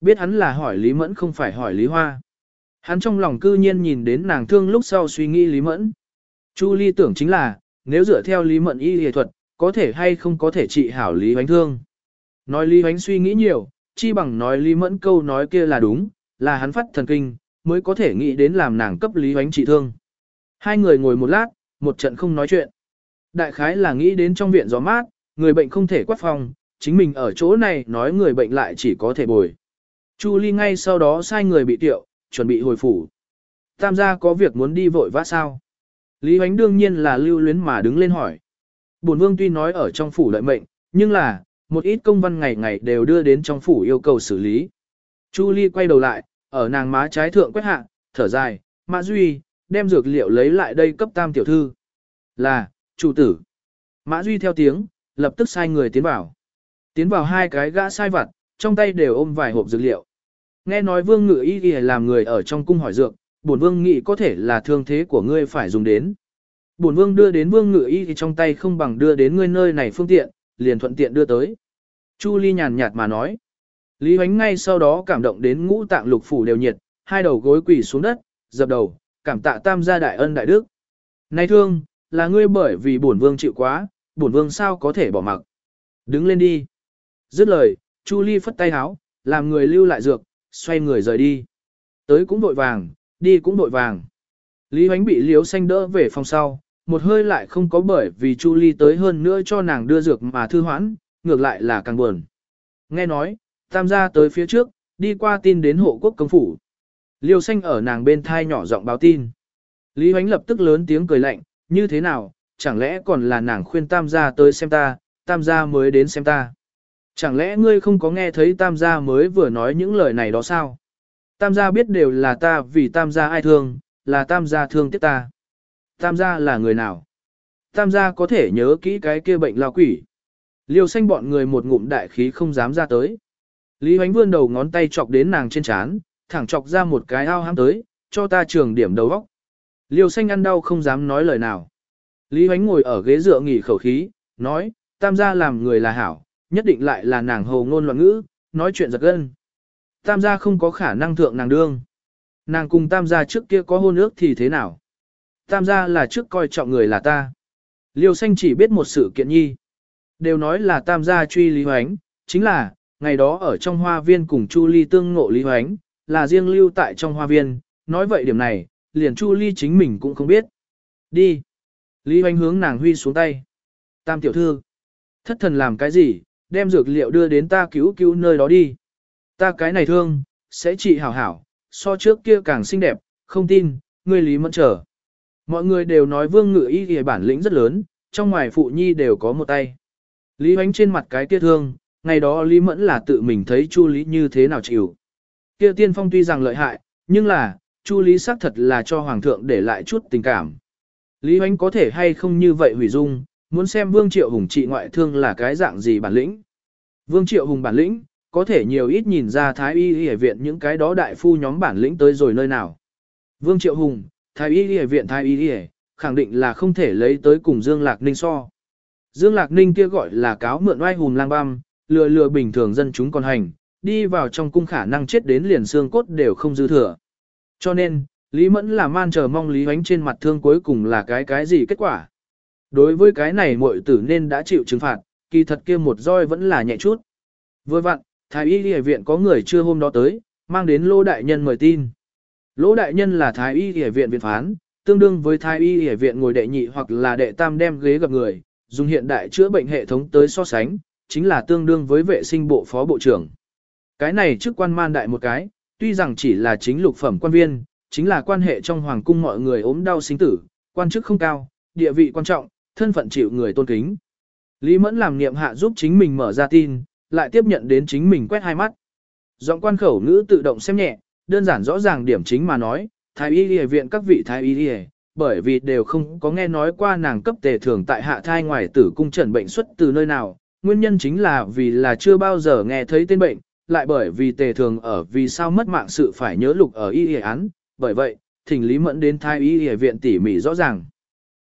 Biết hắn là hỏi Lý Mẫn không phải hỏi Lý Hoa. Hắn trong lòng cư nhiên nhìn đến nàng thương lúc sau suy nghĩ Lý Mẫn. Chu Ly tưởng chính là, nếu dựa theo Lý Mẫn y y thuật, có thể hay không có thể trị hảo Lý Hoánh thương. Nói Lý Hoánh suy nghĩ nhiều, chi bằng nói Lý Mẫn câu nói kia là đúng, là hắn phát thần kinh, mới có thể nghĩ đến làm nàng cấp Lý Hoánh trị thương. Hai người ngồi một lát, một trận không nói chuyện. Đại khái là nghĩ đến trong viện gió mát, người bệnh không thể quát phòng, chính mình ở chỗ này nói người bệnh lại chỉ có thể bồi. Chu Ly ngay sau đó sai người bị tiệu, chuẩn bị hồi phủ. Tam gia có việc muốn đi vội vã sao? Lý Hoánh đương nhiên là lưu luyến mà đứng lên hỏi. Bổn vương tuy nói ở trong phủ lợi mệnh, nhưng là, một ít công văn ngày ngày đều đưa đến trong phủ yêu cầu xử lý. Chu Ly quay đầu lại, ở nàng má trái thượng quét hạ, thở dài, Mã Duy, đem dược liệu lấy lại đây cấp tam tiểu thư. Là, chủ tử. Mã Duy theo tiếng, lập tức sai người tiến vào. Tiến vào hai cái gã sai vặt, trong tay đều ôm vài hộp dược liệu. Nghe nói vương ngự y y làm người ở trong cung hỏi dược, bổn vương nghĩ có thể là thương thế của ngươi phải dùng đến. Bổn vương đưa đến vương ngự y thì trong tay không bằng đưa đến ngươi nơi này phương tiện, liền thuận tiện đưa tới. Chu Ly nhàn nhạt mà nói. Lý Huánh ngay sau đó cảm động đến ngũ tạng lục phủ đều nhiệt, hai đầu gối quỳ xuống đất, dập đầu, cảm tạ tam gia đại ân đại đức. Này thương, là ngươi bởi vì bổn vương chịu quá, bổn vương sao có thể bỏ mặc. Đứng lên đi. Dứt lời, Chu Ly phất tay háo, làm người lưu lại dược, xoay người rời đi. Tới cũng vội vàng, đi cũng vội vàng. Lý Hoánh bị liếu xanh đỡ về phòng sau, một hơi lại không có bởi vì Chu Ly tới hơn nữa cho nàng đưa dược mà thư hoãn, ngược lại là càng buồn. Nghe nói, tam gia tới phía trước, đi qua tin đến hộ quốc công phủ. Liêu xanh ở nàng bên thai nhỏ giọng báo tin. Lý Hoánh lập tức lớn tiếng cười lạnh, như thế nào, chẳng lẽ còn là nàng khuyên tam gia tới xem ta, tam gia mới đến xem ta. Chẳng lẽ ngươi không có nghe thấy tam gia mới vừa nói những lời này đó sao? Tam gia biết đều là ta vì tam gia ai thương, là tam gia thương tiếc ta. Tam gia là người nào? Tam gia có thể nhớ kỹ cái kia bệnh lao quỷ. Liêu xanh bọn người một ngụm đại khí không dám ra tới. Lý Hoánh vươn đầu ngón tay chọc đến nàng trên trán, thẳng chọc ra một cái ao hám tới, cho ta trường điểm đầu góc. Liêu xanh ăn đau không dám nói lời nào. Lý Hoánh ngồi ở ghế dựa nghỉ khẩu khí, nói, tam gia làm người là hảo, nhất định lại là nàng hồ ngôn loạn ngữ, nói chuyện giật gân. Tam gia không có khả năng thượng nàng đương. Nàng cùng tam gia trước kia có hôn ước thì thế nào? Tam gia là trước coi trọng người là ta. Liêu xanh chỉ biết một sự kiện nhi. Đều nói là tam gia truy Lý Hoánh, chính là, ngày đó ở trong hoa viên cùng Chu Ly tương ngộ Lý Hoánh, là riêng lưu tại trong hoa viên, nói vậy điểm này, liền Chu Ly chính mình cũng không biết. Đi. Lý Hoánh hướng nàng huy xuống tay. Tam tiểu thư. Thất thần làm cái gì, đem dược liệu đưa đến ta cứu cứu nơi đó đi. Ta cái này thương, sẽ trị hảo hảo, so trước kia càng xinh đẹp, không tin, ngươi Lý Mẫn trở. Mọi người đều nói vương ngự y thì bản lĩnh rất lớn, trong ngoài phụ nhi đều có một tay. Lý Hoánh trên mặt cái kia thương, ngày đó Lý Mẫn là tự mình thấy Chu Lý như thế nào chịu. Kia tiên phong tuy rằng lợi hại, nhưng là, Chu Lý xác thật là cho Hoàng thượng để lại chút tình cảm. Lý Hoánh có thể hay không như vậy hủy dung, muốn xem Vương Triệu Hùng trị ngoại thương là cái dạng gì bản lĩnh. Vương Triệu Hùng bản lĩnh, có thể nhiều ít nhìn ra Thái Y Y viện những cái đó đại phu nhóm bản lĩnh tới rồi nơi nào. Vương Triệu Hùng, Thái Y Y viện Thái Y Y, khẳng định là không thể lấy tới cùng Dương Lạc Ninh so. Dương Lạc Ninh kia gọi là cáo mượn oai hùng lang băm, lừa lừa bình thường dân chúng còn hành, đi vào trong cung khả năng chết đến liền xương cốt đều không dư thừa. Cho nên, Lý Mẫn là man chờ mong Lý Hoánh trên mặt thương cuối cùng là cái cái gì kết quả. Đối với cái này muội tử nên đã chịu trừng phạt, kỳ thật kia một roi vẫn là nhẹ chút. Vừa vặn, Thái y y viện có người chưa hôm đó tới, mang đến Lô Đại Nhân mời tin. lỗ Đại Nhân là Thái y y viện viện phán, tương đương với Thái y y viện ngồi đệ nhị hoặc là đệ tam đem ghế gặp người, dùng hiện đại chữa bệnh hệ thống tới so sánh, chính là tương đương với vệ sinh bộ phó bộ trưởng. Cái này chức quan man đại một cái, tuy rằng chỉ là chính lục phẩm quan viên, chính là quan hệ trong hoàng cung mọi người ốm đau sinh tử, quan chức không cao, địa vị quan trọng, thân phận chịu người tôn kính. Lý Mẫn làm niệm hạ giúp chính mình mở ra tin, lại tiếp nhận đến chính mình quét hai mắt. Giọng quan khẩu ngữ tự động xem nhẹ, đơn giản rõ ràng điểm chính mà nói, thái y y viện các vị thái y y, bởi vì đều không có nghe nói qua nàng cấp tề thường tại hạ thai ngoài tử cung trần bệnh xuất từ nơi nào, nguyên nhân chính là vì là chưa bao giờ nghe thấy tên bệnh, lại bởi vì tề thường ở vì sao mất mạng sự phải nhớ lục ở y y án, bởi vậy, thỉnh Lý Mẫn đến thái y y viện tỉ mỉ rõ ràng.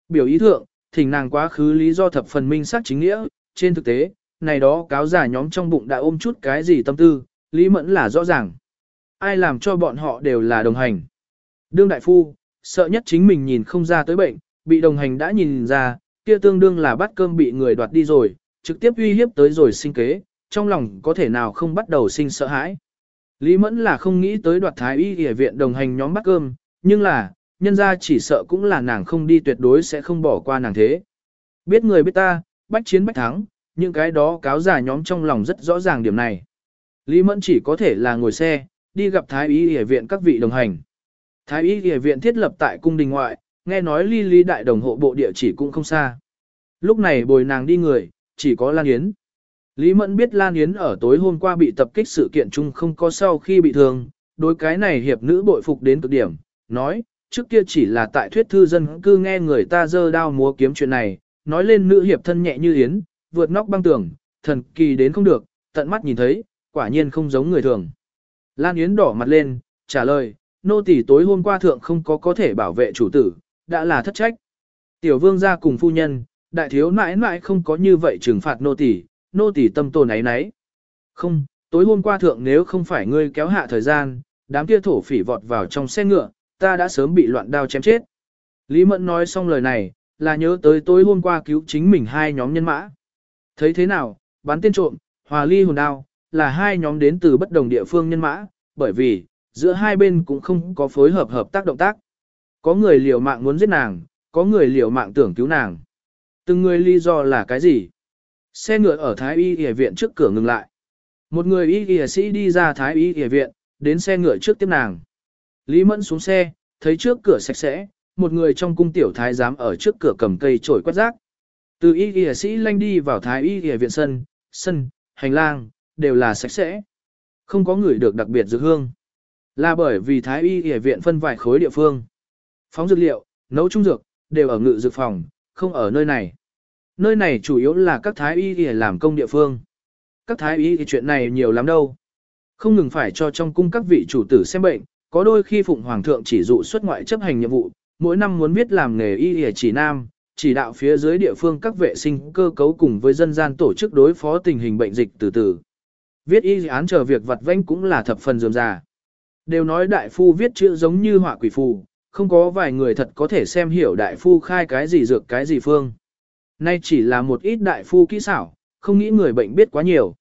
Biểu ý thượng, thỉnh nàng quá khứ lý do thập phần minh xác chính nghĩa, trên thực tế, này đó cáo giả nhóm trong bụng đã ôm chút cái gì tâm tư, Lý Mẫn là rõ ràng. Ai làm cho bọn họ đều là đồng hành. Đương đại phu, sợ nhất chính mình nhìn không ra tới bệnh, bị đồng hành đã nhìn ra, kia tương đương là bắt cơm bị người đoạt đi rồi, trực tiếp uy hiếp tới rồi sinh kế, trong lòng có thể nào không bắt đầu sinh sợ hãi. Lý Mẫn là không nghĩ tới đoạt thái y y viện đồng hành nhóm bắt cơm, nhưng là, nhân ra chỉ sợ cũng là nàng không đi tuyệt đối sẽ không bỏ qua nàng thế. Biết người biết ta, bách chiến bách thắng, những cái đó cáo giả nhóm trong lòng rất rõ ràng điểm này. Lý Mẫn chỉ có thể là ngồi xe, đi gặp Thái y y viện các vị đồng hành. Thái y y viện thiết lập tại cung đình ngoại, nghe nói ly lý đại đồng hộ bộ địa chỉ cũng không xa. Lúc này bồi nàng đi người, chỉ có Lan Yến. Lý Mẫn biết Lan Yến ở tối hôm qua bị tập kích sự kiện chung không có sau khi bị thương, đối cái này hiệp nữ bội phục đến cực điểm, nói, trước kia chỉ là tại thuyết thư dân cư nghe người ta dơ đao múa kiếm chuyện này, nói lên nữ hiệp thân nhẹ như Yến, vượt nóc băng tường, thần kỳ đến không được, tận mắt nhìn thấy, quả nhiên không giống người thường. Lan Yến đỏ mặt lên, trả lời, nô tỳ tối hôm qua thượng không có có thể bảo vệ chủ tử, đã là thất trách. Tiểu vương gia cùng phu nhân, đại thiếu nãi nãi không có như vậy trừng phạt nô tỳ, nô tỳ tâm tồn ấy nấy. Không, tối hôm qua thượng nếu không phải ngươi kéo hạ thời gian, đám kia thổ phỉ vọt vào trong xe ngựa, ta đã sớm bị loạn đao chém chết. Lý Mẫn nói xong lời này, là nhớ tới tối hôm qua cứu chính mình hai nhóm nhân mã. Thấy thế nào, bắn tên trộm, hòa ly hồn đao, là hai nhóm đến từ bất đồng địa phương nhân mã, bởi vì, giữa hai bên cũng không có phối hợp hợp tác động tác. Có người liều mạng muốn giết nàng, có người liều mạng tưởng cứu nàng. Từng người lý do là cái gì? Xe ngựa ở Thái Y Y viện trước cửa ngừng lại. Một người y y sĩ đi ra Thái Y Y viện, đến xe ngựa trước tiếp nàng. Lý Mẫn xuống xe, thấy trước cửa sạch sẽ, một người trong cung tiểu thái giám ở trước cửa cầm cây chổi quét rác. Từ y y sĩ lanh đi vào Thái Y Y viện sân, sân, hành lang, đều là sạch sẽ. Không có người được đặc biệt dược hương. Là bởi vì Thái Y Y viện phân vài khối địa phương. Phóng dược liệu, nấu trung dược, đều ở ngự dược phòng, không ở nơi này. Nơi này chủ yếu là các thái y để làm công địa phương. Các thái y thì chuyện này nhiều lắm đâu. Không ngừng phải cho trong cung các vị chủ tử xem bệnh, có đôi khi phụng hoàng thượng chỉ dụ xuất ngoại chấp hành nhiệm vụ, mỗi năm muốn biết làm nghề y y chỉ nam, chỉ đạo phía dưới địa phương các vệ sinh cơ cấu cùng với dân gian tổ chức đối phó tình hình bệnh dịch từ từ. Viết y án chờ việc vặt vãnh cũng là thập phần dườm già. Đều nói đại phu viết chữ giống như họa quỷ phù, không có vài người thật có thể xem hiểu đại phu khai cái gì dược cái gì phương. Nay chỉ là một ít đại phu kỹ xảo, không nghĩ người bệnh biết quá nhiều.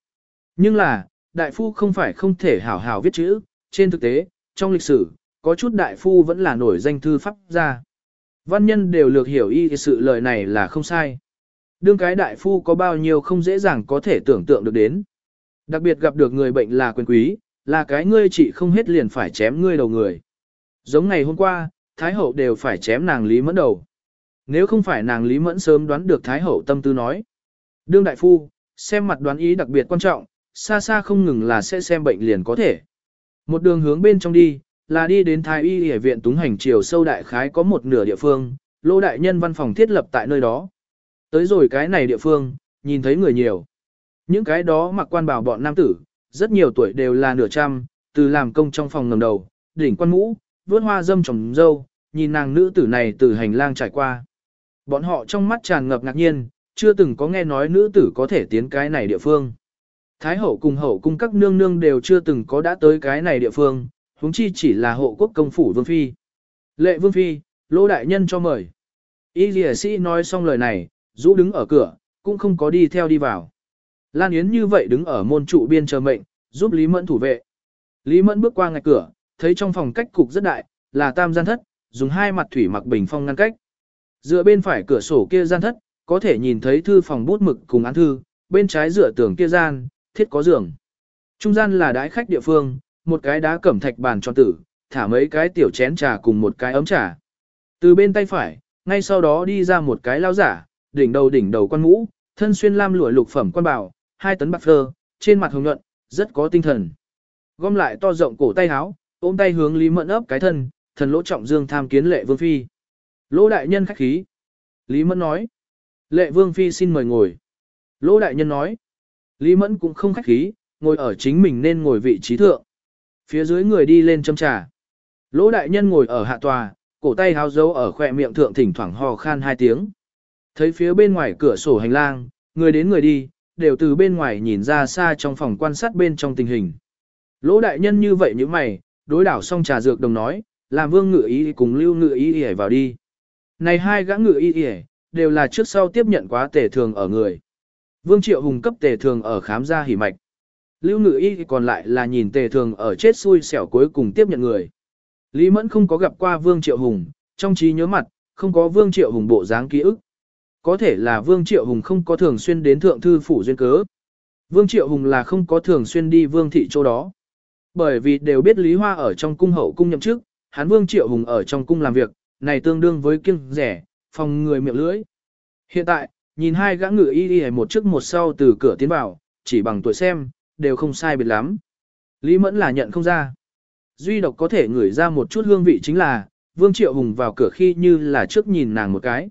Nhưng là, đại phu không phải không thể hảo hảo viết chữ, trên thực tế, trong lịch sử, có chút đại phu vẫn là nổi danh thư pháp gia. Văn nhân đều lược hiểu y sự lời này là không sai. Đương cái đại phu có bao nhiêu không dễ dàng có thể tưởng tượng được đến. Đặc biệt gặp được người bệnh là quyền quý, là cái ngươi chỉ không hết liền phải chém ngươi đầu người. Giống ngày hôm qua, Thái Hậu đều phải chém nàng Lý Mẫn đầu. Nếu không phải nàng Lý Mẫn sớm đoán được Thái Hậu tâm tư nói. Đương Đại Phu, xem mặt đoán ý đặc biệt quan trọng, xa xa không ngừng là sẽ xem bệnh liền có thể. Một đường hướng bên trong đi, là đi đến Thái Y Y viện túng hành chiều sâu đại khái có một nửa địa phương, lô đại nhân văn phòng thiết lập tại nơi đó. Tới rồi cái này địa phương, nhìn thấy người nhiều. Những cái đó mặc quan bảo bọn nam tử, rất nhiều tuổi đều là nửa trăm, từ làm công trong phòng ngầm đầu, đỉnh quan mũ, vướt hoa dâm trồng dâu, nhìn nàng nữ tử này từ hành lang trải qua. Bọn họ trong mắt tràn ngập ngạc nhiên, chưa từng có nghe nói nữ tử có thể tiến cái này địa phương. Thái hậu cùng hậu cung các nương nương đều chưa từng có đã tới cái này địa phương, huống chi chỉ là hộ quốc công phủ vương phi. Lệ vương phi, lô đại nhân cho mời. Y lìa sĩ nói xong lời này, rũ đứng ở cửa, cũng không có đi theo đi vào. Lan Yến như vậy đứng ở môn trụ biên chờ mệnh, giúp Lý Mẫn thủ vệ. Lý Mẫn bước qua ngạch cửa, thấy trong phòng cách cục rất đại, là tam gian thất, dùng hai mặt thủy mặc bình phong ngăn cách. Dựa bên phải cửa sổ kia gian thất, có thể nhìn thấy thư phòng bút mực cùng án thư, bên trái dựa tường kia gian, thiết có giường. Trung gian là đái khách địa phương, một cái đá cẩm thạch bàn tròn tử, thả mấy cái tiểu chén trà cùng một cái ấm trà. Từ bên tay phải, ngay sau đó đi ra một cái lao giả, đỉnh đầu đỉnh đầu quan mũ, thân xuyên lam lụa lục phẩm quan bảo, hai tấn bạc phơ, trên mặt hồng nhuận, rất có tinh thần. Gom lại to rộng cổ tay áo, ôm tay hướng Lý Mẫn ấp cái thân, thần lỗ trọng dương tham kiến lệ vương phi. Lỗ đại nhân khách khí. Lý Mẫn nói. Lệ vương phi xin mời ngồi. Lỗ đại nhân nói. Lý Mẫn cũng không khách khí, ngồi ở chính mình nên ngồi vị trí thượng. Phía dưới người đi lên châm trà. Lỗ đại nhân ngồi ở hạ tòa, cổ tay háo dấu ở khỏe miệng thượng thỉnh thoảng hò khan hai tiếng. Thấy phía bên ngoài cửa sổ hành lang, người đến người đi, đều từ bên ngoài nhìn ra xa trong phòng quan sát bên trong tình hình. Lỗ đại nhân như vậy như mày, đối đảo xong trà dược đồng nói, làm vương ngự ý cùng lưu ngự ý ỉa vào đi. Này hai gã ngự ý ỉa, đều là trước sau tiếp nhận quá tể thường ở người. Vương triệu hùng cấp tề thường ở khám gia hỉ mạch. Lưu ngự y còn lại là nhìn tề thường ở chết xui xẻo cuối cùng tiếp nhận người. Lý Mẫn không có gặp qua Vương Triệu Hùng, trong trí nhớ mặt, không có Vương Triệu Hùng bộ dáng ký ức. Có thể là Vương Triệu Hùng không có thường xuyên đến thượng thư phủ duyên cớ. Vương Triệu Hùng là không có thường xuyên đi Vương thị chỗ đó. Bởi vì đều biết Lý Hoa ở trong cung hậu cung nhậm chức, hắn Vương Triệu Hùng ở trong cung làm việc, này tương đương với kiêng rẻ, phòng người miệng lưỡi. Hiện tại, nhìn hai gã ngự y y một trước một sau từ cửa tiến vào, chỉ bằng tuổi xem, đều không sai biệt lắm. Lý Mẫn là nhận không ra. Duy độc có thể ngửi ra một chút hương vị chính là, Vương Triệu Hùng vào cửa khi như là trước nhìn nàng một cái.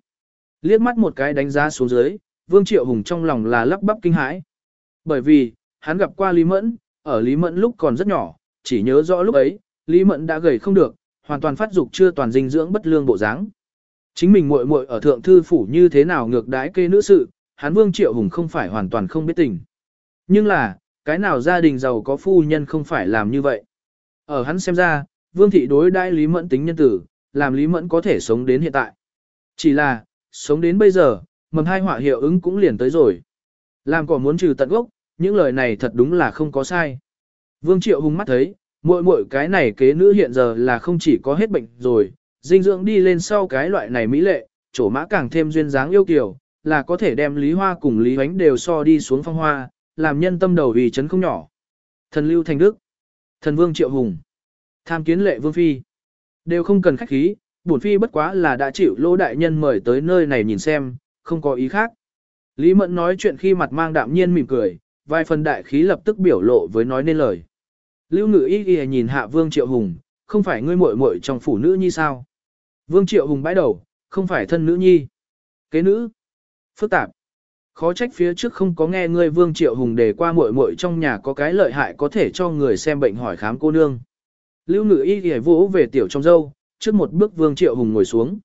Liếc mắt một cái đánh giá xuống dưới, Vương Triệu Hùng trong lòng là lắp bắp kinh hãi. Bởi vì, hắn gặp qua Lý Mẫn, ở Lý Mẫn lúc còn rất nhỏ, chỉ nhớ rõ lúc ấy, Lý Mẫn đã gầy không được, hoàn toàn phát dục chưa toàn dinh dưỡng bất lương bộ dáng. Chính mình muội muội ở thượng thư phủ như thế nào ngược đãi kê nữ sự, hắn Vương Triệu Hùng không phải hoàn toàn không biết tình. Nhưng là, cái nào gia đình giàu có phu nhân không phải làm như vậy. Ở hắn xem ra, Vương Thị đối đãi Lý Mẫn tính nhân tử, làm Lý Mẫn có thể sống đến hiện tại. Chỉ là, sống đến bây giờ, mầm hai họa hiệu ứng cũng liền tới rồi. Làm cỏ muốn trừ tận gốc, những lời này thật đúng là không có sai. Vương Triệu hùng mắt thấy, muội muội cái này kế nữ hiện giờ là không chỉ có hết bệnh rồi, dinh dưỡng đi lên sau cái loại này mỹ lệ, chỗ mã càng thêm duyên dáng yêu kiều, là có thể đem Lý Hoa cùng Lý Huánh đều so đi xuống phong hoa, làm nhân tâm đầu vì chấn không nhỏ. Thần Lưu Thành Đức, thần Vương Triệu Hùng, tham kiến lệ Vương Phi, đều không cần khách khí, bổn Phi bất quá là đã chịu lỗ đại nhân mời tới nơi này nhìn xem, không có ý khác. Lý Mẫn nói chuyện khi mặt mang đạm nhiên mỉm cười, vài phần đại khí lập tức biểu lộ với nói nên lời. Lưu Ngự Y ghi nhìn hạ Vương Triệu Hùng, không phải ngươi muội muội trong phủ nữ nhi sao? Vương Triệu Hùng bãi đầu, không phải thân nữ nhi. Kế nữ. Phức tạp. Khó trách phía trước không có nghe ngươi Vương Triệu Hùng đề qua muội muội trong nhà có cái lợi hại có thể cho người xem bệnh hỏi khám cô nương. Lưu Ngự Y hề vỗ về tiểu trong dâu, trước một bước Vương Triệu Hùng ngồi xuống.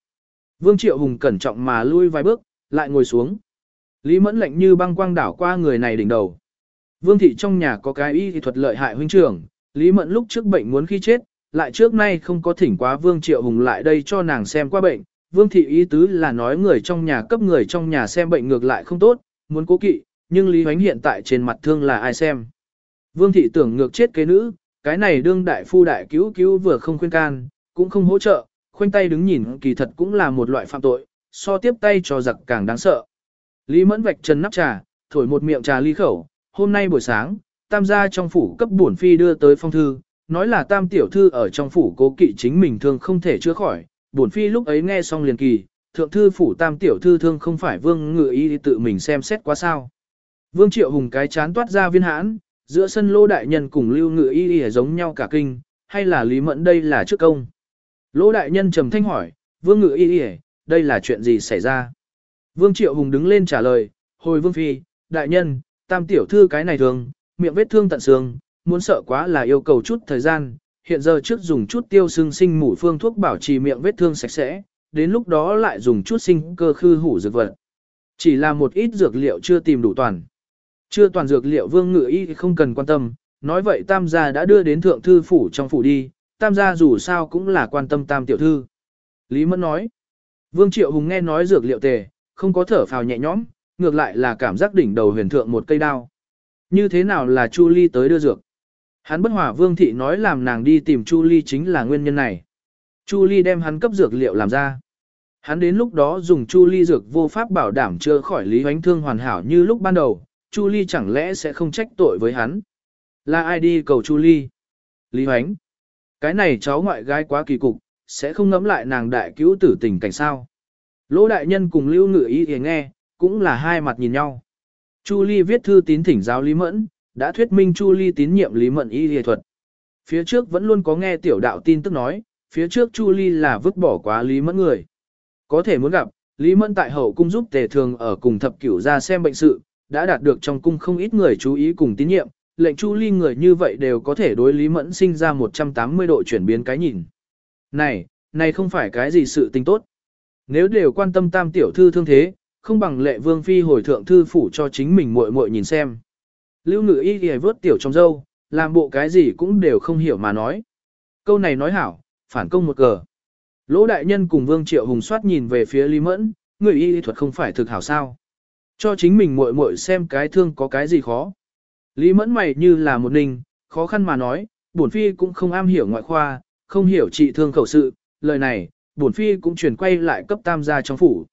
Vương Triệu Hùng cẩn trọng mà lui vài bước, lại ngồi xuống. Lý Mẫn lạnh như băng quang đảo qua người này đỉnh đầu. Vương thị trong nhà có cái y thuật lợi hại huynh trưởng, Lý Mẫn lúc trước bệnh muốn khi chết, lại trước nay không có thỉnh quá Vương Triệu Hùng lại đây cho nàng xem qua bệnh. Vương thị ý tứ là nói người trong nhà cấp người trong nhà xem bệnh ngược lại không tốt, muốn cố kỵ, nhưng Lý Hoánh hiện tại trên mặt thương là ai xem. Vương thị tưởng ngược chết kế nữ, cái này đương đại phu đại cứu cứu vừa không khuyên can, cũng không hỗ trợ, khoanh tay đứng nhìn kỳ thật cũng là một loại phạm tội, so tiếp tay cho giặc càng đáng sợ. Lý Mẫn vạch chân nắp trà, thổi một miệng trà ly khẩu, hôm nay buổi sáng, tam gia trong phủ cấp bổn phi đưa tới phong thư, nói là tam tiểu thư ở trong phủ cố kỵ chính mình thương không thể chữa khỏi, bổn phi lúc ấy nghe xong liền kỳ, thượng thư phủ tam tiểu thư thương không phải vương ngự ý tự mình xem xét quá sao. Vương triệu hùng cái chán toát ra viên hãn, giữa sân lô đại nhân cùng lưu ngự y y giống nhau cả kinh, hay là lý mẫn đây là trước công. Lô đại nhân trầm thanh hỏi, vương ngự y y, đây là chuyện gì xảy ra? Vương triệu hùng đứng lên trả lời, hồi vương phi, đại nhân, tam tiểu thư cái này thường, miệng vết thương tận xương, muốn sợ quá là yêu cầu chút thời gian, hiện giờ trước dùng chút tiêu xương sinh mủ phương thuốc bảo trì miệng vết thương sạch sẽ, đến lúc đó lại dùng chút sinh cơ khư hủ dược vật. Chỉ là một ít dược liệu chưa tìm đủ toàn. Chưa toàn dược liệu vương ngự y không cần quan tâm, nói vậy tam gia đã đưa đến thượng thư phủ trong phủ đi, tam gia dù sao cũng là quan tâm tam tiểu thư. Lý Mẫn nói, vương triệu hùng nghe nói dược liệu tề, không có thở phào nhẹ nhõm, ngược lại là cảm giác đỉnh đầu huyền thượng một cây đao. Như thế nào là Chu Ly tới đưa dược? Hắn bất hòa vương thị nói làm nàng đi tìm Chu Ly chính là nguyên nhân này. Chu Ly đem hắn cấp dược liệu làm ra. Hắn đến lúc đó dùng Chu Ly dược vô pháp bảo đảm chưa khỏi Lý Hoánh Thương hoàn hảo như lúc ban đầu, Chu Ly chẳng lẽ sẽ không trách tội với hắn. Là ai đi cầu Chu Ly? Lý Hoánh. Cái này cháu ngoại gái quá kỳ cục, sẽ không ngẫm lại nàng đại cứu tử tình cảnh sao. Lỗ đại nhân cùng lưu ngự ý thì nghe, cũng là hai mặt nhìn nhau. Chu Ly viết thư tín thỉnh giáo Lý Mẫn, đã thuyết minh Chu Ly tín nhiệm Lý Mẫn y y thuật. Phía trước vẫn luôn có nghe tiểu đạo tin tức nói, phía trước Chu Ly là vứt bỏ quá Lý Mẫn người. Có thể muốn gặp, Lý Mẫn tại hậu cung giúp tề thường ở cùng thập cửu ra xem bệnh sự, đã đạt được trong cung không ít người chú ý cùng tín nhiệm, lệnh Chu Ly người như vậy đều có thể đối Lý Mẫn sinh ra 180 độ chuyển biến cái nhìn. Này, này không phải cái gì sự tình tốt. Nếu đều quan tâm tam tiểu thư thương thế, không bằng lệ vương phi hồi thượng thư phủ cho chính mình muội muội nhìn xem. Lưu ngự y ghi vớt tiểu trong dâu, làm bộ cái gì cũng đều không hiểu mà nói. Câu này nói hảo, phản công một cờ. Lỗ đại nhân cùng Vương Triệu Hùng soát nhìn về phía Lý Mẫn, người y thuật không phải thực hảo sao. Cho chính mình muội muội xem cái thương có cái gì khó. Lý Mẫn mày như là một ninh, khó khăn mà nói, bổn phi cũng không am hiểu ngoại khoa, không hiểu trị thương khẩu sự, lời này, bổn phi cũng chuyển quay lại cấp tam gia trong phủ.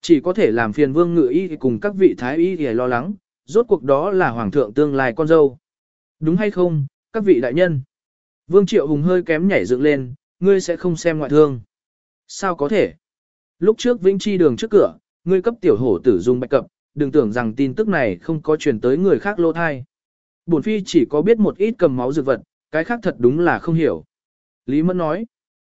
Chỉ có thể làm phiền vương ngự y cùng các vị thái y để lo lắng, rốt cuộc đó là hoàng thượng tương lai con dâu. Đúng hay không, các vị đại nhân? Vương Triệu Hùng hơi kém nhảy dựng lên, ngươi sẽ không xem ngoại thương. Sao có thể? Lúc trước Vĩnh Chi đường trước cửa, ngươi cấp tiểu hổ tử dùng bạch cập, đừng tưởng rằng tin tức này không có truyền tới người khác lô thai. Bổn phi chỉ có biết một ít cầm máu dược vật, cái khác thật đúng là không hiểu. Lý Mẫn nói,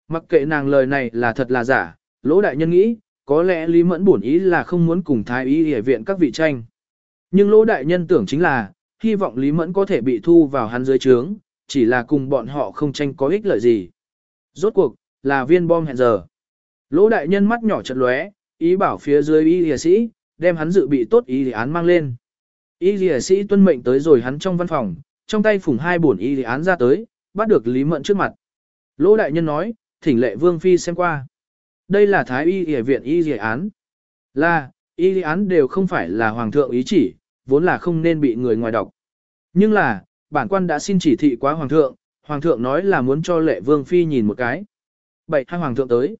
mặc kệ nàng lời này là thật là giả, lỗ đại nhân nghĩ, có lẽ Lý Mẫn bổn ý là không muốn cùng thái y hệ viện các vị tranh. Nhưng lỗ đại nhân tưởng chính là, hy vọng Lý Mẫn có thể bị thu vào hắn dưới trướng, chỉ là cùng bọn họ không tranh có ích lợi gì. Rốt cuộc, là viên bom hẹn giờ. Lỗ đại nhân mắt nhỏ chật lóe, ý bảo phía dưới y lìa sĩ, đem hắn dự bị tốt y lìa án mang lên. Y lìa sĩ tuân mệnh tới rồi hắn trong văn phòng, trong tay phủng hai bổn y lìa án ra tới, bắt được Lý Mẫn trước mặt. Lỗ đại nhân nói, thỉnh lệ vương phi xem qua. Đây là thái y lìa viện y lìa án. Là, y lìa án đều không phải là hoàng thượng ý chỉ, vốn là không nên bị người ngoài đọc. Nhưng là, bản quan đã xin chỉ thị quá hoàng thượng, hoàng thượng nói là muốn cho lệ vương phi nhìn một cái. Bảy hai hoàng thượng tới.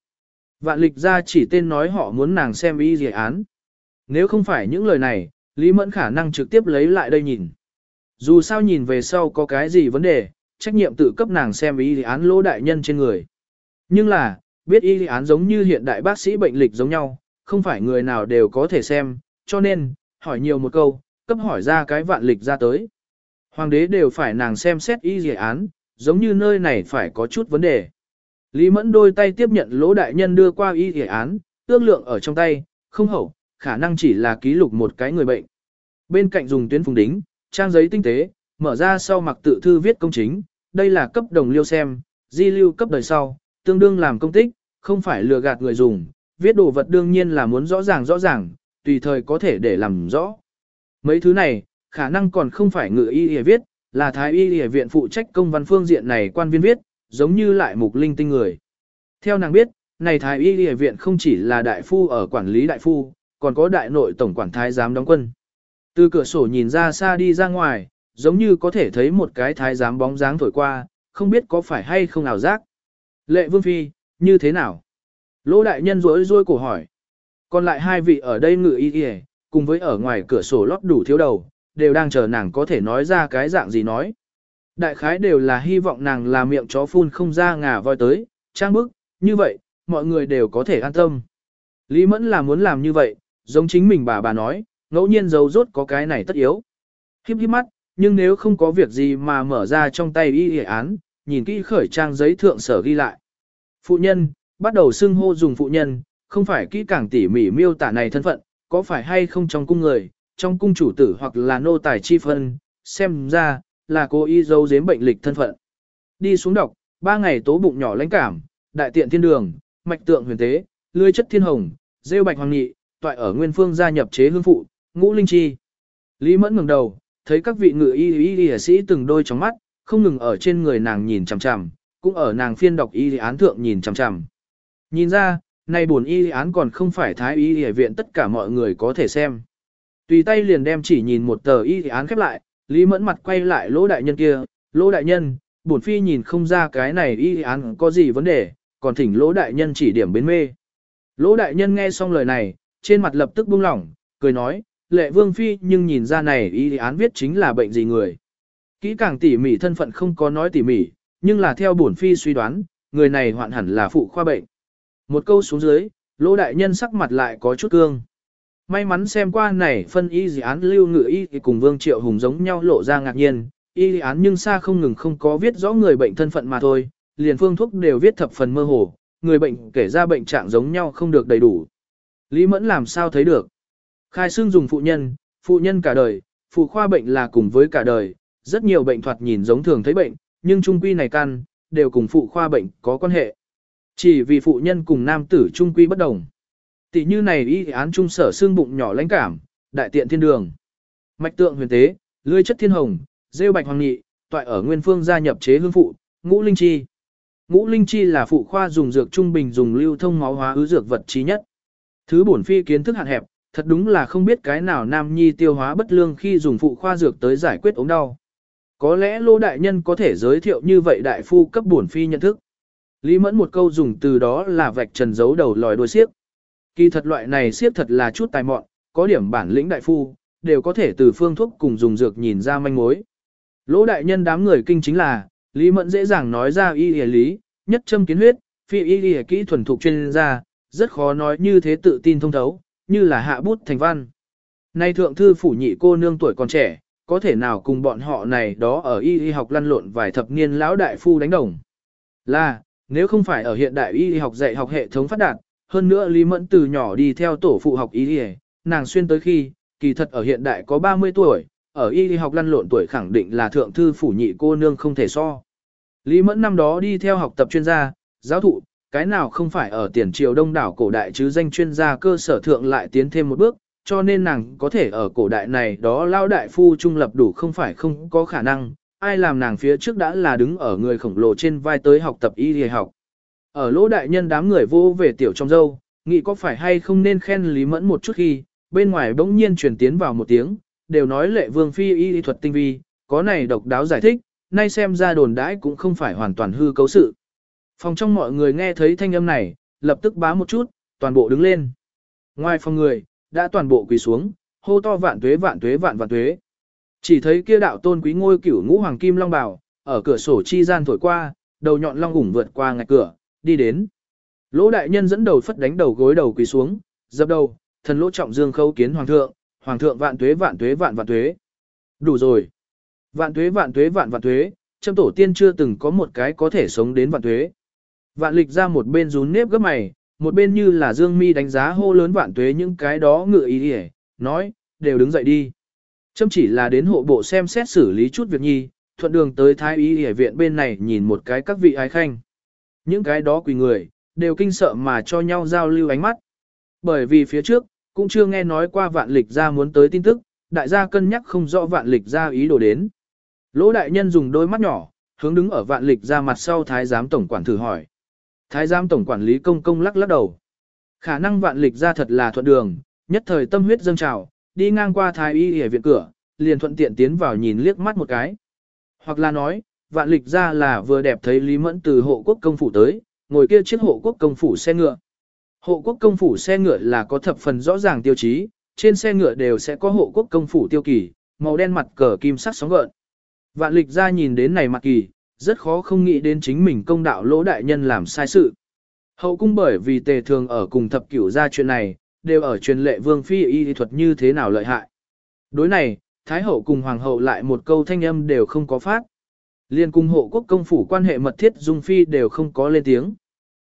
Vạn lịch ra chỉ tên nói họ muốn nàng xem y dự án. Nếu không phải những lời này, Lý Mẫn khả năng trực tiếp lấy lại đây nhìn. Dù sao nhìn về sau có cái gì vấn đề, trách nhiệm tự cấp nàng xem y dự án lỗ đại nhân trên người. Nhưng là, biết y dự án giống như hiện đại bác sĩ bệnh lịch giống nhau, không phải người nào đều có thể xem, cho nên, hỏi nhiều một câu, cấp hỏi ra cái vạn lịch ra tới. Hoàng đế đều phải nàng xem xét y dự án, giống như nơi này phải có chút vấn đề. Lý Mẫn đôi tay tiếp nhận lỗ đại nhân đưa qua y y án, ước lượng ở trong tay, không hậu, khả năng chỉ là ký lục một cái người bệnh. Bên cạnh dùng tuyến phùng đính, trang giấy tinh tế, mở ra sau mặc tự thư viết công chính, đây là cấp đồng liêu xem, di lưu cấp đời sau, tương đương làm công tích, không phải lừa gạt người dùng, viết đồ vật đương nhiên là muốn rõ ràng rõ ràng, tùy thời có thể để làm rõ. Mấy thứ này, khả năng còn không phải ngự y y viết, là thái y y viện phụ trách công văn phương diện này quan viên viết, giống như lại mục linh tinh người. Theo nàng biết, này thái y y viện không chỉ là đại phu ở quản lý đại phu, còn có đại nội tổng quản thái giám đóng quân. Từ cửa sổ nhìn ra xa đi ra ngoài, giống như có thể thấy một cái thái giám bóng dáng thổi qua, không biết có phải hay không ảo giác. Lệ vương phi, như thế nào? Lỗ đại nhân rối rối cổ hỏi. Còn lại hai vị ở đây ngự y y, cùng với ở ngoài cửa sổ lót đủ thiếu đầu, đều đang chờ nàng có thể nói ra cái dạng gì nói. Đại khái đều là hy vọng nàng là miệng chó phun không ra ngà voi tới, trang bức, như vậy, mọi người đều có thể an tâm. Lý Mẫn là muốn làm như vậy, giống chính mình bà bà nói, ngẫu nhiên dấu rốt có cái này tất yếu. Khiếp khiếp mắt, nhưng nếu không có việc gì mà mở ra trong tay y hệ án, nhìn kỹ khởi trang giấy thượng sở ghi lại. Phụ nhân, bắt đầu xưng hô dùng phụ nhân, không phải kỹ càng tỉ mỉ miêu tả này thân phận, có phải hay không trong cung người, trong cung chủ tử hoặc là nô tài chi phân, xem ra, là cô y dấu giếm bệnh lịch thân phận. Đi xuống đọc, ba ngày tố bụng nhỏ lãnh cảm, đại tiện thiên đường, mạch tượng huyền tế, lươi chất thiên hồng, rêu bạch hoàng nghị, toại ở nguyên phương gia nhập chế hương phụ, ngũ linh chi. Lý mẫn ngẩng đầu, thấy các vị ngự y y y sĩ từng đôi trong mắt, không ngừng ở trên người nàng nhìn chằm chằm, cũng ở nàng phiên đọc y án thượng nhìn chằm chằm. Nhìn ra, nay buồn y án còn không phải thái y y viện tất cả mọi người có thể xem. Tùy tay liền đem chỉ nhìn một tờ y án khép lại, Lý Mẫn mặt quay lại lỗ đại nhân kia, lỗ đại nhân, bổn phi nhìn không ra cái này y án có gì vấn đề, còn thỉnh lỗ đại nhân chỉ điểm bến mê. Lỗ đại nhân nghe xong lời này, trên mặt lập tức buông lỏng, cười nói, lệ vương phi nhưng nhìn ra này y án viết chính là bệnh gì người. Kỹ càng tỉ mỉ thân phận không có nói tỉ mỉ, nhưng là theo bổn phi suy đoán, người này hoạn hẳn là phụ khoa bệnh. Một câu xuống dưới, lỗ đại nhân sắc mặt lại có chút cương. May mắn xem qua này phân y dự án lưu ngự y thì cùng Vương Triệu Hùng giống nhau lộ ra ngạc nhiên, y án nhưng xa không ngừng không có viết rõ người bệnh thân phận mà thôi, liền phương thuốc đều viết thập phần mơ hồ, người bệnh kể ra bệnh trạng giống nhau không được đầy đủ. Lý Mẫn làm sao thấy được? Khai xương dùng phụ nhân, phụ nhân cả đời, phụ khoa bệnh là cùng với cả đời, rất nhiều bệnh thoạt nhìn giống thường thấy bệnh, nhưng trung quy này căn, đều cùng phụ khoa bệnh có quan hệ. Chỉ vì phụ nhân cùng nam tử trung quy bất đồng. Tỷ như này y án trung sở xương bụng nhỏ lãnh cảm, đại tiện thiên đường. Mạch tượng huyền tế, lươi chất thiên hồng, rêu bạch hoàng nghị, toại ở nguyên phương gia nhập chế hương phụ, ngũ linh chi. Ngũ linh chi là phụ khoa dùng dược trung bình dùng lưu thông máu hóa ứ dược vật trí nhất. Thứ bổn phi kiến thức hạn hẹp, thật đúng là không biết cái nào nam nhi tiêu hóa bất lương khi dùng phụ khoa dược tới giải quyết ống đau. Có lẽ lô đại nhân có thể giới thiệu như vậy đại phu cấp bổn phi nhận thức. Lý mẫn một câu dùng từ đó là vạch trần giấu đầu lòi đuôi xiếc. Kỳ thật loại này xiếc thật là chút tài mọn, có điểm bản lĩnh đại phu, đều có thể từ phương thuốc cùng dùng dược nhìn ra manh mối. Lỗ đại nhân đám người kinh chính là, Lý Mẫn dễ dàng nói ra y y lý, nhất châm kiến huyết, phi y y kỹ thuần thục chuyên gia, rất khó nói như thế tự tin thông thấu, như là hạ bút thành văn. Nay thượng thư phủ nhị cô nương tuổi còn trẻ, có thể nào cùng bọn họ này đó ở y y học lăn lộn vài thập niên lão đại phu đánh đồng. Là, nếu không phải ở hiện đại y học dạy học hệ thống phát đạt, hơn nữa Lý Mẫn từ nhỏ đi theo tổ phụ học y y, nàng xuyên tới khi, kỳ thật ở hiện đại có 30 tuổi, ở y học lăn lộn tuổi khẳng định là thượng thư phủ nhị cô nương không thể so. Lý Mẫn năm đó đi theo học tập chuyên gia, giáo thụ, cái nào không phải ở tiền triều đông đảo cổ đại chứ danh chuyên gia cơ sở thượng lại tiến thêm một bước, cho nên nàng có thể ở cổ đại này đó lao đại phu trung lập đủ không phải không có khả năng, ai làm nàng phía trước đã là đứng ở người khổng lồ trên vai tới học tập y y học. Ở lỗ đại nhân đám người vô về tiểu trong dâu, nghĩ có phải hay không nên khen Lý Mẫn một chút khi, bên ngoài bỗng nhiên truyền tiến vào một tiếng, đều nói lệ vương phi y y thuật tinh vi, có này độc đáo giải thích, nay xem ra đồn đãi cũng không phải hoàn toàn hư cấu sự. Phòng trong mọi người nghe thấy thanh âm này, lập tức bá một chút, toàn bộ đứng lên. Ngoài phòng người, đã toàn bộ quỳ xuống, hô to vạn tuế vạn tuế vạn vạn tuế. Chỉ thấy kia đạo tôn quý ngôi cửu ngũ hoàng kim long bào, ở cửa sổ chi gian thổi qua, đầu nhọn long ủng vượt qua ngạch cửa, đi đến. Lỗ đại nhân dẫn đầu phất đánh đầu gối đầu quỳ xuống, dập đầu, thần lỗ trọng dương khâu kiến hoàng thượng, hoàng thượng vạn tuế vạn tuế vạn vạn tuế. Đủ rồi. Vạn tuế vạn tuế vạn vạn tuế, châm tổ tiên chưa từng có một cái có thể sống đến vạn tuế. Vạn lịch ra một bên rún nếp gấp mày, một bên như là dương mi đánh giá hô lớn vạn tuế những cái đó ngựa ý hề, nói, đều đứng dậy đi. Châm chỉ là đến hộ bộ xem xét xử lý chút việc nhi, thuận đường tới thái y y viện bên này nhìn một cái các vị ái khanh. Những cái đó quỳ người, đều kinh sợ mà cho nhau giao lưu ánh mắt. Bởi vì phía trước, cũng chưa nghe nói qua vạn lịch ra muốn tới tin tức, đại gia cân nhắc không rõ vạn lịch ra ý đồ đến. Lỗ đại nhân dùng đôi mắt nhỏ, hướng đứng ở vạn lịch ra mặt sau thái giám tổng quản thử hỏi. Thái giám tổng quản lý công công lắc lắc đầu. Khả năng vạn lịch ra thật là thuận đường, nhất thời tâm huyết dâng trào, đi ngang qua thái y ở viện cửa, liền thuận tiện tiến vào nhìn liếc mắt một cái. Hoặc là nói, vạn lịch ra là vừa đẹp thấy Lý Mẫn từ hộ quốc công phủ tới, ngồi kia chiếc hộ quốc công phủ xe ngựa. Hộ quốc công phủ xe ngựa là có thập phần rõ ràng tiêu chí, trên xe ngựa đều sẽ có hộ quốc công phủ tiêu kỳ, màu đen mặt cờ kim sắc sóng gợn. Vạn lịch ra nhìn đến này mặt kỳ, rất khó không nghĩ đến chính mình công đạo lỗ đại nhân làm sai sự. Hậu cung bởi vì tề thường ở cùng thập cửu ra chuyện này, đều ở truyền lệ vương phi y thuật như thế nào lợi hại. Đối này, Thái hậu cùng hoàng hậu lại một câu thanh âm đều không có phát. Liên cung hộ quốc công phủ quan hệ mật thiết dung phi đều không có lên tiếng.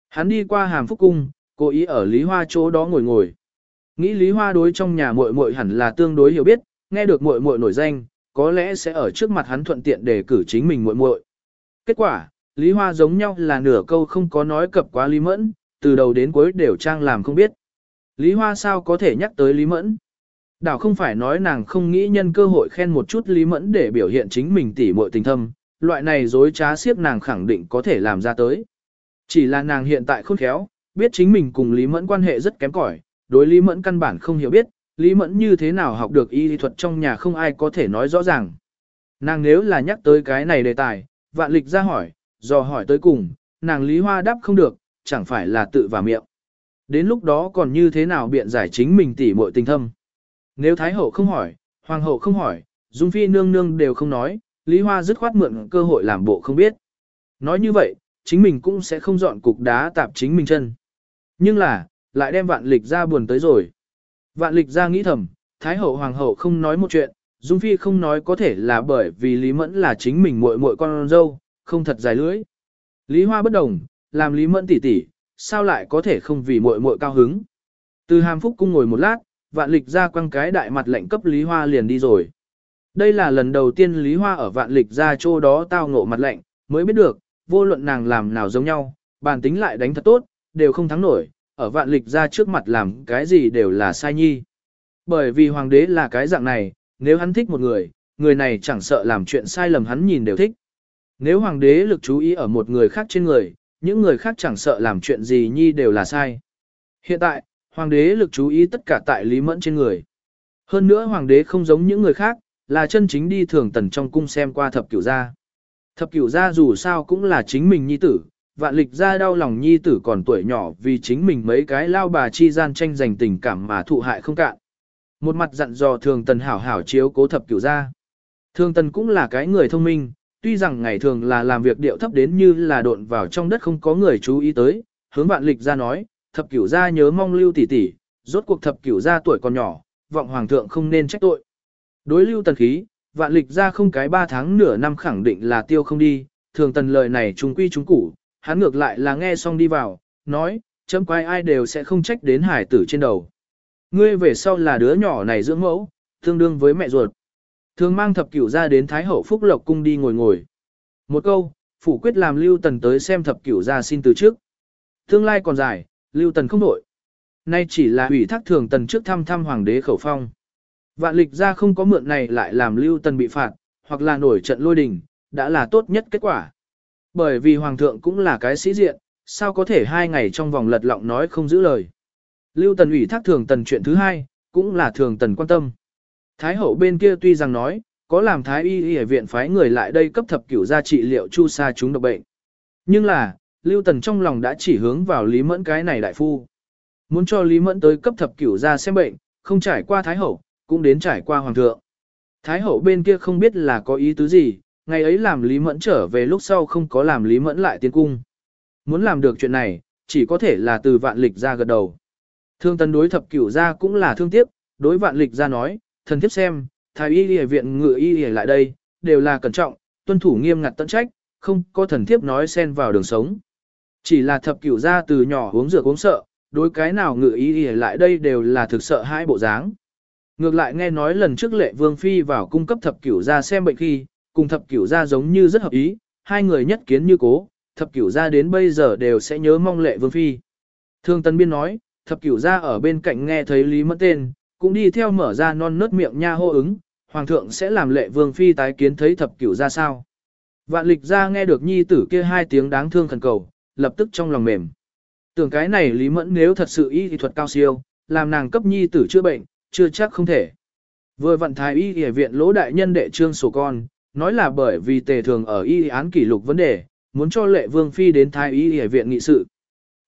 Hắn đi qua hàm phúc cung, cố ý ở Lý Hoa chỗ đó ngồi ngồi. Nghĩ Lý Hoa đối trong nhà muội muội hẳn là tương đối hiểu biết, nghe được muội muội nổi danh, có lẽ sẽ ở trước mặt hắn thuận tiện để cử chính mình muội muội. Kết quả, Lý Hoa giống nhau là nửa câu không có nói cập quá Lý Mẫn, từ đầu đến cuối đều trang làm không biết. Lý Hoa sao có thể nhắc tới Lý Mẫn? Đảo không phải nói nàng không nghĩ nhân cơ hội khen một chút Lý Mẫn để biểu hiện chính mình tỉ muội tình thâm, loại này dối trá siếp nàng khẳng định có thể làm ra tới. Chỉ là nàng hiện tại khôn khéo, biết chính mình cùng Lý Mẫn quan hệ rất kém cỏi, đối Lý Mẫn căn bản không hiểu biết, Lý Mẫn như thế nào học được y lý thuật trong nhà không ai có thể nói rõ ràng. Nàng nếu là nhắc tới cái này đề tài, vạn lịch ra hỏi, do hỏi tới cùng, nàng Lý Hoa đáp không được, chẳng phải là tự vào miệng. Đến lúc đó còn như thế nào biện giải chính mình tỉ muội tình thâm. Nếu Thái Hậu không hỏi, Hoàng Hậu không hỏi, Dung Phi nương nương đều không nói, Lý Hoa dứt khoát mượn cơ hội làm bộ không biết. Nói như vậy, chính mình cũng sẽ không dọn cục đá tạp chính mình chân. Nhưng là, lại đem vạn lịch ra buồn tới rồi. Vạn lịch ra nghĩ thầm, Thái hậu hoàng hậu không nói một chuyện, Dung Phi không nói có thể là bởi vì Lý Mẫn là chính mình muội muội con dâu, không thật dài lưỡi. Lý Hoa bất đồng, làm Lý Mẫn tỉ tỉ, sao lại có thể không vì muội muội cao hứng. Từ hàm phúc cung ngồi một lát, vạn lịch ra quăng cái đại mặt lệnh cấp Lý Hoa liền đi rồi. Đây là lần đầu tiên Lý Hoa ở vạn lịch ra chỗ đó tao ngộ mặt lệnh, mới biết được, vô luận nàng làm nào giống nhau, bản tính lại đánh thật tốt, đều không thắng nổi, ở vạn lịch ra trước mặt làm cái gì đều là sai nhi. Bởi vì hoàng đế là cái dạng này, nếu hắn thích một người, người này chẳng sợ làm chuyện sai lầm hắn nhìn đều thích. Nếu hoàng đế lực chú ý ở một người khác trên người, những người khác chẳng sợ làm chuyện gì nhi đều là sai. Hiện tại, hoàng đế lực chú ý tất cả tại Lý Mẫn trên người. Hơn nữa hoàng đế không giống những người khác, là chân chính đi thường tần trong cung xem qua thập cửu gia. Thập cửu gia dù sao cũng là chính mình nhi tử, vạn lịch gia đau lòng nhi tử còn tuổi nhỏ vì chính mình mấy cái lao bà chi gian tranh giành tình cảm mà thụ hại không cạn. Một mặt dặn dò thường tần hảo hảo chiếu cố thập cửu gia. Thường tần cũng là cái người thông minh, tuy rằng ngày thường là làm việc điệu thấp đến như là độn vào trong đất không có người chú ý tới, hướng vạn lịch ra nói, thập cửu gia nhớ mong lưu tỷ tỷ, rốt cuộc thập cửu gia tuổi còn nhỏ, vọng hoàng thượng không nên trách tội. Đối lưu tần khí, vạn lịch ra không cái ba tháng nửa năm khẳng định là tiêu không đi, thường tần lời này trung quy trung củ, hắn ngược lại là nghe xong đi vào, nói, chấm quái ai đều sẽ không trách đến hải tử trên đầu. Ngươi về sau là đứa nhỏ này dưỡng mẫu, tương đương với mẹ ruột. Thường mang thập cửu ra đến Thái Hậu Phúc Lộc Cung đi ngồi ngồi. Một câu, phủ quyết làm Lưu Tần tới xem thập cửu ra xin từ trước. Tương lai còn dài, Lưu Tần không đổi. Nay chỉ là ủy thác thường tần trước thăm thăm hoàng đế khẩu phong. Vạn lịch ra không có mượn này lại làm Lưu Tần bị phạt, hoặc là nổi trận lôi đình, đã là tốt nhất kết quả. Bởi vì hoàng thượng cũng là cái sĩ diện, sao có thể hai ngày trong vòng lật lọng nói không giữ lời. Lưu Tần ủy thác thường tần chuyện thứ hai, cũng là thường tần quan tâm. Thái hậu bên kia tuy rằng nói, có làm thái y y ở viện phái người lại đây cấp thập cửu gia trị liệu chu sa chúng độc bệnh. Nhưng là, Lưu Tần trong lòng đã chỉ hướng vào Lý Mẫn cái này đại phu. Muốn cho Lý Mẫn tới cấp thập cửu gia xem bệnh, không trải qua Thái hậu, cũng đến trải qua Hoàng thượng. Thái hậu bên kia không biết là có ý tứ gì, ngày ấy làm Lý Mẫn trở về lúc sau không có làm Lý Mẫn lại tiến cung. Muốn làm được chuyện này, chỉ có thể là từ vạn lịch ra gật đầu. Thương tần đối thập cửu gia cũng là thương tiếc, đối vạn lịch ra nói, thần thiếp xem, thái y y viện ngự y y lại đây, đều là cẩn trọng, tuân thủ nghiêm ngặt tận trách, không có thần thiếp nói xen vào đường sống. Chỉ là thập cửu gia từ nhỏ uống rượu uống sợ, đối cái nào ngự y y lại đây đều là thực sợ hai bộ dáng. Ngược lại nghe nói lần trước lệ vương phi vào cung cấp thập cửu gia xem bệnh khi, cùng thập cửu gia giống như rất hợp ý, hai người nhất kiến như cố, thập cửu gia đến bây giờ đều sẽ nhớ mong lệ vương phi. Thương Tân Biên nói, thập cửu gia ở bên cạnh nghe thấy Lý Mẫn tên, cũng đi theo mở ra non nớt miệng nha hô ứng, hoàng thượng sẽ làm lệ vương phi tái kiến thấy thập cửu ra sao. Vạn lịch ra nghe được nhi tử kia hai tiếng đáng thương khẩn cầu, lập tức trong lòng mềm. Tưởng cái này Lý Mẫn nếu thật sự y thuật cao siêu, làm nàng cấp nhi tử chữa bệnh, chưa chắc không thể. Vừa vận thái y y viện lỗ đại nhân đệ trương sổ con, nói là bởi vì tề thường ở y án kỷ lục vấn đề, muốn cho lệ vương phi đến thái y y viện nghị sự.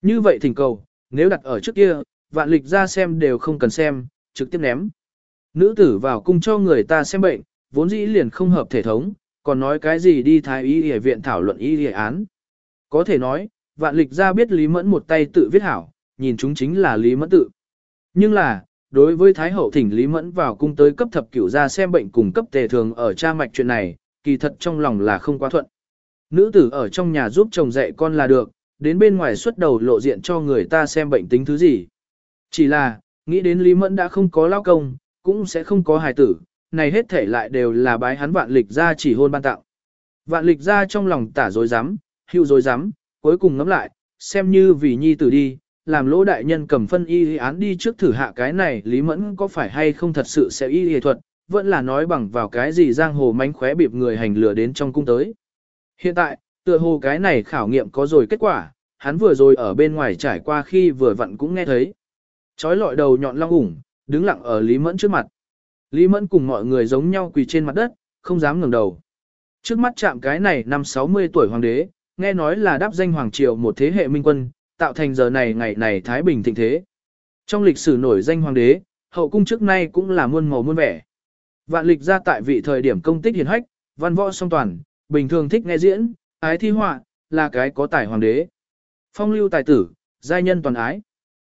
Như vậy thỉnh cầu, nếu đặt ở trước kia, vạn lịch ra xem đều không cần xem, trực tiếp ném. Nữ tử vào cung cho người ta xem bệnh, vốn dĩ liền không hợp thể thống, còn nói cái gì đi thái y y viện thảo luận y y án. Có thể nói, vạn lịch ra biết Lý Mẫn một tay tự viết hảo, nhìn chúng chính là Lý Mẫn tự. Nhưng là, đối với Thái Hậu thỉnh Lý Mẫn vào cung tới cấp thập cửu ra xem bệnh cùng cấp tề thường ở cha mạch chuyện này, kỳ thật trong lòng là không quá thuận. Nữ tử ở trong nhà giúp chồng dạy con là được, đến bên ngoài xuất đầu lộ diện cho người ta xem bệnh tính thứ gì. Chỉ là, Nghĩ đến Lý Mẫn đã không có lao công, cũng sẽ không có hài tử, này hết thể lại đều là bái hắn vạn lịch ra chỉ hôn ban tạo. Vạn lịch ra trong lòng tả dối rắm hưu dối rắm cuối cùng ngắm lại, xem như vì nhi tử đi, làm lỗ đại nhân cầm phân y án đi trước thử hạ cái này Lý Mẫn có phải hay không thật sự sẽ y y thuật, vẫn là nói bằng vào cái gì giang hồ mánh khóe bịp người hành lừa đến trong cung tới. Hiện tại, tựa hồ cái này khảo nghiệm có rồi kết quả, hắn vừa rồi ở bên ngoài trải qua khi vừa vặn cũng nghe thấy. Chói lọi đầu nhọn long ủng, đứng lặng ở Lý Mẫn trước mặt. Lý Mẫn cùng mọi người giống nhau quỳ trên mặt đất, không dám ngẩng đầu. Trước mắt chạm cái này năm 60 tuổi hoàng đế, nghe nói là đáp danh hoàng triều một thế hệ minh quân, tạo thành giờ này ngày này Thái Bình thịnh thế. Trong lịch sử nổi danh hoàng đế, hậu cung trước nay cũng là muôn màu muôn vẻ. Vạn lịch ra tại vị thời điểm công tích hiển hách, văn võ song toàn, bình thường thích nghe diễn, ái thi họa, là cái có tài hoàng đế. Phong lưu tài tử, giai nhân toàn ái.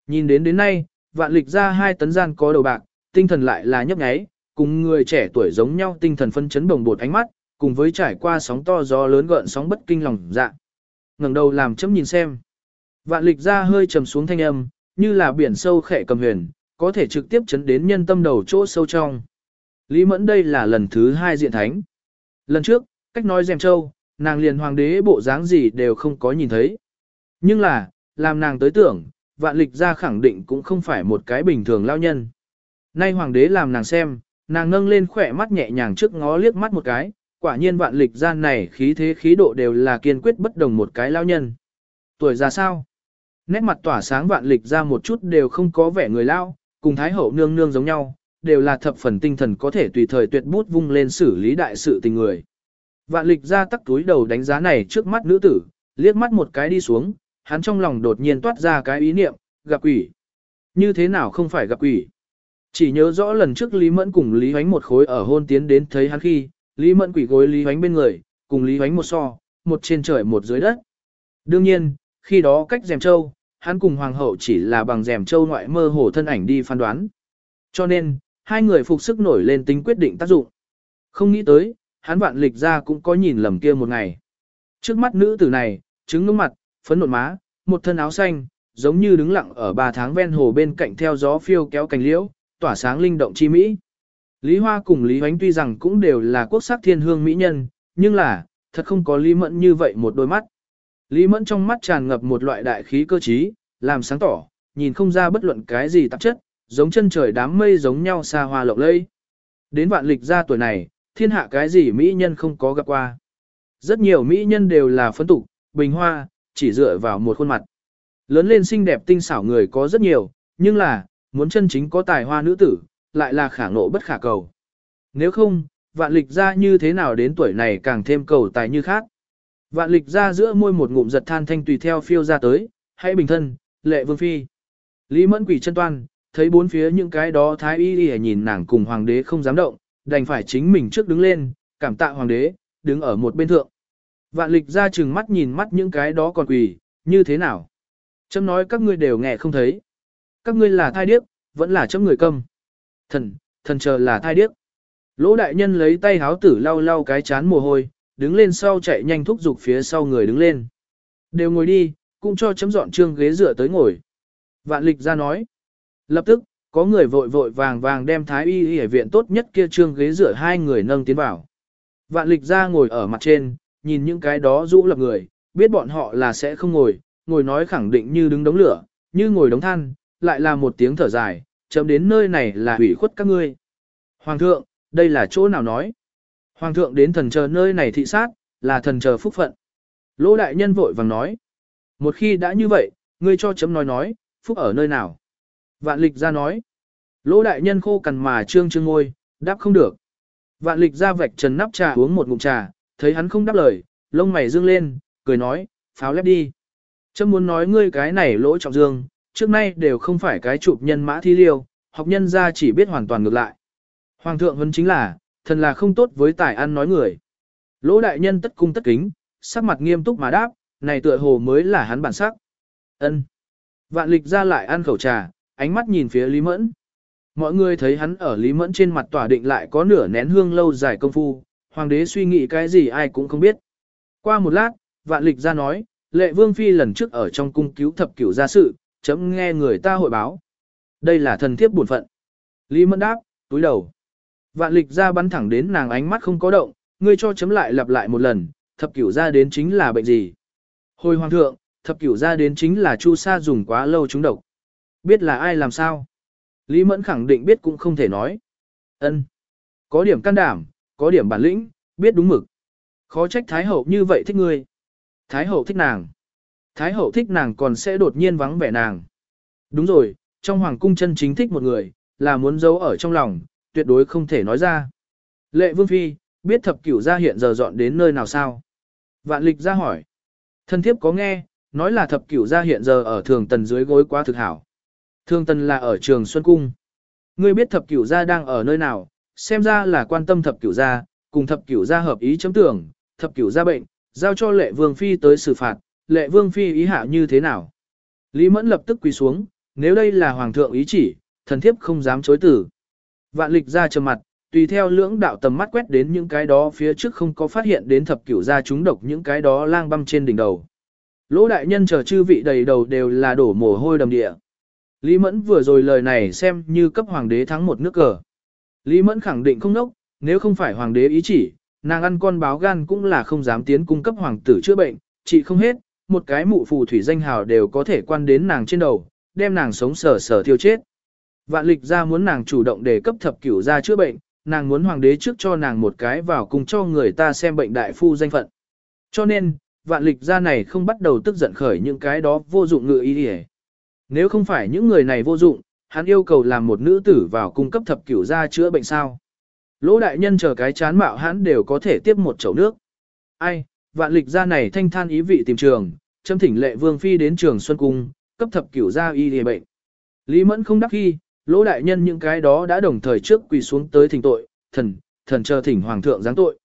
Nhìn đến đến nay, vạn lịch ra hai tấn gian có đầu bạc, tinh thần lại là nhấp nháy, cùng người trẻ tuổi giống nhau tinh thần phân chấn bồng bột ánh mắt, cùng với trải qua sóng to gió lớn gợn sóng bất kinh lòng dạ. ngẩng đầu làm chấm nhìn xem. Vạn lịch ra hơi trầm xuống thanh âm, như là biển sâu khẽ cầm huyền, có thể trực tiếp chấn đến nhân tâm đầu chỗ sâu trong. Lý Mẫn đây là lần thứ hai diện thánh. Lần trước, cách nói dèm châu, nàng liền hoàng đế bộ dáng gì đều không có nhìn thấy. Nhưng là, làm nàng tới tưởng, vạn lịch ra khẳng định cũng không phải một cái bình thường lao nhân. Nay hoàng đế làm nàng xem, Nàng nâng lên khỏe mắt nhẹ nhàng trước ngó liếc mắt một cái, quả nhiên vạn lịch ra này khí thế khí độ đều là kiên quyết bất đồng một cái lao nhân. Tuổi già sao? Nét mặt tỏa sáng vạn lịch ra một chút đều không có vẻ người lao, cùng thái hậu nương nương giống nhau, đều là thập phần tinh thần có thể tùy thời tuyệt bút vung lên xử lý đại sự tình người. Vạn lịch ra tắc túi đầu đánh giá này trước mắt nữ tử, liếc mắt một cái đi xuống, hắn trong lòng đột nhiên toát ra cái ý niệm, gặp quỷ. Như thế nào không phải gặp quỷ? Chỉ nhớ rõ lần trước Lý Mẫn cùng Lý Hoánh một khối ở hôn tiến đến thấy hắn khi, Lý Mẫn quỷ gối Lý Hoánh bên người, cùng Lý Hoánh một so, một trên trời một dưới đất. Đương nhiên, khi đó cách dèm châu, hắn cùng hoàng hậu chỉ là bằng dèm châu ngoại mơ hồ thân ảnh đi phán đoán. Cho nên, hai người phục sức nổi lên tính quyết định tác dụng. Không nghĩ tới, hắn vạn lịch ra cũng có nhìn lầm kia một ngày. Trước mắt nữ tử này, trứng ngưỡng mặt, phấn nộn má, một thân áo xanh, giống như đứng lặng ở ba tháng ven hồ bên cạnh theo gió phiêu kéo cành liễu, tỏa sáng linh động chi mỹ. Lý Hoa cùng Lý Hoánh tuy rằng cũng đều là quốc sắc thiên hương mỹ nhân, nhưng là, thật không có Lý Mẫn như vậy một đôi mắt. Lý Mẫn trong mắt tràn ngập một loại đại khí cơ trí, làm sáng tỏ, nhìn không ra bất luận cái gì tạp chất, giống chân trời đám mây giống nhau xa hoa lộng lẫy. Đến vạn lịch ra tuổi này, thiên hạ cái gì mỹ nhân không có gặp qua. Rất nhiều mỹ nhân đều là phấn tục, bình hoa, chỉ dựa vào một khuôn mặt. Lớn lên xinh đẹp tinh xảo người có rất nhiều, nhưng là, muốn chân chính có tài hoa nữ tử, lại là khả ngộ bất khả cầu. Nếu không, vạn lịch ra như thế nào đến tuổi này càng thêm cầu tài như khác. Vạn lịch ra giữa môi một ngụm giật than thanh tùy theo phiêu ra tới, hãy bình thân, lệ vương phi. Lý mẫn quỷ chân toan, thấy bốn phía những cái đó thái y y nhìn nàng cùng hoàng đế không dám động, đành phải chính mình trước đứng lên, cảm tạ hoàng đế, đứng ở một bên thượng. Vạn lịch ra chừng mắt nhìn mắt những cái đó còn quỳ, như thế nào? Chấm nói các ngươi đều nghe không thấy. Các ngươi là thai điếc, vẫn là chấm người câm. Thần, thần chờ là thai điếc. Lỗ đại nhân lấy tay háo tử lau lau cái chán mồ hôi, đứng lên sau chạy nhanh thúc giục phía sau người đứng lên. Đều ngồi đi, cũng cho chấm dọn trương ghế dựa tới ngồi. Vạn lịch ra nói. Lập tức, có người vội vội vàng vàng đem thái y y viện tốt nhất kia trương ghế rửa hai người nâng tiến vào. Vạn lịch ra ngồi ở mặt trên, nhìn những cái đó rũ lập người, biết bọn họ là sẽ không ngồi, ngồi nói khẳng định như đứng đống lửa, như ngồi đống than, lại là một tiếng thở dài, chấm đến nơi này là hủy khuất các ngươi. Hoàng thượng, đây là chỗ nào nói? Hoàng thượng đến thần chờ nơi này thị sát, là thần chờ phúc phận. Lỗ đại nhân vội vàng nói. Một khi đã như vậy, ngươi cho chấm nói nói, phúc ở nơi nào? Vạn lịch ra nói. Lỗ đại nhân khô cằn mà trương trương ngôi, đáp không được. Vạn lịch ra vạch trần nắp trà uống một ngụm trà, thấy hắn không đáp lời, lông mày dương lên, cười nói, pháo lép đi. Chấm muốn nói ngươi cái này lỗ trọng dương, trước nay đều không phải cái chụp nhân mã thi liêu, học nhân ra chỉ biết hoàn toàn ngược lại. Hoàng thượng vẫn chính là, thần là không tốt với tài ăn nói người. Lỗ đại nhân tất cung tất kính, sắc mặt nghiêm túc mà đáp, này tựa hồ mới là hắn bản sắc. Ân. Vạn lịch ra lại ăn khẩu trà, ánh mắt nhìn phía Lý Mẫn. Mọi người thấy hắn ở Lý Mẫn trên mặt tỏa định lại có nửa nén hương lâu dài công phu, hoàng đế suy nghĩ cái gì ai cũng không biết. Qua một lát, vạn lịch ra nói, lệ vương phi lần trước ở trong cung cứu thập cửu gia sự, chấm nghe người ta hội báo. Đây là thần thiếp buồn phận. Lý Mẫn đáp, túi đầu. Vạn lịch ra bắn thẳng đến nàng ánh mắt không có động, ngươi cho chấm lại lặp lại một lần, thập cửu ra đến chính là bệnh gì. Hồi hoàng thượng, thập cửu ra đến chính là chu sa dùng quá lâu trúng độc. Biết là ai làm sao? Lý Mẫn khẳng định biết cũng không thể nói. Ân, Có điểm can đảm, có điểm bản lĩnh, biết đúng mực. Khó trách Thái Hậu như vậy thích ngươi. Thái Hậu thích nàng. Thái Hậu thích nàng còn sẽ đột nhiên vắng vẻ nàng. Đúng rồi, trong Hoàng cung chân chính thích một người, là muốn giấu ở trong lòng, tuyệt đối không thể nói ra. Lệ Vương Phi, biết thập cửu gia hiện giờ dọn đến nơi nào sao? Vạn lịch ra hỏi. Thân thiếp có nghe, nói là thập cửu gia hiện giờ ở thường tần dưới gối quá thực hảo. Thường tần là ở trường Xuân Cung. Ngươi biết thập cửu gia đang ở nơi nào, xem ra là quan tâm thập cửu gia, cùng thập cửu gia hợp ý chấm tưởng, thập cửu gia bệnh, giao cho lệ vương phi tới xử phạt, lệ vương phi ý hạ như thế nào. Lý mẫn lập tức quỳ xuống, nếu đây là hoàng thượng ý chỉ, thần thiếp không dám chối tử. Vạn lịch ra trầm mặt, tùy theo lưỡng đạo tầm mắt quét đến những cái đó phía trước không có phát hiện đến thập cửu gia chúng độc những cái đó lang băm trên đỉnh đầu. Lỗ đại nhân chờ chư vị đầy đầu đều là đổ mồ hôi đầm địa. Lý Mẫn vừa rồi lời này xem như cấp hoàng đế thắng một nước cờ. Lý Mẫn khẳng định không nốc, nếu không phải hoàng đế ý chỉ, nàng ăn con báo gan cũng là không dám tiến cung cấp hoàng tử chữa bệnh, chỉ không hết, một cái mụ phù thủy danh hào đều có thể quan đến nàng trên đầu, đem nàng sống sờ sờ thiêu chết. Vạn lịch ra muốn nàng chủ động để cấp thập cửu ra chữa bệnh, nàng muốn hoàng đế trước cho nàng một cái vào cùng cho người ta xem bệnh đại phu danh phận. Cho nên, vạn lịch gia này không bắt đầu tức giận khởi những cái đó vô dụng ngự ý hề. Nếu không phải những người này vô dụng, hắn yêu cầu làm một nữ tử vào cung cấp thập cửu gia chữa bệnh sao. Lỗ đại nhân chờ cái chán mạo hắn đều có thể tiếp một chậu nước. Ai, vạn lịch gia này thanh than ý vị tìm trường, châm thỉnh lệ vương phi đến trường Xuân Cung, cấp thập cửu gia y lìa bệnh. Lý mẫn không đắc khi, lỗ đại nhân những cái đó đã đồng thời trước quỳ xuống tới thỉnh tội, thần, thần chờ thỉnh hoàng thượng giáng tội.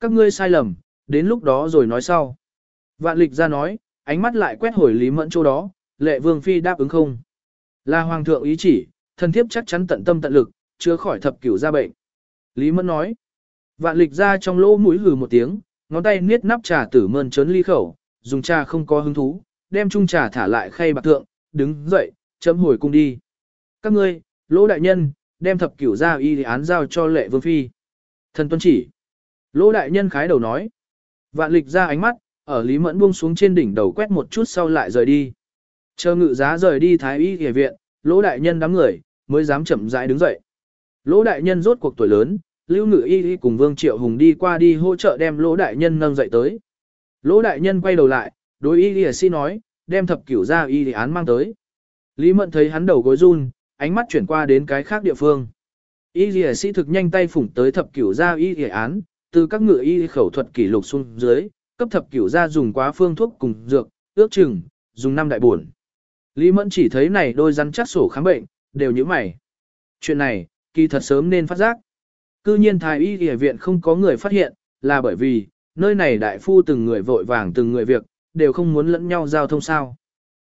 Các ngươi sai lầm, đến lúc đó rồi nói sau. Vạn lịch ra nói, ánh mắt lại quét hồi Lý Mẫn chỗ đó, lệ vương phi đáp ứng không. Là hoàng thượng ý chỉ, thần thiếp chắc chắn tận tâm tận lực, chữa khỏi thập cửu ra bệnh. Lý Mẫn nói, vạn lịch ra trong lỗ mũi hừ một tiếng, ngón tay niết nắp trà tử mơn trớn ly khẩu, dùng trà không có hứng thú, đem chung trà thả lại khay bạc thượng, đứng dậy, chấm hồi cung đi. Các ngươi, lỗ đại nhân, đem thập cửu ra y án giao cho lệ vương phi. Thần tuân chỉ. Lỗ đại nhân khái đầu nói. Vạn lịch ra ánh mắt, ở Lý Mẫn buông xuống trên đỉnh đầu quét một chút sau lại rời đi. Chờ ngự giá rời đi thái y y viện, lỗ đại nhân đám người, mới dám chậm rãi đứng dậy. Lỗ đại nhân rốt cuộc tuổi lớn, lưu ngự y y cùng Vương Triệu Hùng đi qua đi hỗ trợ đem lỗ đại nhân nâng dậy tới. Lỗ đại nhân quay đầu lại, đối y y si nói, đem thập cửu ra y án mang tới. Lý Mẫn thấy hắn đầu gối run, ánh mắt chuyển qua đến cái khác địa phương. Y y sĩ thực nhanh tay phủng tới thập cửu ra y y án, từ các ngựa y khẩu thuật kỷ lục xuống dưới, cấp thập cửu ra dùng quá phương thuốc cùng dược, ước chừng, dùng năm đại buồn. Lý Mẫn chỉ thấy này đôi rắn chắc sổ khám bệnh, đều như mày. Chuyện này, kỳ thật sớm nên phát giác. Cư nhiên thái y y viện không có người phát hiện, là bởi vì, nơi này đại phu từng người vội vàng từng người việc, đều không muốn lẫn nhau giao thông sao.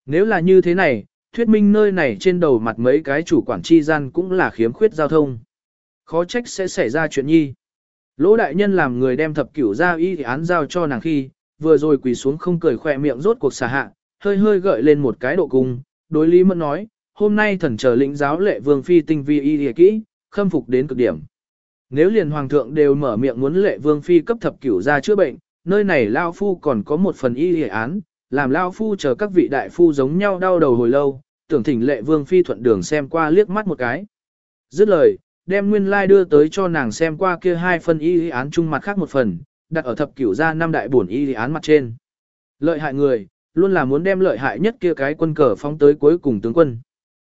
Nếu là như thế này, thuyết minh nơi này trên đầu mặt mấy cái chủ quản chi gian cũng là khiếm khuyết giao thông. Khó trách sẽ xảy ra chuyện nhi. Lỗ đại nhân làm người đem thập cửu ra y án giao cho nàng khi, vừa rồi quỳ xuống không cười khỏe miệng rốt cuộc xả hạ, hơi hơi gợi lên một cái độ cung, đối lý mẫn nói, hôm nay thần chờ lĩnh giáo lệ vương phi tinh vi y địa kỹ, khâm phục đến cực điểm. Nếu liền hoàng thượng đều mở miệng muốn lệ vương phi cấp thập cửu ra chữa bệnh, nơi này lao phu còn có một phần y địa án, làm lao phu chờ các vị đại phu giống nhau đau đầu hồi lâu, tưởng thỉnh lệ vương phi thuận đường xem qua liếc mắt một cái. Dứt lời, đem nguyên lai like đưa tới cho nàng xem qua kia hai phần y án chung mặt khác một phần, đặt ở thập cửu ra năm đại bổn y án mặt trên. Lợi hại người, luôn là muốn đem lợi hại nhất kia cái quân cờ phóng tới cuối cùng tướng quân.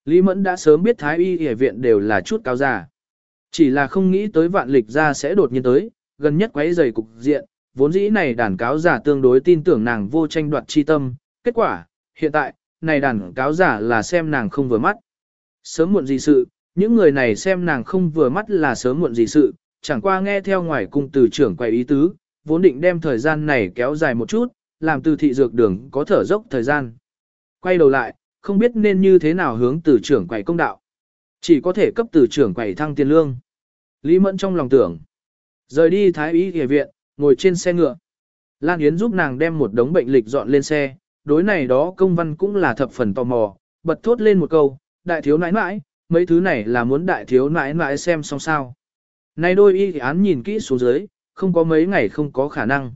Lý Mẫn đã sớm biết thái y y viện đều là chút cao giả. Chỉ là không nghĩ tới vạn lịch ra sẽ đột nhiên tới, gần nhất quấy rầy cục diện, vốn dĩ này đàn cáo giả tương đối tin tưởng nàng vô tranh đoạt chi tâm, kết quả, hiện tại, này đàn cáo giả là xem nàng không vừa mắt. Sớm muộn gì sự, những người này xem nàng không vừa mắt là sớm muộn gì sự, chẳng qua nghe theo ngoài cung từ trưởng quay ý tứ, vốn định đem thời gian này kéo dài một chút, làm từ thị dược đường có thở dốc thời gian. Quay đầu lại, không biết nên như thế nào hướng từ trưởng quầy công đạo. Chỉ có thể cấp từ trưởng quầy thăng tiền lương. Lý Mẫn trong lòng tưởng. Rời đi Thái Y Y viện, ngồi trên xe ngựa. Lan Yến giúp nàng đem một đống bệnh lịch dọn lên xe, đối này đó công văn cũng là thập phần tò mò, bật thốt lên một câu, đại thiếu nãi nãi, mấy thứ này là muốn đại thiếu nãi nãi xem xong sao. Này đôi y án nhìn kỹ xuống dưới, không có mấy ngày không có khả năng.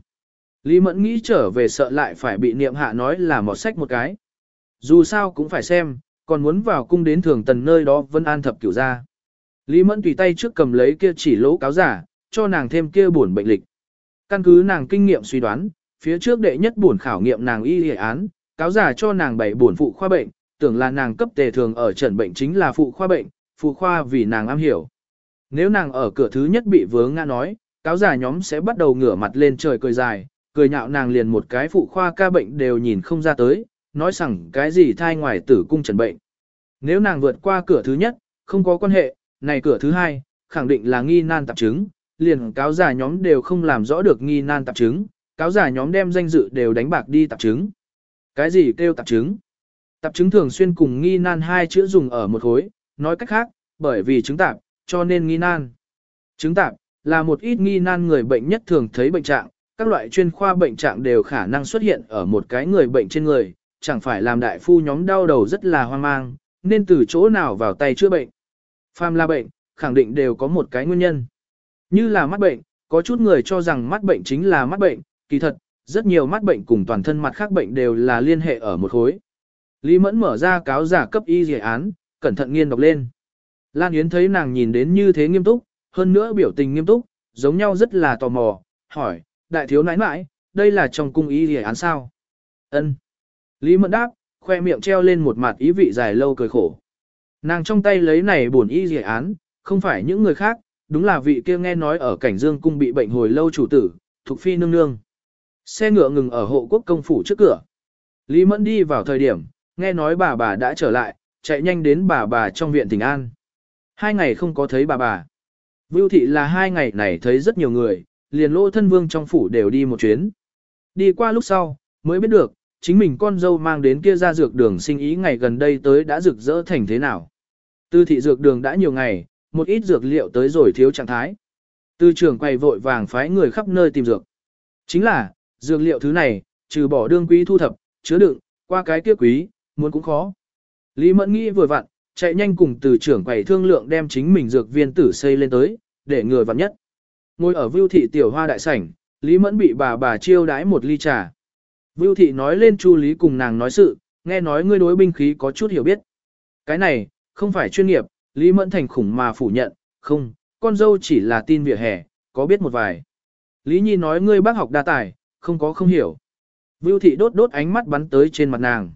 Lý Mẫn nghĩ trở về sợ lại phải bị niệm hạ nói là mọt sách một cái. Dù sao cũng phải xem, còn muốn vào cung đến thường tần nơi đó vẫn an thập kiểu ra. Lý Mẫn tùy tay trước cầm lấy kia chỉ lỗ cáo giả, cho nàng thêm kia buồn bệnh lịch. Căn cứ nàng kinh nghiệm suy đoán, phía trước đệ nhất buồn khảo nghiệm nàng y y án, cáo giả cho nàng bảy buồn phụ khoa bệnh, tưởng là nàng cấp tề thường ở trần bệnh chính là phụ khoa bệnh, phụ khoa vì nàng am hiểu. Nếu nàng ở cửa thứ nhất bị vướng ngã nói, cáo giả nhóm sẽ bắt đầu ngửa mặt lên trời cười dài, cười nhạo nàng liền một cái phụ khoa ca bệnh đều nhìn không ra tới, nói rằng cái gì thai ngoài tử cung trần bệnh. Nếu nàng vượt qua cửa thứ nhất, không có quan hệ, này cửa thứ hai, khẳng định là nghi nan tạp chứng, liền cáo giả nhóm đều không làm rõ được nghi nan tạp chứng, cáo giả nhóm đem danh dự đều đánh bạc đi tạp chứng. Cái gì kêu tạp chứng? Tạp chứng thường xuyên cùng nghi nan hai chữ dùng ở một khối, nói cách khác, bởi vì chứng tạp, cho nên nghi nan. Chứng tạp, là một ít nghi nan người bệnh nhất thường thấy bệnh trạng, các loại chuyên khoa bệnh trạng đều khả năng xuất hiện ở một cái người bệnh trên người, chẳng phải làm đại phu nhóm đau đầu rất là hoang mang, nên từ chỗ nào vào tay chữa bệnh. Phàm là bệnh, khẳng định đều có một cái nguyên nhân. Như là mắt bệnh, có chút người cho rằng mắt bệnh chính là mắt bệnh, kỳ thật, rất nhiều mắt bệnh cùng toàn thân mặt khác bệnh đều là liên hệ ở một khối. Lý Mẫn mở ra cáo giả cấp y giải án, cẩn thận nghiên đọc lên. Lan Yến thấy nàng nhìn đến như thế nghiêm túc, hơn nữa biểu tình nghiêm túc, giống nhau rất là tò mò, hỏi, đại thiếu nãi nãi, đây là trong cung ý hề án sao? ân Lý Mẫn đáp, khoe miệng treo lên một mặt ý vị dài lâu cười khổ. Nàng trong tay lấy này buồn y dì án, không phải những người khác, đúng là vị kia nghe nói ở cảnh dương cung bị bệnh hồi lâu chủ tử, thuộc phi nương nương. Xe ngựa ngừng ở hộ quốc công phủ trước cửa. Lý Mẫn đi vào thời điểm, nghe nói bà bà đã trở lại, chạy nhanh đến bà bà trong viện tỉnh An. Hai ngày không có thấy bà bà. Vưu thị là hai ngày này thấy rất nhiều người, liền lỗ thân vương trong phủ đều đi một chuyến. Đi qua lúc sau, mới biết được, chính mình con dâu mang đến kia ra dược đường sinh ý ngày gần đây tới đã rực rỡ thành thế nào. Tư thị dược đường đã nhiều ngày, một ít dược liệu tới rồi thiếu trạng thái. Tư trưởng quay vội vàng phái người khắp nơi tìm dược. Chính là, dược liệu thứ này, trừ bỏ đương quý thu thập, chứa đựng, qua cái kia quý, muốn cũng khó. Lý Mẫn nghĩ vừa vặn, chạy nhanh cùng từ trưởng quầy thương lượng đem chính mình dược viên tử xây lên tới, để người vặn nhất. Ngồi ở vưu thị tiểu hoa đại sảnh, Lý Mẫn bị bà bà chiêu đái một ly trà. Vưu thị nói lên Chu Lý cùng nàng nói sự, nghe nói ngươi đối binh khí có chút hiểu biết. Cái này, không phải chuyên nghiệp, Lý Mẫn thành khủng mà phủ nhận, không, con dâu chỉ là tin vỉa hè, có biết một vài. Lý Nhi nói ngươi bác học đa tài, không có không hiểu. Vưu thị đốt đốt ánh mắt bắn tới trên mặt nàng.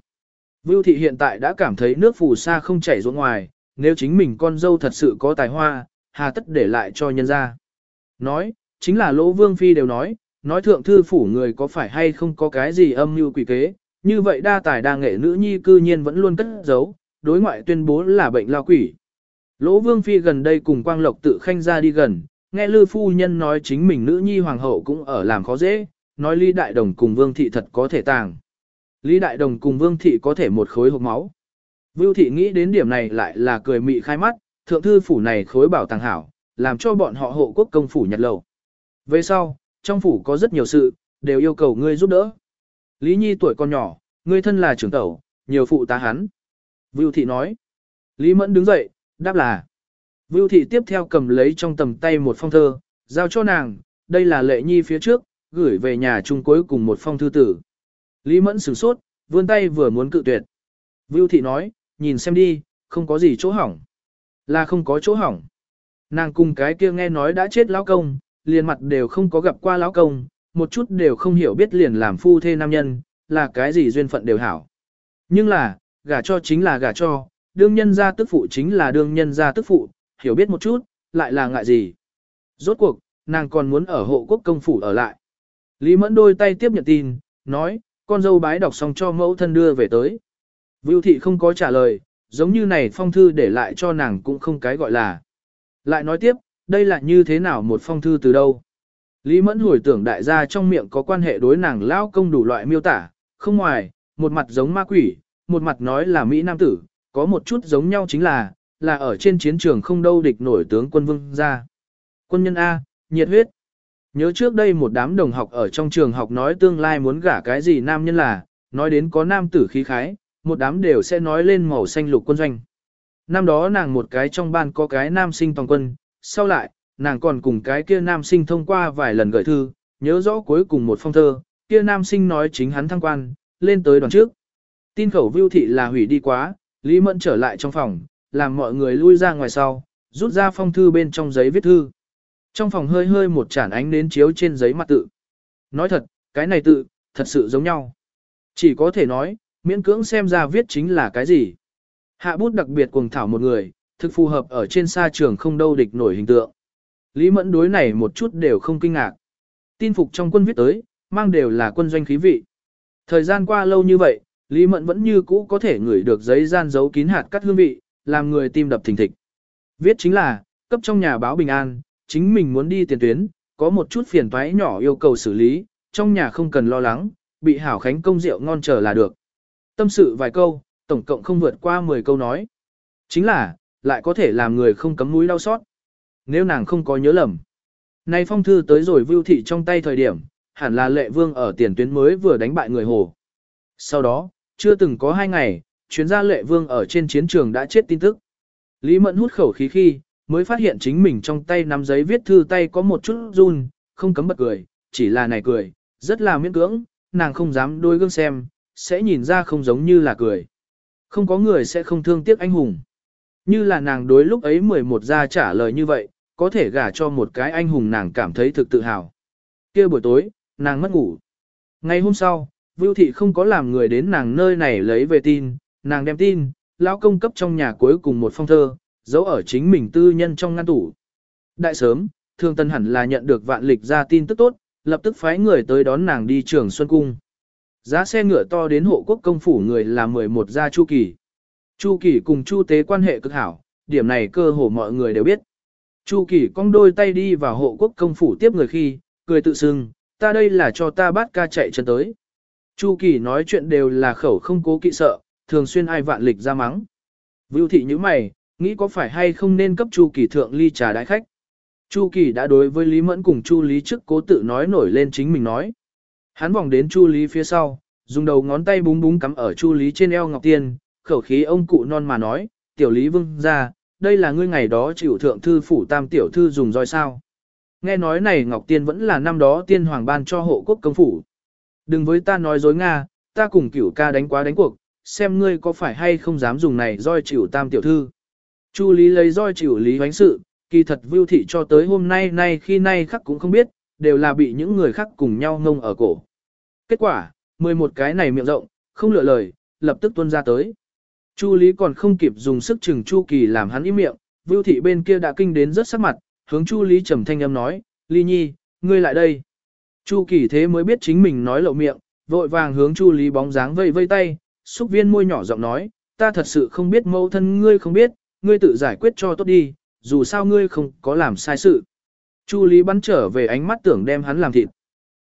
Vưu thị hiện tại đã cảm thấy nước phù sa không chảy ruộng ngoài, nếu chính mình con dâu thật sự có tài hoa, hà tất để lại cho nhân gia. Nói, chính là lỗ vương phi đều nói, nói thượng thư phủ người có phải hay không có cái gì âm mưu quỷ kế, như vậy đa tài đa nghệ nữ nhi cư nhiên vẫn luôn cất giấu, đối ngoại tuyên bố là bệnh lao quỷ. Lỗ vương phi gần đây cùng quang lộc tự khanh ra đi gần, nghe lư phu nhân nói chính mình nữ nhi hoàng hậu cũng ở làm khó dễ, nói Lý Đại Đồng cùng Vương Thị thật có thể tàng. Lý Đại Đồng cùng Vương Thị có thể một khối hộp máu. Vưu Thị nghĩ đến điểm này lại là cười mị khai mắt, thượng thư phủ này khối bảo tàng hảo, làm cho bọn họ hộ quốc công phủ nhặt lầu. Về sau, trong phủ có rất nhiều sự, đều yêu cầu ngươi giúp đỡ. Lý Nhi tuổi còn nhỏ, ngươi thân là trưởng tẩu, nhiều phụ tá hắn. Vưu Thị nói. Lý Mẫn đứng dậy, đáp là. Vưu Thị tiếp theo cầm lấy trong tầm tay một phong thơ, giao cho nàng, đây là lệ nhi phía trước, gửi về nhà chung cuối cùng một phong thư tử. Lý Mẫn sửng sốt, vươn tay vừa muốn cự tuyệt. Vưu Thị nói, nhìn xem đi, không có gì chỗ hỏng. Là không có chỗ hỏng. Nàng cùng cái kia nghe nói đã chết lão công, liền mặt đều không có gặp qua lão công, một chút đều không hiểu biết liền làm phu thê nam nhân, là cái gì duyên phận đều hảo. Nhưng là, gả cho chính là gả cho, đương nhân gia tức phụ chính là đương nhân gia tức phụ, hiểu biết một chút, lại là ngại gì. Rốt cuộc, nàng còn muốn ở hộ quốc công phủ ở lại. Lý Mẫn đôi tay tiếp nhận tin, nói, con dâu bái đọc xong cho mẫu thân đưa về tới. Vưu thị không có trả lời, giống như này phong thư để lại cho nàng cũng không cái gọi là. Lại nói tiếp, đây là như thế nào một phong thư từ đâu? Lý Mẫn hồi tưởng đại gia trong miệng có quan hệ đối nàng lao công đủ loại miêu tả, không ngoài, một mặt giống ma quỷ, một mặt nói là Mỹ Nam tử, có một chút giống nhau chính là, là ở trên chiến trường không đâu địch nổi tướng quân vương ra. Quân nhân A, nhiệt huyết. Nhớ trước đây một đám đồng học ở trong trường học nói tương lai muốn gả cái gì nam nhân là, nói đến có nam tử khí khái, một đám đều sẽ nói lên màu xanh lục quân doanh. Năm đó nàng một cái trong ban có cái nam sinh toàn quân, sau lại, nàng còn cùng cái kia nam sinh thông qua vài lần gửi thư, nhớ rõ cuối cùng một phong thơ, kia nam sinh nói chính hắn thăng quan, lên tới đoàn trước. Tin khẩu vưu thị là hủy đi quá, Lý Mẫn trở lại trong phòng, làm mọi người lui ra ngoài sau, rút ra phong thư bên trong giấy viết thư. Trong phòng hơi hơi một chản ánh đến chiếu trên giấy mặt tự. Nói thật, cái này tự, thật sự giống nhau. Chỉ có thể nói, miễn cưỡng xem ra viết chính là cái gì. Hạ bút đặc biệt cuồng thảo một người, thực phù hợp ở trên sa trường không đâu địch nổi hình tượng. Lý Mẫn đối này một chút đều không kinh ngạc. Tin phục trong quân viết tới, mang đều là quân doanh khí vị. Thời gian qua lâu như vậy, Lý Mẫn vẫn như cũ có thể ngửi được giấy gian giấu kín hạt cắt hương vị, làm người tim đập thình thịch. Viết chính là, cấp trong nhà báo bình an, chính mình muốn đi tiền tuyến, có một chút phiền toái nhỏ yêu cầu xử lý, trong nhà không cần lo lắng, bị hảo khánh công rượu ngon chờ là được. Tâm sự vài câu, tổng cộng không vượt qua 10 câu nói. Chính là, lại có thể làm người không cấm mũi đau xót. Nếu nàng không có nhớ lầm. Nay phong thư tới rồi vưu thị trong tay thời điểm, hẳn là lệ vương ở tiền tuyến mới vừa đánh bại người hồ. Sau đó, chưa từng có hai ngày, chuyến gia lệ vương ở trên chiến trường đã chết tin tức. Lý Mẫn hút khẩu khí khi, mới phát hiện chính mình trong tay nắm giấy viết thư tay có một chút run, không cấm bật cười, chỉ là này cười, rất là miễn cưỡng, nàng không dám đôi gương xem, sẽ nhìn ra không giống như là cười. Không có người sẽ không thương tiếc anh hùng. Như là nàng đối lúc ấy 11 ra trả lời như vậy, có thể gả cho một cái anh hùng nàng cảm thấy thực tự hào. kia buổi tối, nàng mất ngủ. Ngày hôm sau, Vưu Thị không có làm người đến nàng nơi này lấy về tin, nàng đem tin, lão công cấp trong nhà cuối cùng một phong thơ, giấu ở chính mình tư nhân trong ngăn tủ. Đại sớm, Thương Tân hẳn là nhận được vạn lịch ra tin tức tốt, lập tức phái người tới đón nàng đi trường Xuân Cung. Giá xe ngựa to đến hộ quốc công phủ người là 11 gia Chu Kỳ. Chu Kỳ cùng Chu Tế quan hệ cực hảo, điểm này cơ hồ mọi người đều biết. Chu Kỳ cong đôi tay đi vào hộ quốc công phủ tiếp người khi, cười tự xưng, ta đây là cho ta bắt ca chạy chân tới. Chu Kỳ nói chuyện đều là khẩu không cố kỵ sợ, thường xuyên ai vạn lịch ra mắng. Vưu thị như mày, nghĩ có phải hay không nên cấp Chu Kỳ thượng ly trà đái khách. Chu Kỳ đã đối với Lý Mẫn cùng Chu Lý trước cố tự nói nổi lên chính mình nói. Hắn vòng đến Chu Lý phía sau, dùng đầu ngón tay búng búng cắm ở Chu Lý trên eo Ngọc Tiên, khẩu khí ông cụ non mà nói, tiểu Lý vương ra, đây là ngươi ngày đó chịu thượng thư phủ tam tiểu thư dùng roi sao. Nghe nói này Ngọc Tiên vẫn là năm đó tiên hoàng ban cho hộ quốc công phủ. Đừng với ta nói dối Nga, ta cùng cửu ca đánh quá đánh cuộc, xem ngươi có phải hay không dám dùng này roi chịu tam tiểu thư. Chu Lý lấy roi chịu Lý hoánh sự, kỳ thật vưu thị cho tới hôm nay nay khi nay khắc cũng không biết, đều là bị những người khác cùng nhau ngông ở cổ. Kết quả, 11 cái này miệng rộng, không lựa lời, lập tức tuôn ra tới. Chu Lý còn không kịp dùng sức chừng Chu Kỳ làm hắn im miệng, Vưu thị bên kia đã kinh đến rất sắc mặt, hướng Chu Lý trầm thanh âm nói, Ly Nhi, ngươi lại đây. Chu Kỳ thế mới biết chính mình nói lộ miệng, vội vàng hướng Chu Lý bóng dáng vây vây tay, xúc viên môi nhỏ giọng nói, ta thật sự không biết mâu thân ngươi không biết, ngươi tự giải quyết cho tốt đi, dù sao ngươi không có làm sai sự. Chu Lý bắn trở về ánh mắt tưởng đem hắn làm thịt.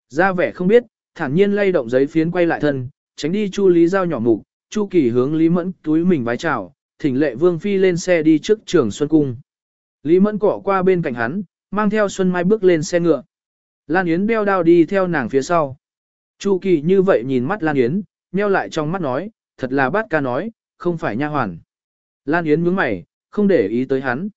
Ra vẻ không biết, thản nhiên lay động giấy phiến quay lại thân, tránh đi Chu Lý giao nhỏ mục, Chu Kỳ hướng Lý Mẫn túi mình vái chào, thỉnh lệ vương phi lên xe đi trước trường Xuân Cung. Lý Mẫn cọ qua bên cạnh hắn, mang theo Xuân Mai bước lên xe ngựa. Lan Yến đeo đao đi theo nàng phía sau. Chu Kỳ như vậy nhìn mắt Lan Yến, nheo lại trong mắt nói, thật là bát ca nói, không phải nha hoàn. Lan Yến nhướng mày, không để ý tới hắn.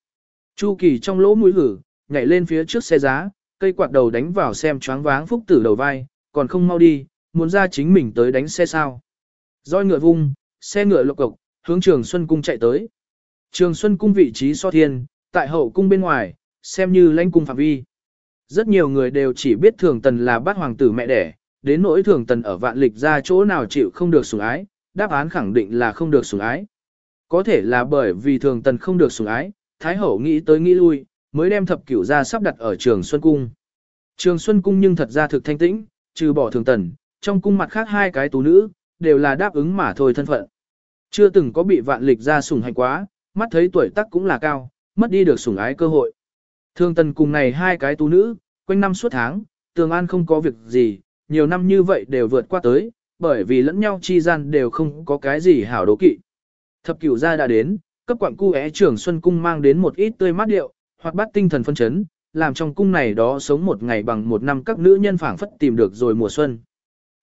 Chu Kỳ trong lỗ mũi gửi nhảy lên phía trước xe giá, cây quạt đầu đánh vào xem choáng váng phúc tử đầu vai, còn không mau đi, muốn ra chính mình tới đánh xe sao. Roi ngựa vung, xe ngựa lộc cộc, hướng Trường Xuân Cung chạy tới. Trường Xuân Cung vị trí so thiên, tại hậu cung bên ngoài, xem như lãnh cung phạm vi. Rất nhiều người đều chỉ biết thường tần là bát hoàng tử mẹ đẻ, đến nỗi thường tần ở vạn lịch ra chỗ nào chịu không được sủng ái, đáp án khẳng định là không được sủng ái. Có thể là bởi vì thường tần không được sủng ái, Thái Hậu nghĩ tới nghĩ lui, mới đem thập cửu ra sắp đặt ở trường Xuân Cung. Trường Xuân Cung nhưng thật ra thực thanh tĩnh, trừ bỏ thường tần, trong cung mặt khác hai cái tú nữ, đều là đáp ứng mà thôi thân phận. Chưa từng có bị vạn lịch ra sủng hành quá, mắt thấy tuổi tác cũng là cao, mất đi được sủng ái cơ hội. Thường tần cùng này hai cái tú nữ, quanh năm suốt tháng, tường an không có việc gì, nhiều năm như vậy đều vượt qua tới, bởi vì lẫn nhau chi gian đều không có cái gì hảo đố kỵ. Thập cửu gia đã đến, cấp quặng cu é trưởng Xuân Cung mang đến một ít tươi mát điệu, hoặc bắt tinh thần phân chấn, làm trong cung này đó sống một ngày bằng một năm các nữ nhân phảng phất tìm được rồi mùa xuân.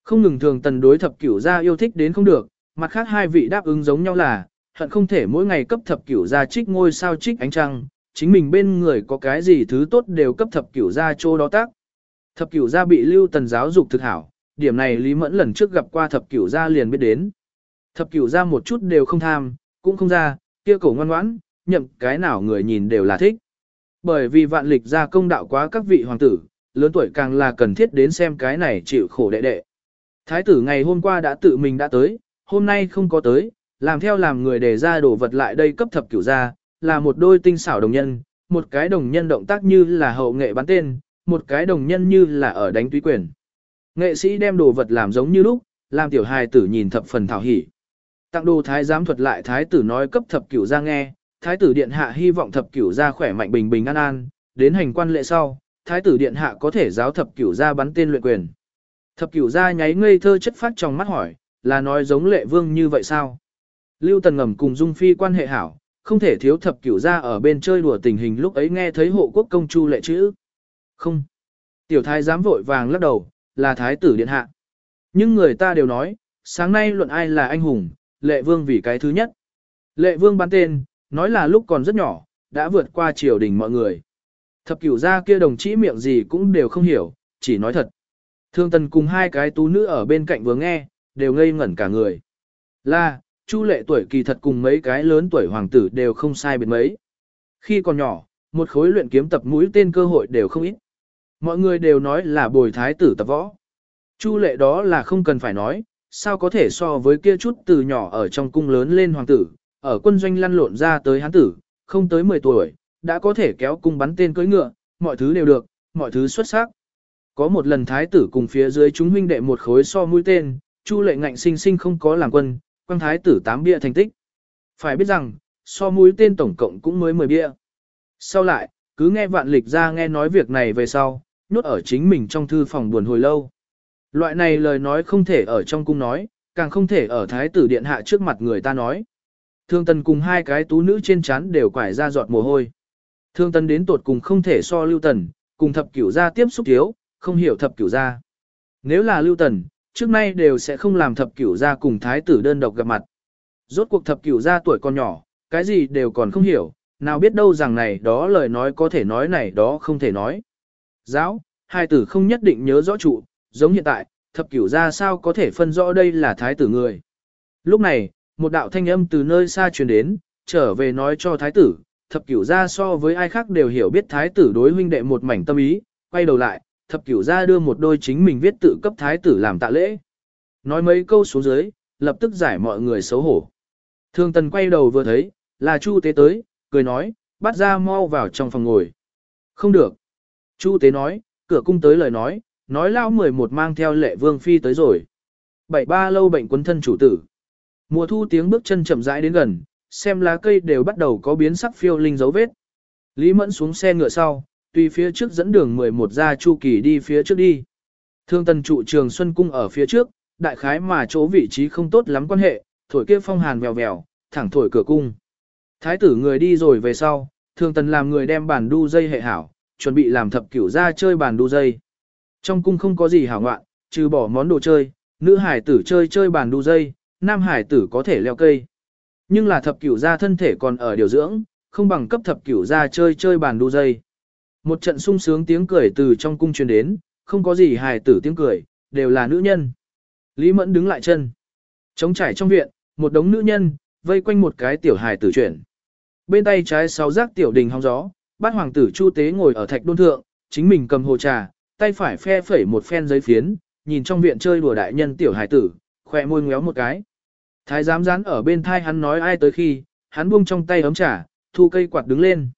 Không ngừng thường tần đối thập cửu gia yêu thích đến không được, mặt khác hai vị đáp ứng giống nhau là, hận không thể mỗi ngày cấp thập cửu gia trích ngôi sao trích ánh trăng, chính mình bên người có cái gì thứ tốt đều cấp thập cửu gia chỗ đó tác. Thập cửu gia bị lưu tần giáo dục thực hảo, điểm này Lý Mẫn lần trước gặp qua thập cửu gia liền biết đến. Thập cửu gia một chút đều không tham, cũng không ra, kia cổ ngoan ngoãn, nhậm cái nào người nhìn đều là thích. Bởi vì vạn lịch ra công đạo quá các vị hoàng tử, lớn tuổi càng là cần thiết đến xem cái này chịu khổ đệ đệ. Thái tử ngày hôm qua đã tự mình đã tới, hôm nay không có tới, làm theo làm người để ra đổ vật lại đây cấp thập cửu ra, là một đôi tinh xảo đồng nhân, một cái đồng nhân động tác như là hậu nghệ bán tên, một cái đồng nhân như là ở đánh túy quyền. Nghệ sĩ đem đồ vật làm giống như lúc, làm tiểu hài tử nhìn thập phần thảo hỉ. Tặng đồ thái giám thuật lại thái tử nói cấp thập cửu ra nghe, thái tử điện hạ hy vọng thập cửu gia khỏe mạnh bình bình an an, đến hành quan lệ sau, thái tử điện hạ có thể giáo thập cửu gia bắn tên luyện quyền. Thập cửu gia nháy ngây thơ chất phát trong mắt hỏi, là nói giống lệ vương như vậy sao? Lưu Tần ngầm cùng Dung Phi quan hệ hảo, không thể thiếu thập cửu gia ở bên chơi đùa tình hình lúc ấy nghe thấy hộ quốc công chu lệ chữ. Không. Tiểu thái dám vội vàng lắc đầu, là thái tử điện hạ. Nhưng người ta đều nói, sáng nay luận ai là anh hùng, lệ vương vì cái thứ nhất. Lệ vương bắn tên, nói là lúc còn rất nhỏ, đã vượt qua triều đình mọi người. Thập cửu gia kia đồng chí miệng gì cũng đều không hiểu, chỉ nói thật. Thương tần cùng hai cái tú nữ ở bên cạnh vừa nghe, đều ngây ngẩn cả người. Là, Chu lệ tuổi kỳ thật cùng mấy cái lớn tuổi hoàng tử đều không sai biệt mấy. Khi còn nhỏ, một khối luyện kiếm tập mũi tên cơ hội đều không ít. Mọi người đều nói là bồi thái tử tập võ. Chu lệ đó là không cần phải nói, sao có thể so với kia chút từ nhỏ ở trong cung lớn lên hoàng tử, ở quân doanh lăn lộn ra tới hán tử, không tới 10 tuổi, đã có thể kéo cung bắn tên cưỡi ngựa, mọi thứ đều được, mọi thứ xuất sắc. Có một lần thái tử cùng phía dưới chúng huynh đệ một khối so mũi tên, Chu lệ ngạnh sinh sinh không có làm quân, quang thái tử tám bia thành tích. Phải biết rằng, so mũi tên tổng cộng cũng mới 10 bia. Sau lại, cứ nghe vạn lịch ra nghe nói việc này về sau, nhốt ở chính mình trong thư phòng buồn hồi lâu. Loại này lời nói không thể ở trong cung nói, càng không thể ở thái tử điện hạ trước mặt người ta nói. Thương tần cùng hai cái tú nữ trên chán đều quải ra giọt mồ hôi. Thương tần đến tột cùng không thể so lưu tần, cùng thập cửu gia tiếp xúc thiếu, không hiểu thập cửu gia. Nếu là lưu tần, trước nay đều sẽ không làm thập cửu gia cùng thái tử đơn độc gặp mặt. Rốt cuộc thập cửu gia tuổi còn nhỏ, cái gì đều còn không hiểu, nào biết đâu rằng này đó lời nói có thể nói này đó không thể nói. Giáo, hai tử không nhất định nhớ rõ trụ, giống hiện tại, thập cửu gia sao có thể phân rõ đây là thái tử người. Lúc này, một đạo thanh âm từ nơi xa truyền đến, trở về nói cho thái tử, thập cửu gia so với ai khác đều hiểu biết thái tử đối huynh đệ một mảnh tâm ý, quay đầu lại, thập cửu gia đưa một đôi chính mình viết tự cấp thái tử làm tạ lễ. Nói mấy câu xuống dưới, lập tức giải mọi người xấu hổ. Thương tần quay đầu vừa thấy, là Chu tế tới, cười nói, bắt ra mau vào trong phòng ngồi. Không được. Chu tế nói, cửa cung tới lời nói, nói lao 11 mang theo lệ vương phi tới rồi. Bảy ba lâu bệnh quân thân chủ tử. Mùa thu tiếng bước chân chậm rãi đến gần, xem lá cây đều bắt đầu có biến sắc phiêu linh dấu vết. Lý Mẫn xuống xe ngựa sau, tùy phía trước dẫn đường 11 ra Chu Kỳ đi phía trước đi. Thương tần trụ trường Xuân Cung ở phía trước, đại khái mà chỗ vị trí không tốt lắm quan hệ, thổi kia phong hàn vèo vèo, thẳng thổi cửa cung. Thái tử người đi rồi về sau, thương tần làm người đem bàn đu dây hệ hảo, chuẩn bị làm thập cửu ra chơi bàn đu dây. Trong cung không có gì hảo ngoạn, trừ bỏ món đồ chơi, nữ hải tử chơi chơi bàn đu dây, nam hải tử có thể leo cây. Nhưng là thập cửu gia thân thể còn ở điều dưỡng, không bằng cấp thập cửu gia chơi chơi bàn đu dây. Một trận sung sướng tiếng cười từ trong cung truyền đến, không có gì hài tử tiếng cười, đều là nữ nhân. Lý Mẫn đứng lại chân. Trống trải trong viện, một đống nữ nhân, vây quanh một cái tiểu hài tử chuyển. Bên tay trái sáu giác tiểu đình hóng gió, bát hoàng tử Chu Tế ngồi ở thạch đôn thượng, chính mình cầm hồ trà, tay phải phe phẩy một phen giấy phiến, nhìn trong viện chơi đùa đại nhân tiểu hài tử, khỏe môi ngéo một cái. Thái giám rán ở bên thai hắn nói ai tới khi, hắn buông trong tay ấm trà, thu cây quạt đứng lên.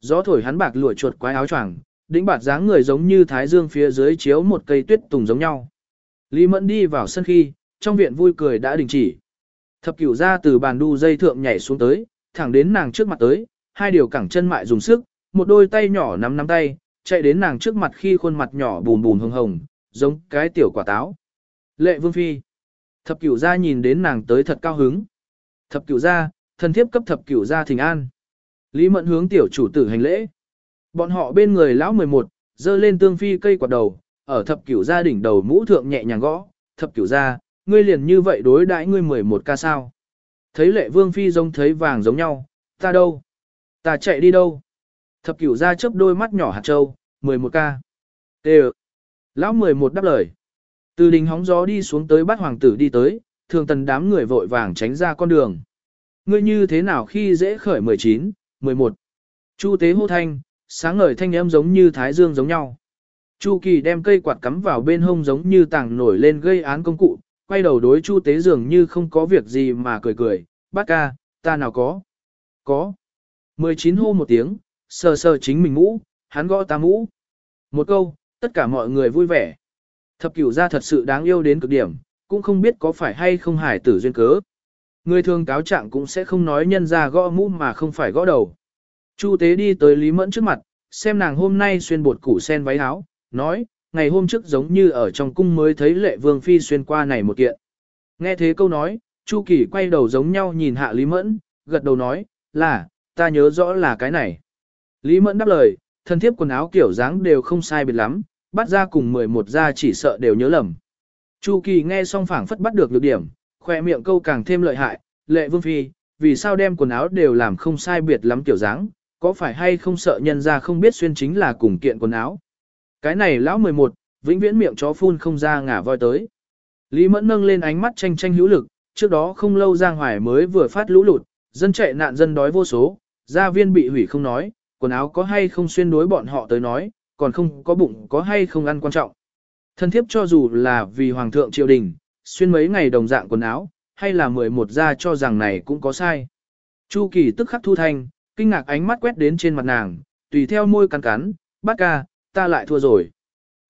Gió thổi hắn bạc lụa chuột quái áo choàng, đĩnh bạt dáng người giống như thái dương phía dưới chiếu một cây tuyết tùng giống nhau. Lý Mẫn đi vào sân khi, trong viện vui cười đã đình chỉ. Thập cửu ra từ bàn đu dây thượng nhảy xuống tới, thẳng đến nàng trước mặt tới, hai điều cẳng chân mại dùng sức, một đôi tay nhỏ nắm nắm tay, chạy đến nàng trước mặt khi khuôn mặt nhỏ bùn bùn hồng hồng, giống cái tiểu quả táo. Lệ Vương Phi. Thập cửu gia nhìn đến nàng tới thật cao hứng. Thập cửu gia, thần thiếp cấp thập cửu gia thỉnh an. Lý Mẫn hướng tiểu chủ tử hành lễ. Bọn họ bên người lão 11, dơ lên tương phi cây quạt đầu, ở thập cửu gia đỉnh đầu mũ thượng nhẹ nhàng gõ, thập cửu gia, ngươi liền như vậy đối đãi ngươi 11 ca sao. Thấy lệ vương phi giống thấy vàng giống nhau, ta đâu? Ta chạy đi đâu? Thập cửu gia chớp đôi mắt nhỏ hạt trâu, 11 ca. Tê Lão 11 đáp lời. Từ đình hóng gió đi xuống tới bắt hoàng tử đi tới, thường tần đám người vội vàng tránh ra con đường. Ngươi như thế nào khi dễ khởi 19, 11. Chu tế hô thanh, sáng ngời thanh âm giống như thái dương giống nhau. Chu kỳ đem cây quạt cắm vào bên hông giống như tàng nổi lên gây án công cụ, quay đầu đối chu tế dường như không có việc gì mà cười cười, bác ca, ta nào có. Có. 19 hô một tiếng, sờ sờ chính mình mũ, hắn gõ ta mũ. Một câu, tất cả mọi người vui vẻ. Thập cửu gia thật sự đáng yêu đến cực điểm, cũng không biết có phải hay không hải tử duyên cớ. Người thường cáo trạng cũng sẽ không nói nhân ra gõ mũ mà không phải gõ đầu. Chu tế đi tới Lý Mẫn trước mặt, xem nàng hôm nay xuyên bột củ sen váy áo, nói, ngày hôm trước giống như ở trong cung mới thấy lệ vương phi xuyên qua này một kiện. Nghe thế câu nói, Chu Kỳ quay đầu giống nhau nhìn hạ Lý Mẫn, gật đầu nói, là, ta nhớ rõ là cái này. Lý Mẫn đáp lời, thân thiếp quần áo kiểu dáng đều không sai biệt lắm, bắt ra cùng 11 ra chỉ sợ đều nhớ lầm. Chu Kỳ nghe xong phảng phất bắt được nhược điểm, khoe miệng câu càng thêm lợi hại, lệ vương phi, vì sao đem quần áo đều làm không sai biệt lắm kiểu dáng, có phải hay không sợ nhân ra không biết xuyên chính là cùng kiện quần áo. Cái này lão 11, vĩnh viễn miệng chó phun không ra ngả voi tới. Lý Mẫn nâng lên ánh mắt tranh tranh hữu lực, trước đó không lâu Giang Hoài mới vừa phát lũ lụt, dân chạy nạn dân đói vô số, gia viên bị hủy không nói, quần áo có hay không xuyên đối bọn họ tới nói, còn không có bụng có hay không ăn quan trọng. Thân thiếp cho dù là vì hoàng thượng triều đình, xuyên mấy ngày đồng dạng quần áo, hay là mười một gia cho rằng này cũng có sai. Chu Kỳ tức khắc thu thanh, kinh ngạc ánh mắt quét đến trên mặt nàng, tùy theo môi cắn cắn, bát ca, ta lại thua rồi.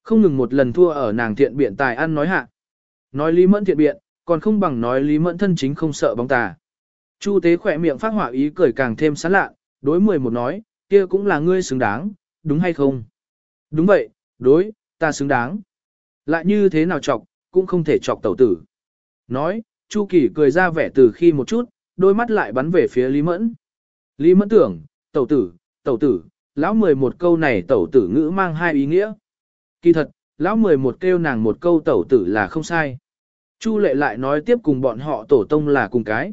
Không ngừng một lần thua ở nàng thiện biện tài ăn nói hạ. Nói Lý Mẫn thiện biện, còn không bằng nói Lý Mẫn thân chính không sợ bóng tà. Chu tế khỏe miệng phát hỏa ý cười càng thêm sán lạ, đối mười một nói, kia cũng là ngươi xứng đáng, đúng hay không? Đúng vậy, đối, ta xứng đáng. Lại như thế nào chọc, cũng không thể chọc tẩu tử. Nói, Chu Kỳ cười ra vẻ từ khi một chút, đôi mắt lại bắn về phía Lý Mẫn. Lý Mẫn tưởng, tẩu tử, tẩu tử, lão mười một câu này tẩu tử ngữ mang hai ý nghĩa. Kỳ thật, lão mười một kêu nàng một câu tẩu tử là không sai. Chu lệ lại nói tiếp cùng bọn họ tổ tông là cùng cái.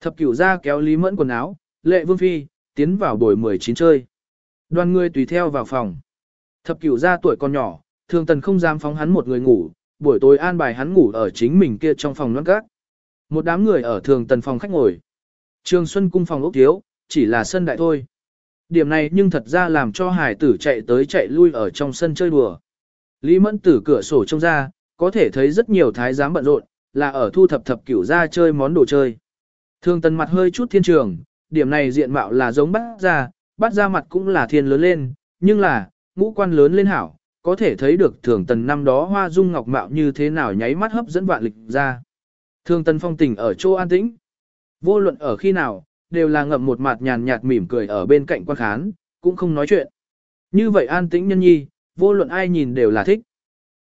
Thập cửu ra kéo Lý Mẫn quần áo, lệ vương phi, tiến vào buổi 19 chơi. Đoàn người tùy theo vào phòng. Thập cửu ra tuổi còn nhỏ, thường tần không dám phóng hắn một người ngủ, buổi tối an bài hắn ngủ ở chính mình kia trong phòng loan gác. Một đám người ở thường tần phòng khách ngồi. Trường Xuân cung phòng ốc thiếu, chỉ là sân đại thôi. Điểm này nhưng thật ra làm cho hải tử chạy tới chạy lui ở trong sân chơi đùa. Lý Mẫn tử cửa sổ trông ra, có thể thấy rất nhiều thái giám bận rộn, là ở thu thập thập cửu ra chơi món đồ chơi. Thường tần mặt hơi chút thiên trường, điểm này diện mạo là giống bắt ra, bắt ra mặt cũng là thiên lớn lên, nhưng là, ngũ quan lớn lên hảo, có thể thấy được thường tần năm đó hoa dung ngọc mạo như thế nào nháy mắt hấp dẫn vạn lịch ra. Thường tần phong tình ở chỗ an tĩnh. Vô luận ở khi nào, đều là ngậm một mặt nhàn nhạt mỉm cười ở bên cạnh quan khán, cũng không nói chuyện. Như vậy an tĩnh nhân nhi, vô luận ai nhìn đều là thích.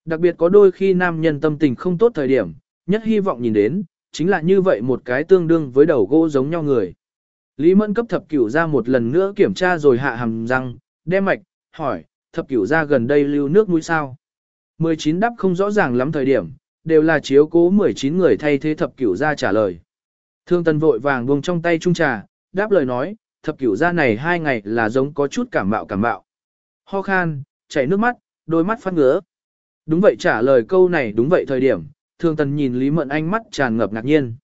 Đặc biệt có đôi khi nam nhân tâm tình không tốt thời điểm, nhất hy vọng nhìn đến, chính là như vậy một cái tương đương với đầu gỗ giống nhau người. Lý Mẫn cấp thập cửu ra một lần nữa kiểm tra rồi hạ hàm răng, đem mạch, hỏi, thập cửu ra gần đây lưu nước mũi sao. 19 đáp không rõ ràng lắm thời điểm, đều là chiếu cố 19 người thay thế thập cửu ra trả lời. Thương tần vội vàng buông trong tay trung trà, đáp lời nói, thập cửu ra này hai ngày là giống có chút cảm mạo cảm mạo. Ho khan, chảy nước mắt, đôi mắt phát ngứa. Đúng vậy trả lời câu này đúng vậy thời điểm, thương tần nhìn Lý Mẫn ánh mắt tràn ngập ngạc nhiên.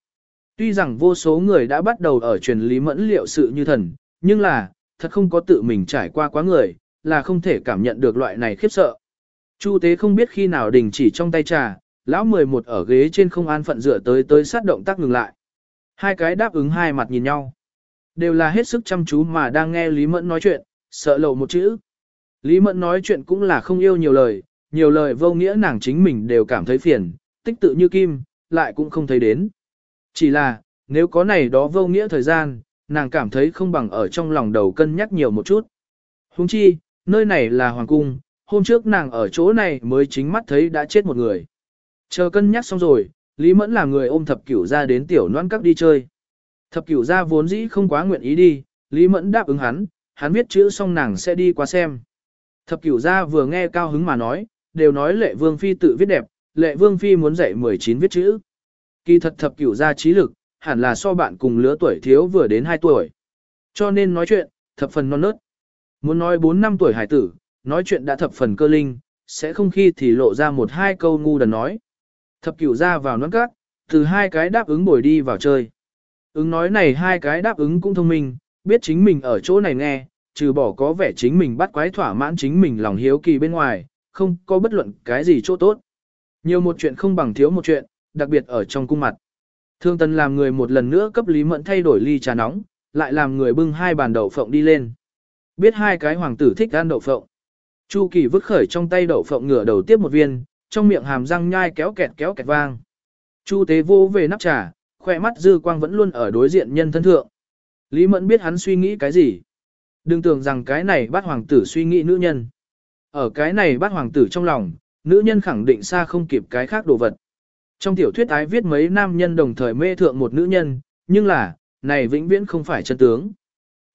Tuy rằng vô số người đã bắt đầu ở truyền Lý Mẫn liệu sự như thần, nhưng là, thật không có tự mình trải qua quá người, là không thể cảm nhận được loại này khiếp sợ. Chu tế không biết khi nào đình chỉ trong tay trà, lão 11 ở ghế trên không an phận dựa tới tới sát động tác ngừng lại. Hai cái đáp ứng hai mặt nhìn nhau. Đều là hết sức chăm chú mà đang nghe Lý Mẫn nói chuyện, sợ lộ một chữ. Lý Mẫn nói chuyện cũng là không yêu nhiều lời, nhiều lời vô nghĩa nàng chính mình đều cảm thấy phiền, tích tự như kim, lại cũng không thấy đến. Chỉ là, nếu có này đó vô nghĩa thời gian, nàng cảm thấy không bằng ở trong lòng đầu cân nhắc nhiều một chút. Huống chi, nơi này là hoàng cung, hôm trước nàng ở chỗ này mới chính mắt thấy đã chết một người. Chờ cân nhắc xong rồi, Lý Mẫn là người ôm thập cửu ra đến tiểu noan các đi chơi. Thập cửu ra vốn dĩ không quá nguyện ý đi, Lý Mẫn đáp ứng hắn, hắn viết chữ xong nàng sẽ đi qua xem. Thập cửu ra vừa nghe cao hứng mà nói, đều nói lệ vương phi tự viết đẹp, lệ vương phi muốn dạy 19 viết chữ. Kỳ thật thập cửu ra trí lực, hẳn là so bạn cùng lứa tuổi thiếu vừa đến 2 tuổi. Cho nên nói chuyện, thập phần non nớt. Muốn nói 4 năm tuổi hải tử, nói chuyện đã thập phần cơ linh, sẽ không khi thì lộ ra một hai câu ngu đần nói. Thập cửu ra vào nón cát, từ hai cái đáp ứng bồi đi vào chơi. Ứng nói này hai cái đáp ứng cũng thông minh, biết chính mình ở chỗ này nghe, trừ bỏ có vẻ chính mình bắt quái thỏa mãn chính mình lòng hiếu kỳ bên ngoài, không có bất luận cái gì chỗ tốt. Nhiều một chuyện không bằng thiếu một chuyện, đặc biệt ở trong cung mặt. Thương tần làm người một lần nữa cấp Lý Mẫn thay đổi ly trà nóng, lại làm người bưng hai bàn đậu phộng đi lên. Biết hai cái hoàng tử thích ăn đậu phộng. Chu Kỳ vứt khởi trong tay đậu phộng ngửa đầu tiếp một viên, trong miệng hàm răng nhai kéo kẹt kéo kẹt vang. Chu tế vô về nắp trà, khỏe mắt dư quang vẫn luôn ở đối diện nhân thân thượng. Lý Mẫn biết hắn suy nghĩ cái gì. Đừng tưởng rằng cái này bắt hoàng tử suy nghĩ nữ nhân. Ở cái này bắt hoàng tử trong lòng, nữ nhân khẳng định xa không kịp cái khác đồ vật. Trong tiểu thuyết ái viết mấy nam nhân đồng thời mê thượng một nữ nhân, nhưng là, này vĩnh viễn không phải chân tướng.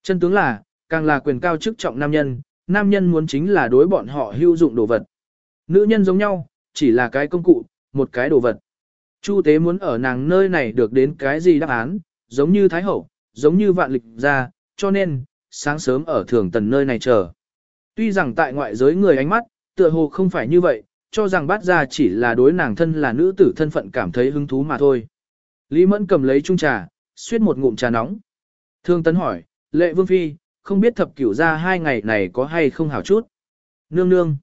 Chân tướng là, càng là quyền cao chức trọng nam nhân, nam nhân muốn chính là đối bọn họ hữu dụng đồ vật. Nữ nhân giống nhau, chỉ là cái công cụ, một cái đồ vật. Chu tế muốn ở nàng nơi này được đến cái gì đáp án, giống như Thái Hậu, giống như vạn lịch ra, cho nên, sáng sớm ở thường tần nơi này chờ. Tuy rằng tại ngoại giới người ánh mắt, tựa hồ không phải như vậy, cho rằng bát ra chỉ là đối nàng thân là nữ tử thân phận cảm thấy hứng thú mà thôi. Lý Mẫn cầm lấy chung trà, suýt một ngụm trà nóng. Thương tấn hỏi, lệ vương phi, không biết thập cửu ra hai ngày này có hay không hảo chút. Nương nương.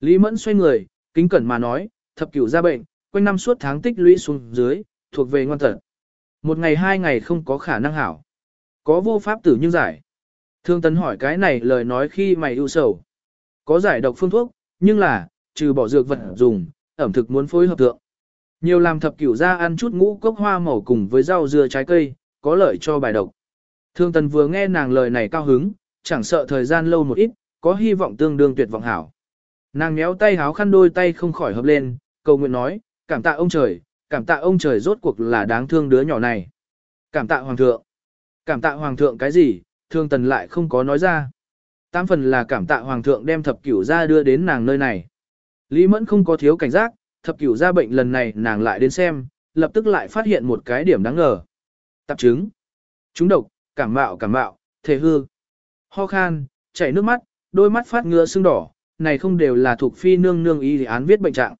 Lý Mẫn xoay người, kính cẩn mà nói, thập cửu ra bệnh, quanh năm suốt tháng tích lũy xuống dưới, thuộc về ngoan tật. Một ngày hai ngày không có khả năng hảo. Có vô pháp tử nhưng giải. Thương tấn hỏi cái này lời nói khi mày ưu sầu. Có giải độc phương thuốc, nhưng là, trừ bỏ dược vật dùng, ẩm thực muốn phối hợp tượng. Nhiều làm thập cửu ra ăn chút ngũ cốc hoa màu cùng với rau dưa trái cây, có lợi cho bài độc. Thương tần vừa nghe nàng lời này cao hứng, chẳng sợ thời gian lâu một ít, có hy vọng tương đương tuyệt vọng hảo. Nàng méo tay háo khăn đôi tay không khỏi hợp lên, cầu nguyện nói, cảm tạ ông trời, cảm tạ ông trời rốt cuộc là đáng thương đứa nhỏ này. Cảm tạ hoàng thượng. Cảm tạ hoàng thượng cái gì, thương tần lại không có nói ra. Tám phần là cảm tạ hoàng thượng đem thập cửu ra đưa đến nàng nơi này. Lý mẫn không có thiếu cảnh giác, thập cửu ra bệnh lần này nàng lại đến xem, lập tức lại phát hiện một cái điểm đáng ngờ. Tạp chứng, chúng độc, cảm mạo cảm mạo, thể hư, ho khan, chảy nước mắt, đôi mắt phát ngứa sưng đỏ, này không đều là thuộc phi nương nương y án viết bệnh trạng.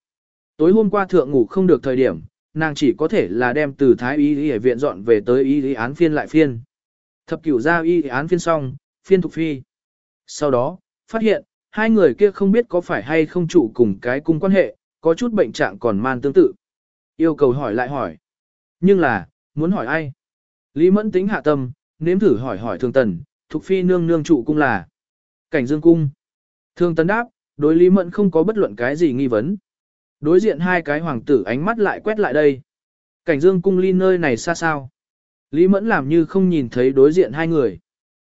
Tối hôm qua thượng ngủ không được thời điểm, nàng chỉ có thể là đem từ thái y y viện dọn về tới y án phiên lại phiên. Thập cửu ra y án phiên xong, phiên thuộc phi. Sau đó, phát hiện, hai người kia không biết có phải hay không chủ cùng cái cung quan hệ, có chút bệnh trạng còn man tương tự. Yêu cầu hỏi lại hỏi. Nhưng là, muốn hỏi ai? Lý Mẫn tính hạ tâm, nếm thử hỏi hỏi Thương Tần, thuộc Phi nương nương trụ cung là. Cảnh Dương Cung. Thương Tần đáp, đối Lý Mẫn không có bất luận cái gì nghi vấn. Đối diện hai cái hoàng tử ánh mắt lại quét lại đây. Cảnh Dương Cung ly nơi này xa sao. Lý Mẫn làm như không nhìn thấy đối diện hai người.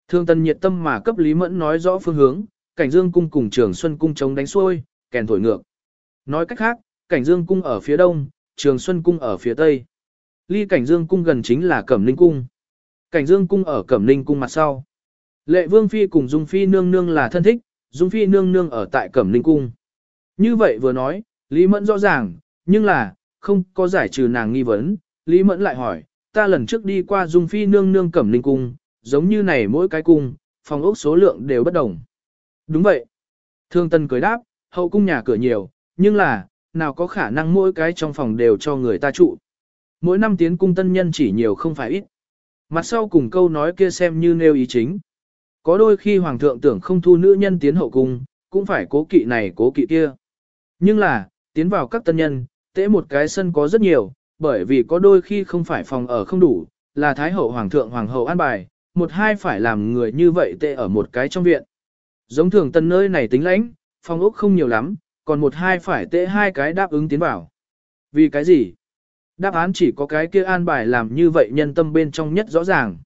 Thương Tần nhiệt tâm mà cấp Lý Mẫn nói rõ phương hướng, Cảnh Dương Cung cùng Trường Xuân Cung chống đánh xuôi, kèn thổi ngược. Nói cách khác, Cảnh Dương Cung ở phía đông, Trường Xuân Cung ở phía tây. Ly Cảnh Dương Cung gần chính là Cẩm Ninh Cung. Cảnh Dương Cung ở Cẩm Ninh Cung mặt sau. Lệ Vương Phi cùng Dung Phi nương nương là thân thích, Dung Phi nương nương ở tại Cẩm Ninh Cung. Như vậy vừa nói, Lý Mẫn rõ ràng, nhưng là, không có giải trừ nàng nghi vấn. Lý Mẫn lại hỏi, ta lần trước đi qua Dung Phi nương nương Cẩm Ninh Cung, giống như này mỗi cái cung, phòng ốc số lượng đều bất đồng. Đúng vậy. Thương Tân cười đáp, hậu cung nhà cửa nhiều, nhưng là, nào có khả năng mỗi cái trong phòng đều cho người ta trụ. Mỗi năm tiến cung tân nhân chỉ nhiều không phải ít. Mặt sau cùng câu nói kia xem như nêu ý chính. Có đôi khi hoàng thượng tưởng không thu nữ nhân tiến hậu cung, cũng phải cố kỵ này cố kỵ kia. Nhưng là, tiến vào các tân nhân, tễ một cái sân có rất nhiều, bởi vì có đôi khi không phải phòng ở không đủ, là thái hậu hoàng thượng hoàng hậu an bài, một hai phải làm người như vậy tệ ở một cái trong viện. Giống thường tân nơi này tính lãnh, phòng ốc không nhiều lắm, còn một hai phải tệ hai cái đáp ứng tiến vào. Vì cái gì? Đáp án chỉ có cái kia an bài làm như vậy nhân tâm bên trong nhất rõ ràng.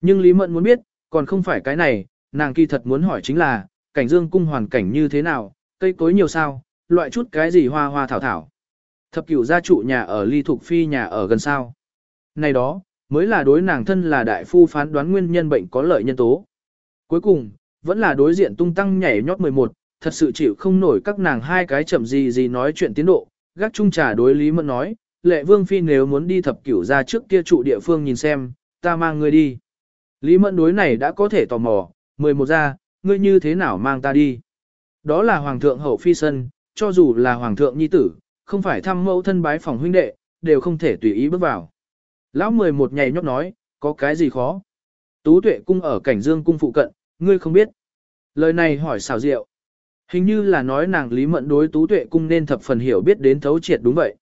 Nhưng Lý Mẫn muốn biết, còn không phải cái này, nàng kỳ thật muốn hỏi chính là, cảnh dương cung hoàn cảnh như thế nào, cây cối nhiều sao, loại chút cái gì hoa hoa thảo thảo. Thập cửu gia trụ nhà ở ly thục phi nhà ở gần sao. Này đó, mới là đối nàng thân là đại phu phán đoán nguyên nhân bệnh có lợi nhân tố. Cuối cùng, vẫn là đối diện tung tăng nhảy nhót 11, thật sự chịu không nổi các nàng hai cái chậm gì gì nói chuyện tiến độ, gác chung trà đối Lý Mẫn nói, lệ vương phi nếu muốn đi thập cửu ra trước kia trụ địa phương nhìn xem, ta mang ngươi đi. Lý Mẫn đối này đã có thể tò mò, 11 ra, ngươi như thế nào mang ta đi. Đó là hoàng thượng hậu phi sân, cho dù là hoàng thượng nhi tử, không phải thăm mẫu thân bái phòng huynh đệ, đều không thể tùy ý bước vào. Lão 11 nhảy nhót nói, có cái gì khó. Tú tuệ cung ở cảnh dương cung phụ cận, ngươi không biết. Lời này hỏi xào rượu. Hình như là nói nàng Lý Mẫn đối tú tuệ cung nên thập phần hiểu biết đến thấu triệt đúng vậy.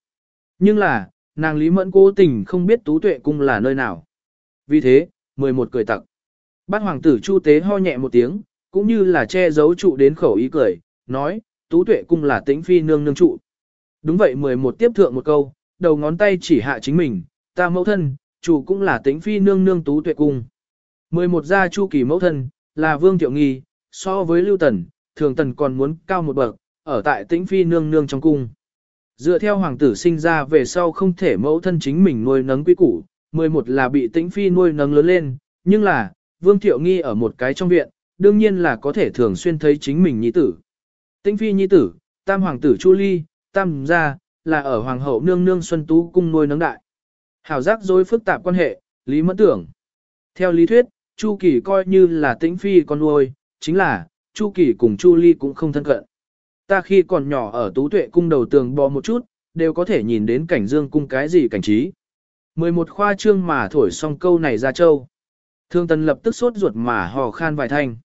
Nhưng là, nàng Lý Mẫn cố tình không biết tú tuệ cung là nơi nào. Vì thế, 11 cười tặc. Bát hoàng tử Chu Tế ho nhẹ một tiếng, cũng như là che giấu trụ đến khẩu ý cười, nói, tú tuệ cung là tĩnh phi nương nương trụ. Đúng vậy 11 tiếp thượng một câu, đầu ngón tay chỉ hạ chính mình, ta mẫu thân, chủ cũng là tĩnh phi nương nương tú tuệ cung. 11 gia chu kỳ mẫu thân, là vương tiểu nghi, so với lưu tần, thường tần còn muốn cao một bậc, ở tại tĩnh phi nương nương trong cung. Dựa theo hoàng tử sinh ra về sau không thể mẫu thân chính mình nuôi nấng quý củ, 11 là bị tĩnh phi nuôi nấng lớn lên, nhưng là, vương thiệu nghi ở một cái trong viện, đương nhiên là có thể thường xuyên thấy chính mình nhi tử. Tĩnh phi nhi tử, tam hoàng tử Chu Ly, tam gia, là ở hoàng hậu nương nương Xuân Tú cung nuôi nấng đại. Hảo giác dối phức tạp quan hệ, lý mẫn tưởng. Theo lý thuyết, Chu Kỳ coi như là tĩnh phi con nuôi, chính là, Chu Kỳ cùng Chu Ly cũng không thân cận. Ta khi còn nhỏ ở tú tuệ cung đầu tường bò một chút, đều có thể nhìn đến cảnh dương cung cái gì cảnh trí. 11 khoa trương mà thổi xong câu này ra châu. Thương tần lập tức sốt ruột mà hò khan vài thanh.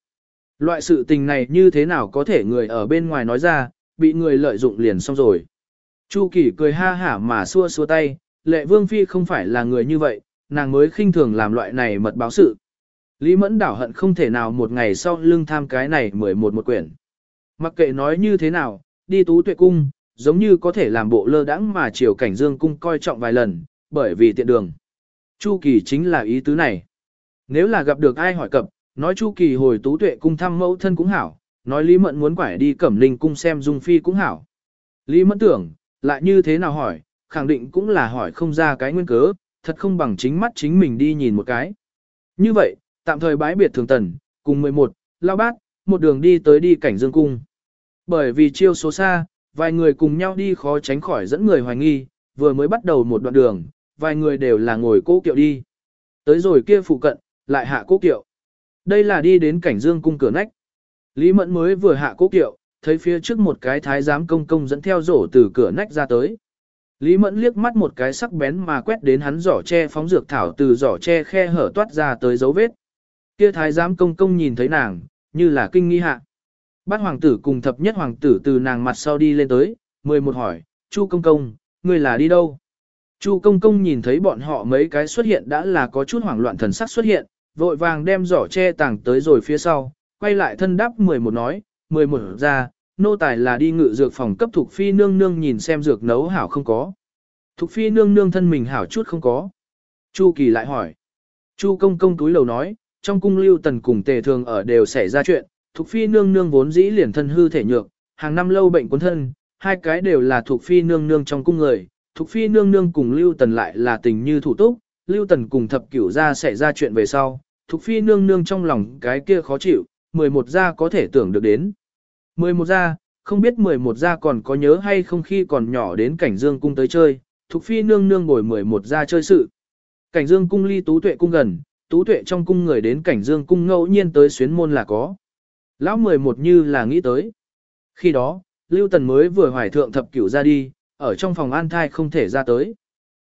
Loại sự tình này như thế nào có thể người ở bên ngoài nói ra, bị người lợi dụng liền xong rồi. Chu Kỳ cười ha hả mà xua xua tay, lệ vương phi không phải là người như vậy, nàng mới khinh thường làm loại này mật báo sự. Lý Mẫn đảo hận không thể nào một ngày sau lưng tham cái này mười một một quyển. Mặc kệ nói như thế nào, đi tú tuệ cung, giống như có thể làm bộ lơ đãng mà chiều cảnh dương cung coi trọng vài lần, bởi vì tiện đường. Chu Kỳ chính là ý tứ này. Nếu là gặp được ai hỏi cập, nói Chu Kỳ hồi tú tuệ cung thăm mẫu thân cũng hảo, nói Lý Mẫn muốn quải đi cẩm linh cung xem dung phi cũng hảo. Lý Mẫn tưởng, lại như thế nào hỏi, khẳng định cũng là hỏi không ra cái nguyên cớ, thật không bằng chính mắt chính mình đi nhìn một cái. Như vậy, tạm thời bái biệt thường tần, cùng 11, lao bát, một đường đi tới đi cảnh dương cung. Bởi vì chiêu số xa, vài người cùng nhau đi khó tránh khỏi dẫn người hoài nghi, vừa mới bắt đầu một đoạn đường, vài người đều là ngồi cố kiệu đi. Tới rồi kia phụ cận, lại hạ cố kiệu. Đây là đi đến cảnh dương cung cửa nách. Lý Mẫn mới vừa hạ cố kiệu, thấy phía trước một cái thái giám công công dẫn theo rổ từ cửa nách ra tới. Lý Mẫn liếc mắt một cái sắc bén mà quét đến hắn giỏ che phóng dược thảo từ giỏ che khe hở toát ra tới dấu vết. Kia thái giám công công nhìn thấy nàng, như là kinh nghi hạ. Bát hoàng tử cùng thập nhất hoàng tử từ nàng mặt sau đi lên tới, mười một hỏi, Chu công công, người là đi đâu? Chu công công nhìn thấy bọn họ mấy cái xuất hiện đã là có chút hoảng loạn thần sắc xuất hiện, vội vàng đem giỏ che tàng tới rồi phía sau, quay lại thân đáp 11 nói, 11 ra, nô tài là đi ngự dược phòng cấp thuộc phi nương nương nhìn xem dược nấu hảo không có. Thục phi nương nương thân mình hảo chút không có. Chu kỳ lại hỏi. Chu công công túi lầu nói, trong cung lưu tần cùng tề thường ở đều xảy ra chuyện, thuộc phi nương nương vốn dĩ liền thân hư thể nhược, hàng năm lâu bệnh cuốn thân, hai cái đều là thuộc phi nương nương trong cung người. thuộc phi nương nương cùng lưu tần lại là tình như thủ túc, lưu tần cùng thập cửu ra xảy ra chuyện về sau. thuộc phi nương nương trong lòng cái kia khó chịu, 11 gia có thể tưởng được đến. 11 gia, không biết 11 gia còn có nhớ hay không khi còn nhỏ đến cảnh dương cung tới chơi, thuộc phi nương nương ngồi 11 gia chơi sự. Cảnh dương cung ly tú tuệ cung gần, tú tuệ trong cung người đến cảnh dương cung ngẫu nhiên tới xuyến môn là có. Lão 11 như là nghĩ tới. Khi đó, Lưu Tần mới vừa hoài thượng thập cửu ra đi, ở trong phòng an thai không thể ra tới.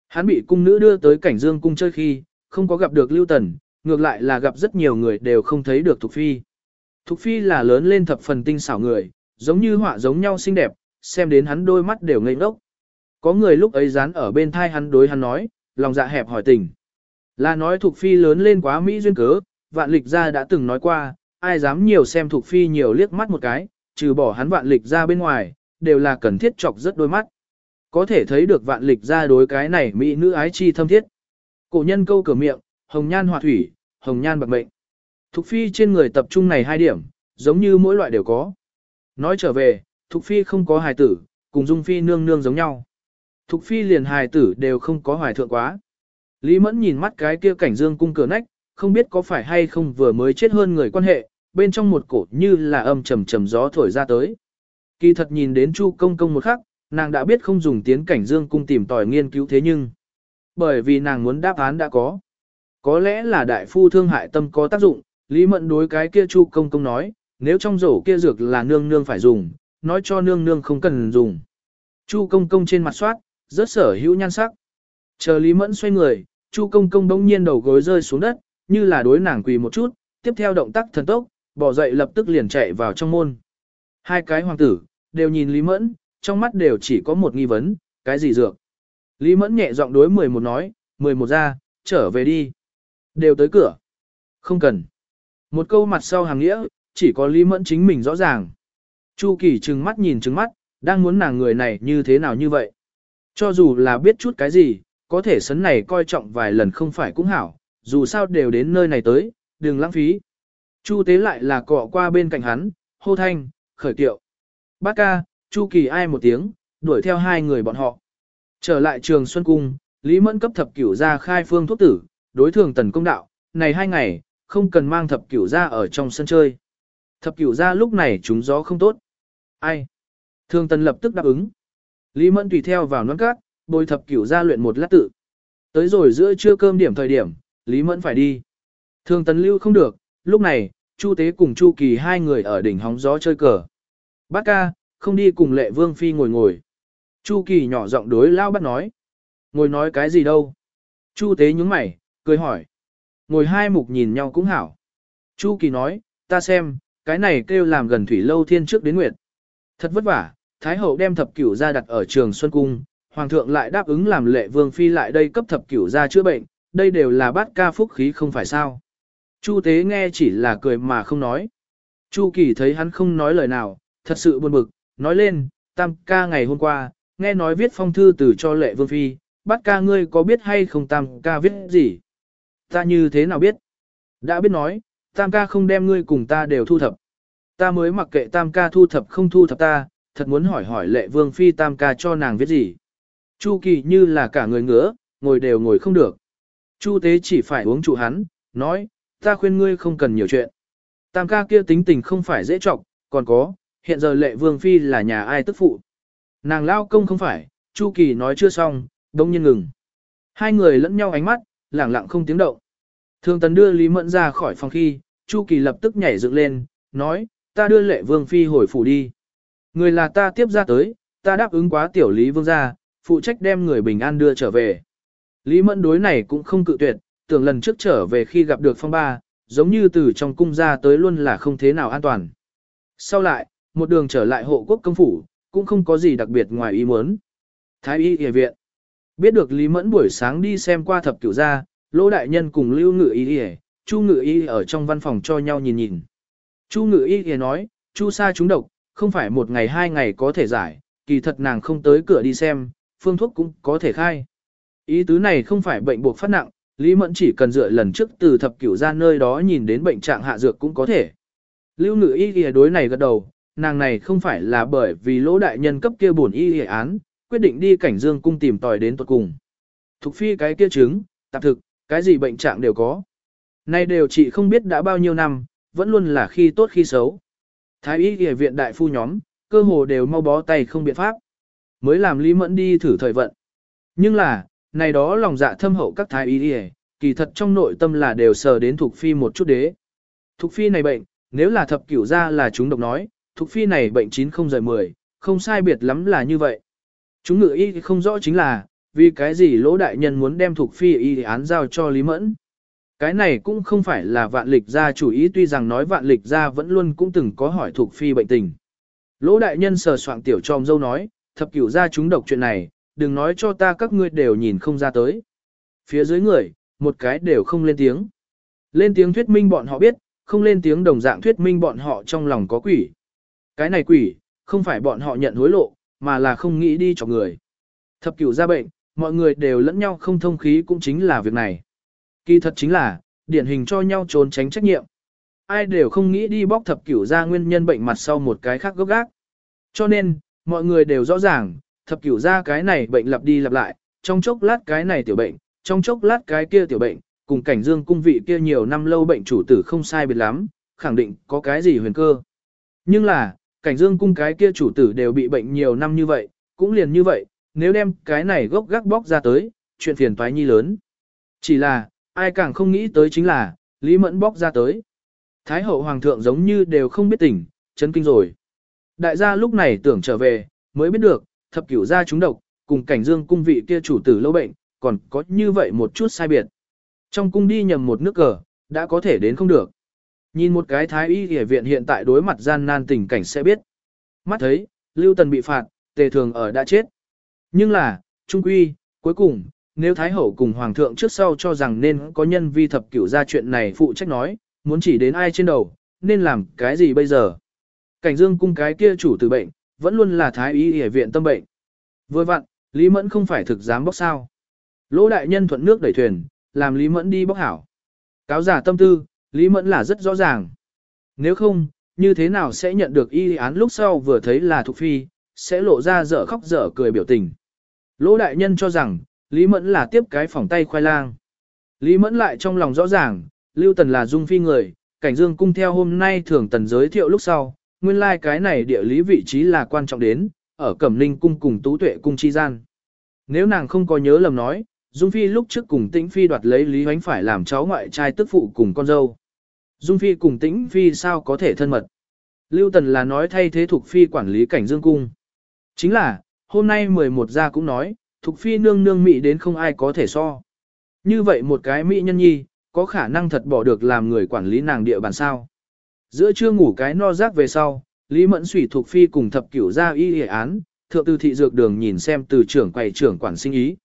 Hắn bị cung nữ đưa tới cảnh dương cung chơi khi, không có gặp được Lưu Tần, ngược lại là gặp rất nhiều người đều không thấy được Thục Phi. Thục Phi là lớn lên thập phần tinh xảo người, giống như họa giống nhau xinh đẹp, xem đến hắn đôi mắt đều ngây ngốc. Có người lúc ấy dán ở bên thai hắn đối hắn nói, lòng dạ hẹp hỏi tình. Là nói Thục Phi lớn lên quá Mỹ duyên cớ, vạn lịch gia đã từng nói qua, ai dám nhiều xem Thục Phi nhiều liếc mắt một cái, trừ bỏ hắn vạn lịch gia bên ngoài, đều là cần thiết chọc rất đôi mắt. Có thể thấy được vạn lịch gia đối cái này Mỹ nữ ái chi thâm thiết. Cổ nhân câu cửa miệng, hồng nhan hòa thủy, hồng nhan bạc mệnh. Thục Phi trên người tập trung này hai điểm, giống như mỗi loại đều có. Nói trở về, Thục Phi không có hài tử, cùng Dung Phi nương nương giống nhau. Thục Phi liền hài tử đều không có hoài thượng quá. Lý Mẫn nhìn mắt cái kia cảnh dương cung cửa nách, không biết có phải hay không vừa mới chết hơn người quan hệ, bên trong một cổ như là âm trầm trầm gió thổi ra tới. Kỳ thật nhìn đến Chu Công Công một khắc, nàng đã biết không dùng tiến cảnh dương cung tìm tòi nghiên cứu thế nhưng. Bởi vì nàng muốn đáp án đã có. Có lẽ là đại phu thương hại tâm có tác dụng, Lý Mẫn đối cái kia Chu Công Công nói, nếu trong rổ kia dược là nương nương phải dùng, nói cho nương nương không cần dùng. Chu Công Công trên mặt soát, rất sở hữu nhan sắc. Chờ Lý Mẫn xoay người, Chu Công Công bỗng nhiên đầu gối rơi xuống đất, như là đối nàng quỳ một chút, tiếp theo động tác thần tốc, bỏ dậy lập tức liền chạy vào trong môn. Hai cái hoàng tử, đều nhìn Lý Mẫn, trong mắt đều chỉ có một nghi vấn, cái gì dược. Lý Mẫn nhẹ giọng đối 11 nói, 11 ra, trở về đi. Đều tới cửa. Không cần. Một câu mặt sau hàng nghĩa, chỉ có Lý Mẫn chính mình rõ ràng. Chu Kỳ trừng mắt nhìn trừng mắt, đang muốn nàng người này như thế nào như vậy. Cho dù là biết chút cái gì, có thể sấn này coi trọng vài lần không phải cũng hảo, dù sao đều đến nơi này tới, đừng lãng phí. Chu tế lại là cọ qua bên cạnh hắn, hô thanh, khởi tiệu. Bác ca, Chu kỳ ai một tiếng, đuổi theo hai người bọn họ. Trở lại trường Xuân Cung, Lý Mẫn cấp thập cửu ra khai phương thuốc tử, đối thường tần công đạo, này hai ngày, không cần mang thập cửu ra ở trong sân chơi. Thập cửu ra lúc này chúng gió không tốt. Ai? Thường tần lập tức đáp ứng. Lý Mẫn tùy theo vào nón cát, bồi thập cửu ra luyện một lát tự. Tới rồi giữa trưa cơm điểm thời điểm, Lý Mẫn phải đi. Thường tấn lưu không được, lúc này, Chu Tế cùng Chu Kỳ hai người ở đỉnh hóng gió chơi cờ. Bác ca, không đi cùng lệ vương phi ngồi ngồi. Chu Kỳ nhỏ giọng đối lao bắt nói. Ngồi nói cái gì đâu? Chu Tế nhúng mày, cười hỏi. ngồi hai mục nhìn nhau cũng hảo. Chu Kỳ nói, ta xem, cái này kêu làm gần thủy lâu thiên trước đến nguyệt. Thật vất vả, Thái hậu đem thập cửu ra đặt ở trường Xuân Cung, Hoàng thượng lại đáp ứng làm lệ vương phi lại đây cấp thập cửu ra chữa bệnh, đây đều là bát ca phúc khí không phải sao. Chu tế nghe chỉ là cười mà không nói. Chu kỳ thấy hắn không nói lời nào, thật sự buồn bực, nói lên, tam ca ngày hôm qua, nghe nói viết phong thư từ cho lệ vương phi, bát ca ngươi có biết hay không tam ca viết gì? Ta như thế nào biết? Đã biết nói, tam ca không đem ngươi cùng ta đều thu thập. Ta mới mặc kệ tam ca thu thập không thu thập ta, thật muốn hỏi hỏi lệ vương phi tam ca cho nàng viết gì. Chu kỳ như là cả người ngứa, ngồi đều ngồi không được. Chu tế chỉ phải uống trụ hắn, nói, ta khuyên ngươi không cần nhiều chuyện. Tam ca kia tính tình không phải dễ trọng, còn có, hiện giờ lệ vương phi là nhà ai tức phụ. Nàng lao công không phải, Chu kỳ nói chưa xong, đông nhiên ngừng. Hai người lẫn nhau ánh mắt, lẳng lặng không tiếng động. Thương tấn đưa Lý Mẫn ra khỏi phòng khi, Chu kỳ lập tức nhảy dựng lên, nói, ta đưa lệ vương phi hồi phủ đi. Người là ta tiếp ra tới, ta đáp ứng quá tiểu Lý vương ra, phụ trách đem người bình an đưa trở về. Lý Mẫn đối này cũng không cự tuyệt, tưởng lần trước trở về khi gặp được phong ba, giống như từ trong cung ra tới luôn là không thế nào an toàn. Sau lại, một đường trở lại hộ quốc công phủ, cũng không có gì đặc biệt ngoài ý muốn. Thái y y viện. Biết được Lý Mẫn buổi sáng đi xem qua thập cửu gia, lỗ Đại Nhân cùng Lưu Ngự Y Y, Chu Ngự Y ở trong văn phòng cho nhau nhìn nhìn. Chu Ngự Y Y nói, Chu sa chúng độc, không phải một ngày hai ngày có thể giải, kỳ thật nàng không tới cửa đi xem, phương thuốc cũng có thể khai. Ý tứ này không phải bệnh buộc phát nặng, Lý Mẫn chỉ cần dựa lần trước từ thập cửu ra nơi đó nhìn đến bệnh trạng hạ dược cũng có thể. Lưu ngự y y đối này gật đầu, nàng này không phải là bởi vì lỗ đại nhân cấp kia bổn y y án, quyết định đi cảnh dương cung tìm tòi đến tuật cùng. Thục phi cái kia chứng, tạp thực, cái gì bệnh trạng đều có. Nay đều chị không biết đã bao nhiêu năm, vẫn luôn là khi tốt khi xấu. Thái y y viện đại phu nhóm, cơ hồ đều mau bó tay không biện pháp. Mới làm Lý Mẫn đi thử thời vận. Nhưng là, này đó lòng dạ thâm hậu các thái y đi kỳ thật trong nội tâm là đều sờ đến Thục Phi một chút đế. Thục Phi này bệnh, nếu là thập cửu ra là chúng độc nói, Thục Phi này bệnh chín không rời mười, không sai biệt lắm là như vậy. Chúng ngự y không rõ chính là, vì cái gì lỗ đại nhân muốn đem Thục Phi y án giao cho Lý Mẫn. Cái này cũng không phải là vạn lịch gia chủ ý tuy rằng nói vạn lịch gia vẫn luôn cũng từng có hỏi Thục Phi bệnh tình. Lỗ đại nhân sờ soạn tiểu tròm dâu nói, thập cửu gia chúng độc chuyện này, đừng nói cho ta các ngươi đều nhìn không ra tới. Phía dưới người, một cái đều không lên tiếng. Lên tiếng thuyết minh bọn họ biết, không lên tiếng đồng dạng thuyết minh bọn họ trong lòng có quỷ. Cái này quỷ, không phải bọn họ nhận hối lộ, mà là không nghĩ đi cho người. Thập cửu gia bệnh, mọi người đều lẫn nhau không thông khí cũng chính là việc này. Kỳ thật chính là, điển hình cho nhau trốn tránh trách nhiệm. Ai đều không nghĩ đi bóc thập cửu gia nguyên nhân bệnh mặt sau một cái khác gốc gác. Cho nên, mọi người đều rõ ràng, thập cửu ra cái này bệnh lặp đi lặp lại, trong chốc lát cái này tiểu bệnh, trong chốc lát cái kia tiểu bệnh, cùng cảnh dương cung vị kia nhiều năm lâu bệnh chủ tử không sai biệt lắm, khẳng định có cái gì huyền cơ. Nhưng là, cảnh dương cung cái kia chủ tử đều bị bệnh nhiều năm như vậy, cũng liền như vậy, nếu đem cái này gốc gác bóc ra tới, chuyện phiền toái nhi lớn. Chỉ là, ai càng không nghĩ tới chính là, Lý Mẫn bóc ra tới. Thái hậu hoàng thượng giống như đều không biết tỉnh, chấn kinh rồi. Đại gia lúc này tưởng trở về, mới biết được, thập cửu gia chúng độc, cùng cảnh dương cung vị kia chủ tử lâu bệnh, còn có như vậy một chút sai biệt. Trong cung đi nhầm một nước cờ, đã có thể đến không được. Nhìn một cái thái y y viện hiện tại đối mặt gian nan tình cảnh sẽ biết. Mắt thấy, Lưu Tần bị phạt, tề thường ở đã chết. Nhưng là, trung quy, cuối cùng, nếu Thái Hậu cùng Hoàng thượng trước sau cho rằng nên có nhân vi thập cửu ra chuyện này phụ trách nói, muốn chỉ đến ai trên đầu, nên làm cái gì bây giờ? Cảnh dương cung cái kia chủ từ bệnh, vẫn luôn là thái y y viện tâm bệnh. Vừa vặn, Lý Mẫn không phải thực dám bóc sao. Lỗ đại nhân thuận nước đẩy thuyền, làm Lý Mẫn đi bóc hảo. Cáo giả tâm tư, Lý Mẫn là rất rõ ràng. Nếu không, như thế nào sẽ nhận được y án lúc sau vừa thấy là thuộc Phi, sẽ lộ ra dở khóc dở cười biểu tình. Lỗ đại nhân cho rằng, Lý Mẫn là tiếp cái phòng tay khoai lang. Lý Mẫn lại trong lòng rõ ràng, Lưu Tần là dung phi người, cảnh dương cung theo hôm nay thường tần giới thiệu lúc sau, nguyên lai like cái này địa lý vị trí là quan trọng đến, ở Cẩm Ninh cung cùng Tú Tuệ cung chi gian. Nếu nàng không có nhớ lầm nói, Dung Phi lúc trước cùng Tĩnh Phi đoạt lấy Lý Hoánh phải làm cháu ngoại trai tức phụ cùng con dâu. Dung Phi cùng Tĩnh Phi sao có thể thân mật. Lưu Tần là nói thay thế Thục Phi quản lý cảnh dương cung. Chính là, hôm nay 11 gia cũng nói, Thục Phi nương nương mỹ đến không ai có thể so. Như vậy một cái mỹ nhân nhi, có khả năng thật bỏ được làm người quản lý nàng địa bàn sao. Giữa trưa ngủ cái no rác về sau, Lý Mẫn Sủy thuộc phi cùng thập cửu ra y hệ án, thượng từ thị dược đường nhìn xem từ trưởng quầy trưởng quản sinh ý.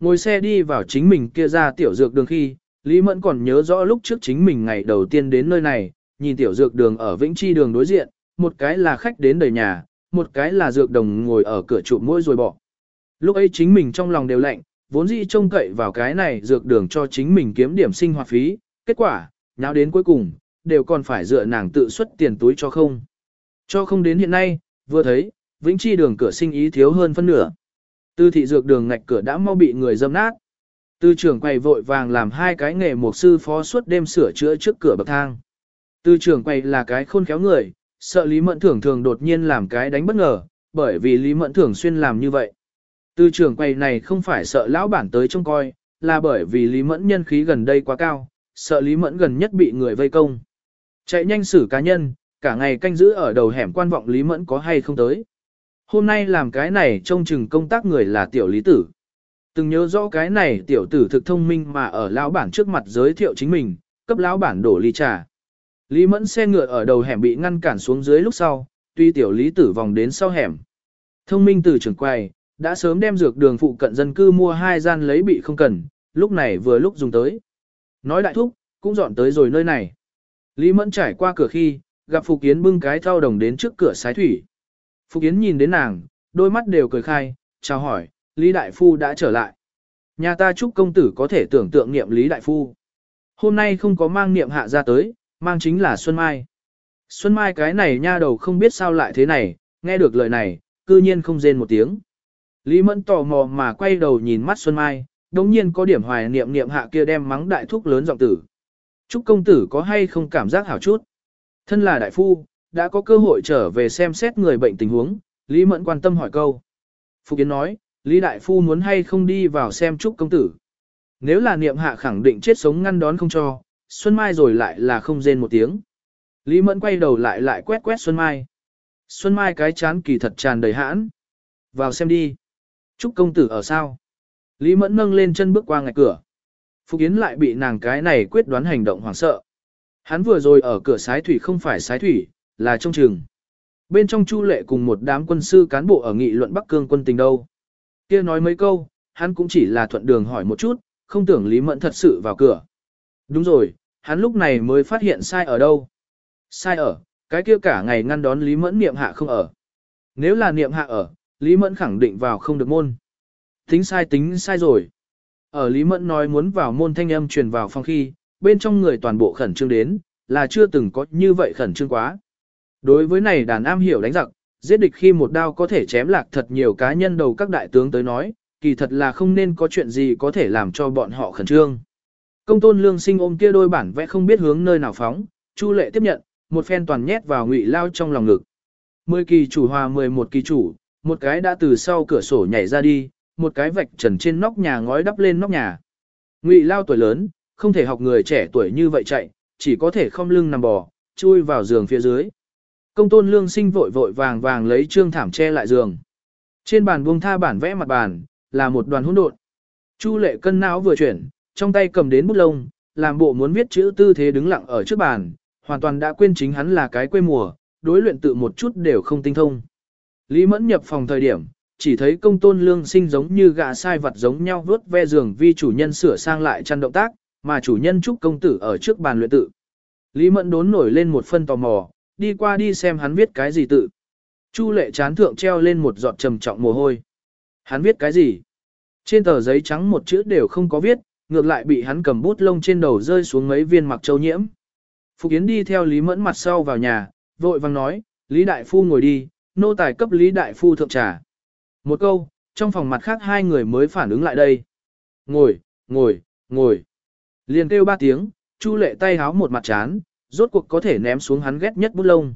Ngồi xe đi vào chính mình kia ra tiểu dược đường khi, Lý Mẫn còn nhớ rõ lúc trước chính mình ngày đầu tiên đến nơi này, nhìn tiểu dược đường ở Vĩnh Chi đường đối diện, một cái là khách đến đầy nhà, một cái là dược đồng ngồi ở cửa trụ mũi rồi bỏ. Lúc ấy chính mình trong lòng đều lạnh, vốn dĩ trông cậy vào cái này dược đường cho chính mình kiếm điểm sinh hoạt phí, kết quả, nháo đến cuối cùng, đều còn phải dựa nàng tự xuất tiền túi cho không. Cho không đến hiện nay, vừa thấy, Vĩnh Chi đường cửa sinh ý thiếu hơn phân nửa. Tư thị dược đường ngạch cửa đã mau bị người dâm nát. Tư trưởng quầy vội vàng làm hai cái nghề một sư phó suốt đêm sửa chữa trước cửa bậc thang. Tư trưởng quầy là cái khôn khéo người, sợ Lý Mẫn thưởng thường đột nhiên làm cái đánh bất ngờ, bởi vì Lý Mẫn thưởng xuyên làm như vậy. Tư trưởng quầy này không phải sợ lão bản tới trông coi, là bởi vì Lý Mẫn nhân khí gần đây quá cao, sợ Lý Mẫn gần nhất bị người vây công. Chạy nhanh xử cá nhân, cả ngày canh giữ ở đầu hẻm quan vọng Lý Mẫn có hay không tới. Hôm nay làm cái này trông chừng công tác người là tiểu lý tử. Từng nhớ rõ cái này tiểu tử thực thông minh mà ở lão bản trước mặt giới thiệu chính mình, cấp lão bản đổ ly trà. Lý Mẫn xe ngựa ở đầu hẻm bị ngăn cản xuống dưới lúc sau, tuy tiểu lý tử vòng đến sau hẻm. Thông minh từ trưởng quầy, đã sớm đem dược đường phụ cận dân cư mua hai gian lấy bị không cần, lúc này vừa lúc dùng tới. Nói đại thúc, cũng dọn tới rồi nơi này. Lý Mẫn trải qua cửa khi, gặp Phục Yến bưng cái thao đồng đến trước cửa sái thủy. Phục Yến nhìn đến nàng, đôi mắt đều cười khai, chào hỏi, Lý Đại Phu đã trở lại. Nhà ta chúc công tử có thể tưởng tượng niệm Lý Đại Phu. Hôm nay không có mang niệm hạ ra tới, mang chính là Xuân Mai. Xuân Mai cái này nha đầu không biết sao lại thế này, nghe được lời này, cư nhiên không rên một tiếng. Lý Mẫn tò mò mà quay đầu nhìn mắt Xuân Mai, đồng nhiên có điểm hoài niệm niệm hạ kia đem mắng đại thúc lớn giọng tử. Chúc công tử có hay không cảm giác hảo chút. Thân là đại phu, đã có cơ hội trở về xem xét người bệnh tình huống, Lý Mẫn quan tâm hỏi câu. Phục Yến nói, Lý Đại Phu muốn hay không đi vào xem Trúc Công Tử. Nếu là niệm hạ khẳng định chết sống ngăn đón không cho, Xuân Mai rồi lại là không rên một tiếng. Lý Mẫn quay đầu lại lại quét quét Xuân Mai. Xuân Mai cái chán kỳ thật tràn đầy hãn. Vào xem đi. Trúc Công Tử ở sao? Lý Mẫn nâng lên chân bước qua ngạch cửa. Phục Yến lại bị nàng cái này quyết đoán hành động hoảng sợ. Hắn vừa rồi ở cửa sái thủy không phải sái thủy, là trong trường. Bên trong Chu Lệ cùng một đám quân sư cán bộ ở nghị luận Bắc Cương quân tình đâu. Kia nói mấy câu, hắn cũng chỉ là thuận đường hỏi một chút, không tưởng Lý Mẫn thật sự vào cửa. Đúng rồi, hắn lúc này mới phát hiện sai ở đâu. Sai ở, cái kia cả ngày ngăn đón Lý Mẫn niệm hạ không ở. Nếu là niệm hạ ở, Lý Mẫn khẳng định vào không được môn. Tính sai tính sai rồi. Ở Lý Mẫn nói muốn vào môn thanh âm truyền vào phòng khi, bên trong người toàn bộ khẩn trương đến, là chưa từng có như vậy khẩn trương quá. Đối với này đàn am hiểu đánh giặc, giết địch khi một đao có thể chém lạc thật nhiều cá nhân đầu các đại tướng tới nói, kỳ thật là không nên có chuyện gì có thể làm cho bọn họ khẩn trương. Công tôn lương sinh ôm kia đôi bản vẽ không biết hướng nơi nào phóng, Chu lệ tiếp nhận, một phen toàn nhét vào ngụy lao trong lòng ngực. Mười kỳ chủ hòa mười một kỳ chủ, một cái đã từ sau cửa sổ nhảy ra đi, một cái vạch trần trên nóc nhà ngói đắp lên nóc nhà. Ngụy lao tuổi lớn, không thể học người trẻ tuổi như vậy chạy, chỉ có thể không lưng nằm bò, chui vào giường phía dưới. Công tôn lương sinh vội vội vàng vàng lấy trương thảm che lại giường. Trên bàn buông tha bản vẽ mặt bàn, là một đoàn hỗn độn. Chu lệ cân não vừa chuyển, trong tay cầm đến bút lông, làm bộ muốn viết chữ tư thế đứng lặng ở trước bàn, hoàn toàn đã quên chính hắn là cái quê mùa, đối luyện tự một chút đều không tinh thông. Lý mẫn nhập phòng thời điểm, chỉ thấy công tôn lương sinh giống như gã sai vật giống nhau vớt ve giường vi chủ nhân sửa sang lại chăn động tác, mà chủ nhân chúc công tử ở trước bàn luyện tự. Lý mẫn đốn nổi lên một phân tò mò, đi qua đi xem hắn viết cái gì tự. Chu lệ chán thượng treo lên một giọt trầm trọng mồ hôi. Hắn viết cái gì? Trên tờ giấy trắng một chữ đều không có viết, ngược lại bị hắn cầm bút lông trên đầu rơi xuống mấy viên mặc châu nhiễm. Phục Yến đi theo Lý Mẫn mặt sau vào nhà, vội vang nói, Lý Đại Phu ngồi đi, nô tài cấp Lý Đại Phu thượng trà. Một câu, trong phòng mặt khác hai người mới phản ứng lại đây. Ngồi, ngồi, ngồi. Liền kêu ba tiếng, Chu lệ tay háo một mặt chán, rốt cuộc có thể ném xuống hắn ghét nhất bút lông.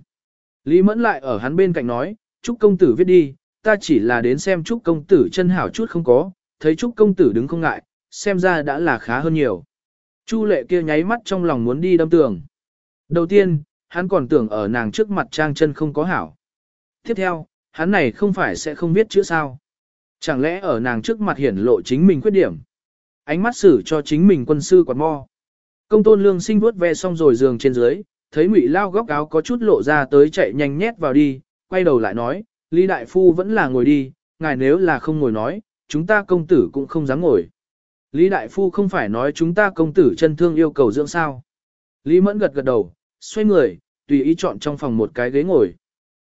Lý Mẫn lại ở hắn bên cạnh nói, Trúc công tử viết đi, ta chỉ là đến xem Trúc công tử chân hảo chút không có, thấy Trúc công tử đứng không ngại, xem ra đã là khá hơn nhiều. Chu lệ kia nháy mắt trong lòng muốn đi đâm tường. Đầu tiên, hắn còn tưởng ở nàng trước mặt trang chân không có hảo. Tiếp theo, hắn này không phải sẽ không biết chữ sao. Chẳng lẽ ở nàng trước mặt hiển lộ chính mình khuyết điểm. Ánh mắt xử cho chính mình quân sư quạt mo. Công tôn lương sinh vuốt ve xong rồi giường trên dưới, thấy ngụy lao góc áo có chút lộ ra tới chạy nhanh nhét vào đi, quay đầu lại nói, Lý Đại Phu vẫn là ngồi đi, ngài nếu là không ngồi nói, chúng ta công tử cũng không dám ngồi. Lý Đại Phu không phải nói chúng ta công tử chân thương yêu cầu dưỡng sao. Lý Mẫn gật gật đầu, xoay người, tùy ý chọn trong phòng một cái ghế ngồi.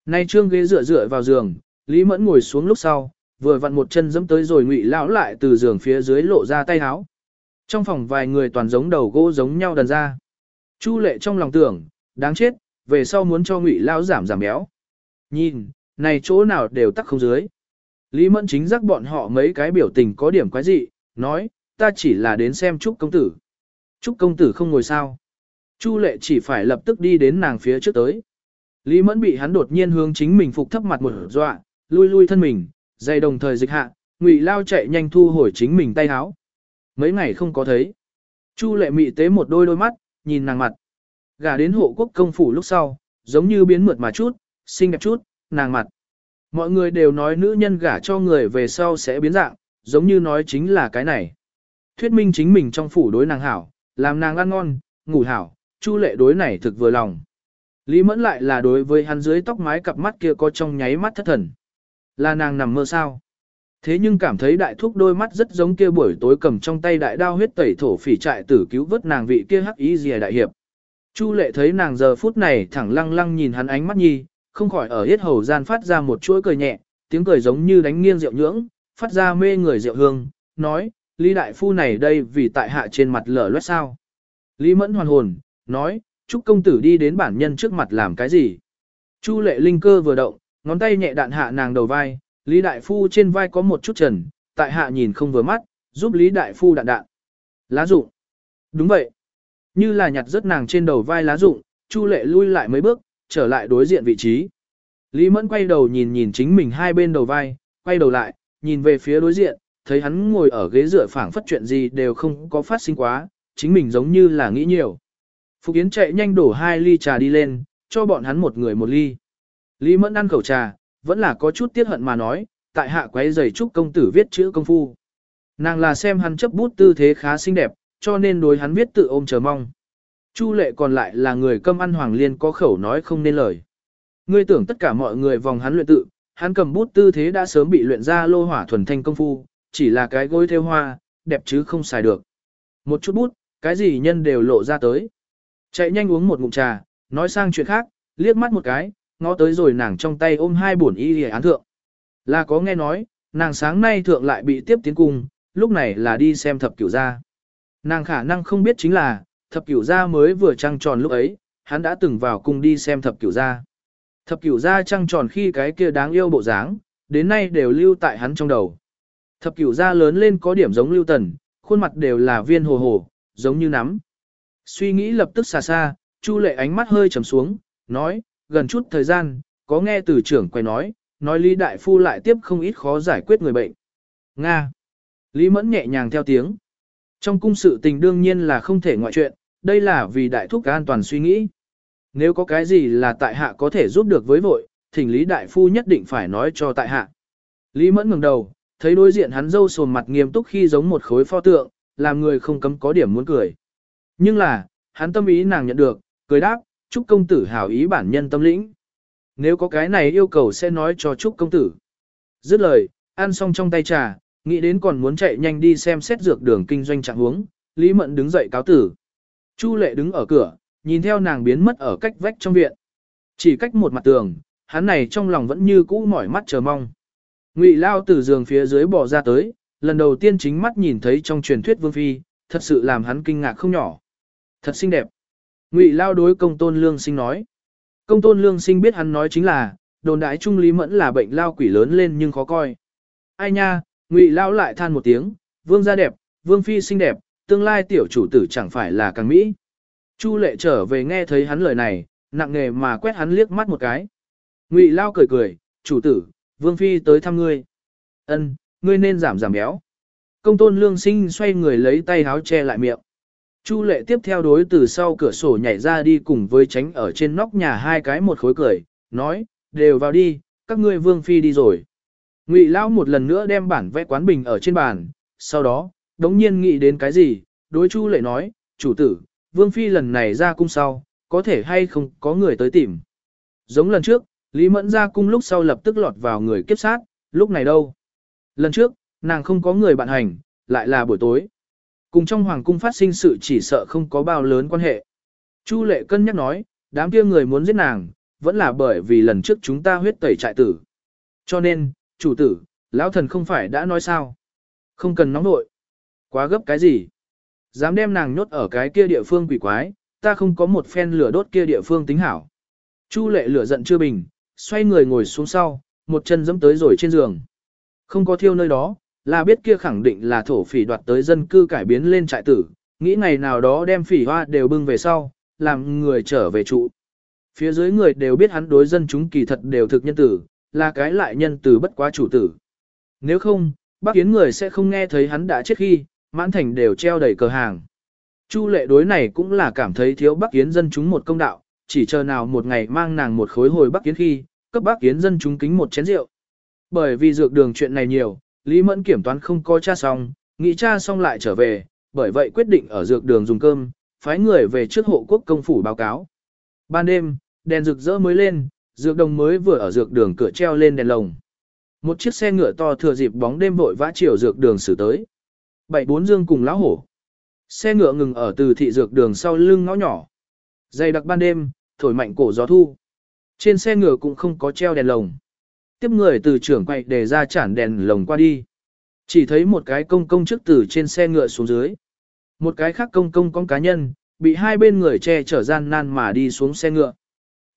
Nay trương ghế dựa dựa vào giường, Lý Mẫn ngồi xuống lúc sau, vừa vặn một chân dẫm tới rồi ngụy lão lại từ giường phía dưới lộ ra tay háo. Trong phòng vài người toàn giống đầu gỗ giống nhau đần ra. Chu lệ trong lòng tưởng, đáng chết, về sau muốn cho ngụy lão giảm giảm béo. Nhìn, này chỗ nào đều tắc không dưới. Lý Mẫn chính giác bọn họ mấy cái biểu tình có điểm quái dị, nói, ta chỉ là đến xem Trúc công tử. Trúc công tử không ngồi sao. Chu lệ chỉ phải lập tức đi đến nàng phía trước tới. Lý Mẫn bị hắn đột nhiên hướng chính mình phục thấp mặt một dọa, lui lui thân mình, dây đồng thời dịch hạ, Ngụy Lao chạy nhanh thu hồi chính mình tay háo. Mấy ngày không có thấy. Chu lệ mị tế một đôi đôi mắt, nhìn nàng mặt. Gả đến hộ quốc công phủ lúc sau, giống như biến mượt mà chút, xinh đẹp chút, nàng mặt. Mọi người đều nói nữ nhân gả cho người về sau sẽ biến dạng, giống như nói chính là cái này. Thuyết minh chính mình trong phủ đối nàng hảo, làm nàng ăn ngon, ngủ hảo, chu lệ đối này thực vừa lòng. Lý mẫn lại là đối với hắn dưới tóc mái cặp mắt kia có trong nháy mắt thất thần. Là nàng nằm mơ sao? Thế nhưng cảm thấy đại thúc đôi mắt rất giống kia buổi tối cầm trong tay đại đao huyết tẩy thổ phỉ trại tử cứu vớt nàng vị kia hắc ý gì đại hiệp. Chu lệ thấy nàng giờ phút này thẳng lăng lăng nhìn hắn ánh mắt nhi, không khỏi ở hết hầu gian phát ra một chuỗi cười nhẹ, tiếng cười giống như đánh nghiêng rượu nhưỡng, phát ra mê người rượu hương, nói, Lý đại phu này đây vì tại hạ trên mặt lở loét sao. Lý mẫn hoàn hồn, nói, Trúc công tử đi đến bản nhân trước mặt làm cái gì. Chu lệ linh cơ vừa động, ngón tay nhẹ đạn hạ nàng đầu vai, Lý đại phu trên vai có một chút trần, tại hạ nhìn không vừa mắt, giúp Lý đại phu đạn đạn. Lá dụng. Đúng vậy. Như là nhặt rớt nàng trên đầu vai lá dụng, Chu lệ lui lại mấy bước, trở lại đối diện vị trí. Lý Mẫn quay đầu nhìn nhìn chính mình hai bên đầu vai, quay đầu lại, nhìn về phía đối diện, thấy hắn ngồi ở ghế dựa phảng phất chuyện gì đều không có phát sinh quá, chính mình giống như là nghĩ nhiều. Phục Yến chạy nhanh đổ hai ly trà đi lên, cho bọn hắn một người một ly. Lý Mẫn ăn khẩu trà, vẫn là có chút tiếc hận mà nói, tại hạ quấy giày chúc công tử viết chữ công phu. Nàng là xem hắn chấp bút tư thế khá xinh đẹp, cho nên đối hắn viết tự ôm chờ mong. Chu lệ còn lại là người câm ăn hoàng liên có khẩu nói không nên lời. Ngươi tưởng tất cả mọi người vòng hắn luyện tự, hắn cầm bút tư thế đã sớm bị luyện ra lô hỏa thuần thanh công phu, chỉ là cái gối theo hoa, đẹp chứ không xài được. Một chút bút, cái gì nhân đều lộ ra tới. Chạy nhanh uống một ngụm trà, nói sang chuyện khác, liếc mắt một cái, ngó tới rồi nàng trong tay ôm hai bổn y hề án thượng. Là có nghe nói, nàng sáng nay thượng lại bị tiếp tiến cung, lúc này là đi xem thập cửu gia. Nàng khả năng không biết chính là, thập cửu gia mới vừa trăng tròn lúc ấy, hắn đã từng vào cung đi xem thập cửu gia. Thập cửu gia trăng tròn khi cái kia đáng yêu bộ dáng, đến nay đều lưu tại hắn trong đầu. Thập cửu gia lớn lên có điểm giống lưu tần, khuôn mặt đều là viên hồ hồ, giống như nắm. Suy nghĩ lập tức xa xa, Chu lệ ánh mắt hơi trầm xuống, nói, gần chút thời gian, có nghe từ trưởng quay nói, nói Lý Đại Phu lại tiếp không ít khó giải quyết người bệnh. Nga. Lý Mẫn nhẹ nhàng theo tiếng. Trong cung sự tình đương nhiên là không thể ngoại chuyện, đây là vì đại thúc an toàn suy nghĩ. Nếu có cái gì là tại hạ có thể giúp được với vội, thỉnh Lý Đại Phu nhất định phải nói cho tại hạ. Lý Mẫn ngừng đầu, thấy đối diện hắn dâu sồn mặt nghiêm túc khi giống một khối pho tượng, làm người không cấm có điểm muốn cười. Nhưng là, hắn tâm ý nàng nhận được, cười đáp, chúc công tử hảo ý bản nhân tâm lĩnh. Nếu có cái này yêu cầu sẽ nói cho chúc công tử. Dứt lời, ăn xong trong tay trà, nghĩ đến còn muốn chạy nhanh đi xem xét dược đường kinh doanh trạng huống, Lý Mẫn đứng dậy cáo tử. Chu lệ đứng ở cửa, nhìn theo nàng biến mất ở cách vách trong viện. Chỉ cách một mặt tường, hắn này trong lòng vẫn như cũ mỏi mắt chờ mong. Ngụy Lao từ giường phía dưới bò ra tới, lần đầu tiên chính mắt nhìn thấy trong truyền thuyết Vương Phi, thật sự làm hắn kinh ngạc không nhỏ. Thật xinh đẹp. Ngụy Lao đối công tôn lương sinh nói. Công tôn lương sinh biết hắn nói chính là, đồn đại trung lý mẫn là bệnh lao quỷ lớn lên nhưng khó coi. Ai nha, Ngụy Lao lại than một tiếng, vương gia đẹp, vương phi xinh đẹp, tương lai tiểu chủ tử chẳng phải là càng mỹ. Chu lệ trở về nghe thấy hắn lời này, nặng nề mà quét hắn liếc mắt một cái. Ngụy Lao cười cười, chủ tử, vương phi tới thăm ngươi. Ân, ngươi nên giảm giảm béo. Công tôn lương sinh xoay người lấy tay háo che lại miệng. Chu lệ tiếp theo đối từ sau cửa sổ nhảy ra đi cùng với tránh ở trên nóc nhà hai cái một khối cười, nói, đều vào đi, các ngươi vương phi đi rồi. Ngụy Lão một lần nữa đem bản vẽ quán bình ở trên bàn, sau đó, đống nhiên nghĩ đến cái gì, đối Chu lệ nói, chủ tử, Vương Phi lần này ra cung sau, có thể hay không có người tới tìm. Giống lần trước, Lý Mẫn ra cung lúc sau lập tức lọt vào người kiếp sát, lúc này đâu. Lần trước, nàng không có người bạn hành, lại là buổi tối. Cùng trong hoàng cung phát sinh sự chỉ sợ không có bao lớn quan hệ. Chu lệ cân nhắc nói, đám kia người muốn giết nàng, vẫn là bởi vì lần trước chúng ta huyết tẩy trại tử. Cho nên, chủ tử, lão thần không phải đã nói sao. Không cần nóng nội. Quá gấp cái gì? Dám đem nàng nhốt ở cái kia địa phương quỷ quái, ta không có một phen lửa đốt kia địa phương tính hảo. Chu lệ lửa giận chưa bình, xoay người ngồi xuống sau, một chân giẫm tới rồi trên giường. Không có thiêu nơi đó, là biết kia khẳng định là thổ phỉ đoạt tới dân cư cải biến lên trại tử, nghĩ ngày nào đó đem phỉ hoa đều bưng về sau, làm người trở về trụ. Phía dưới người đều biết hắn đối dân chúng kỳ thật đều thực nhân tử, là cái lại nhân tử bất quá chủ tử. Nếu không, bác kiến người sẽ không nghe thấy hắn đã chết khi, mãn thành đều treo đầy cờ hàng. Chu lệ đối này cũng là cảm thấy thiếu bắc kiến dân chúng một công đạo, chỉ chờ nào một ngày mang nàng một khối hồi bắc kiến khi, cấp bắc kiến dân chúng kính một chén rượu. Bởi vì dược đường chuyện này nhiều, Lý Mẫn kiểm toán không có cha xong, nghĩ cha xong lại trở về, bởi vậy quyết định ở dược đường dùng cơm, phái người về trước hộ quốc công phủ báo cáo. Ban đêm, đèn rực rỡ mới lên, dược đồng mới vừa ở dược đường cửa treo lên đèn lồng. Một chiếc xe ngựa to thừa dịp bóng đêm vội vã chiều dược đường xử tới. Bảy bốn dương cùng lão hổ. Xe ngựa ngừng ở từ thị dược đường sau lưng ngõ nhỏ. Dày đặc ban đêm, thổi mạnh cổ gió thu. Trên xe ngựa cũng không có treo đèn lồng. Tiếp người từ trưởng quay để ra chản đèn lồng qua đi. Chỉ thấy một cái công công trước từ trên xe ngựa xuống dưới. Một cái khác công công con cá nhân, bị hai bên người che chở gian nan mà đi xuống xe ngựa.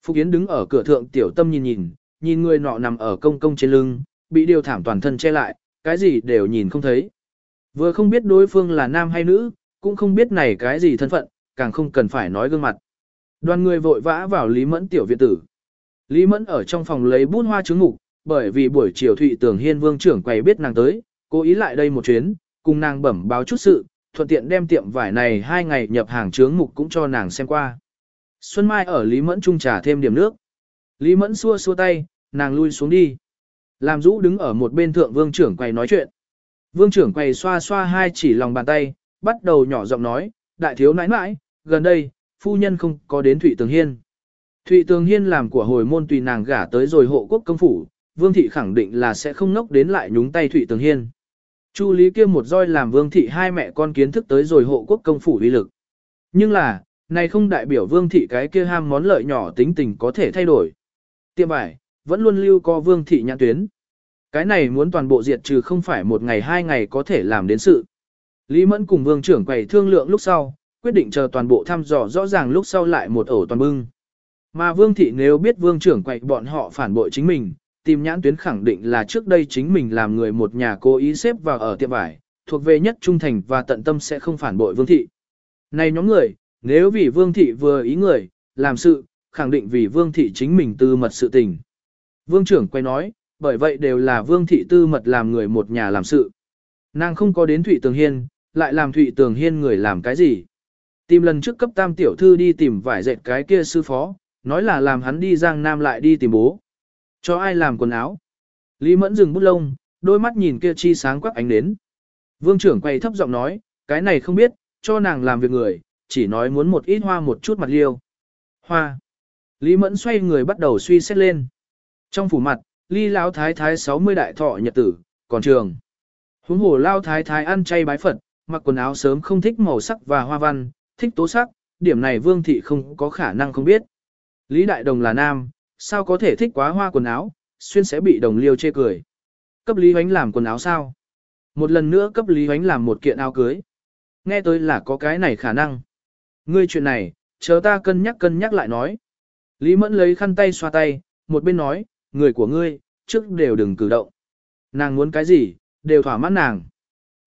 Phục Yến đứng ở cửa thượng tiểu tâm nhìn nhìn, nhìn người nọ nằm ở công công trên lưng, bị điều thảm toàn thân che lại, cái gì đều nhìn không thấy. Vừa không biết đối phương là nam hay nữ, cũng không biết này cái gì thân phận, càng không cần phải nói gương mặt. Đoàn người vội vã vào Lý Mẫn tiểu viện tử. Lý Mẫn ở trong phòng lấy bút hoa trứng ngục, bởi vì buổi chiều Thụy tường Hiên Vương trưởng quầy biết nàng tới, cố ý lại đây một chuyến, cùng nàng bẩm báo chút sự, thuận tiện đem tiệm vải này hai ngày nhập hàng chướng mục cũng cho nàng xem qua. Xuân Mai ở Lý Mẫn trung trà thêm điểm nước. Lý Mẫn xua xua tay, nàng lui xuống đi. Làm rũ đứng ở một bên thượng vương trưởng quầy nói chuyện. Vương trưởng quầy xoa xoa hai chỉ lòng bàn tay, bắt đầu nhỏ giọng nói, đại thiếu nãi nãi, gần đây, phu nhân không có đến Thụy Tường Hiên. Thụy Tường Hiên làm của hồi môn tùy nàng gả tới rồi hộ quốc công phủ, Vương Thị khẳng định là sẽ không nốc đến lại nhúng tay Thụy Tường Hiên. Chu Lý kia một roi làm Vương Thị hai mẹ con kiến thức tới rồi hộ quốc công phủ uy lực. Nhưng là, này không đại biểu Vương Thị cái kia ham món lợi nhỏ tính tình có thể thay đổi. Tiệm bài, vẫn luôn lưu co Vương Thị nhãn tuyến. Cái này muốn toàn bộ diệt trừ không phải một ngày hai ngày có thể làm đến sự. Lý Mẫn cùng Vương trưởng quầy thương lượng lúc sau, quyết định chờ toàn bộ thăm dò rõ ràng lúc sau lại một ổ toàn bưng. Mà Vương Thị nếu biết Vương trưởng quậy bọn họ phản bội chính mình, tìm nhãn tuyến khẳng định là trước đây chính mình làm người một nhà cố ý xếp vào ở tiệm vải, thuộc về nhất trung thành và tận tâm sẽ không phản bội Vương Thị. Này nhóm người, nếu vì Vương Thị vừa ý người, làm sự, khẳng định vì Vương Thị chính mình tư mật sự tình. Vương trưởng quay nói, bởi vậy đều là Vương Thị tư mật làm người một nhà làm sự. Nàng không có đến Thụy Tường Hiên, lại làm Thụy Tường Hiên người làm cái gì? Tìm lần trước cấp tam tiểu thư đi tìm vải dệt cái kia sư phó, nói là làm hắn đi Giang Nam lại đi tìm bố. Cho ai làm quần áo? Lý Mẫn dừng bút lông, đôi mắt nhìn kia chi sáng quắc ánh đến. Vương trưởng quay thấp giọng nói, cái này không biết, cho nàng làm việc người, chỉ nói muốn một ít hoa một chút mặt liêu. Hoa. Lý Mẫn xoay người bắt đầu suy xét lên. Trong phủ mặt, ly lão thái thái 60 đại thọ nhật tử, còn trường. Huống hồ lao thái thái ăn chay bái Phật, mặc quần áo sớm không thích màu sắc và hoa văn, thích tố sắc, điểm này vương thị không có khả năng không biết. Lý Đại Đồng là nam, sao có thể thích quá hoa quần áo, xuyên sẽ bị đồng liêu chê cười. Cấp Lý Huánh làm quần áo sao? Một lần nữa cấp Lý Huánh làm một kiện áo cưới. Nghe tới là có cái này khả năng. Ngươi chuyện này, chờ ta cân nhắc cân nhắc lại nói. Lý Mẫn lấy khăn tay xoa tay, một bên nói, người của ngươi, trước đều đừng cử động. Nàng muốn cái gì, đều thỏa mãn nàng.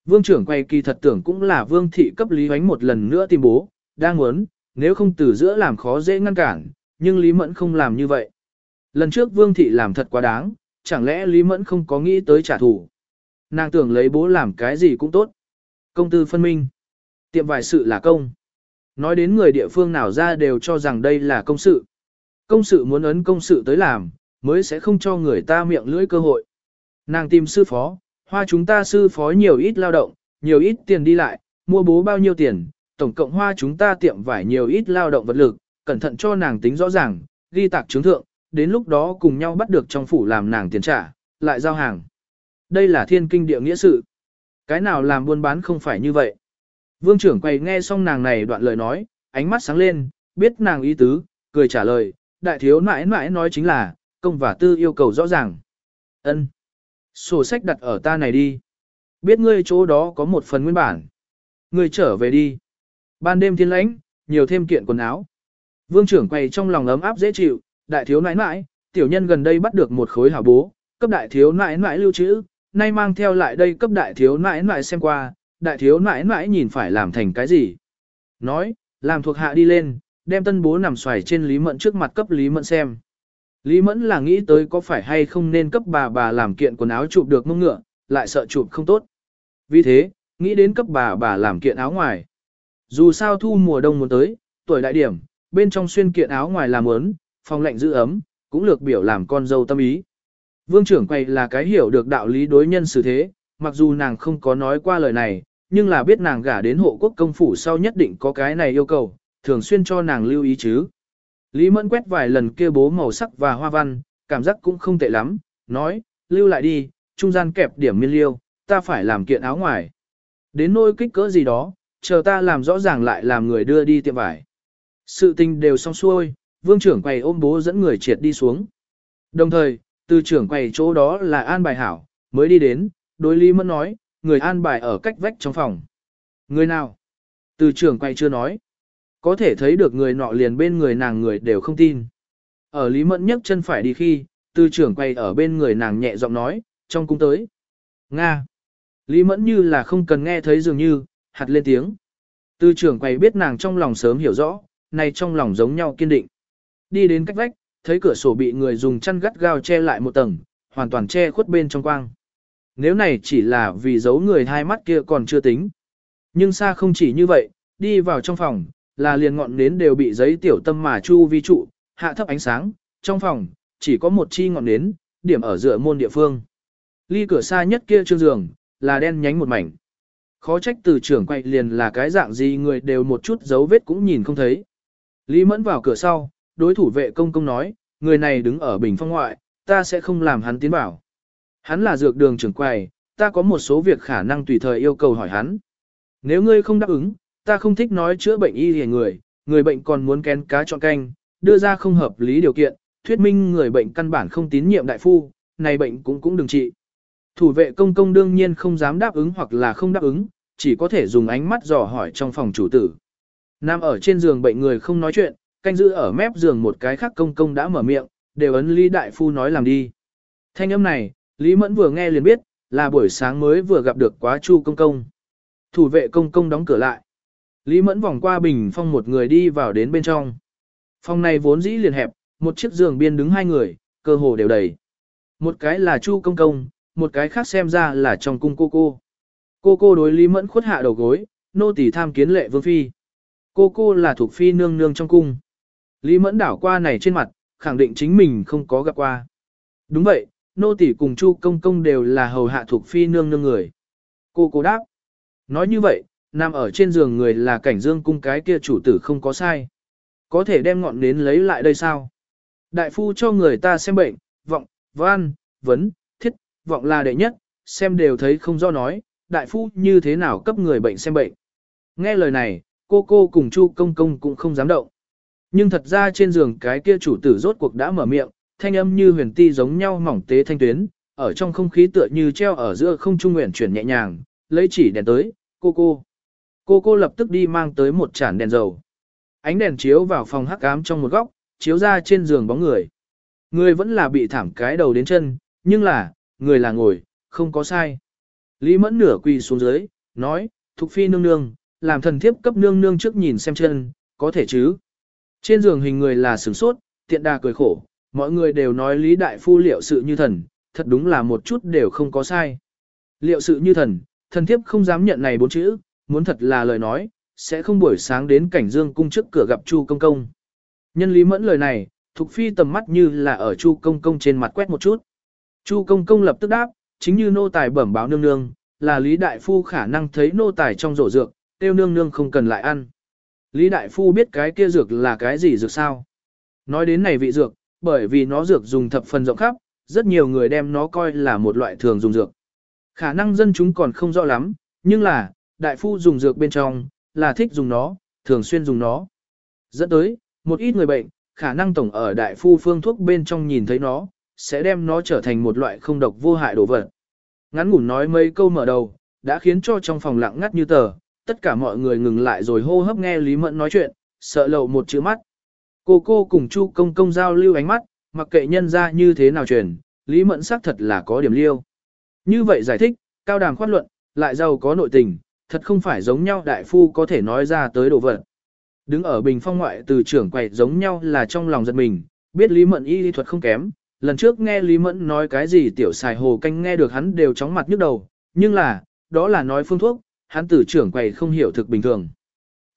Vương trưởng quay kỳ thật tưởng cũng là vương thị cấp Lý Huánh một lần nữa tìm bố, đang muốn, nếu không từ giữa làm khó dễ ngăn cản, nhưng Lý Mẫn không làm như vậy. Lần trước vương thị làm thật quá đáng, chẳng lẽ Lý Mẫn không có nghĩ tới trả thù. Nàng tưởng lấy bố làm cái gì cũng tốt. Công tư phân minh. Tiệm vài sự là công. Nói đến người địa phương nào ra đều cho rằng đây là công sự. Công sự muốn ấn công sự tới làm, mới sẽ không cho người ta miệng lưỡi cơ hội. Nàng tìm sư phó, hoa chúng ta sư phó nhiều ít lao động, nhiều ít tiền đi lại, mua bố bao nhiêu tiền, tổng cộng hoa chúng ta tiệm vải nhiều ít lao động vật lực, cẩn thận cho nàng tính rõ ràng, ghi tạc chứng thượng, đến lúc đó cùng nhau bắt được trong phủ làm nàng tiền trả, lại giao hàng. Đây là thiên kinh địa nghĩa sự. Cái nào làm buôn bán không phải như vậy. Vương trưởng quầy nghe xong nàng này đoạn lời nói, ánh mắt sáng lên, biết nàng ý tứ, cười trả lời, đại thiếu mãi mãi nói chính là, công và tư yêu cầu rõ ràng. ân Sổ sách đặt ở ta này đi. Biết ngươi chỗ đó có một phần nguyên bản. Ngươi trở về đi. Ban đêm thiên lãnh, nhiều thêm kiện quần áo. Vương trưởng quầy trong lòng ấm áp dễ chịu, đại thiếu nãi nãi, tiểu nhân gần đây bắt được một khối hảo bố, cấp đại thiếu nãi nãi lưu trữ, nay mang theo lại đây cấp đại thiếu nãi nãi xem qua, đại thiếu nãi nãi nhìn phải làm thành cái gì. Nói, làm thuộc hạ đi lên, đem tân bố nằm xoài trên Lý Mẫn trước mặt cấp Lý Mẫn xem. Lý Mẫn là nghĩ tới có phải hay không nên cấp bà bà làm kiện quần áo chụp được mông ngựa, lại sợ chụp không tốt. Vì thế, nghĩ đến cấp bà bà làm kiện áo ngoài. Dù sao thu mùa đông muốn tới, tuổi đại điểm, bên trong xuyên kiện áo ngoài làm ớn, phòng lệnh giữ ấm, cũng lược biểu làm con dâu tâm ý. Vương trưởng quay là cái hiểu được đạo lý đối nhân xử thế, mặc dù nàng không có nói qua lời này, nhưng là biết nàng gả đến hộ quốc công phủ sau nhất định có cái này yêu cầu, thường xuyên cho nàng lưu ý chứ. Lý Mẫn quét vài lần kia bố màu sắc và hoa văn, cảm giác cũng không tệ lắm, nói, lưu lại đi, trung gian kẹp điểm miên liêu, ta phải làm kiện áo ngoài. Đến nôi kích cỡ gì đó, chờ ta làm rõ ràng lại làm người đưa đi tiệm vải. Sự tình đều xong xuôi, vương trưởng quầy ôm bố dẫn người triệt đi xuống. Đồng thời, từ trưởng quầy chỗ đó là an bài hảo, mới đi đến, đối Lý Mẫn nói, người an bài ở cách vách trong phòng. Người nào? Từ trưởng quầy chưa nói. Có thể thấy được người nọ liền bên người nàng người đều không tin. Ở Lý Mẫn nhấc chân phải đi khi, từ trưởng quay ở bên người nàng nhẹ giọng nói, trong cung tới. Nga. Lý Mẫn như là không cần nghe thấy dường như, hạt lên tiếng. Từ trưởng quay biết nàng trong lòng sớm hiểu rõ, này trong lòng giống nhau kiên định. Đi đến cách vách, thấy cửa sổ bị người dùng chăn gắt gao che lại một tầng, hoàn toàn che khuất bên trong quang. Nếu này chỉ là vì giấu người hai mắt kia còn chưa tính. Nhưng xa không chỉ như vậy, đi vào trong phòng, là liền ngọn nến đều bị giấy tiểu tâm mà chu vi trụ, hạ thấp ánh sáng, trong phòng, chỉ có một chi ngọn nến, điểm ở giữa môn địa phương. Ly cửa xa nhất kia trương giường, là đen nhánh một mảnh. Khó trách từ trưởng quay liền là cái dạng gì người đều một chút dấu vết cũng nhìn không thấy. Lý mẫn vào cửa sau, đối thủ vệ công công nói, người này đứng ở bình phong ngoại, ta sẽ không làm hắn tiến vào. Hắn là dược đường trưởng quầy, ta có một số việc khả năng tùy thời yêu cầu hỏi hắn. Nếu ngươi không đáp ứng, ta không thích nói chữa bệnh y hề người, người bệnh còn muốn kén cá chọn canh, đưa ra không hợp lý điều kiện, thuyết minh người bệnh căn bản không tín nhiệm đại phu, này bệnh cũng cũng đừng trị. Thủ vệ công công đương nhiên không dám đáp ứng hoặc là không đáp ứng, chỉ có thể dùng ánh mắt dò hỏi trong phòng chủ tử. Nam ở trên giường bệnh người không nói chuyện, canh giữ ở mép giường một cái khác công công đã mở miệng, đều ấn Lý Đại Phu nói làm đi. Thanh âm này, Lý Mẫn vừa nghe liền biết, là buổi sáng mới vừa gặp được quá chu công công. Thủ vệ công công đóng cửa lại. Lý Mẫn vòng qua bình phong một người đi vào đến bên trong. Phòng này vốn dĩ liền hẹp, một chiếc giường biên đứng hai người, cơ hồ đều đầy. Một cái là Chu Công Công, một cái khác xem ra là trong cung cô cô. Cô cô đối Lý Mẫn khuất hạ đầu gối, nô tỳ tham kiến lệ vương phi. Cô cô là thuộc phi nương nương trong cung. Lý Mẫn đảo qua này trên mặt, khẳng định chính mình không có gặp qua. Đúng vậy, nô tỳ cùng Chu Công Công đều là hầu hạ thuộc phi nương nương người. Cô cô đáp. Nói như vậy, nằm ở trên giường người là cảnh dương cung cái kia chủ tử không có sai. Có thể đem ngọn nến lấy lại đây sao? Đại phu cho người ta xem bệnh, vọng, văn, vấn, thiết, vọng là đệ nhất, xem đều thấy không do nói, đại phu như thế nào cấp người bệnh xem bệnh. Nghe lời này, cô cô cùng chu công công cũng không dám động. Nhưng thật ra trên giường cái kia chủ tử rốt cuộc đã mở miệng, thanh âm như huyền ti giống nhau mỏng tế thanh tuyến, ở trong không khí tựa như treo ở giữa không trung nguyện chuyển nhẹ nhàng, lấy chỉ đèn tới, cô cô. Cô cô lập tức đi mang tới một chản đèn dầu. Ánh đèn chiếu vào phòng hắc ám trong một góc, chiếu ra trên giường bóng người. Người vẫn là bị thảm cái đầu đến chân, nhưng là, người là ngồi, không có sai. Lý mẫn nửa quỳ xuống dưới, nói, Thục Phi nương nương, làm thần thiếp cấp nương nương trước nhìn xem chân, có thể chứ. Trên giường hình người là sửng sốt, tiện đà cười khổ, mọi người đều nói Lý Đại Phu liệu sự như thần, thật đúng là một chút đều không có sai. Liệu sự như thần, thần thiếp không dám nhận này bốn chữ, muốn thật là lời nói, sẽ không buổi sáng đến cảnh dương cung trước cửa gặp Chu Công Công. Nhân lý mẫn lời này, Thục Phi tầm mắt như là ở Chu Công Công trên mặt quét một chút. Chu Công Công lập tức đáp, chính như nô tài bẩm báo nương nương, là Lý Đại Phu khả năng thấy nô tài trong rổ dược, tiêu nương nương không cần lại ăn. Lý Đại Phu biết cái kia dược là cái gì dược sao? Nói đến này vị dược, bởi vì nó dược dùng thập phần rộng khắp, rất nhiều người đem nó coi là một loại thường dùng dược. Khả năng dân chúng còn không rõ lắm, nhưng là, Đại Phu dùng dược bên trong, là thích dùng nó, thường xuyên dùng nó. Dẫn tới, một ít người bệnh, khả năng tổng ở Đại Phu phương thuốc bên trong nhìn thấy nó, sẽ đem nó trở thành một loại không độc vô hại đồ vật. Ngắn ngủn nói mấy câu mở đầu, đã khiến cho trong phòng lặng ngắt như tờ, tất cả mọi người ngừng lại rồi hô hấp nghe Lý Mẫn nói chuyện, sợ lậu một chữ mắt. Cô cô cùng Chu công công giao lưu ánh mắt, mặc kệ nhân ra như thế nào truyền, Lý Mẫn xác thật là có điểm liêu. Như vậy giải thích, cao đàm khoát luận, lại giàu có nội tình, thật không phải giống nhau đại phu có thể nói ra tới đồ vật. Đứng ở bình phong ngoại từ trưởng quầy giống nhau là trong lòng giật mình, biết Lý Mẫn y lý thuật không kém, lần trước nghe Lý Mẫn nói cái gì tiểu xài hồ canh nghe được hắn đều chóng mặt nhức đầu, nhưng là, đó là nói phương thuốc, hắn từ trưởng quầy không hiểu thực bình thường.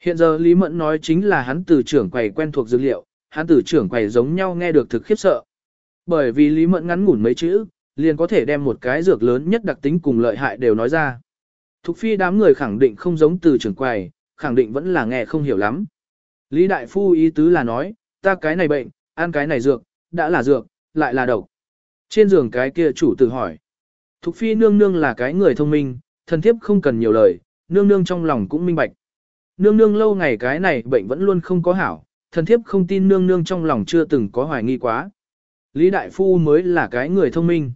Hiện giờ Lý Mẫn nói chính là hắn từ trưởng quầy quen thuộc dữ liệu, hắn từ trưởng quầy giống nhau nghe được thực khiếp sợ. Bởi vì Lý Mẫn ngắn ngủn mấy chữ, liền có thể đem một cái dược lớn nhất đặc tính cùng lợi hại đều nói ra. Thục phi đám người khẳng định không giống từ trưởng quầy, khẳng định vẫn là nghe không hiểu lắm. Lý Đại Phu ý tứ là nói, ta cái này bệnh, ăn cái này dược, đã là dược, lại là độc. Trên giường cái kia chủ tử hỏi. Thục phi nương nương là cái người thông minh, thần thiếp không cần nhiều lời, nương nương trong lòng cũng minh bạch. Nương nương lâu ngày cái này bệnh vẫn luôn không có hảo, thần thiếp không tin nương nương trong lòng chưa từng có hoài nghi quá. Lý Đại Phu mới là cái người thông minh.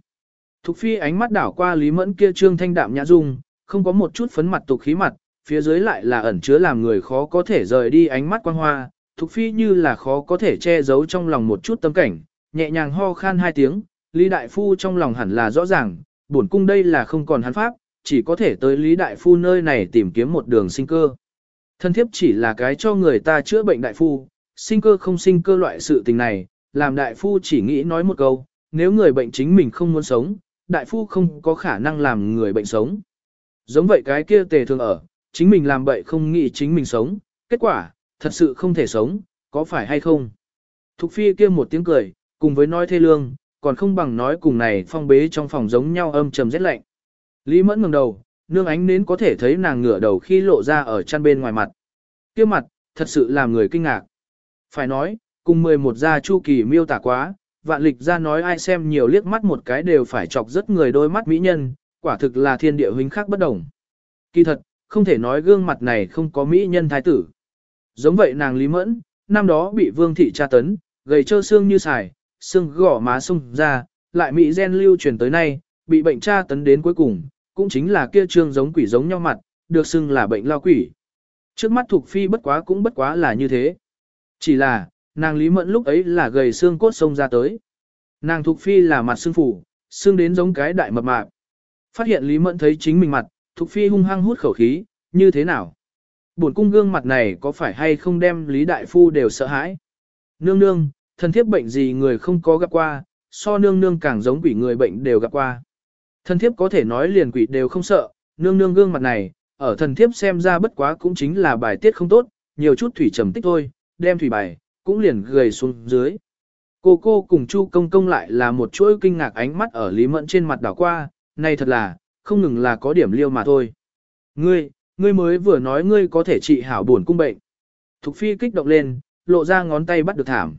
Thục phi ánh mắt đảo qua Lý Mẫn kia trương thanh đạm nhã dung, không có một chút phấn mặt tục khí mặt, phía dưới lại là ẩn chứa làm người khó có thể rời đi ánh mắt quang hoa. Thục phi như là khó có thể che giấu trong lòng một chút tâm cảnh, nhẹ nhàng ho khan hai tiếng, Lý Đại Phu trong lòng hẳn là rõ ràng, bổn cung đây là không còn hắn pháp, chỉ có thể tới Lý Đại Phu nơi này tìm kiếm một đường sinh cơ. Thân thiếp chỉ là cái cho người ta chữa bệnh Đại Phu, sinh cơ không sinh cơ loại sự tình này, làm Đại Phu chỉ nghĩ nói một câu, nếu người bệnh chính mình không muốn sống, Đại Phu không có khả năng làm người bệnh sống. Giống vậy cái kia tề thường ở, chính mình làm bệnh không nghĩ chính mình sống, kết quả, thật sự không thể sống, có phải hay không? Thục phi kia một tiếng cười, cùng với nói thê lương, còn không bằng nói cùng này phong bế trong phòng giống nhau âm trầm rét lạnh. Lý mẫn ngẩng đầu, nương ánh nến có thể thấy nàng ngửa đầu khi lộ ra ở chăn bên ngoài mặt. Kia mặt, thật sự làm người kinh ngạc. Phải nói, cùng 11 gia chu kỳ miêu tả quá, vạn lịch ra nói ai xem nhiều liếc mắt một cái đều phải chọc rất người đôi mắt mỹ nhân, quả thực là thiên địa huynh khác bất đồng. Kỳ thật, không thể nói gương mặt này không có mỹ nhân thái tử. Giống vậy nàng Lý Mẫn, năm đó bị vương thị tra tấn, gầy trơ xương như xài, xương gỏ má sung ra, lại mỹ gen lưu truyền tới nay, bị bệnh tra tấn đến cuối cùng, cũng chính là kia trương giống quỷ giống nhau mặt, được xưng là bệnh lao quỷ. Trước mắt thuộc phi bất quá cũng bất quá là như thế. Chỉ là, nàng Lý Mẫn lúc ấy là gầy xương cốt sông ra tới. Nàng thuộc phi là mặt xương phủ, xương đến giống cái đại mập mạp. Phát hiện Lý Mẫn thấy chính mình mặt, thuộc phi hung hăng hút khẩu khí, như thế nào? Buồn cung gương mặt này có phải hay không đem Lý Đại Phu đều sợ hãi? Nương nương, thân thiết bệnh gì người không có gặp qua, so nương nương càng giống quỷ người bệnh đều gặp qua. Thần thiếp có thể nói liền quỷ đều không sợ, nương nương gương mặt này, ở thần thiếp xem ra bất quá cũng chính là bài tiết không tốt, nhiều chút thủy trầm tích thôi, đem thủy bài, cũng liền gầy xuống dưới. Cô cô cùng Chu công công lại là một chuỗi kinh ngạc ánh mắt ở Lý Mẫn trên mặt đảo qua, này thật là, không ngừng là có điểm liêu mà thôi. Ngươi, ngươi mới vừa nói ngươi có thể trị hảo buồn cung bệnh. Thục phi kích động lên, lộ ra ngón tay bắt được thảm.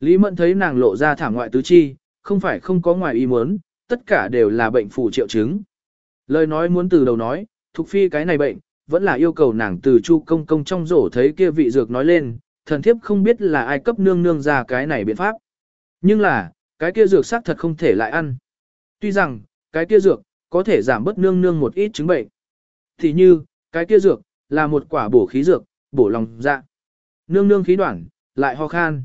Lý Mẫn thấy nàng lộ ra thảm ngoại tứ chi, không phải không có ngoài ý muốn, tất cả đều là bệnh phù triệu chứng. Lời nói muốn từ đầu nói, thuộc Phi cái này bệnh, vẫn là yêu cầu nàng từ Chu Công Công trong rổ thấy kia vị dược nói lên, thần thiếp không biết là ai cấp nương nương ra cái này biện pháp. Nhưng là, cái kia dược xác thật không thể lại ăn. Tuy rằng, cái kia dược, có thể giảm bớt nương nương một ít chứng bệnh. Thì như, cái kia dược, là một quả bổ khí dược, bổ lòng dạ. Nương nương khí đoạn, lại ho khan.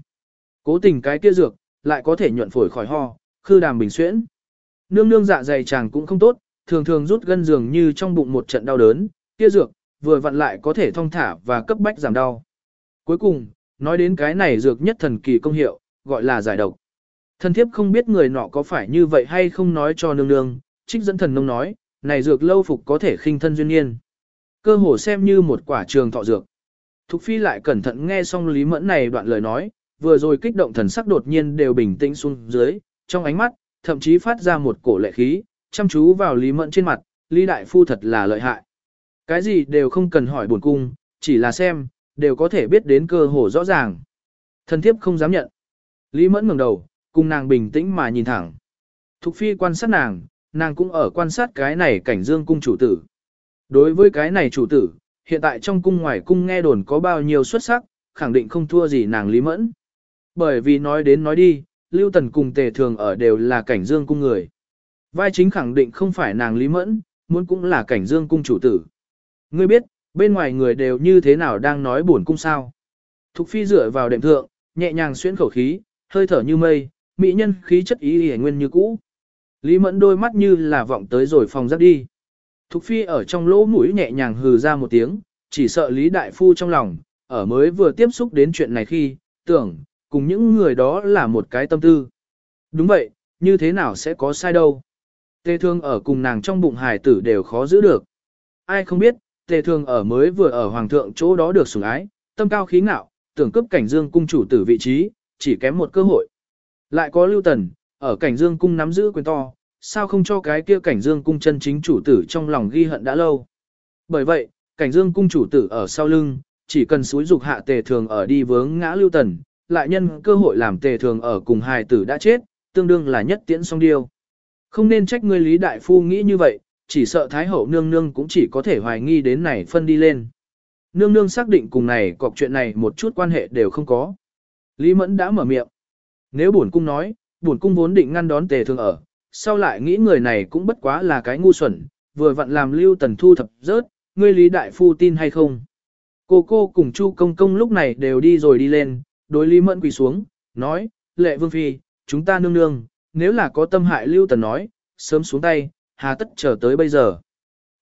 Cố tình cái kia dược, lại có thể nhuận phổi khỏi ho, khư đàm bình xuyễn. Nương nương dạ dày chàng cũng không tốt, thường thường rút gân dường như trong bụng một trận đau đớn, kia dược, vừa vặn lại có thể thông thả và cấp bách giảm đau. Cuối cùng, nói đến cái này dược nhất thần kỳ công hiệu, gọi là giải độc. Thần thiếp không biết người nọ có phải như vậy hay không nói cho nương nương, trích dẫn thần nông nói, này dược lâu phục có thể khinh thân duyên nhiên. Cơ hồ xem như một quả trường thọ dược. Thục phi lại cẩn thận nghe xong Lý Mẫn này đoạn lời nói, vừa rồi kích động thần sắc đột nhiên đều bình tĩnh xuống dưới, trong ánh mắt, thậm chí phát ra một cổ lệ khí, chăm chú vào Lý Mẫn trên mặt, Lý Đại Phu thật là lợi hại. Cái gì đều không cần hỏi buồn cung, chỉ là xem, đều có thể biết đến cơ hồ rõ ràng. Thần thiếp không dám nhận. Lý mẫn ngẩng đầu, cùng nàng bình tĩnh mà nhìn thẳng. Thục phi quan sát nàng, nàng cũng ở quan sát cái này cảnh dương cung chủ tử. Đối với cái này chủ tử, hiện tại trong cung ngoài cung nghe đồn có bao nhiêu xuất sắc, khẳng định không thua gì nàng Lý Mẫn. Bởi vì nói đến nói đi, Lưu Tần cùng tề thường ở đều là cảnh dương cung người. Vai chính khẳng định không phải nàng Lý Mẫn, muốn cũng là cảnh dương cung chủ tử. Ngươi biết, bên ngoài người đều như thế nào đang nói buồn cung sao. Thục phi dựa vào đệm thượng, nhẹ nhàng xuyên khẩu khí, hơi thở như mây, mỹ nhân khí chất ý hề nguyên như cũ. Lý Mẫn đôi mắt như là vọng tới rồi phòng giáp đi. Thục phi ở trong lỗ mũi nhẹ nhàng hừ ra một tiếng, chỉ sợ Lý Đại Phu trong lòng, ở mới vừa tiếp xúc đến chuyện này khi, tưởng, cùng những người đó là một cái tâm tư. Đúng vậy, như thế nào sẽ có sai đâu. Tề thương ở cùng nàng trong bụng hài tử đều khó giữ được. Ai không biết, tề thương ở mới vừa ở hoàng thượng chỗ đó được sủng ái, tâm cao khí ngạo, tưởng cướp cảnh dương cung chủ tử vị trí, chỉ kém một cơ hội. Lại có lưu tần, ở cảnh dương cung nắm giữ quyền to, sao không cho cái kia cảnh dương cung chân chính chủ tử trong lòng ghi hận đã lâu. Bởi vậy, cảnh dương cung chủ tử ở sau lưng, chỉ cần suối dục hạ tề thường ở đi vướng ngã lưu tần, lại nhân cơ hội làm tề thường ở cùng hài tử đã chết, tương đương là nhất tiễn song điêu. Không nên trách ngươi Lý Đại Phu nghĩ như vậy, chỉ sợ Thái Hậu nương nương cũng chỉ có thể hoài nghi đến này phân đi lên. Nương nương xác định cùng này cọc chuyện này một chút quan hệ đều không có. Lý Mẫn đã mở miệng. Nếu bổn cung nói, bổn cung vốn định ngăn đón tề thường ở, sau lại nghĩ người này cũng bất quá là cái ngu xuẩn, vừa vặn làm lưu tần thu thập rớt, ngươi Lý Đại Phu tin hay không. Cô cô cùng Chu Công Công lúc này đều đi rồi đi lên, đối Lý Mẫn quỳ xuống, nói, lệ vương phi, chúng ta nương nương, nếu là có tâm hại lưu tần nói, sớm xuống tay, hà tất chờ tới bây giờ.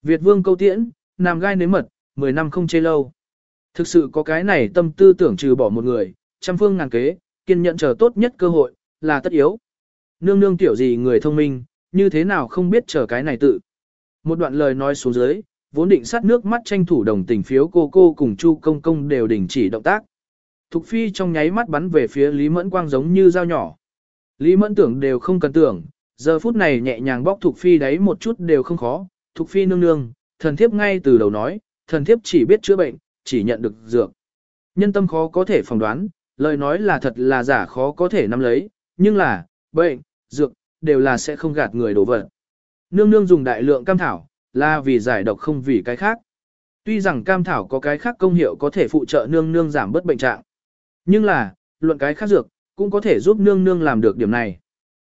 Việt vương câu tiễn, nằm gai nếm mật, 10 năm không chê lâu. Thực sự có cái này tâm tư tưởng trừ bỏ một người, trăm phương ngàn kế, kiên nhẫn chờ tốt nhất cơ hội, là tất yếu. Nương nương tiểu gì người thông minh, như thế nào không biết chờ cái này tự. Một đoạn lời nói xuống dưới, vốn định sát nước mắt tranh thủ đồng tình phiếu cô cô cùng Chu Công Công đều đình chỉ động tác. Thục Phi trong nháy mắt bắn về phía Lý Mẫn Quang giống như dao nhỏ. Lý Mẫn tưởng đều không cần tưởng, giờ phút này nhẹ nhàng bóc Thục Phi đấy một chút đều không khó. Thục Phi nương nương, thần thiếp ngay từ đầu nói, thần thiếp chỉ biết chữa bệnh, chỉ nhận được dược. Nhân tâm khó có thể phỏng đoán, lời nói là thật là giả khó có thể nắm lấy, nhưng là, bệnh, dược, đều là sẽ không gạt người đổ vật. Nương nương dùng đại lượng cam thảo, là vì giải độc không vì cái khác. Tuy rằng cam thảo có cái khác công hiệu có thể phụ trợ nương nương giảm bớt bệnh trạng. Nhưng là, luận cái khác dược, cũng có thể giúp nương nương làm được điểm này.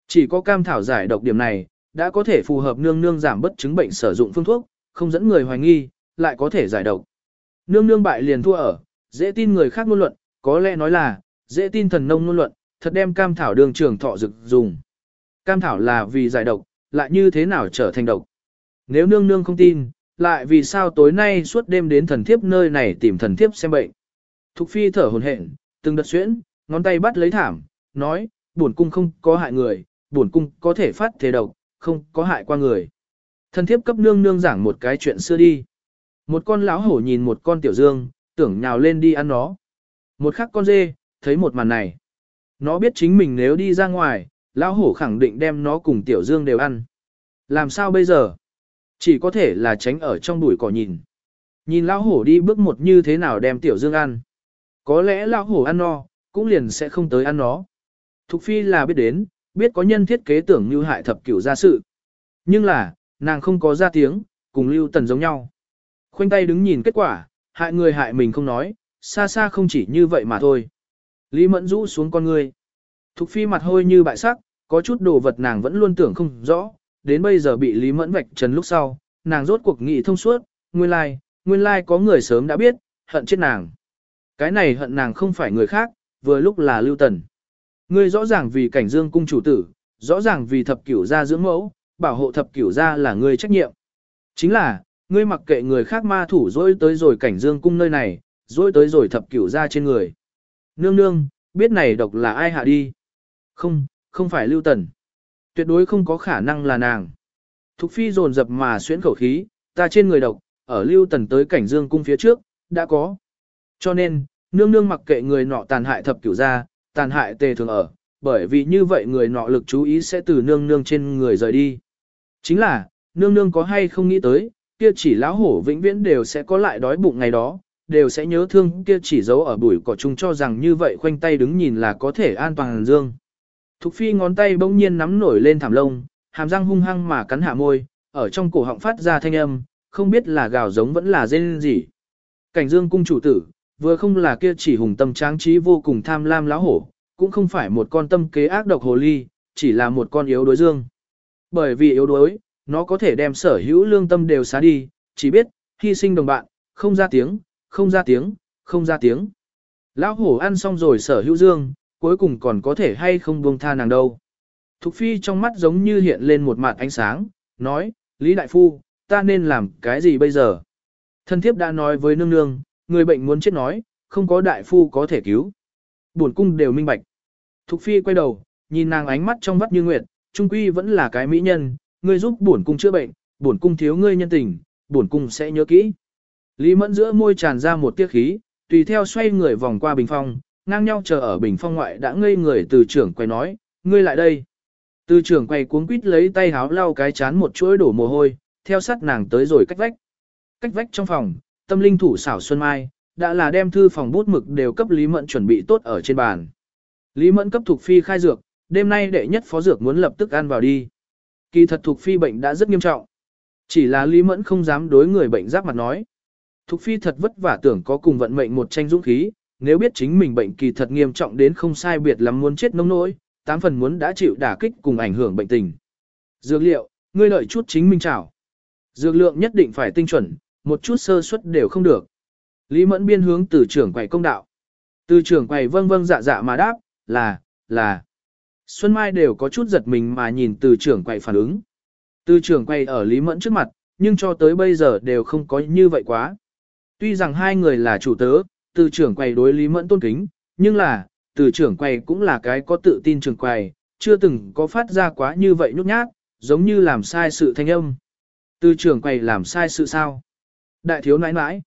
Chỉ có cam thảo giải độc điểm này, đã có thể phù hợp nương nương giảm bất chứng bệnh sử dụng phương thuốc, không dẫn người hoài nghi, lại có thể giải độc. Nương nương bại liền thua ở, dễ tin người khác ngôn luận, có lẽ nói là, dễ tin thần nông ngôn luận, thật đem cam thảo đường trường thọ dực dùng. Cam thảo là vì giải độc, lại như thế nào trở thành độc. Nếu nương nương không tin, lại vì sao tối nay suốt đêm đến thần thiếp nơi này tìm thần thiếp xem bệnh. Thục phi thở hồn hển, từng đợt xuyễn, ngón tay bắt lấy thảm, nói, bổn cung không có hại người, bổn cung có thể phát thế độc, không có hại qua người. Thần thiếp cấp nương nương giảng một cái chuyện xưa đi. Một con lão hổ nhìn một con tiểu dương, tưởng nhào lên đi ăn nó. Một khắc con dê, thấy một màn này. Nó biết chính mình nếu đi ra ngoài, lão hổ khẳng định đem nó cùng tiểu dương đều ăn. Làm sao bây giờ? Chỉ có thể là tránh ở trong bụi cỏ nhìn. Nhìn lão hổ đi bước một như thế nào đem tiểu dương ăn. Có lẽ lão hổ ăn no, cũng liền sẽ không tới ăn nó. Thục phi là biết đến, biết có nhân thiết kế tưởng như hại thập cửu ra sự. Nhưng là, nàng không có ra tiếng, cùng lưu tần giống nhau. Khoanh tay đứng nhìn kết quả, hại người hại mình không nói, xa xa không chỉ như vậy mà thôi. Lý mẫn rũ xuống con người. Thục phi mặt hôi như bại sắc, có chút đồ vật nàng vẫn luôn tưởng không rõ, đến bây giờ bị Lý Mẫn vạch trần lúc sau, nàng rốt cuộc nghị thông suốt, nguyên lai, like, nguyên lai like có người sớm đã biết, hận chết nàng. Cái này hận nàng không phải người khác, vừa lúc là Lưu Tần. Ngươi rõ ràng vì cảnh dương cung chủ tử, rõ ràng vì thập cửu gia dưỡng mẫu, bảo hộ thập cửu gia là ngươi trách nhiệm. Chính là, ngươi mặc kệ người khác ma thủ dối tới rồi cảnh dương cung nơi này, dối tới rồi thập cửu gia trên người. Nương nương, biết này độc là ai hạ đi? Không, không phải Lưu Tần. Tuyệt đối không có khả năng là nàng. Thục phi dồn dập mà xuyễn khẩu khí, ta trên người độc, ở lưu tần tới cảnh dương cung phía trước, đã có. Cho nên, nương nương mặc kệ người nọ tàn hại thập cửu gia, tàn hại tề thường ở, bởi vì như vậy người nọ lực chú ý sẽ từ nương nương trên người rời đi. Chính là, nương nương có hay không nghĩ tới, kia chỉ lão hổ vĩnh viễn đều sẽ có lại đói bụng ngày đó, đều sẽ nhớ thương kia chỉ giấu ở bụi cỏ chung cho rằng như vậy khoanh tay đứng nhìn là có thể an toàn dương. Thục phi ngón tay bỗng nhiên nắm nổi lên thảm lông, hàm răng hung hăng mà cắn hạ môi, ở trong cổ họng phát ra thanh âm, không biết là gào giống vẫn là rên gì. Cảnh dương cung chủ tử, vừa không là kia chỉ hùng tâm tráng trí vô cùng tham lam lão hổ, cũng không phải một con tâm kế ác độc hồ ly, chỉ là một con yếu đối dương. Bởi vì yếu đuối, nó có thể đem sở hữu lương tâm đều xá đi, chỉ biết, hy sinh đồng bạn, không ra tiếng, không ra tiếng, không ra tiếng. Lão hổ ăn xong rồi sở hữu dương, cuối cùng còn có thể hay không buông tha nàng đâu. Thục phi trong mắt giống như hiện lên một mặt ánh sáng, nói, Lý Đại Phu, ta nên làm cái gì bây giờ? Thân thiếp đã nói với nương nương, người bệnh muốn chết nói, không có đại phu có thể cứu. Buồn cung đều minh bạch. Thục phi quay đầu, nhìn nàng ánh mắt trong vắt như nguyệt, trung quy vẫn là cái mỹ nhân, ngươi giúp buồn cung chữa bệnh, buồn cung thiếu ngươi nhân tình, buồn cung sẽ nhớ kỹ. Lý Mẫn giữa môi tràn ra một tia khí, tùy theo xoay người vòng qua bình phong, ngang nhau chờ ở bình phong ngoại đã ngây người từ trưởng quay nói, ngươi lại đây. Từ trưởng quay cuống quýt lấy tay háo lau cái chán một chuỗi đổ mồ hôi, theo sát nàng tới rồi cách vách. Cách vách trong phòng, tâm linh thủ xảo Xuân Mai, đã là đem thư phòng bút mực đều cấp Lý Mẫn chuẩn bị tốt ở trên bàn. Lý Mẫn cấp thuộc phi khai dược, đêm nay đệ nhất phó dược muốn lập tức ăn vào đi. Kỳ thật thuộc phi bệnh đã rất nghiêm trọng. Chỉ là Lý Mẫn không dám đối người bệnh giáp mặt nói. Thục phi thật vất vả tưởng có cùng vận mệnh một tranh dũng khí, nếu biết chính mình bệnh kỳ thật nghiêm trọng đến không sai biệt lắm muốn chết nông nỗi, tám phần muốn đã chịu đả kích cùng ảnh hưởng bệnh tình. Dược liệu, ngươi lợi chút chính mình chảo. Dược lượng nhất định phải tinh chuẩn, một chút sơ suất đều không được. Lý Mẫn biên hướng từ trưởng quầy công đạo. Từ trưởng quầy vâng vâng dạ dạ mà đáp, là, là. Xuân Mai đều có chút giật mình mà nhìn từ trưởng quầy phản ứng. Từ trưởng quầy ở Lý Mẫn trước mặt, nhưng cho tới bây giờ đều không có như vậy quá. Tuy rằng hai người là chủ tớ, từ trưởng quầy đối Lý Mẫn tôn kính, nhưng là, từ trưởng quầy cũng là cái có tự tin trưởng quầy, chưa từng có phát ra quá như vậy nhút nhát, giống như làm sai sự thanh âm. Từ trưởng quầy làm sai sự sao? Đại thiếu nãi nãi.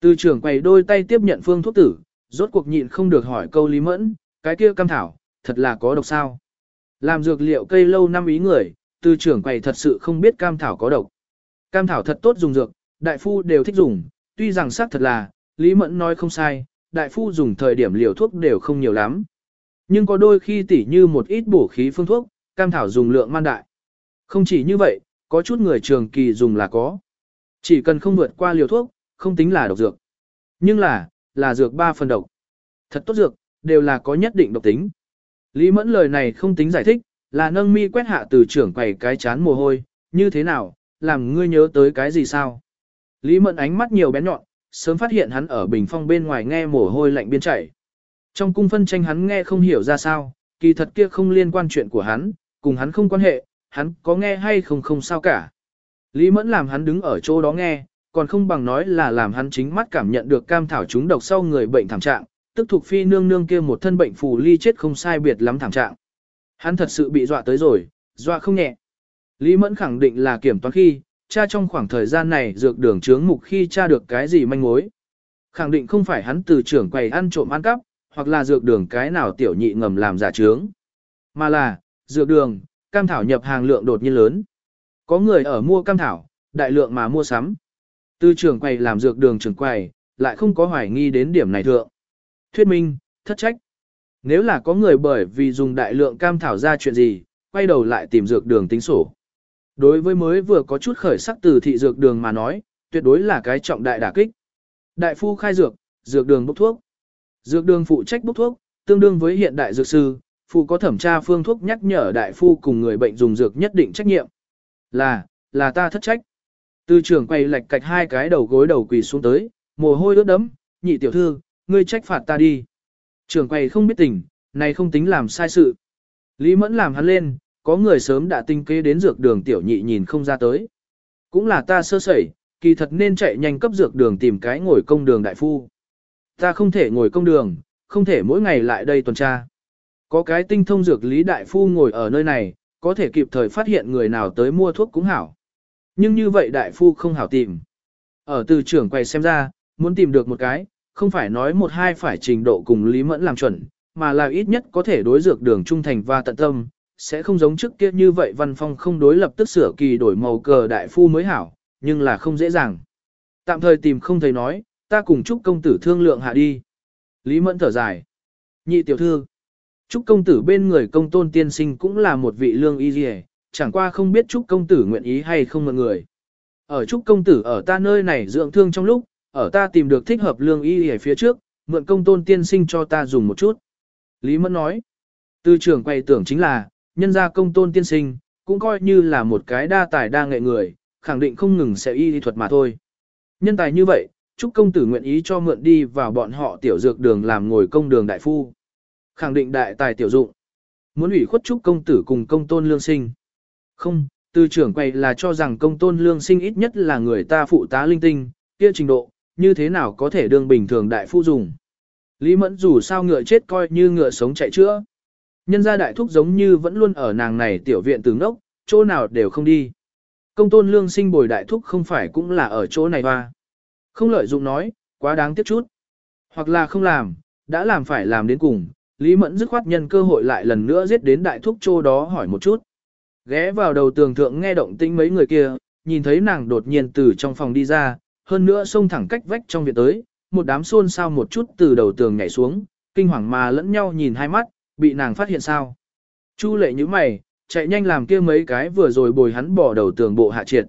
Từ trưởng quầy đôi tay tiếp nhận phương thuốc tử, rốt cuộc nhịn không được hỏi câu Lý Mẫn, cái kia cam thảo, thật là có độc sao? Làm dược liệu cây lâu năm ý người, từ trưởng quầy thật sự không biết cam thảo có độc. Cam thảo thật tốt dùng dược, đại phu đều thích dùng, tuy rằng xác thật là, Lý Mẫn nói không sai, đại phu dùng thời điểm liều thuốc đều không nhiều lắm. Nhưng có đôi khi tỉ như một ít bổ khí phương thuốc, cam thảo dùng lượng man đại. Không chỉ như vậy, có chút người trường kỳ dùng là có. Chỉ cần không vượt qua liều thuốc, không tính là độc dược. Nhưng là, là dược ba phần độc. Thật tốt dược, đều là có nhất định độc tính. Lý Mẫn lời này không tính giải thích, là nâng mi quét hạ từ trưởng quầy cái chán mồ hôi, như thế nào, làm ngươi nhớ tới cái gì sao? Lý Mẫn ánh mắt nhiều bén nhọn, sớm phát hiện hắn ở bình phong bên ngoài nghe mồ hôi lạnh biên chảy. Trong cung phân tranh hắn nghe không hiểu ra sao, kỳ thật kia không liên quan chuyện của hắn, cùng hắn không quan hệ, hắn có nghe hay không không sao cả. Lý Mẫn làm hắn đứng ở chỗ đó nghe, còn không bằng nói là làm hắn chính mắt cảm nhận được cam thảo chúng độc sau người bệnh thảm trạng, tức thuộc phi nương nương kia một thân bệnh phù ly chết không sai biệt lắm thảm trạng. Hắn thật sự bị dọa tới rồi, dọa không nhẹ. Lý Mẫn khẳng định là kiểm toán khi, cha trong khoảng thời gian này dược đường chướng mục khi cha được cái gì manh mối. Khẳng định không phải hắn từ trưởng quầy ăn trộm ăn cắp, hoặc là dược đường cái nào tiểu nhị ngầm làm giả trướng. Mà là, dược đường, cam thảo nhập hàng lượng đột nhiên lớn. Có người ở mua cam thảo, đại lượng mà mua sắm. Từ trưởng quầy làm dược đường trưởng quầy, lại không có hoài nghi đến điểm này thượng. Thuyết minh, thất trách. Nếu là có người bởi vì dùng đại lượng cam thảo ra chuyện gì, quay đầu lại tìm dược đường tính sổ. Đối với mới vừa có chút khởi sắc từ thị dược đường mà nói, tuyệt đối là cái trọng đại đả kích. Đại phu khai dược, dược đường bốc thuốc. Dược đường phụ trách bốc thuốc, tương đương với hiện đại dược sư, phụ có thẩm tra phương thuốc nhắc nhở đại phu cùng người bệnh dùng dược nhất định trách nhiệm. Là, là ta thất trách. Tư trưởng quay lệch cạch hai cái đầu gối đầu quỳ xuống tới, mồ hôi ướt đẫm, nhị tiểu thư, ngươi trách phạt ta đi. Trưởng quay không biết tình, này không tính làm sai sự. Lý mẫn làm hắn lên, có người sớm đã tinh kế đến dược đường tiểu nhị nhìn không ra tới. Cũng là ta sơ sẩy, kỳ thật nên chạy nhanh cấp dược đường tìm cái ngồi công đường đại phu. Ta không thể ngồi công đường, không thể mỗi ngày lại đây tuần tra. Có cái tinh thông dược lý đại phu ngồi ở nơi này, có thể kịp thời phát hiện người nào tới mua thuốc cũng hảo. Nhưng như vậy đại phu không hảo tìm. Ở từ trưởng quay xem ra, muốn tìm được một cái, không phải nói một hai phải trình độ cùng Lý Mẫn làm chuẩn, mà là ít nhất có thể đối dược đường trung thành và tận tâm, sẽ không giống trước kia như vậy văn phong không đối lập tức sửa kỳ đổi màu cờ đại phu mới hảo, nhưng là không dễ dàng. Tạm thời tìm không thấy nói, ta cùng chúc công tử thương lượng hạ đi. Lý Mẫn thở dài. Nhị tiểu thư. Trúc công tử bên người công tôn tiên sinh cũng là một vị lương y dì chẳng qua không biết Trúc công tử nguyện ý hay không mượn người. Ở Trúc công tử ở ta nơi này dưỡng thương trong lúc, ở ta tìm được thích hợp lương y dì phía trước, mượn công tôn tiên sinh cho ta dùng một chút. Lý Mẫn nói. Tư trưởng quay tưởng chính là, nhân gia công tôn tiên sinh, cũng coi như là một cái đa tài đa nghệ người, khẳng định không ngừng sẽ y thuật mà thôi. Nhân tài như vậy, Trúc công tử nguyện ý cho mượn đi vào bọn họ tiểu dược đường làm ngồi công đường đại phu. Khẳng định đại tài tiểu dụng. Muốn ủy khuất Trúc công tử cùng công tôn lương sinh. Không, từ trưởng quay là cho rằng công tôn lương sinh ít nhất là người ta phụ tá linh tinh, kia trình độ, như thế nào có thể đương bình thường đại phu dùng. Lý mẫn dù sao ngựa chết coi như ngựa sống chạy chữa. Nhân gia đại thúc giống như vẫn luôn ở nàng này tiểu viện từ ngốc, chỗ nào đều không đi. Công tôn lương sinh bồi đại thúc không phải cũng là ở chỗ này hoa. Không lợi dụng nói, quá đáng tiếc chút. Hoặc là không làm, đã làm phải làm đến cùng, Lý Mẫn dứt khoát nhân cơ hội lại lần nữa giết đến đại thúc chỗ đó hỏi một chút. Ghé vào đầu tường thượng nghe động tĩnh mấy người kia, nhìn thấy nàng đột nhiên từ trong phòng đi ra, hơn nữa xông thẳng cách vách trong viện tới, một đám xôn xao một chút từ đầu tường nhảy xuống, kinh hoàng mà lẫn nhau nhìn hai mắt, bị nàng phát hiện sao. Chu lệ như mày, chạy nhanh làm kia mấy cái vừa rồi bồi hắn bỏ đầu tường bộ hạ triệt.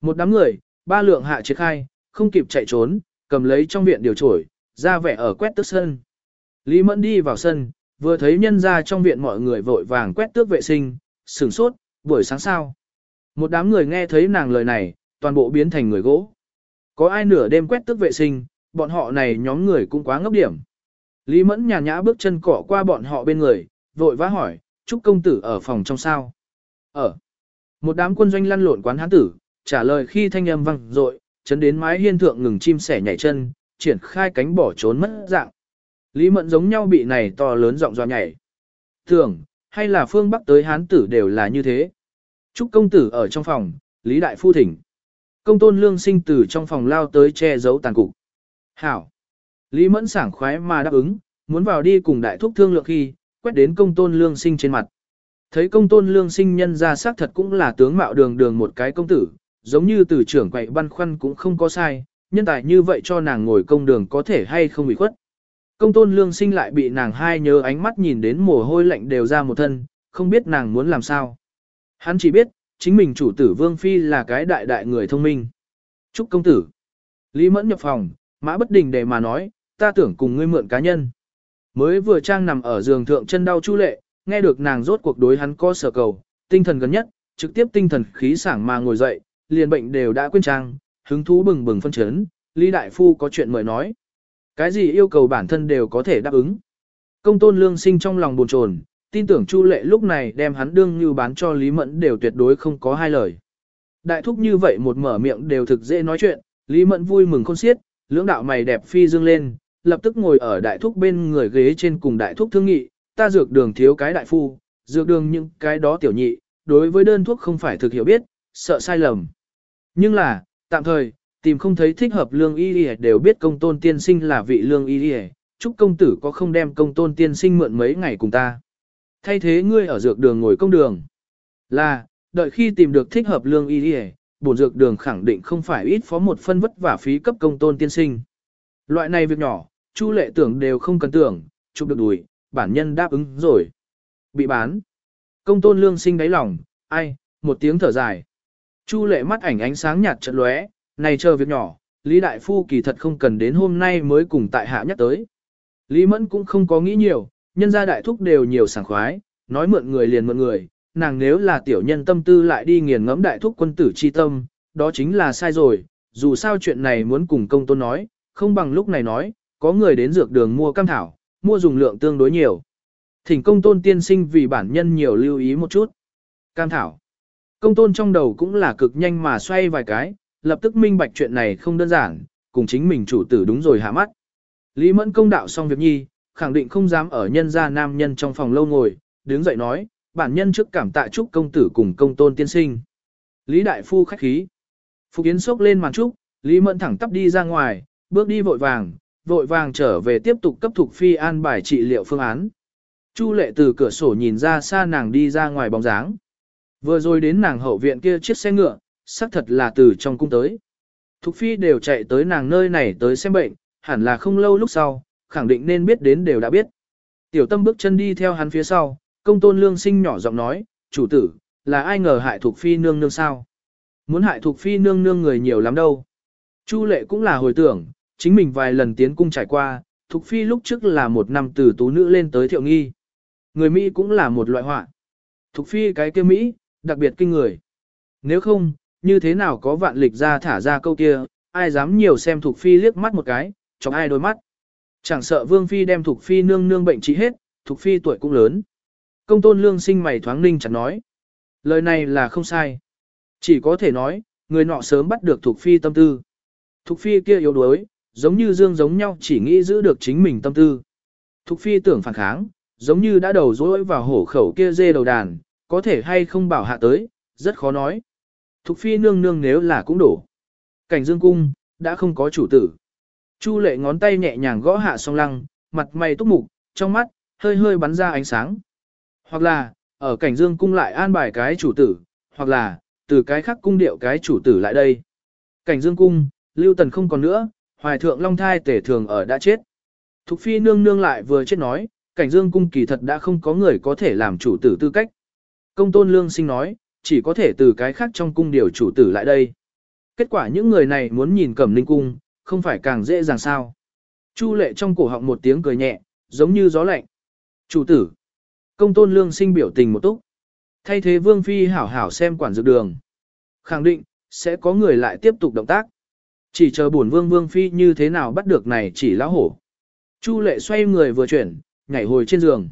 Một đám người, ba lượng hạ triệt khai, không kịp chạy trốn, cầm lấy trong viện điều trổi, ra vẻ ở quét tức sân. Lý Mẫn đi vào sân, vừa thấy nhân ra trong viện mọi người vội vàng quét tước vệ sinh, sửng sốt, buổi sáng sao. Một đám người nghe thấy nàng lời này, toàn bộ biến thành người gỗ. Có ai nửa đêm quét tước vệ sinh, bọn họ này nhóm người cũng quá ngốc điểm. Lý Mẫn nhàn nhã bước chân cỏ qua bọn họ bên người, vội vã hỏi, chúc công tử ở phòng trong sao. Ở. Một đám quân doanh lăn lộn quán hán tử, trả lời khi thanh âm vang rội, chấn đến mái hiên thượng ngừng chim sẻ nhảy chân, triển khai cánh bỏ trốn mất dạng. Lý Mẫn giống nhau bị này to lớn giọng doa nhảy. Thường, hay là phương Bắc tới hán tử đều là như thế. Trúc công tử ở trong phòng, Lý Đại Phu thỉnh. Công tôn lương sinh tử trong phòng lao tới che giấu tàn cục. Hảo. Lý Mẫn sảng khoái mà đáp ứng, muốn vào đi cùng đại thúc thương lượng khi, quét đến công tôn lương sinh trên mặt. Thấy công tôn lương sinh nhân ra xác thật cũng là tướng mạo đường đường một cái công tử, giống như từ trưởng quậy băn khoăn cũng không có sai, nhân tài như vậy cho nàng ngồi công đường có thể hay không bị khuất. Công tôn lương sinh lại bị nàng hai nhớ ánh mắt nhìn đến mồ hôi lạnh đều ra một thân, không biết nàng muốn làm sao. Hắn chỉ biết, chính mình chủ tử Vương Phi là cái đại đại người thông minh. Chúc công tử. Lý Mẫn nhập phòng, mã bất đình để mà nói, ta tưởng cùng ngươi mượn cá nhân. Mới vừa trang nằm ở giường thượng chân đau chu lệ, nghe được nàng rốt cuộc đối hắn co sở cầu, tinh thần gần nhất, trực tiếp tinh thần khí sảng mà ngồi dậy, liền bệnh đều đã quên trang, hứng thú bừng bừng phân chấn, Lý Đại Phu có chuyện mời nói. Cái gì yêu cầu bản thân đều có thể đáp ứng. Công tôn lương sinh trong lòng buồn chồn, tin tưởng Chu Lệ lúc này đem hắn đương như bán cho Lý Mẫn đều tuyệt đối không có hai lời. Đại thúc như vậy một mở miệng đều thực dễ nói chuyện, Lý Mẫn vui mừng khôn xiết, lưỡng đạo mày đẹp phi dương lên, lập tức ngồi ở đại thúc bên người ghế trên cùng đại thúc thương nghị, ta dược đường thiếu cái đại phu, dược đường những cái đó tiểu nhị, đối với đơn thuốc không phải thực hiểu biết, sợ sai lầm. Nhưng là, tạm thời, tìm không thấy thích hợp lương y y đều biết công tôn tiên sinh là vị lương y y, chúc công tử có không đem công tôn tiên sinh mượn mấy ngày cùng ta. Thay thế ngươi ở dược đường ngồi công đường. Là, đợi khi tìm được thích hợp lương y y, bổn dược đường khẳng định không phải ít phó một phân vất vả phí cấp công tôn tiên sinh. Loại này việc nhỏ, chu lệ tưởng đều không cần tưởng, chụp được đùi, bản nhân đáp ứng rồi. Bị bán. Công tôn lương sinh đáy lòng, ai, một tiếng thở dài. Chu lệ mắt ảnh ánh sáng nhạt trận lóe, này chờ việc nhỏ, Lý Đại Phu kỳ thật không cần đến hôm nay mới cùng tại hạ nhắc tới. Lý Mẫn cũng không có nghĩ nhiều, nhân gia đại thúc đều nhiều sảng khoái, nói mượn người liền mượn người, nàng nếu là tiểu nhân tâm tư lại đi nghiền ngẫm đại thúc quân tử chi tâm, đó chính là sai rồi, dù sao chuyện này muốn cùng công tôn nói, không bằng lúc này nói, có người đến dược đường mua cam thảo, mua dùng lượng tương đối nhiều. Thỉnh công tôn tiên sinh vì bản nhân nhiều lưu ý một chút. Cam thảo. Công tôn trong đầu cũng là cực nhanh mà xoay vài cái, lập tức minh bạch chuyện này không đơn giản, cùng chính mình chủ tử đúng rồi hạ mắt. Lý Mẫn công đạo xong việc nhi, khẳng định không dám ở nhân gia nam nhân trong phòng lâu ngồi, đứng dậy nói, bản nhân trước cảm tạ chúc công tử cùng công tôn tiên sinh. Lý Đại Phu khách khí. Phục Yến sốc lên màn trúc, Lý Mẫn thẳng tắp đi ra ngoài, bước đi vội vàng, vội vàng trở về tiếp tục cấp thuộc phi an bài trị liệu phương án. Chu lệ từ cửa sổ nhìn ra xa nàng đi ra ngoài bóng dáng. Vừa rồi đến nàng hậu viện kia chiếc xe ngựa, xác thật là từ trong cung tới. Thục phi đều chạy tới nàng nơi này tới xem bệnh, hẳn là không lâu lúc sau, khẳng định nên biết đến đều đã biết. Tiểu tâm bước chân đi theo hắn phía sau, công tôn lương sinh nhỏ giọng nói, chủ tử, là ai ngờ hại Thục phi nương nương sao? Muốn hại Thục phi nương nương người nhiều lắm đâu. Chu lệ cũng là hồi tưởng, chính mình vài lần tiến cung trải qua, Thục phi lúc trước là một năm từ tú nữ lên tới thiệu nghi. Người Mỹ cũng là một loại họa. Thục phi cái kia Mỹ, đặc biệt kinh người. Nếu không, như thế nào có vạn lịch ra thả ra câu kia, ai dám nhiều xem Thục phi liếc mắt một cái, chọc ai đôi mắt. Chẳng sợ Vương phi đem Thục phi nương nương bệnh trị hết, Thục phi tuổi cũng lớn. Công tôn lương sinh mày thoáng ninh chẳng nói. Lời này là không sai. Chỉ có thể nói, người nọ sớm bắt được Thục phi tâm tư. Thục phi kia yếu đuối, giống như dương giống nhau chỉ nghĩ giữ được chính mình tâm tư. Thục phi tưởng phản kháng, giống như đã đầu dối vào hổ khẩu kia dê đầu đàn, có thể hay không bảo hạ tới, rất khó nói. Thục phi nương nương nếu là cũng đổ. Cảnh dương cung, đã không có chủ tử. Chu lệ ngón tay nhẹ nhàng gõ hạ song lăng, mặt mày túc mục, trong mắt, hơi hơi bắn ra ánh sáng. Hoặc là, ở cảnh dương cung lại an bài cái chủ tử, hoặc là, từ cái khác cung điệu cái chủ tử lại đây. Cảnh dương cung, lưu tần không còn nữa, hoài thượng long thai tể thường ở đã chết. Thục phi nương nương lại vừa chết nói, cảnh dương cung kỳ thật đã không có người có thể làm chủ tử tư cách. Công tôn lương sinh nói, chỉ có thể từ cái khác trong cung điều chủ tử lại đây. Kết quả những người này muốn nhìn cẩm linh cung, không phải càng dễ dàng sao. Chu lệ trong cổ họng một tiếng cười nhẹ, giống như gió lạnh. Chủ tử. Công tôn lương sinh biểu tình một túc. Thay thế vương phi hảo hảo xem quản dược đường. Khẳng định, sẽ có người lại tiếp tục động tác. Chỉ chờ buồn vương vương phi như thế nào bắt được này chỉ lão hổ. Chu lệ xoay người vừa chuyển, nhảy hồi trên giường.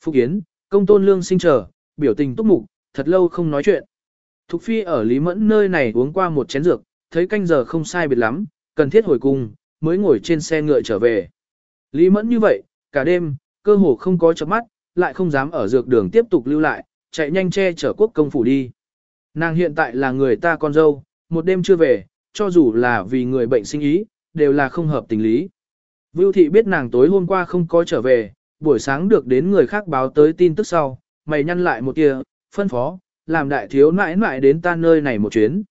Phúc Yến, công tôn lương sinh chờ, biểu tình túc mục, thật lâu không nói chuyện. Thục phi ở Lý Mẫn nơi này uống qua một chén dược, thấy canh giờ không sai biệt lắm, cần thiết hồi cung, mới ngồi trên xe ngựa trở về. Lý Mẫn như vậy, cả đêm, cơ hồ không có chớp mắt, lại không dám ở dược đường tiếp tục lưu lại, chạy nhanh che chở quốc công phủ đi. Nàng hiện tại là người ta con dâu, một đêm chưa về, cho dù là vì người bệnh sinh ý, đều là không hợp tình lý. Vưu thị biết nàng tối hôm qua không có trở về, buổi sáng được đến người khác báo tới tin tức sau, mày nhăn lại một kia, phân phó, làm đại thiếu nãi nãi đến ta nơi này một chuyến.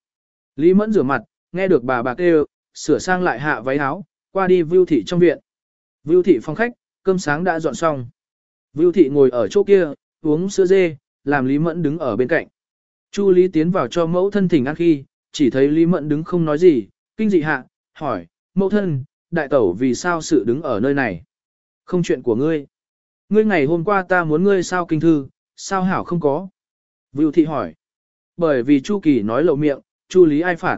Lý Mẫn rửa mặt, nghe được bà bà kêu, sửa sang lại hạ váy áo, qua đi Vưu thị trong viện. Vưu thị phong khách, cơm sáng đã dọn xong. Vưu thị ngồi ở chỗ kia, uống sữa dê, làm Lý Mẫn đứng ở bên cạnh. Chu Lý tiến vào cho mẫu thân thỉnh ăn khi, chỉ thấy Lý Mẫn đứng không nói gì, kinh dị hạ, hỏi, mẫu thân, đại tẩu vì sao sự đứng ở nơi này? Không chuyện của ngươi. Ngươi ngày hôm qua ta muốn ngươi sao kinh thư, sao hảo không có? Vưu thị hỏi. Bởi vì Chu Kỳ nói lộ miệng, Chu Lý ai phạt?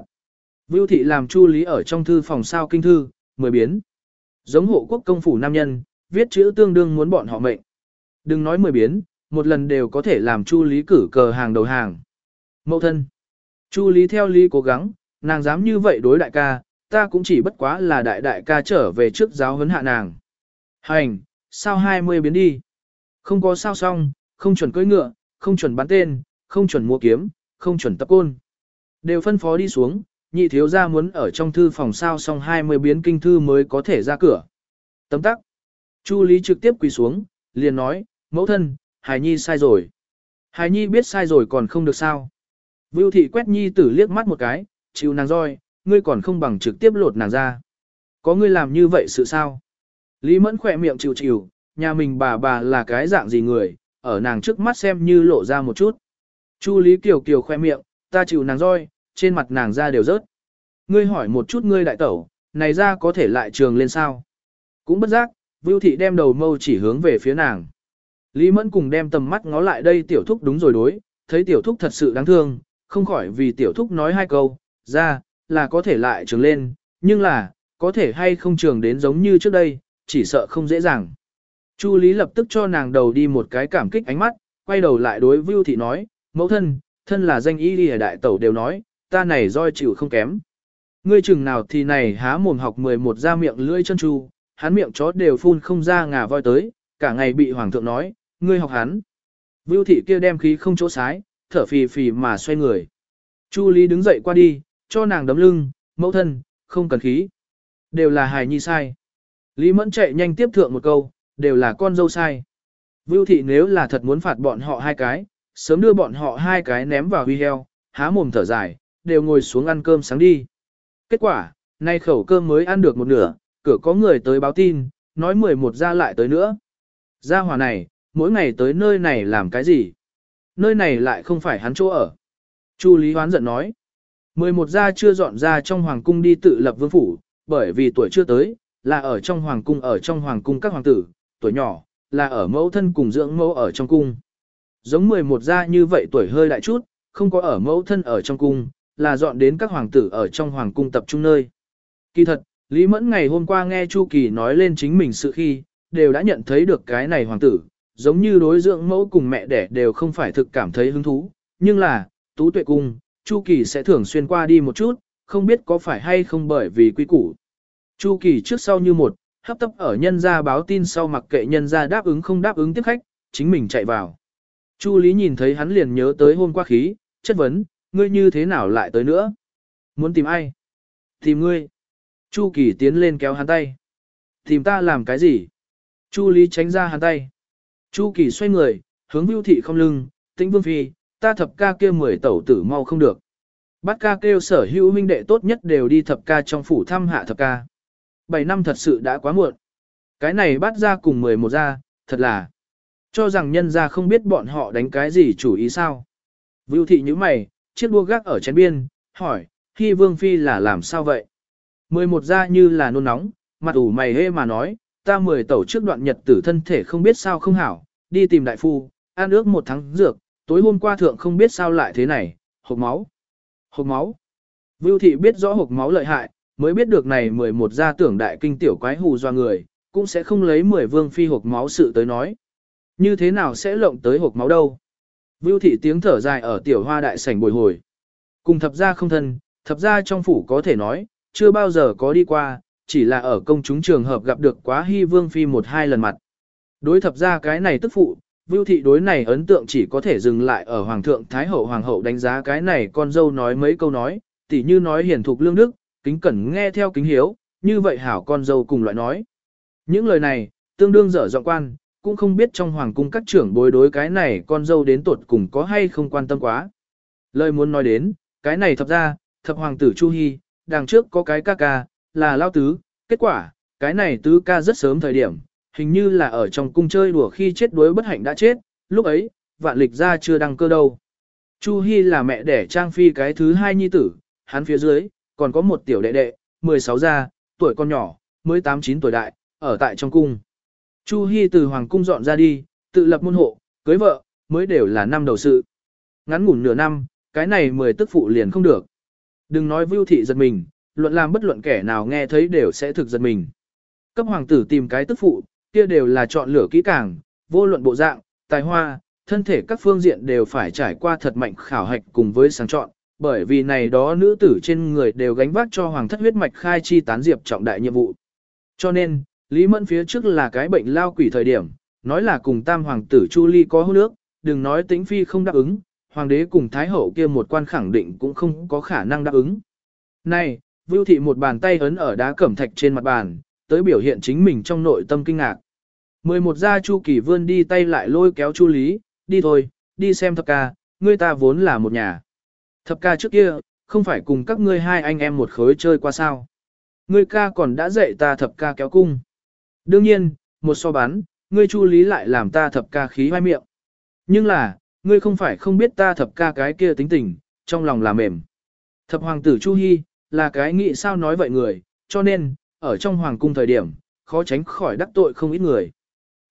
Vưu thị làm Chu Lý ở trong thư phòng sao kinh thư, mười biến. Giống hộ quốc công phủ nam nhân, viết chữ tương đương muốn bọn họ mệnh. Đừng nói mười biến, một lần đều có thể làm Chu Lý cử cờ hàng đầu hàng. Mậu thân. Chu Lý theo Lý cố gắng, nàng dám như vậy đối đại ca, ta cũng chỉ bất quá là đại đại ca trở về trước giáo huấn hạ nàng. Hành, sao 20 biến đi. Không có sao xong, không chuẩn cưỡi ngựa, không chuẩn bắn tên, không chuẩn mua kiếm, không chuẩn tập côn. Đều phân phó đi xuống, nhị thiếu gia muốn ở trong thư phòng sao xong 20 biến kinh thư mới có thể ra cửa. Tấm tắc. Chu Lý trực tiếp quỳ xuống, liền nói, mẫu thân, Hải Nhi sai rồi. Hải Nhi biết sai rồi còn không được sao. Vưu thị quét Nhi tử liếc mắt một cái, chịu nàng roi, ngươi còn không bằng trực tiếp lột nàng ra. Có ngươi làm như vậy sự sao? Lý Mẫn khỏe miệng chịu chịu, nhà mình bà bà là cái dạng gì người, ở nàng trước mắt xem như lộ ra một chút. Chu Lý Kiều Kiều khoe miệng, ta chịu nàng roi, trên mặt nàng ra đều rớt. Ngươi hỏi một chút ngươi đại tẩu, này ra có thể lại trường lên sao? Cũng bất giác, Vưu Thị đem đầu mâu chỉ hướng về phía nàng. Lý Mẫn cùng đem tầm mắt ngó lại đây tiểu thúc đúng rồi đối, thấy tiểu thúc thật sự đáng thương, không khỏi vì tiểu thúc nói hai câu, ra, là có thể lại trường lên, nhưng là, có thể hay không trường đến giống như trước đây, chỉ sợ không dễ dàng. Chu Lý lập tức cho nàng đầu đi một cái cảm kích ánh mắt, quay đầu lại đối Vưu Thị nói, mẫu thân, thân là danh y đi đại tẩu đều nói, ta này roi chịu không kém. Ngươi chừng nào thì này há mồm học 11 ra miệng lưỡi chân chu, hắn miệng chó đều phun không ra ngà voi tới, cả ngày bị hoàng thượng nói, ngươi học hắn. Vưu thị kia đem khí không chỗ sái, thở phì phì mà xoay người. Chu Lý đứng dậy qua đi, cho nàng đấm lưng, mẫu thân, không cần khí. Đều là hài nhi sai. Lý Mẫn chạy nhanh tiếp thượng một câu, đều là con dâu sai. Vưu thị nếu là thật muốn phạt bọn họ hai cái, sớm đưa bọn họ hai cái ném vào huy heo, há mồm thở dài, đều ngồi xuống ăn cơm sáng đi. Kết quả, nay khẩu cơm mới ăn được một nửa, cửa có người tới báo tin, nói 11 ra lại tới nữa. Gia hòa này, mỗi ngày tới nơi này làm cái gì? Nơi này lại không phải hắn chỗ ở. Chu Lý hoán giận nói. 11 gia chưa dọn ra trong hoàng cung đi tự lập vương phủ, bởi vì tuổi chưa tới, là ở trong hoàng cung ở trong hoàng cung các hoàng tử, tuổi nhỏ, là ở mẫu thân cùng dưỡng mẫu ở trong cung. Giống 11 gia như vậy tuổi hơi đại chút, không có ở mẫu thân ở trong cung, là dọn đến các hoàng tử ở trong hoàng cung tập trung nơi. Kỳ thật, Lý Mẫn ngày hôm qua nghe Chu Kỳ nói lên chính mình sự khi, đều đã nhận thấy được cái này hoàng tử, giống như đối dưỡng mẫu cùng mẹ đẻ đều không phải thực cảm thấy hứng thú, nhưng là, tú tuệ cung, Chu Kỳ sẽ thường xuyên qua đi một chút, không biết có phải hay không bởi vì quy củ. Chu Kỳ trước sau như một, hấp tấp ở nhân gia báo tin sau mặc kệ nhân gia đáp ứng không đáp ứng tiếp khách, chính mình chạy vào. Chu Lý nhìn thấy hắn liền nhớ tới hôm qua khí, chất vấn, ngươi như thế nào lại tới nữa? Muốn tìm ai? Tìm ngươi. Chu Kỳ tiến lên kéo hắn tay. Tìm ta làm cái gì? Chu Lý tránh ra hắn tay. Chu Kỳ xoay người, hướng Vưu Thị không lưng, tĩnh vương phi, ta thập ca kia mười tẩu tử mau không được. Bát ca kêu sở hữu huynh đệ tốt nhất đều đi thập ca trong phủ thăm hạ thập ca. Bảy năm thật sự đã quá muộn. Cái này bắt ra cùng mười một ra, thật là. Cho rằng nhân ra không biết bọn họ đánh cái gì chủ ý sao. Vưu thị như mày, chiếc đua gác ở chén biên, hỏi, khi vương phi là làm sao vậy? Mười một ra như là nôn nóng, mặt ủ mày hê mà nói, ta mười tẩu trước đoạn nhật tử thân thể không biết sao không hảo, đi tìm đại phu, ăn ước một tháng dược, tối hôm qua thượng không biết sao lại thế này, hộp máu. Hộp máu. Vưu thị biết rõ hộp máu lợi hại, mới biết được này 11 gia tưởng đại kinh tiểu quái hù do người, cũng sẽ không lấy 10 vương phi hộp máu sự tới nói. Như thế nào sẽ lộng tới hộp máu đâu? Vưu thị tiếng thở dài ở tiểu hoa đại sảnh bồi hồi. Cùng thập gia không thân, thập gia trong phủ có thể nói, chưa bao giờ có đi qua, chỉ là ở công chúng trường hợp gặp được quá hy vương phi một hai lần mặt. Đối thập gia cái này tức phụ, Vưu thị đối này ấn tượng chỉ có thể dừng lại ở Hoàng thượng Thái hậu Hoàng hậu đánh giá cái này con dâu nói mấy câu nói, tỉ như nói hiển thục lương đức, kính cẩn nghe theo kính hiếu, như vậy hảo con dâu cùng loại nói. Những lời này, tương đương dở dọng quan, cũng không biết trong hoàng cung các trưởng bối đối cái này con dâu đến tột cùng có hay không quan tâm quá. Lời muốn nói đến, cái này thập ra, thập hoàng tử Chu Hy, đằng trước có cái ca ca, là lao tứ, kết quả, cái này tứ ca rất sớm thời điểm, hình như là ở trong cung chơi đùa khi chết đuối bất hạnh đã chết, lúc ấy, vạn lịch ra chưa đăng cơ đâu. Chu Hi là mẹ đẻ Trang Phi cái thứ hai nhi tử, hắn phía dưới, còn có một tiểu đệ đệ, 16 gia, tuổi con nhỏ, mới 8-9 tuổi đại, ở tại trong cung. Chu Hi từ hoàng cung dọn ra đi, tự lập môn hộ, cưới vợ, mới đều là năm đầu sự. Ngắn ngủn nửa năm, cái này mười tức phụ liền không được. Đừng nói vưu thị giật mình, luận làm bất luận kẻ nào nghe thấy đều sẽ thực giật mình. Cấp hoàng tử tìm cái tức phụ, kia đều là chọn lựa kỹ càng, vô luận bộ dạng, tài hoa, thân thể các phương diện đều phải trải qua thật mạnh khảo hạch cùng với sáng chọn, bởi vì này đó nữ tử trên người đều gánh vác cho hoàng thất huyết mạch khai chi tán diệp trọng đại nhiệm vụ. Cho nên, Lý Mẫn phía trước là cái bệnh lao quỷ thời điểm, nói là cùng tam hoàng tử Chu Ly có hôn nước, đừng nói tĩnh phi không đáp ứng, hoàng đế cùng thái hậu kia một quan khẳng định cũng không có khả năng đáp ứng. Này, Vưu thị một bàn tay ấn ở đá cẩm thạch trên mặt bàn, tới biểu hiện chính mình trong nội tâm kinh ngạc. Mười một gia Chu Kỳ vươn đi tay lại lôi kéo Chu Lý, đi thôi, đi xem thập ca, ngươi ta vốn là một nhà. Thập ca trước kia, không phải cùng các ngươi hai anh em một khối chơi qua sao. Ngươi ca còn đã dạy ta thập ca kéo cung. Đương nhiên, một so bán, ngươi Chu Lý lại làm ta thập ca khí hoai miệng. Nhưng là, ngươi không phải không biết ta thập ca cái kia tính tình, trong lòng là mềm. Thập hoàng tử Chu Hy, là cái nghĩ sao nói vậy người, cho nên, ở trong hoàng cung thời điểm, khó tránh khỏi đắc tội không ít người.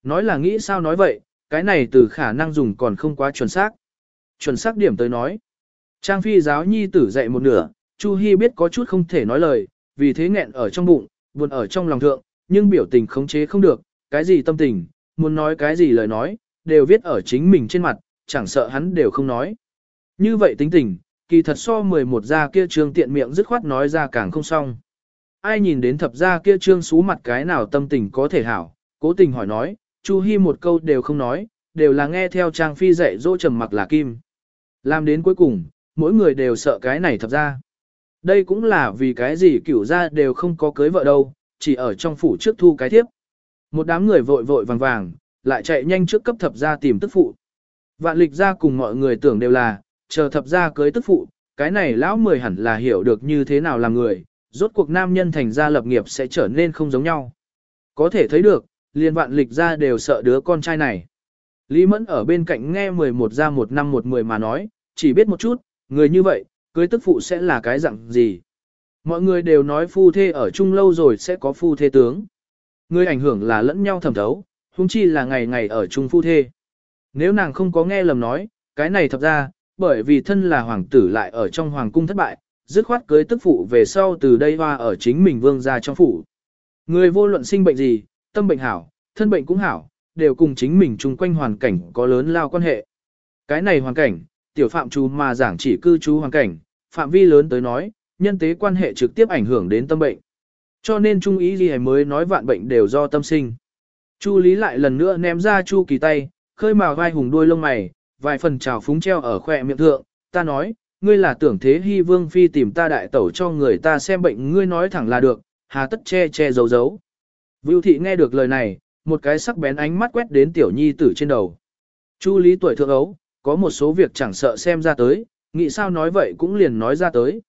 Nói là nghĩ sao nói vậy, cái này từ khả năng dùng còn không quá chuẩn xác. Chuẩn xác điểm tới nói. Trang phi giáo nhi tử dạy một nửa, Chu Hi biết có chút không thể nói lời, vì thế nghẹn ở trong bụng, buồn ở trong lòng thượng, nhưng biểu tình khống chế không được, cái gì tâm tình, muốn nói cái gì lời nói, đều viết ở chính mình trên mặt, chẳng sợ hắn đều không nói. Như vậy tính tình, kỳ thật so 11 gia kia trương tiện miệng dứt khoát nói ra càng không xong. Ai nhìn đến thập gia kia trương xú mặt cái nào tâm tình có thể hảo, cố tình hỏi nói, Chu Hi một câu đều không nói, đều là nghe theo Trang Phi dạy dỗ trầm mặc là kim. Làm đến cuối cùng, mỗi người đều sợ cái này thập ra. Đây cũng là vì cái gì cửu gia đều không có cưới vợ đâu, chỉ ở trong phủ trước thu cái tiếp. Một đám người vội vội vàng vàng, lại chạy nhanh trước cấp thập gia tìm tức phụ. Vạn lịch gia cùng mọi người tưởng đều là, chờ thập gia cưới tức phụ, cái này lão mười hẳn là hiểu được như thế nào là người, rốt cuộc nam nhân thành ra lập nghiệp sẽ trở nên không giống nhau. Có thể thấy được, liền vạn lịch ra đều sợ đứa con trai này. Lý Mẫn ở bên cạnh nghe 11 ra một năm một mười mà nói, chỉ biết một chút, người như vậy, cưới tức phụ sẽ là cái dạng gì. Mọi người đều nói phu thê ở chung lâu rồi sẽ có phu thê tướng. Người ảnh hưởng là lẫn nhau thẩm thấu, huống chi là ngày ngày ở chung phu thê. Nếu nàng không có nghe lầm nói, cái này thật ra, bởi vì thân là hoàng tử lại ở trong hoàng cung thất bại, dứt khoát cưới tức phụ về sau từ đây hoa ở chính mình vương gia trong phủ. Người vô luận sinh bệnh gì, tâm bệnh hảo, thân bệnh cũng hảo, đều cùng chính mình chung quanh hoàn cảnh có lớn lao quan hệ. Cái này hoàn cảnh, tiểu phạm chú mà giảng chỉ cư trú hoàn cảnh, phạm vi lớn tới nói, nhân tế quan hệ trực tiếp ảnh hưởng đến tâm bệnh. Cho nên trung ý gì mới nói vạn bệnh đều do tâm sinh. Chu Lý lại lần nữa ném ra Chu Kỳ tay, khơi mào vai hùng đuôi lông mày, vài phần trào phúng treo ở khỏe miệng thượng, ta nói, ngươi là tưởng thế hy vương phi tìm ta đại tẩu cho người ta xem bệnh ngươi nói thẳng là được, hà tất che che giấu giấu. Vưu thị nghe được lời này, một cái sắc bén ánh mắt quét đến tiểu nhi tử trên đầu. Chu Lý tuổi thượng ấu, có một số việc chẳng sợ xem ra tới, nghĩ sao nói vậy cũng liền nói ra tới.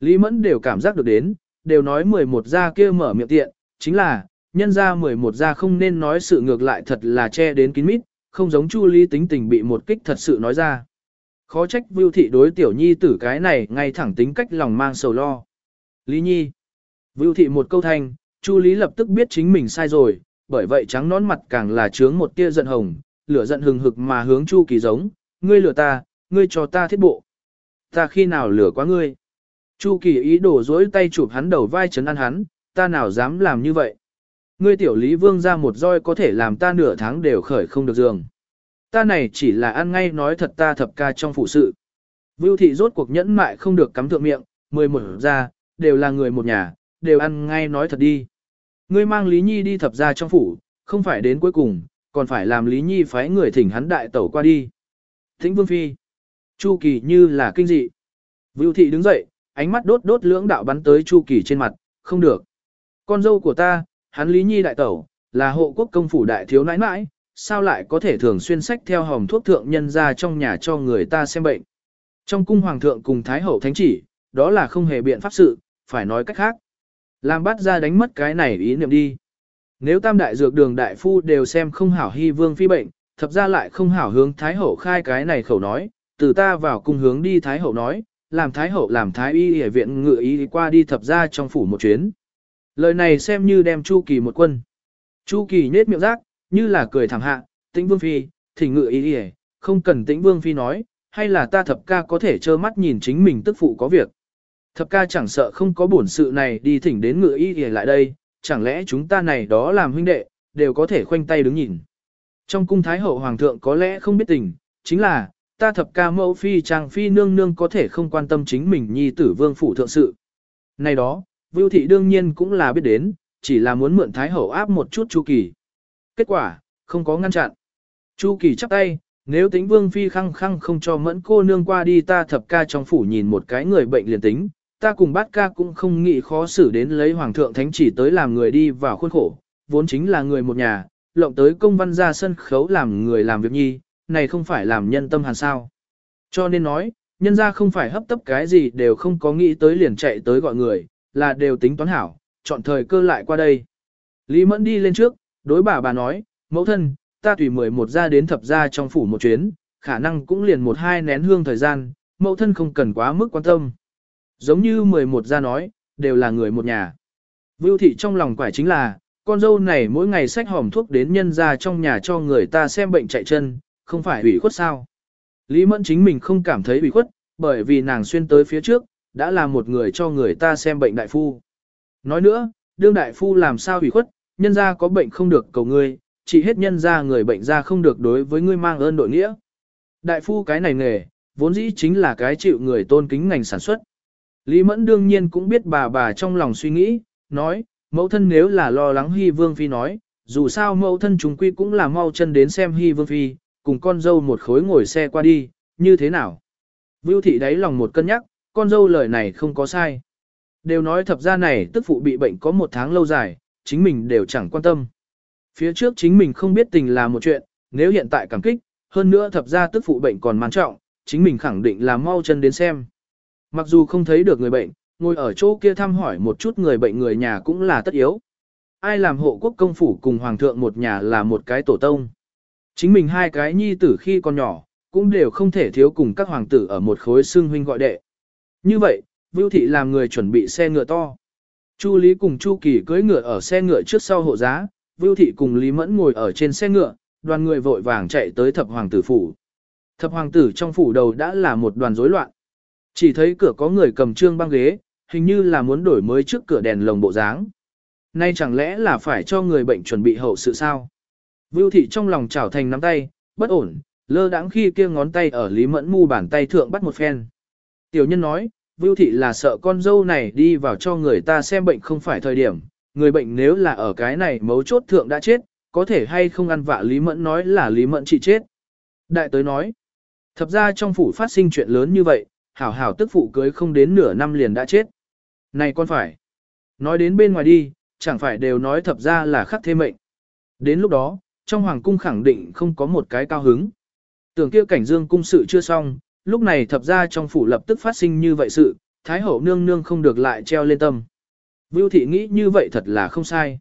Lý Mẫn đều cảm giác được đến, đều nói 11 gia kia mở miệng tiện, chính là, nhân ra 11 gia không nên nói sự ngược lại thật là che đến kín mít, không giống Chu Lý tính tình bị một kích thật sự nói ra. Khó trách Vưu thị đối tiểu nhi tử cái này ngay thẳng tính cách lòng mang sầu lo. Lý Nhi. Vưu thị một câu thanh, Chu Lý lập tức biết chính mình sai rồi, bởi vậy trắng nón mặt càng là trướng một tia giận hồng, lửa giận hừng hực mà hướng Chu Kỳ giống, ngươi lừa ta, ngươi cho ta thiết bộ. Ta khi nào lừa quá ngươi? Chu Kỳ ý đổ dối tay chụp hắn đầu vai chấn ăn hắn, ta nào dám làm như vậy? Ngươi tiểu Lý Vương ra một roi có thể làm ta nửa tháng đều khởi không được giường. Ta này chỉ là ăn ngay nói thật ta thập ca trong phụ sự. Vưu thị rốt cuộc nhẫn mại không được cắm thượng miệng, mười một ra, đều là người một nhà, đều ăn ngay nói thật đi. Ngươi mang Lý Nhi đi thập ra trong phủ, không phải đến cuối cùng, còn phải làm Lý Nhi phái người thỉnh hắn đại tẩu qua đi. Thính Vương Phi. Chu Kỳ như là kinh dị. Vưu thị đứng dậy, ánh mắt đốt đốt lưỡng đạo bắn tới Chu Kỳ trên mặt, không được. Con dâu của ta, hắn Lý Nhi đại tẩu, là hộ quốc công phủ đại thiếu nãi nãi, sao lại có thể thường xuyên sách theo hồng thuốc thượng nhân ra trong nhà cho người ta xem bệnh. Trong cung hoàng thượng cùng thái hậu thánh chỉ, đó là không hề biện pháp sự, phải nói cách khác. Làm bắt ra đánh mất cái này ý niệm đi. Nếu tam đại dược đường đại phu đều xem không hảo hy vương phi bệnh, thập ra lại không hảo hướng thái hậu khai cái này khẩu nói, từ ta vào cung hướng đi thái hậu nói, làm thái hậu làm thái y ở viện ngự y qua đi thập ra trong phủ một chuyến. Lời này xem như đem Chu Kỳ một quân. Chu Kỳ nết miệng rác, như là cười thẳng hạ, tĩnh vương phi, thỉnh ngự y y, không cần tĩnh vương phi nói, hay là ta thập ca có thể trơ mắt nhìn chính mình tức phụ có việc. Thập ca chẳng sợ không có bổn sự này đi thỉnh đến ngự y y lại đây, chẳng lẽ chúng ta này đó làm huynh đệ, đều có thể khoanh tay đứng nhìn. Trong cung thái hậu hoàng thượng có lẽ không biết tình, chính là, ta thập ca mẫu phi trang phi nương nương có thể không quan tâm chính mình nhi tử vương phủ thượng sự. Này đó, Vưu thị đương nhiên cũng là biết đến, chỉ là muốn mượn thái hậu áp một chút chu kỳ. Kết quả, không có ngăn chặn. Chu Kỳ chắp tay, nếu tính vương phi khăng khăng không cho mẫn cô nương qua đi ta thập ca trong phủ nhìn một cái người bệnh liền tính, ta cùng bát ca cũng không nghĩ khó xử đến lấy hoàng thượng thánh chỉ tới làm người đi vào khuôn khổ, vốn chính là người một nhà, lộng tới công văn ra sân khấu làm người làm việc nhi, này không phải làm nhân tâm hàn sao. Cho nên nói, nhân ra không phải hấp tấp cái gì đều không có nghĩ tới liền chạy tới gọi người, là đều tính toán hảo, chọn thời cơ lại qua đây. Lý Mẫn đi lên trước, đối bà bà nói, mẫu thân, ta tùy mười một ra đến thập ra trong phủ một chuyến, khả năng cũng liền một hai nén hương thời gian, mẫu thân không cần quá mức quan tâm. Giống như mười một ra nói, đều là người một nhà. Vưu thị trong lòng quải chính là, con dâu này mỗi ngày sách hòm thuốc đến nhân ra trong nhà cho người ta xem bệnh chạy chân, không phải ủy khuất sao. Lý Mẫn chính mình không cảm thấy ủy khuất, bởi vì nàng xuyên tới phía trước, đã là một người cho người ta xem bệnh đại phu. Nói nữa, đương đại phu làm sao ủy khuất, nhân ra có bệnh không được cầu ngươi, chỉ hết nhân ra người bệnh ra không được đối với ngươi mang ơn đội nghĩa. Đại phu cái này nghề, vốn dĩ chính là cái chịu người tôn kính ngành sản xuất. Lý Mẫn đương nhiên cũng biết bà bà trong lòng suy nghĩ, nói, mẫu thân nếu là lo lắng Hy Vương Phi nói, dù sao mẫu thân chúng quy cũng là mau chân đến xem Hy Vương Phi, cùng con dâu một khối ngồi xe qua đi, như thế nào. Vưu thị đáy lòng một cân nhắc, con dâu lời này không có sai. Đều nói thập gia này tức phụ bị bệnh có một tháng lâu dài, chính mình đều chẳng quan tâm. Phía trước chính mình không biết tình là một chuyện, nếu hiện tại cảm kích, hơn nữa thập gia tức phụ bệnh còn man trọng, chính mình khẳng định là mau chân đến xem. Mặc dù không thấy được người bệnh, ngồi ở chỗ kia thăm hỏi một chút người bệnh người nhà cũng là tất yếu. Ai làm hộ quốc công phủ cùng hoàng thượng một nhà là một cái tổ tông. Chính mình hai cái nhi tử khi còn nhỏ, cũng đều không thể thiếu cùng các hoàng tử ở một khối xương huynh gọi đệ. Như vậy, Vưu Thị làm người chuẩn bị xe ngựa to. Chu Lý cùng Chu Kỳ cưỡi ngựa ở xe ngựa trước sau hộ giá, Vưu Thị cùng Lý Mẫn ngồi ở trên xe ngựa, đoàn người vội vàng chạy tới thập hoàng tử phủ. Thập hoàng tử trong phủ đầu đã là một đoàn rối loạn. Chỉ thấy cửa có người cầm trương băng ghế, hình như là muốn đổi mới trước cửa đèn lồng bộ dáng. Nay chẳng lẽ là phải cho người bệnh chuẩn bị hậu sự sao? Vưu thị trong lòng trào thành nắm tay, bất ổn, lơ đãng khi kia ngón tay ở Lý Mẫn mu bàn tay thượng bắt một phen. Tiểu nhân nói, Vưu thị là sợ con dâu này đi vào cho người ta xem bệnh không phải thời điểm, người bệnh nếu là ở cái này mấu chốt thượng đã chết, có thể hay không ăn vạ Lý Mẫn nói là Lý Mẫn chỉ chết. Đại tới nói, thập ra trong phủ phát sinh chuyện lớn như vậy, hảo hảo tức phụ cưới không đến nửa năm liền đã chết. Này con phải, nói đến bên ngoài đi, chẳng phải đều nói thập ra là khắc thêm mệnh. Đến lúc đó, trong hoàng cung khẳng định không có một cái cao hứng. Tưởng kia cảnh dương cung sự chưa xong, lúc này thập ra trong phủ lập tức phát sinh như vậy sự, thái hậu nương nương không được lại treo lên tâm. Vưu thị nghĩ như vậy thật là không sai.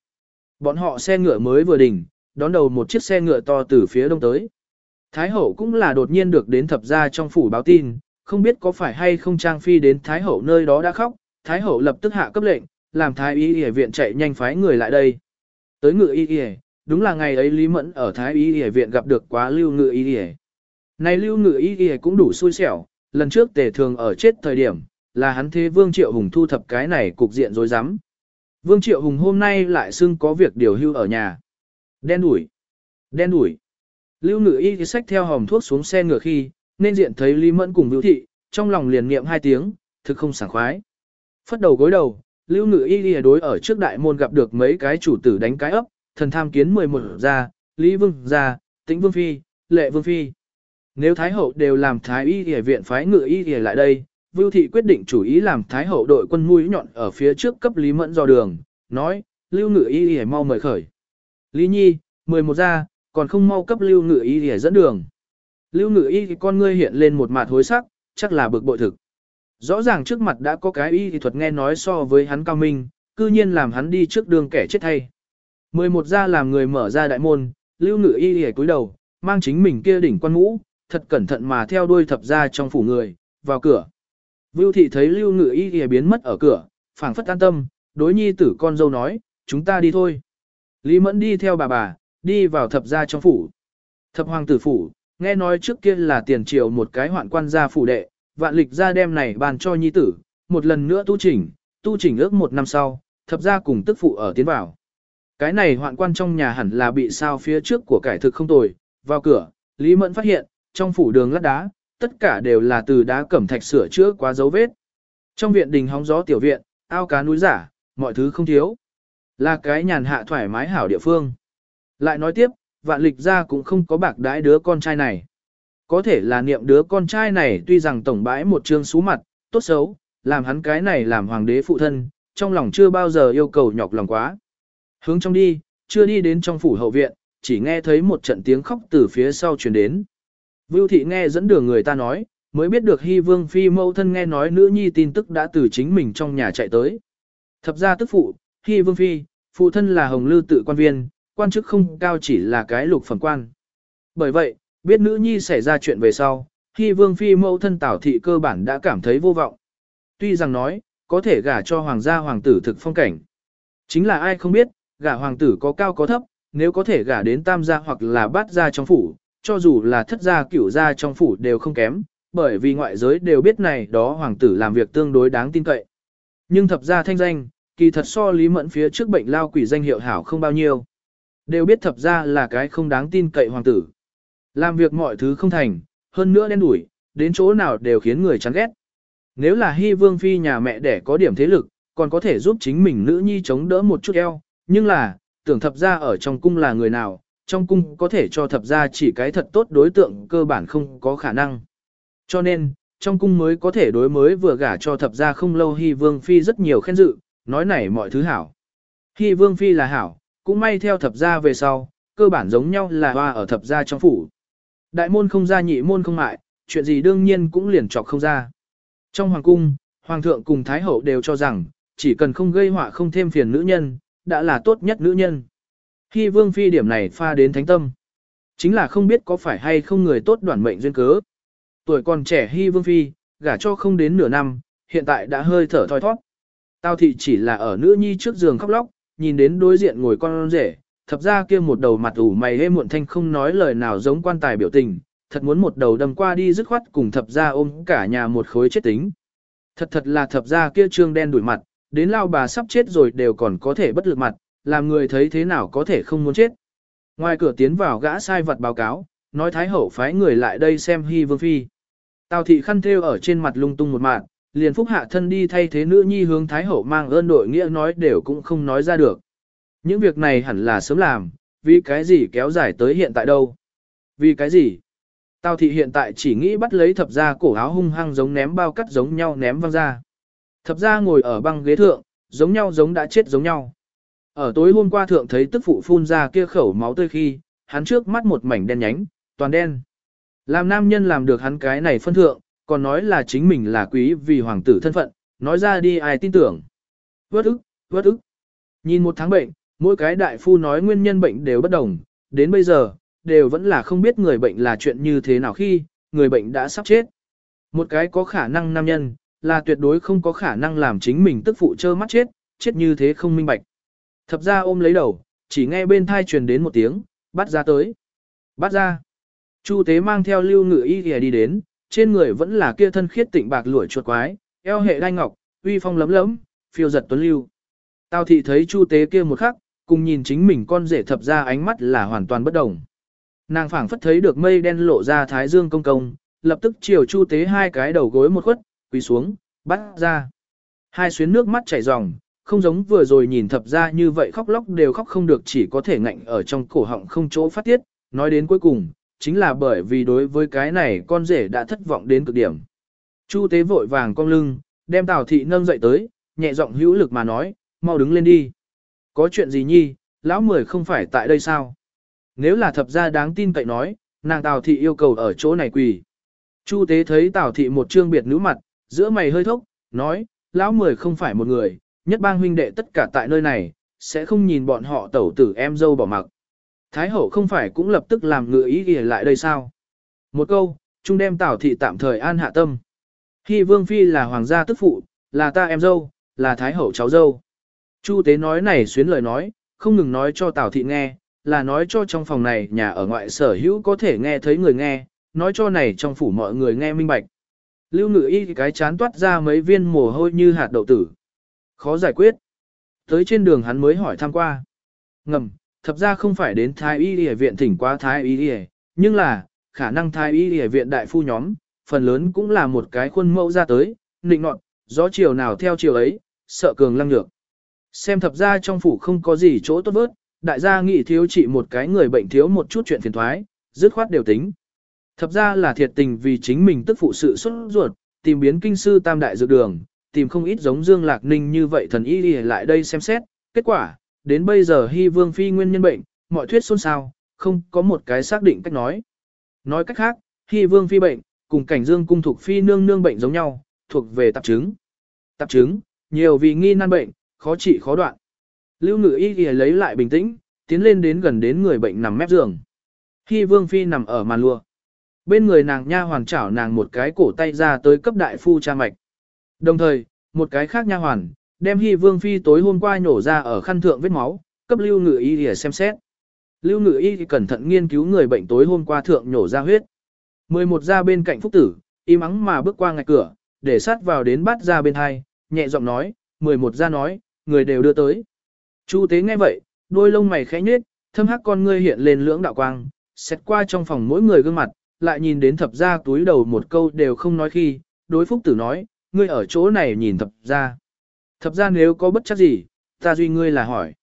Bọn họ xe ngựa mới vừa đỉnh, đón đầu một chiếc xe ngựa to từ phía đông tới. Thái hậu cũng là đột nhiên được đến thập gia trong phủ báo tin, không biết có phải hay không trang phi đến Thái hậu nơi đó đã khóc, Thái hậu lập tức hạ cấp lệnh, làm Thái y y viện chạy nhanh phái người lại đây. Tới ngựa y y, đúng là ngày ấy Lý Mẫn ở Thái y y viện gặp được quá lưu ngựa y y. Này lưu ngựa y y cũng đủ xui xẻo, lần trước tề thường ở chết thời điểm, là hắn thế Vương Triệu Hùng thu thập cái này cục diện rối rắm. Vương Triệu Hùng hôm nay lại xưng có việc điều hưu ở nhà. Đen đủi. Đen đủi. Lưu ngự y thì xách theo hòm thuốc xuống xe ngựa khi, nên diện thấy Lý Mẫn cùng Vưu Thị, trong lòng liền niệm hai tiếng, thực không sảng khoái. Phất đầu gối đầu, Lưu ngự y lìa đối ở trước đại môn gặp được mấy cái chủ tử đánh cái ấp, thần tham kiến 11 ra, Lý Vương ra, Tĩnh Vương Phi, Lệ Vương Phi. Nếu Thái Hậu đều làm Thái y lìa viện phái ngự y lìa lại đây, Vưu Thị quyết định chủ ý làm Thái Hậu đội quân mũi nhọn ở phía trước cấp Lý Mẫn do đường, nói, Lưu ngự y lìa mau mời khởi. Lý Nhi, 11 ra, còn không mau cấp Lưu ngự y lìa dẫn đường. Lưu ngự y thì con ngươi hiện lên một mặt hối sắc, chắc là bực bội thực. Rõ ràng trước mặt đã có cái y thì thuật nghe nói so với hắn cao minh, cư nhiên làm hắn đi trước đường kẻ chết thay. Mười một ra làm người mở ra đại môn, lưu ngự y thì cúi đầu, mang chính mình kia đỉnh quan mũ, thật cẩn thận mà theo đuôi thập ra trong phủ người, vào cửa. Vưu thị thấy lưu ngự y thì biến mất ở cửa, phảng phất an tâm, đối nhi tử con dâu nói, chúng ta đi thôi. Lý mẫn đi theo bà bà, đi vào thập gia trong phủ. Thập hoàng tử phủ, nghe nói trước kia là tiền triều một cái hoạn quan gia phủ đệ, vạn lịch gia đem này bàn cho nhi tử, một lần nữa tu chỉnh, tu chỉnh ước một năm sau, thập gia cùng tức phụ ở tiến vào. Cái này hoạn quan trong nhà hẳn là bị sao phía trước của cải thực không tồi, vào cửa, Lý Mẫn phát hiện, trong phủ đường lát đá, tất cả đều là từ đá cẩm thạch sửa chữa quá dấu vết. Trong viện đình hóng gió tiểu viện, ao cá núi giả, mọi thứ không thiếu. Là cái nhàn hạ thoải mái hảo địa phương. Lại nói tiếp, vạn lịch ra cũng không có bạc đãi đứa con trai này. Có thể là niệm đứa con trai này tuy rằng tổng bãi một trương xú mặt, tốt xấu, làm hắn cái này làm hoàng đế phụ thân, trong lòng chưa bao giờ yêu cầu nhọc lòng quá. Hướng trong đi, chưa đi đến trong phủ hậu viện, chỉ nghe thấy một trận tiếng khóc từ phía sau truyền đến. Vưu thị nghe dẫn đường người ta nói, mới biết được Hy Vương Phi mẫu thân nghe nói nữ nhi tin tức đã từ chính mình trong nhà chạy tới. Thập ra tức phụ, Hy Vương Phi, phụ thân là Hồng Lư tự quan viên, quan chức không cao chỉ là cái lục phẩm quan. Bởi vậy, biết nữ nhi xảy ra chuyện về sau, khi vương phi mẫu thân tảo thị cơ bản đã cảm thấy vô vọng. Tuy rằng nói, có thể gả cho hoàng gia hoàng tử thực phong cảnh. Chính là ai không biết, gả hoàng tử có cao có thấp, nếu có thể gả đến tam gia hoặc là bát gia trong phủ, cho dù là thất gia cửu gia trong phủ đều không kém, bởi vì ngoại giới đều biết này đó hoàng tử làm việc tương đối đáng tin cậy. Nhưng thập gia thanh danh, kỳ thật so lý mẫn phía trước bệnh lao quỷ danh hiệu hảo không bao nhiêu. Đều biết thập ra là cái không đáng tin cậy hoàng tử. Làm việc mọi thứ không thành, hơn nữa đen đủi, đến chỗ nào đều khiến người chán ghét. Nếu là hy vương phi nhà mẹ đẻ có điểm thế lực, còn có thể giúp chính mình nữ nhi chống đỡ một chút eo, nhưng là, tưởng thập ra ở trong cung là người nào, trong cung có thể cho thập ra chỉ cái thật tốt đối tượng cơ bản không có khả năng. Cho nên, trong cung mới có thể đối mới vừa gả cho thập ra không lâu hy vương phi rất nhiều khen dự, nói này mọi thứ hảo. Hy vương phi là hảo, cũng may theo thập gia về sau, cơ bản giống nhau là hoa ở thập gia trong phủ. Đại môn không ra nhị môn không mại, chuyện gì đương nhiên cũng liền trọc không ra. Trong hoàng cung, Hoàng thượng cùng Thái hậu đều cho rằng, chỉ cần không gây họa không thêm phiền nữ nhân, đã là tốt nhất nữ nhân. khi vương phi điểm này pha đến thánh tâm. Chính là không biết có phải hay không người tốt đoản mệnh duyên cớ. Tuổi còn trẻ Hy vương phi, gả cho không đến nửa năm, hiện tại đã hơi thở thoi thoát. Tao thị chỉ là ở nữ nhi trước giường khóc lóc, nhìn đến đối diện ngồi con rể, thập ra kia một đầu mặt ủ mày hê muộn thanh không nói lời nào giống quan tài biểu tình, thật muốn một đầu đâm qua đi dứt khoát cùng thập ra ôm cả nhà một khối chết tính. Thật thật là thập ra kia trương đen đuổi mặt, đến lao bà sắp chết rồi đều còn có thể bất lực mặt, làm người thấy thế nào có thể không muốn chết. Ngoài cửa tiến vào gã sai vật báo cáo, nói Thái Hậu phái người lại đây xem Hy Vương Phi. Tào thị khăn thêu ở trên mặt lung tung một mạng, liền phúc hạ thân đi thay thế nữ nhi hướng Thái Hậu mang ơn đội nghĩa nói đều cũng không nói ra được. Những việc này hẳn là sớm làm, vì cái gì kéo dài tới hiện tại đâu. Vì cái gì? Tào thị hiện tại chỉ nghĩ bắt lấy thập gia cổ áo hung hăng giống ném bao cắt giống nhau ném văng ra. Thập gia ngồi ở băng ghế thượng, giống nhau giống đã chết giống nhau. Ở tối hôm qua thượng thấy tức phụ phun ra kia khẩu máu tươi khi, hắn trước mắt một mảnh đen nhánh, toàn đen. Làm nam nhân làm được hắn cái này phân thượng, còn nói là chính mình là quý vì hoàng tử thân phận, nói ra đi ai tin tưởng. Vất ức, vất ức. Nhìn một tháng bệnh, mỗi cái đại phu nói nguyên nhân bệnh đều bất đồng, đến bây giờ, đều vẫn là không biết người bệnh là chuyện như thế nào khi, người bệnh đã sắp chết. Một cái có khả năng nam nhân, là tuyệt đối không có khả năng làm chính mình tức phụ trơ mắt chết, chết như thế không minh bạch. Thập ra ôm lấy đầu, chỉ nghe bên thai truyền đến một tiếng, bắt ra tới. Bắt ra. Chu tế mang theo lưu ngự y kìa đi đến, trên người vẫn là kia thân khiết tịnh bạc lụa chuột quái, eo hệ đai ngọc, uy phong lấm lấm, phiêu giật tuấn lưu. Tào thị thấy chu tế kia một khắc, cùng nhìn chính mình con rể thập ra ánh mắt là hoàn toàn bất đồng. Nàng phảng phất thấy được mây đen lộ ra thái dương công công, lập tức chiều chu tế hai cái đầu gối một khuất, quỳ xuống, bắt ra. Hai xuyến nước mắt chảy ròng, không giống vừa rồi nhìn thập ra như vậy khóc lóc đều khóc không được chỉ có thể ngạnh ở trong cổ họng không chỗ phát tiết, nói đến cuối cùng, chính là bởi vì đối với cái này con rể đã thất vọng đến cực điểm. Chu tế vội vàng cong lưng, đem Tào thị nâng dậy tới, nhẹ giọng hữu lực mà nói, mau đứng lên đi. Có chuyện gì nhi, lão mười không phải tại đây sao? Nếu là thập gia đáng tin cậy nói, nàng Tào thị yêu cầu ở chỗ này quỳ. Chu tế thấy Tào thị một trương biệt nữ mặt, giữa mày hơi thốc, nói, lão mười không phải một người, nhất bang huynh đệ tất cả tại nơi này, sẽ không nhìn bọn họ tẩu tử em dâu bỏ mặc. Thái hậu không phải cũng lập tức làm ngựa ý ghi lại đây sao? Một câu, trung đem tảo thị tạm thời an hạ tâm. Khi vương phi là hoàng gia tức phụ, là ta em dâu, là thái hậu cháu dâu. Chu tế nói này xuyến lời nói, không ngừng nói cho tảo thị nghe, là nói cho trong phòng này nhà ở ngoại sở hữu có thể nghe thấy người nghe, nói cho này trong phủ mọi người nghe minh bạch. Lưu ngự y cái chán toát ra mấy viên mồ hôi như hạt đậu tử. Khó giải quyết. Tới trên đường hắn mới hỏi thăm qua. Ngầm, thập ra không phải đến thái y y viện thỉnh qua thái y y, nhưng là, khả năng thái y y viện đại phu nhóm, phần lớn cũng là một cái khuôn mẫu ra tới, nịnh nọt, gió chiều nào theo chiều ấy, sợ cường lăng nhược. Xem thập ra trong phủ không có gì chỗ tốt vớt, đại gia nghị thiếu trị một cái người bệnh thiếu một chút chuyện phiền thoái, dứt khoát đều tính. Thập ra là thiệt tình vì chính mình tức phụ sự xuất ruột, tìm biến kinh sư tam đại dược đường, tìm không ít giống Dương Lạc Ninh như vậy thần y lại đây xem xét, kết quả, đến bây giờ Hy Vương Phi nguyên nhân bệnh, mọi thuyết xôn xao, không có một cái xác định cách nói. Nói cách khác, Hy Vương Phi bệnh, cùng cảnh Dương cung thuộc Phi nương nương bệnh giống nhau, thuộc về tạp chứng. Tạp chứng, nhiều vì nghi nan bệnh, khó trị khó đoạn. Lưu ngự y thì lấy lại bình tĩnh, tiến lên đến gần đến người bệnh nằm mép giường. Hy Vương Phi nằm ở màn lùa. Bên người nàng nha hoàn chảo nàng một cái cổ tay ra tới cấp đại phu cha mạch. Đồng thời, một cái khác nha hoàn, đem Hy Vương Phi tối hôm qua nhổ ra ở khăn thượng vết máu, cấp Lưu Ngự Y để xem xét. Lưu Ngự Y thì cẩn thận nghiên cứu người bệnh tối hôm qua thượng nhổ ra huyết. 11 ra bên cạnh phúc tử, im mắng mà bước qua ngạch cửa, để sát vào đến bát ra bên hai, nhẹ giọng nói, 11 ra nói, người đều đưa tới. Chu tế nghe vậy, đôi lông mày khẽ nhếch, thâm hắc con ngươi hiện lên lưỡng đạo quang, xét qua trong phòng mỗi người gương mặt, lại nhìn đến thập gia túi đầu một câu đều không nói khi, đối phúc tử nói, ngươi ở chỗ này nhìn thập gia. Thập gia nếu có bất chắc gì, ta duy ngươi là hỏi.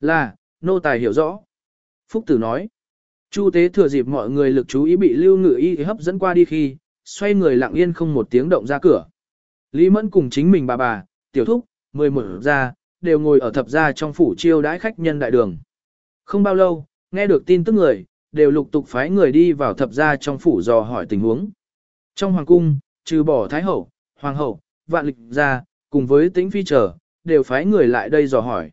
Là, nô tài hiểu rõ. Phúc tử nói, Chu tế thừa dịp mọi người lực chú ý bị lưu ngự y hấp dẫn qua đi khi, xoay người lặng yên không một tiếng động ra cửa. Lý Mẫn cùng chính mình bà bà, tiểu thúc, mười một gia, đều ngồi ở thập gia trong phủ chiêu đãi khách nhân đại đường. Không bao lâu, nghe được tin tức người, đều lục tục phái người đi vào thập gia trong phủ dò hỏi tình huống. Trong hoàng cung, trừ bỏ thái hậu, hoàng hậu, vạn lịch ra, cùng với tĩnh phi trở, đều phái người lại đây dò hỏi.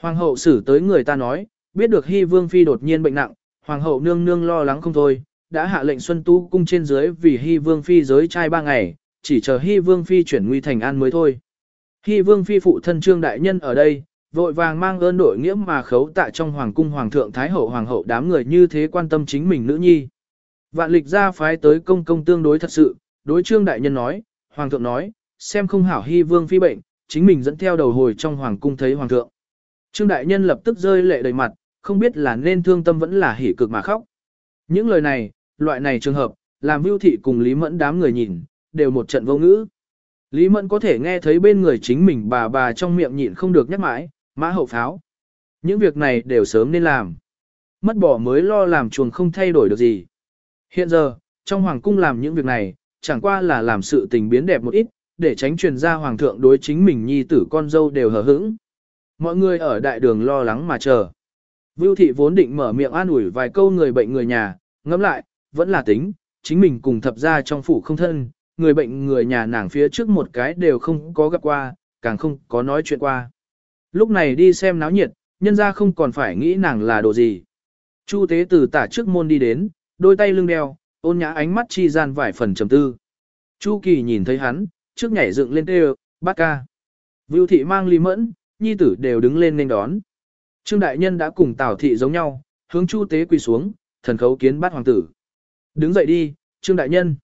Hoàng hậu xử tới người ta nói, biết được Hy Vương Phi đột nhiên bệnh nặng, Hoàng hậu nương nương lo lắng không thôi, đã hạ lệnh Xuân Tu cung trên dưới vì Hy Vương Phi giới trai ba ngày, chỉ chờ Hy Vương Phi chuyển nguy thành an mới thôi. Hy Vương Phi phụ thân trương đại nhân ở đây, vội vàng mang ơn đội nghĩa mà khấu tạ trong Hoàng cung Hoàng thượng Thái hậu Hoàng hậu đám người như thế quan tâm chính mình nữ nhi. Vạn lịch ra phái tới công công tương đối thật sự, đối trương đại nhân nói, Hoàng thượng nói, xem không hảo Hy Vương Phi bệnh, chính mình dẫn theo đầu hồi trong Hoàng cung thấy Hoàng thượng. Trương đại nhân lập tức rơi lệ đầy mặt, không biết là nên thương tâm vẫn là hỉ cực mà khóc. Những lời này, loại này trường hợp, làm Vưu Thị cùng Lý Mẫn đám người nhìn, đều một trận vô ngữ. Lý Mẫn có thể nghe thấy bên người chính mình bà bà trong miệng nhịn không được nhắc mãi, mã hậu pháo. Những việc này đều sớm nên làm. Mất bỏ mới lo làm chuồng không thay đổi được gì. Hiện giờ, trong hoàng cung làm những việc này, chẳng qua là làm sự tình biến đẹp một ít, để tránh truyền ra hoàng thượng đối chính mình nhi tử con dâu đều hờ hững. Mọi người ở đại đường lo lắng mà chờ. Vưu thị vốn định mở miệng an ủi vài câu người bệnh người nhà, ngẫm lại, vẫn là tính, chính mình cùng thập gia trong phủ không thân, người bệnh người nhà nàng phía trước một cái đều không có gặp qua, càng không có nói chuyện qua. Lúc này đi xem náo nhiệt, nhân ra không còn phải nghĩ nàng là đồ gì. Chu tế từ tả trước môn đi đến, đôi tay lưng đeo, ôn nhã ánh mắt chi gian vài phần trầm tư. Chu kỳ nhìn thấy hắn, trước nhảy dựng lên tê bát ca. Vưu thị mang ly mẫn, nhi tử đều đứng lên nên đón. Trương đại nhân đã cùng Tào thị giống nhau, hướng Chu tế quỳ xuống, thần khấu kiến bát hoàng tử. Đứng dậy đi, Trương đại nhân.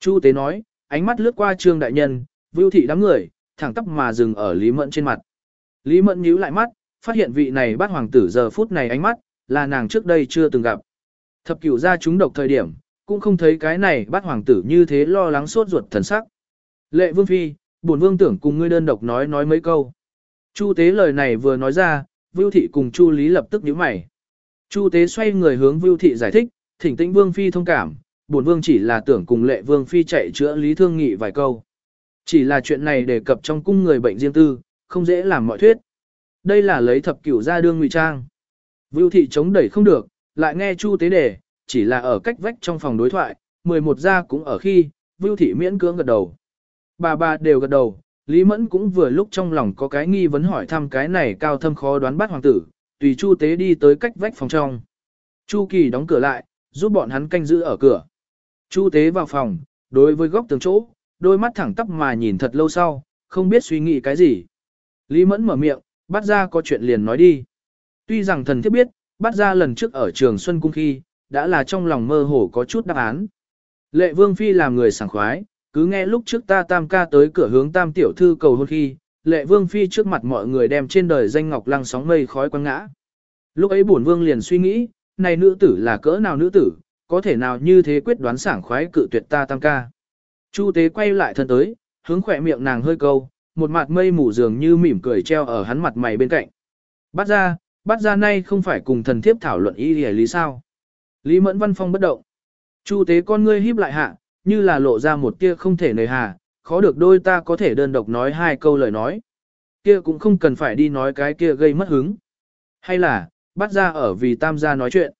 Chu tế nói, ánh mắt lướt qua Trương đại nhân, Vưu thị đám người, thẳng tắp mà dừng ở Lý Mẫn trên mặt. Lý Mẫn nhíu lại mắt, phát hiện vị này bát hoàng tử giờ phút này ánh mắt, là nàng trước đây chưa từng gặp. Thập cửu ra chúng độc thời điểm, cũng không thấy cái này bát hoàng tử như thế lo lắng sốt ruột thần sắc. Lệ vương phi, bổn vương tưởng cùng ngươi đơn độc nói nói mấy câu. Chu tế lời này vừa nói ra, Vưu thị cùng Chu Lý lập tức nhíu mày. Chu tế xoay người hướng Vưu thị giải thích, thỉnh tĩnh vương phi thông cảm, bổn vương chỉ là tưởng cùng lệ vương phi chạy chữa lý thương nghị vài câu. Chỉ là chuyện này đề cập trong cung người bệnh riêng tư, không dễ làm mọi thuyết. Đây là lấy thập cửu ra đương ngụy trang. Vưu thị chống đẩy không được, lại nghe Chu tế đề, chỉ là ở cách vách trong phòng đối thoại, 11 gia cũng ở khi, Vưu thị miễn cưỡng gật đầu. Bà bà đều gật đầu, Lý Mẫn cũng vừa lúc trong lòng có cái nghi vấn hỏi thăm cái này cao thâm khó đoán bắt hoàng tử, tùy Chu tế đi tới cách vách phòng trong. Chu Kỳ đóng cửa lại, giúp bọn hắn canh giữ ở cửa. Chu tế vào phòng, đối với góc tường chỗ, đôi mắt thẳng tắp mà nhìn thật lâu sau, không biết suy nghĩ cái gì. Lý Mẫn mở miệng, bắt ra có chuyện liền nói đi. Tuy rằng thần thiết biết, bắt ra lần trước ở trường Xuân Cung khi, đã là trong lòng mơ hồ có chút đáp án. Lệ Vương Phi làm người sảng khoái, cứ nghe lúc trước ta tam ca tới cửa hướng tam tiểu thư cầu hôn khi, Lệ Vương Phi trước mặt mọi người đem trên đời danh ngọc lăng sóng mây khói quăng ngã. Lúc ấy bổn Vương liền suy nghĩ, này nữ tử là cỡ nào nữ tử, có thể nào như thế quyết đoán sảng khoái cự tuyệt ta tam ca. Chu tế quay lại thân tới, hướng khỏe miệng nàng hơi câu, một mặt mây mù dường như mỉm cười treo ở hắn mặt mày bên cạnh. Bắt ra, bắt ra nay không phải cùng thần thiếp thảo luận ý lý lý sao. Lý mẫn văn phong bất động. Chu tế con ngươi híp lại hạ, như là lộ ra một tia không thể nề hà, khó được đôi ta có thể đơn độc nói hai câu lời nói. Kia cũng không cần phải đi nói cái kia gây mất hứng. Hay là, bắt ra ở vì tam gia nói chuyện.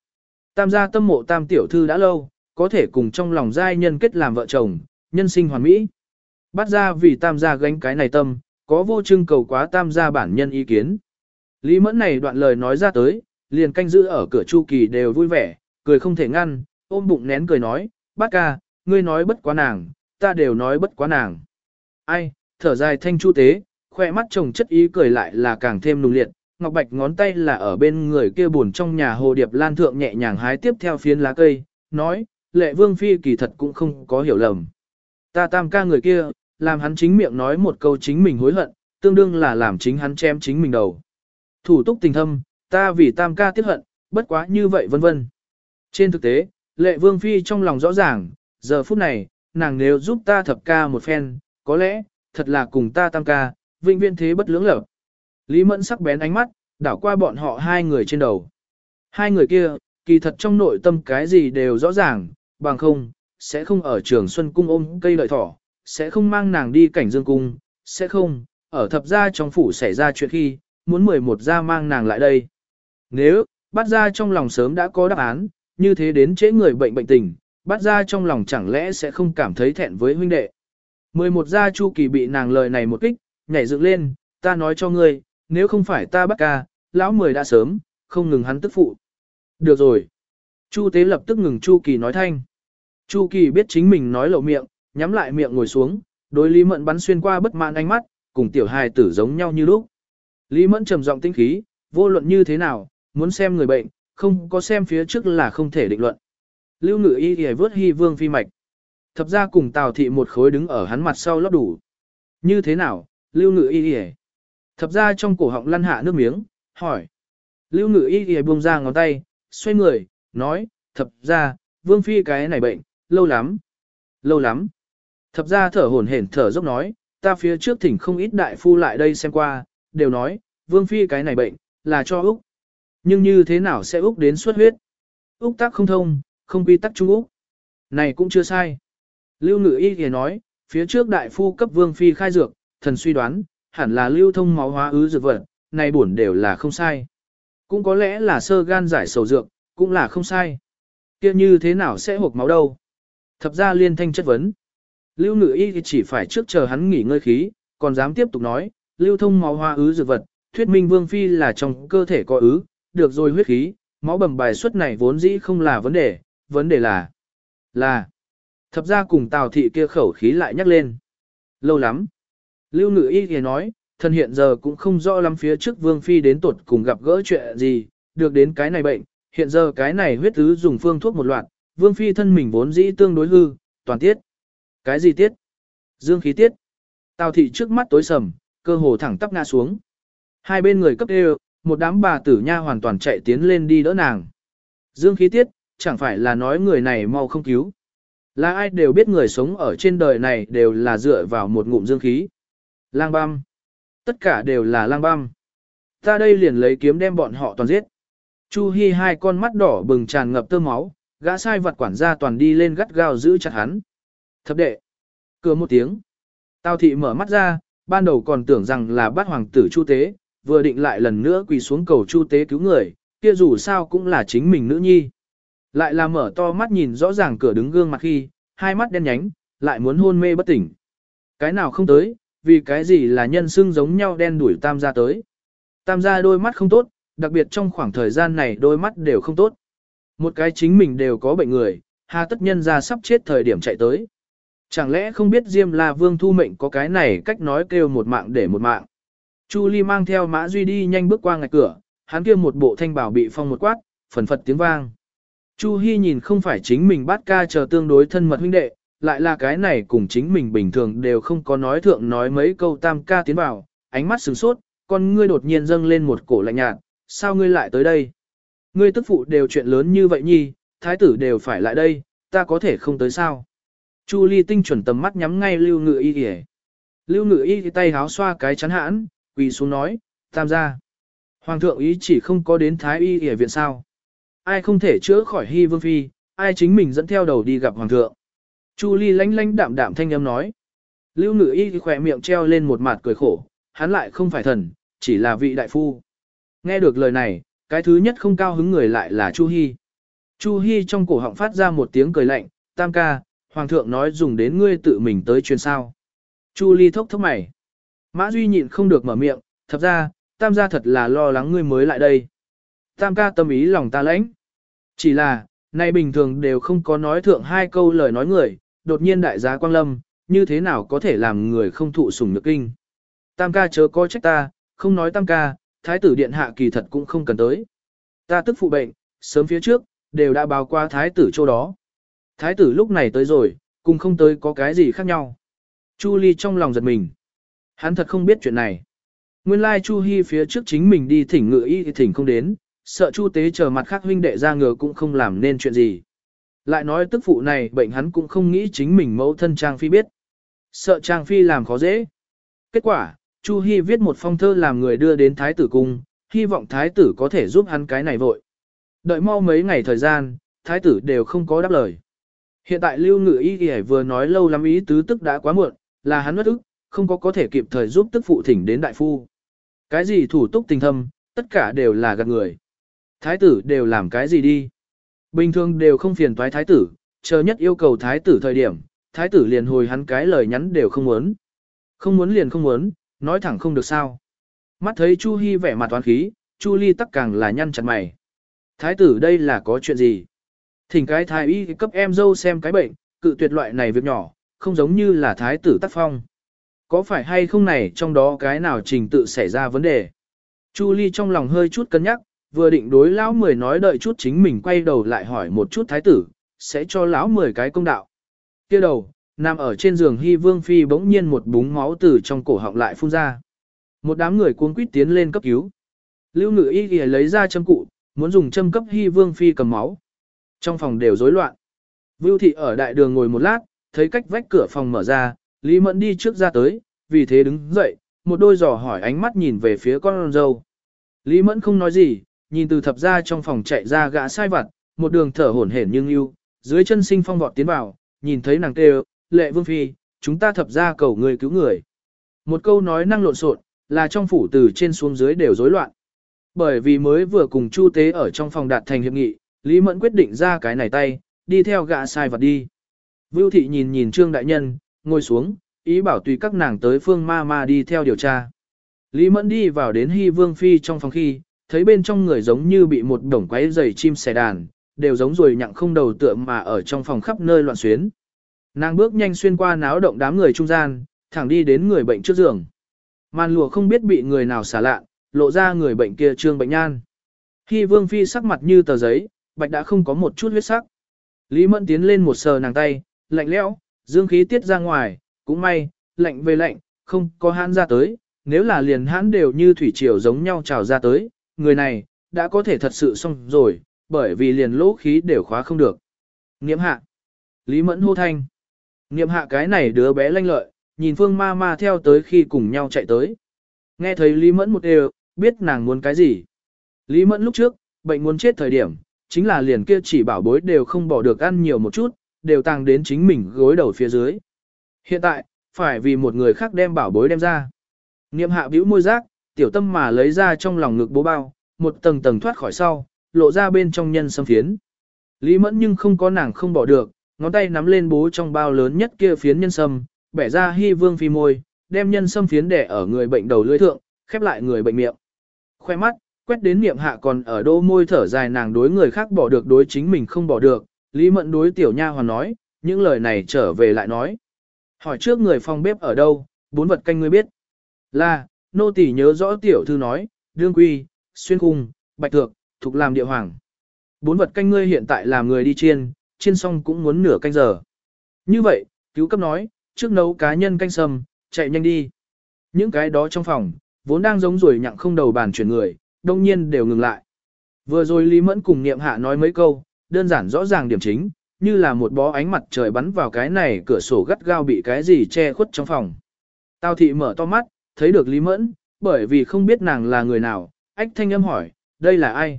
Tam gia tâm mộ tam tiểu thư đã lâu, có thể cùng trong lòng giai nhân kết làm vợ chồng, nhân sinh hoàn mỹ. Bắt ra vì tam gia gánh cái này tâm, có vô trưng cầu quá tam gia bản nhân ý kiến. Lý mẫn này đoạn lời nói ra tới, liền canh giữ ở cửa chu kỳ đều vui vẻ, cười không thể ngăn, ôm bụng nén cười nói, bác ca, ngươi nói bất quá nàng, ta đều nói bất quá nàng. Ai, thở dài thanh chu tế, khoe mắt chồng chất ý cười lại là càng thêm nung liệt, Ngọc Bạch ngón tay là ở bên người kia buồn trong nhà hồ điệp lan thượng nhẹ nhàng hái tiếp theo phiến lá cây, nói, lệ vương phi kỳ thật cũng không có hiểu lầm. Ta tam ca người kia, làm hắn chính miệng nói một câu chính mình hối hận, tương đương là làm chính hắn chém chính mình đầu. Thủ túc tình thâm, ta vì tam ca tiếc hận, bất quá như vậy vân vân. Trên thực tế, lệ vương phi trong lòng rõ ràng, giờ phút này, nàng nếu giúp ta thập ca một phen, có lẽ, thật là cùng ta tam ca, vinh viên thế bất lưỡng lở Lý Mẫn sắc bén ánh mắt, đảo qua bọn họ hai người trên đầu. Hai người kia, kỳ thật trong nội tâm cái gì đều rõ ràng, bằng không, sẽ không ở trường Xuân Cung ôm cây lợi thỏ, sẽ không mang nàng đi cảnh dương cung, sẽ không, ở thập gia trong phủ xảy ra chuyện khi, muốn 11 gia mang nàng lại đây. Nếu, bắt ra trong lòng sớm đã có đáp án, như thế đến chế người bệnh bệnh tình, bắt ra trong lòng chẳng lẽ sẽ không cảm thấy thẹn với huynh đệ. 11 gia Chu Kỳ bị nàng lời này một kích, nhảy dựng lên, ta nói cho ngươi, nếu không phải ta bắt ca, lão mười đã sớm, không ngừng hắn tức phụ. Được rồi. Chu Tế lập tức ngừng Chu Kỳ nói thanh. Chu Kỳ biết chính mình nói lậu miệng, nhắm lại miệng ngồi xuống, đối Lý Mẫn bắn xuyên qua bất mãn ánh mắt, cùng tiểu hài tử giống nhau như lúc. Lý Mẫn trầm giọng tinh khí, vô luận như thế nào, muốn xem người bệnh, không có xem phía trước là không thể định luận. Lưu Ngự Y Y vớt Hy Vương phi mạch. Thập ra cùng Tào thị một khối đứng ở hắn mặt sau lót đủ. Như thế nào, Lưu Ngự Y Y? Thập ra trong cổ họng lăn hạ nước miếng, hỏi. Lưu Ngự Y Y buông ra ngón tay, xoay người, nói, thập ra, Vương phi cái này bệnh, lâu lắm. Lâu lắm. Thập ra thở hổn hển thở dốc nói, ta phía trước thỉnh không ít đại phu lại đây xem qua, đều nói, Vương phi cái này bệnh, là cho Úc. Nhưng như thế nào sẽ Úc đến xuất huyết? Úc tắc không thông, không quy tắc Trung Úc. Này cũng chưa sai. Lưu Ngự Y thì nói, phía trước đại phu cấp Vương Phi khai dược, thần suy đoán, hẳn là lưu thông máu hóa ứ dược vật, này bổn đều là không sai. Cũng có lẽ là sơ gan giải sầu dược, cũng là không sai. kia như thế nào sẽ hộp máu đâu? Thập ra liên thanh chất vấn. Lưu Ngự Y thì chỉ phải trước chờ hắn nghỉ ngơi khí, còn dám tiếp tục nói, lưu thông máu hóa ứ dược vật, thuyết minh Vương Phi là trong cơ thể có ứ, được rồi huyết khí, máu bầm bài xuất này vốn dĩ không là vấn đề, vấn đề là, là, thập ra cùng Tào thị kia khẩu khí lại nhắc lên. Lâu lắm. Lưu Ngự Y thì nói, thân hiện giờ cũng không rõ lắm phía trước Vương Phi đến tuột cùng gặp gỡ chuyện gì, được đến cái này bệnh, hiện giờ cái này huyết tứ dùng phương thuốc một loạt, Vương Phi thân mình vốn dĩ tương đối hư, toàn tiết. Cái gì tiết? Dương khí tiết. Tào thị trước mắt tối sầm, cơ hồ thẳng tắp ngã xuống. Hai bên người cấp đều, một đám bà tử nha hoàn toàn chạy tiến lên đi đỡ nàng. Dương khí tiết, chẳng phải là nói người này mau không cứu. Là ai đều biết người sống ở trên đời này đều là dựa vào một ngụm dương khí. Lang băm. Tất cả đều là lang băm. Ta đây liền lấy kiếm đem bọn họ toàn giết. Chu Hi hai con mắt đỏ bừng tràn ngập tơ máu, gã sai vật quản gia toàn đi lên gắt gao giữ chặt hắn. Thập đệ. Cửa một tiếng. Tào thị mở mắt ra, ban đầu còn tưởng rằng là bát hoàng tử Chu Tế, vừa định lại lần nữa quỳ xuống cầu Chu Tế cứu người, kia dù sao cũng là chính mình nữ nhi. Lại là mở to mắt nhìn rõ ràng cửa đứng gương mặt khi, hai mắt đen nhánh, lại muốn hôn mê bất tỉnh. Cái nào không tới, vì cái gì là nhân xương giống nhau đen đuổi tam gia tới. Tam gia đôi mắt không tốt, đặc biệt trong khoảng thời gian này đôi mắt đều không tốt. Một cái chính mình đều có bệnh người, hà tất nhân ra sắp chết thời điểm chạy tới. Chẳng lẽ không biết Diêm La Vương thu mệnh có cái này cách nói kêu một mạng để một mạng. Chu Ly mang theo Mã Duy đi nhanh bước qua ngạch cửa, hắn kia một bộ thanh bảo bị phong một quát, phần phật tiếng vang. Chu Hi nhìn không phải chính mình bắt ca chờ tương đối thân mật huynh đệ, lại là cái này cùng chính mình bình thường đều không có nói thượng nói mấy câu tam ca tiến vào, ánh mắt sửng sốt, con ngươi đột nhiên dâng lên một cổ lạnh nhạt, sao ngươi lại tới đây? Ngươi tức phụ đều chuyện lớn như vậy nhi, thái tử đều phải lại đây, ta có thể không tới sao? Chu Ly tinh chuẩn tầm mắt nhắm ngay Lưu Ngự Y kìa. Lưu Ngự Y tay háo xoa cái chắn hãn, quỳ xuống nói, tam gia. Hoàng thượng ý chỉ không có đến thái y y viện sao ai không thể chữa khỏi hy vương phi, ai chính mình dẫn theo đầu đi gặp hoàng thượng. Chu Ly lánh lánh đạm đạm thanh âm nói. Lưu ngự y khỏe miệng treo lên một mặt cười khổ, hắn lại không phải thần, chỉ là vị đại phu. Nghe được lời này, cái thứ nhất không cao hứng người lại là Chu Hi. Chu Hi trong cổ họng phát ra một tiếng cười lạnh, tam ca, hoàng thượng nói dùng đến ngươi tự mình tới truyền sao. Chu Ly thốc thốc mày. Mã Duy nhịn không được mở miệng, thật ra, tam gia thật là lo lắng ngươi mới lại đây. Tam ca tâm ý lòng ta lãnh. Chỉ là, nay bình thường đều không có nói thượng hai câu lời nói người, đột nhiên đại giá quang lâm, như thế nào có thể làm người không thụ sủng nhược kinh. Tam ca chớ coi trách ta, không nói tam ca, thái tử điện hạ kỳ thật cũng không cần tới. Ta tức phụ bệnh, sớm phía trước, đều đã báo qua thái tử chỗ đó. Thái tử lúc này tới rồi, cùng không tới có cái gì khác nhau. Chu Ly trong lòng giật mình. Hắn thật không biết chuyện này. Nguyên lai Chu Hi phía trước chính mình đi thỉnh ngựa y thì thỉnh không đến, sợ Chu Tế chờ mặt khác huynh đệ ra ngờ cũng không làm nên chuyện gì. Lại nói tức phụ này bệnh hắn cũng không nghĩ chính mình mẫu thân Trang Phi biết. Sợ Trang Phi làm khó dễ. Kết quả, Chu Hi viết một phong thơ làm người đưa đến Thái tử cung, hy vọng Thái tử có thể giúp hắn cái này vội. Đợi mau mấy ngày thời gian, Thái tử đều không có đáp lời. Hiện tại Lưu Ngự Y Y vừa nói lâu lắm ý tứ tức đã quá muộn, là hắn bất ức, không có có thể kịp thời giúp tức phụ thỉnh đến đại phu. Cái gì thủ túc tình thâm, tất cả đều là gạt người. Thái tử đều làm cái gì đi? Bình thường đều không phiền toái thái tử, chờ nhất yêu cầu thái tử thời điểm, thái tử liền hồi hắn cái lời nhắn đều không muốn. Không muốn liền không muốn, nói thẳng không được sao. Mắt thấy Chu Hi vẻ mặt toán khí, Chu Ly tắc càng là nhăn chặt mày. Thái tử đây là có chuyện gì? Thỉnh cái thái y cấp em dâu xem cái bệnh, cự tuyệt loại này việc nhỏ, không giống như là thái tử tác phong. Có phải hay không này trong đó cái nào trình tự xảy ra vấn đề? Chu Ly trong lòng hơi chút cân nhắc, vừa định đối lão mười nói đợi chút chính mình quay đầu lại hỏi một chút thái tử, sẽ cho lão mười cái công đạo. kia đầu, nằm ở trên giường Hy Vương Phi bỗng nhiên một búng máu từ trong cổ họng lại phun ra. Một đám người cuống quýt tiến lên cấp cứu. Lưu ngự y ghi lấy ra châm cụ, muốn dùng châm cấp Hy Vương Phi cầm máu. Trong phòng đều rối loạn. Vưu thị ở đại đường ngồi một lát, thấy cách vách cửa phòng mở ra, Lý Mẫn đi trước ra tới, vì thế đứng dậy, một đôi giò hỏi ánh mắt nhìn về phía con dâu. Lý Mẫn không nói gì, nhìn từ thập ra trong phòng chạy ra gã sai vặt, một đường thở hổn hển nhưng yêu, dưới chân sinh phong vọt tiến vào, nhìn thấy nàng kêu, lệ vương phi, chúng ta thập ra cầu người cứu người. Một câu nói năng lộn xộn, là trong phủ từ trên xuống dưới đều rối loạn. Bởi vì mới vừa cùng Chu Tế ở trong phòng đạt thành hiệp nghị, Lý Mẫn quyết định ra cái này tay, đi theo gã sai vật đi. Vưu thị nhìn nhìn Trương Đại Nhân, ngồi xuống, ý bảo tùy các nàng tới phương ma ma đi theo điều tra. Lý Mẫn đi vào đến Hy Vương Phi trong phòng khi, thấy bên trong người giống như bị một đồng quái giày chim sẻ đàn, đều giống rồi nhặng không đầu tượng mà ở trong phòng khắp nơi loạn xuyến. Nàng bước nhanh xuyên qua náo động đám người trung gian, thẳng đi đến người bệnh trước giường. Màn lùa không biết bị người nào xả lạ, lộ ra người bệnh kia trương bệnh nhan. khi Vương Phi sắc mặt như tờ giấy, bạch đã không có một chút huyết sắc. Lý Mẫn tiến lên một sờ nàng tay, lạnh lẽo, dương khí tiết ra ngoài, cũng may, lạnh về lạnh, không có hãn ra tới, nếu là liền hãn đều như thủy triều giống nhau trào ra tới, người này, đã có thể thật sự xong rồi, bởi vì liền lỗ khí đều khóa không được. Niệm hạ. Lý Mẫn hô thanh. Niệm hạ cái này đứa bé lanh lợi, nhìn phương ma ma theo tới khi cùng nhau chạy tới. Nghe thấy Lý Mẫn một đều, biết nàng muốn cái gì. Lý Mẫn lúc trước, bệnh muốn chết thời điểm, chính là liền kia chỉ bảo bối đều không bỏ được ăn nhiều một chút, đều tàng đến chính mình gối đầu phía dưới. Hiện tại, phải vì một người khác đem bảo bối đem ra. Niệm hạ bĩu môi rác, tiểu tâm mà lấy ra trong lòng ngực bố bao, một tầng tầng thoát khỏi sau, lộ ra bên trong nhân sâm phiến. Lý mẫn nhưng không có nàng không bỏ được, ngón tay nắm lên bố trong bao lớn nhất kia phiến nhân sâm, bẻ ra hy vương phi môi, đem nhân sâm phiến đẻ ở người bệnh đầu lưỡi thượng, khép lại người bệnh miệng. Khoe mắt, quét đến niệm hạ còn ở đô môi thở dài nàng đối người khác bỏ được đối chính mình không bỏ được, Lý Mẫn đối tiểu nha hoàn nói, những lời này trở về lại nói. Hỏi trước người phòng bếp ở đâu, bốn vật canh ngươi biết. Là, nô tỳ nhớ rõ tiểu thư nói, đương quy, xuyên cung, bạch thược, thuộc làm địa hoàng. Bốn vật canh ngươi hiện tại làm người đi chiên, chiên xong cũng muốn nửa canh giờ. Như vậy, cứu cấp nói, trước nấu cá nhân canh sầm, chạy nhanh đi. Những cái đó trong phòng, vốn đang giống rồi nhặng không đầu bàn chuyển người, đông nhiên đều ngừng lại. Vừa rồi Lý Mẫn cùng niệm hạ nói mấy câu, đơn giản rõ ràng điểm chính, như là một bó ánh mặt trời bắn vào cái này cửa sổ gắt gao bị cái gì che khuất trong phòng. Tào thị mở to mắt, thấy được Lý Mẫn, bởi vì không biết nàng là người nào, ách thanh âm hỏi, đây là ai?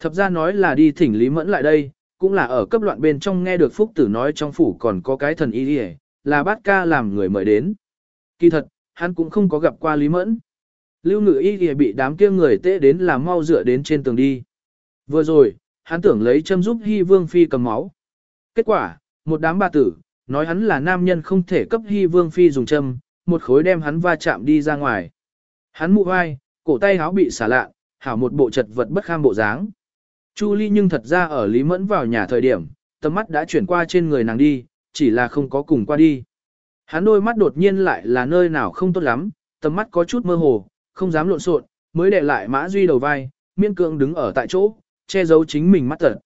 Thập ra nói là đi thỉnh Lý Mẫn lại đây, cũng là ở cấp loạn bên trong nghe được Phúc Tử nói trong phủ còn có cái thần y đi là bát ca làm người mời đến. Kỳ thật, hắn cũng không có gặp qua Lý Mẫn. Lưu ngự y thì bị đám kia người tệ đến làm mau dựa đến trên tường đi. Vừa rồi, hắn tưởng lấy châm giúp Hy Vương Phi cầm máu. Kết quả, một đám bà tử, nói hắn là nam nhân không thể cấp Hy Vương Phi dùng châm, một khối đem hắn va chạm đi ra ngoài. Hắn mụ vai, cổ tay háo bị xả lạ, hảo một bộ chật vật bất kham bộ dáng. Chu Ly nhưng thật ra ở Lý Mẫn vào nhà thời điểm, tầm mắt đã chuyển qua trên người nàng đi, chỉ là không có cùng qua đi. Hắn đôi mắt đột nhiên lại là nơi nào không tốt lắm, tầm mắt có chút mơ hồ, không dám lộn xộn, mới để lại Mã Duy đầu vai, miên cưỡng đứng ở tại chỗ, che giấu chính mình mắt tật.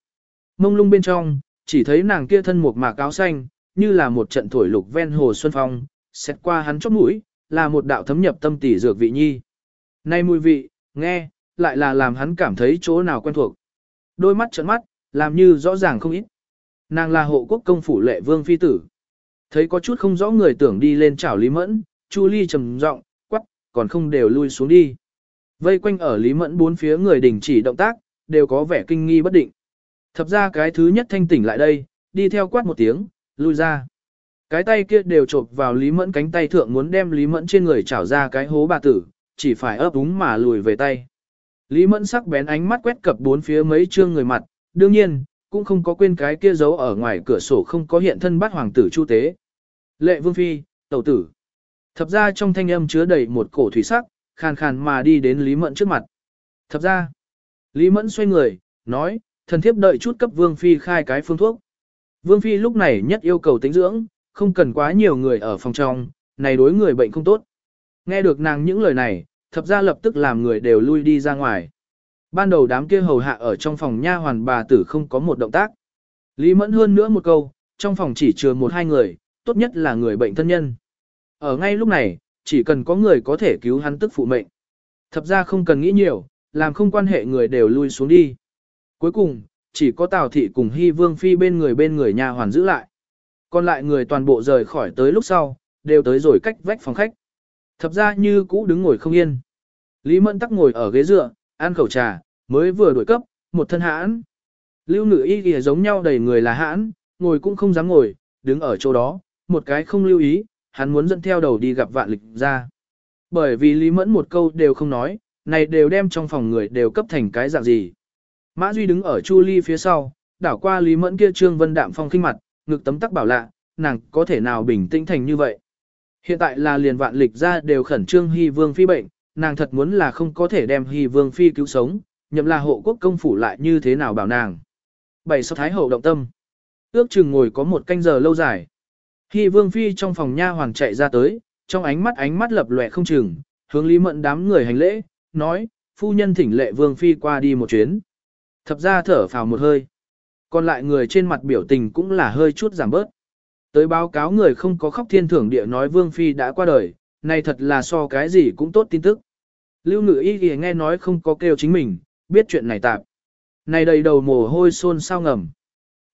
Mông lung bên trong, chỉ thấy nàng kia thân một mạc áo xanh, như là một trận thổi lục ven hồ xuân phong, xét qua hắn chóp mũi, là một đạo thấm nhập tâm tỷ dược vị nhi. Nay mùi vị, nghe, lại là làm hắn cảm thấy chỗ nào quen thuộc. Đôi mắt trợn mắt, làm như rõ ràng không ít. Nàng là hộ quốc công phủ lệ vương phi tử. Thấy có chút không rõ người tưởng đi lên chảo Lý Mẫn, Chu Ly trầm giọng, quắc, còn không đều lui xuống đi. Vây quanh ở Lý Mẫn bốn phía người đình chỉ động tác, đều có vẻ kinh nghi bất định. Thập ra cái thứ nhất thanh tỉnh lại đây, đi theo quát một tiếng, lui ra. Cái tay kia đều chộp vào Lý Mẫn cánh tay thượng muốn đem Lý Mẫn trên người chảo ra cái hố bà tử, chỉ phải ấp úng mà lùi về tay. Lý Mẫn sắc bén ánh mắt quét cập bốn phía mấy trương người mặt, đương nhiên, cũng không có quên cái kia giấu ở ngoài cửa sổ không có hiện thân bắt hoàng tử chu tế. Lệ vương phi, tẩu tử. Thập ra trong thanh âm chứa đầy một cổ thủy sắc, khàn khàn mà đi đến Lý Mẫn trước mặt. Thập ra. Lý Mẫn xoay người, nói, thần thiếp đợi chút cấp vương phi khai cái phương thuốc. Vương phi lúc này nhất yêu cầu tính dưỡng, không cần quá nhiều người ở phòng trong, này đối người bệnh không tốt. Nghe được nàng những lời này, thập ra lập tức làm người đều lui đi ra ngoài. Ban đầu đám kia hầu hạ ở trong phòng nha hoàn bà tử không có một động tác. Lý Mẫn hơn nữa một câu, trong phòng chỉ chừa một hai người, tốt nhất là người bệnh thân nhân. Ở ngay lúc này, chỉ cần có người có thể cứu hắn tức phụ mệnh. Thập ra không cần nghĩ nhiều, làm không quan hệ người đều lui xuống đi. Cuối cùng, chỉ có Tào Thị cùng Hy Vương Phi bên người bên người nhà hoàn giữ lại. Còn lại người toàn bộ rời khỏi tới lúc sau, đều tới rồi cách vách phòng khách. Thập ra như cũ đứng ngồi không yên. Lý Mẫn tắc ngồi ở ghế dựa, ăn khẩu trà, mới vừa đổi cấp, một thân hãn. Lưu ngự y kìa giống nhau đầy người là hãn, ngồi cũng không dám ngồi, đứng ở chỗ đó, một cái không lưu ý, hắn muốn dẫn theo đầu đi gặp vạn lịch ra. Bởi vì Lý Mẫn một câu đều không nói, này đều đem trong phòng người đều cấp thành cái dạng gì. Mã Duy đứng ở Chu Ly phía sau, đảo qua Lý Mẫn kia trương vân đạm phong khinh mặt, ngực tấm tắc bảo lạ, nàng có thể nào bình tĩnh thành như vậy. Hiện tại là liền vạn lịch ra đều khẩn trương Hy Vương Phi bệnh, nàng thật muốn là không có thể đem Hy Vương Phi cứu sống, nhậm là hộ quốc công phủ lại như thế nào bảo nàng. Bảy sau Thái Hậu động tâm. Ước chừng ngồi có một canh giờ lâu dài. Hy Vương Phi trong phòng nha hoàng chạy ra tới, trong ánh mắt ánh mắt lập lòe không chừng, hướng Lý mận đám người hành lễ, nói, phu nhân thỉnh lệ Vương Phi qua đi một chuyến. Thập ra thở phào một hơi. Còn lại người trên mặt biểu tình cũng là hơi chút giảm bớt. Tới báo cáo người không có khóc thiên thưởng địa nói Vương Phi đã qua đời, này thật là so cái gì cũng tốt tin tức. Lưu ngự y thì nghe nói không có kêu chính mình, biết chuyện này tạp. Này đầy đầu mồ hôi xôn sao ngầm.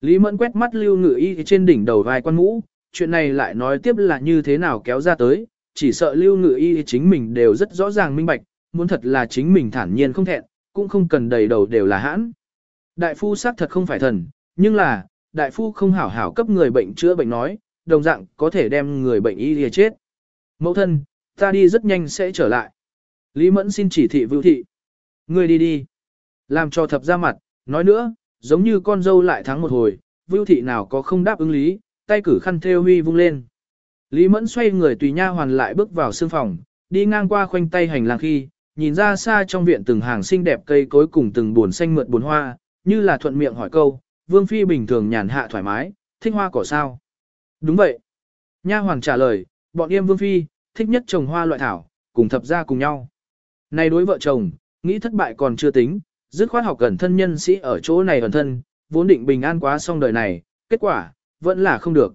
Lý Mẫn quét mắt lưu ngự y trên đỉnh đầu vài quan mũ, chuyện này lại nói tiếp là như thế nào kéo ra tới, chỉ sợ lưu ngự y chính mình đều rất rõ ràng minh bạch, muốn thật là chính mình thản nhiên không thẹn, cũng không cần đầy đầu đều là hãn. Đại phu xác thật không phải thần, nhưng là, đại phu không hảo hảo cấp người bệnh chữa bệnh nói, đồng dạng có thể đem người bệnh y lìa chết. Mẫu thân, ta đi rất nhanh sẽ trở lại. Lý Mẫn xin chỉ thị vưu thị. Người đi đi. Làm cho thập ra mặt, nói nữa, giống như con dâu lại thắng một hồi, vưu thị nào có không đáp ứng lý, tay cử khăn theo huy vung lên. Lý Mẫn xoay người tùy nha hoàn lại bước vào sương phòng, đi ngang qua khoanh tay hành lang khi, nhìn ra xa trong viện từng hàng xinh đẹp cây cối cùng từng buồn xanh mượt buồn hoa, như là thuận miệng hỏi câu, Vương Phi bình thường nhàn hạ thoải mái, thích hoa cỏ sao? Đúng vậy. Nha hoàng trả lời, bọn em Vương Phi, thích nhất trồng hoa loại thảo, cùng thập ra cùng nhau. Này đối vợ chồng, nghĩ thất bại còn chưa tính, dứt khoát học gần thân nhân sĩ ở chỗ này ẩn thân, vốn định bình an quá xong đời này, kết quả, vẫn là không được.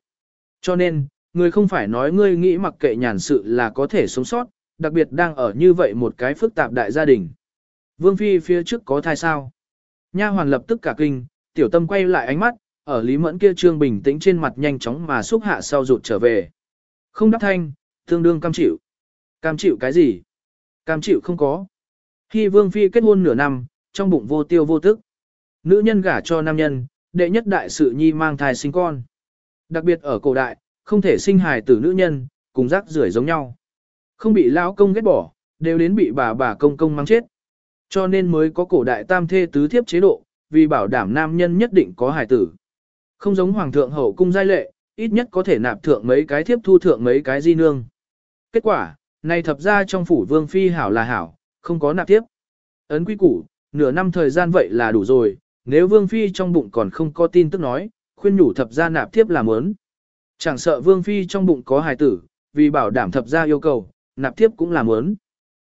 Cho nên, người không phải nói ngươi nghĩ mặc kệ nhàn sự là có thể sống sót, đặc biệt đang ở như vậy một cái phức tạp đại gia đình. Vương Phi phía trước có thai sao? Nha hoàn lập tức cả kinh, tiểu tâm quay lại ánh mắt, ở Lý Mẫn kia trương bình tĩnh trên mặt nhanh chóng mà xúc hạ sau rụt trở về. Không đáp thanh, tương đương cam chịu. Cam chịu cái gì? Cam chịu không có. Khi Vương Phi kết hôn nửa năm, trong bụng vô tiêu vô tức. Nữ nhân gả cho nam nhân, đệ nhất đại sự nhi mang thai sinh con. Đặc biệt ở cổ đại, không thể sinh hài tử nữ nhân, cùng rác rưởi giống nhau. Không bị lão công ghét bỏ, đều đến bị bà bà công công mang chết. Cho nên mới có cổ đại tam thê tứ thiếp chế độ, vì bảo đảm nam nhân nhất định có hài tử. Không giống hoàng thượng hậu cung giai lệ, ít nhất có thể nạp thượng mấy cái thiếp thu thượng mấy cái di nương. Kết quả, này thập ra trong phủ vương phi hảo là hảo, không có nạp tiếp. Ấn quy củ, nửa năm thời gian vậy là đủ rồi, nếu vương phi trong bụng còn không có tin tức nói, khuyên nhủ thập gia nạp tiếp làm ớn. Chẳng sợ vương phi trong bụng có hài tử, vì bảo đảm thập gia yêu cầu, nạp tiếp cũng làm ớn.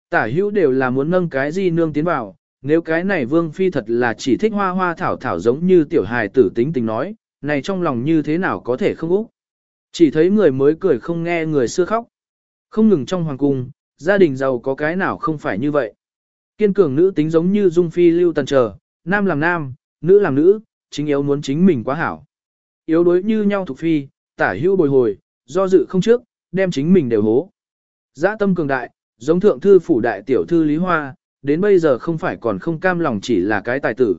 Tả hữu đều là muốn nâng cái gì nương tiến vào, nếu cái này vương phi thật là chỉ thích hoa hoa thảo thảo giống như tiểu hài tử tính tình nói, này trong lòng như thế nào có thể không úc. Chỉ thấy người mới cười không nghe người xưa khóc. Không ngừng trong hoàng cung, gia đình giàu có cái nào không phải như vậy. Kiên cường nữ tính giống như dung phi lưu tần chờ, nam làm nam, nữ làm nữ, chính yếu muốn chính mình quá hảo. Yếu đối như nhau thuộc phi, tả hữu bồi hồi, do dự không trước, đem chính mình đều hố. Giã tâm cường đại, giống thượng thư phủ đại tiểu thư Lý Hoa, đến bây giờ không phải còn không cam lòng chỉ là cái tài tử.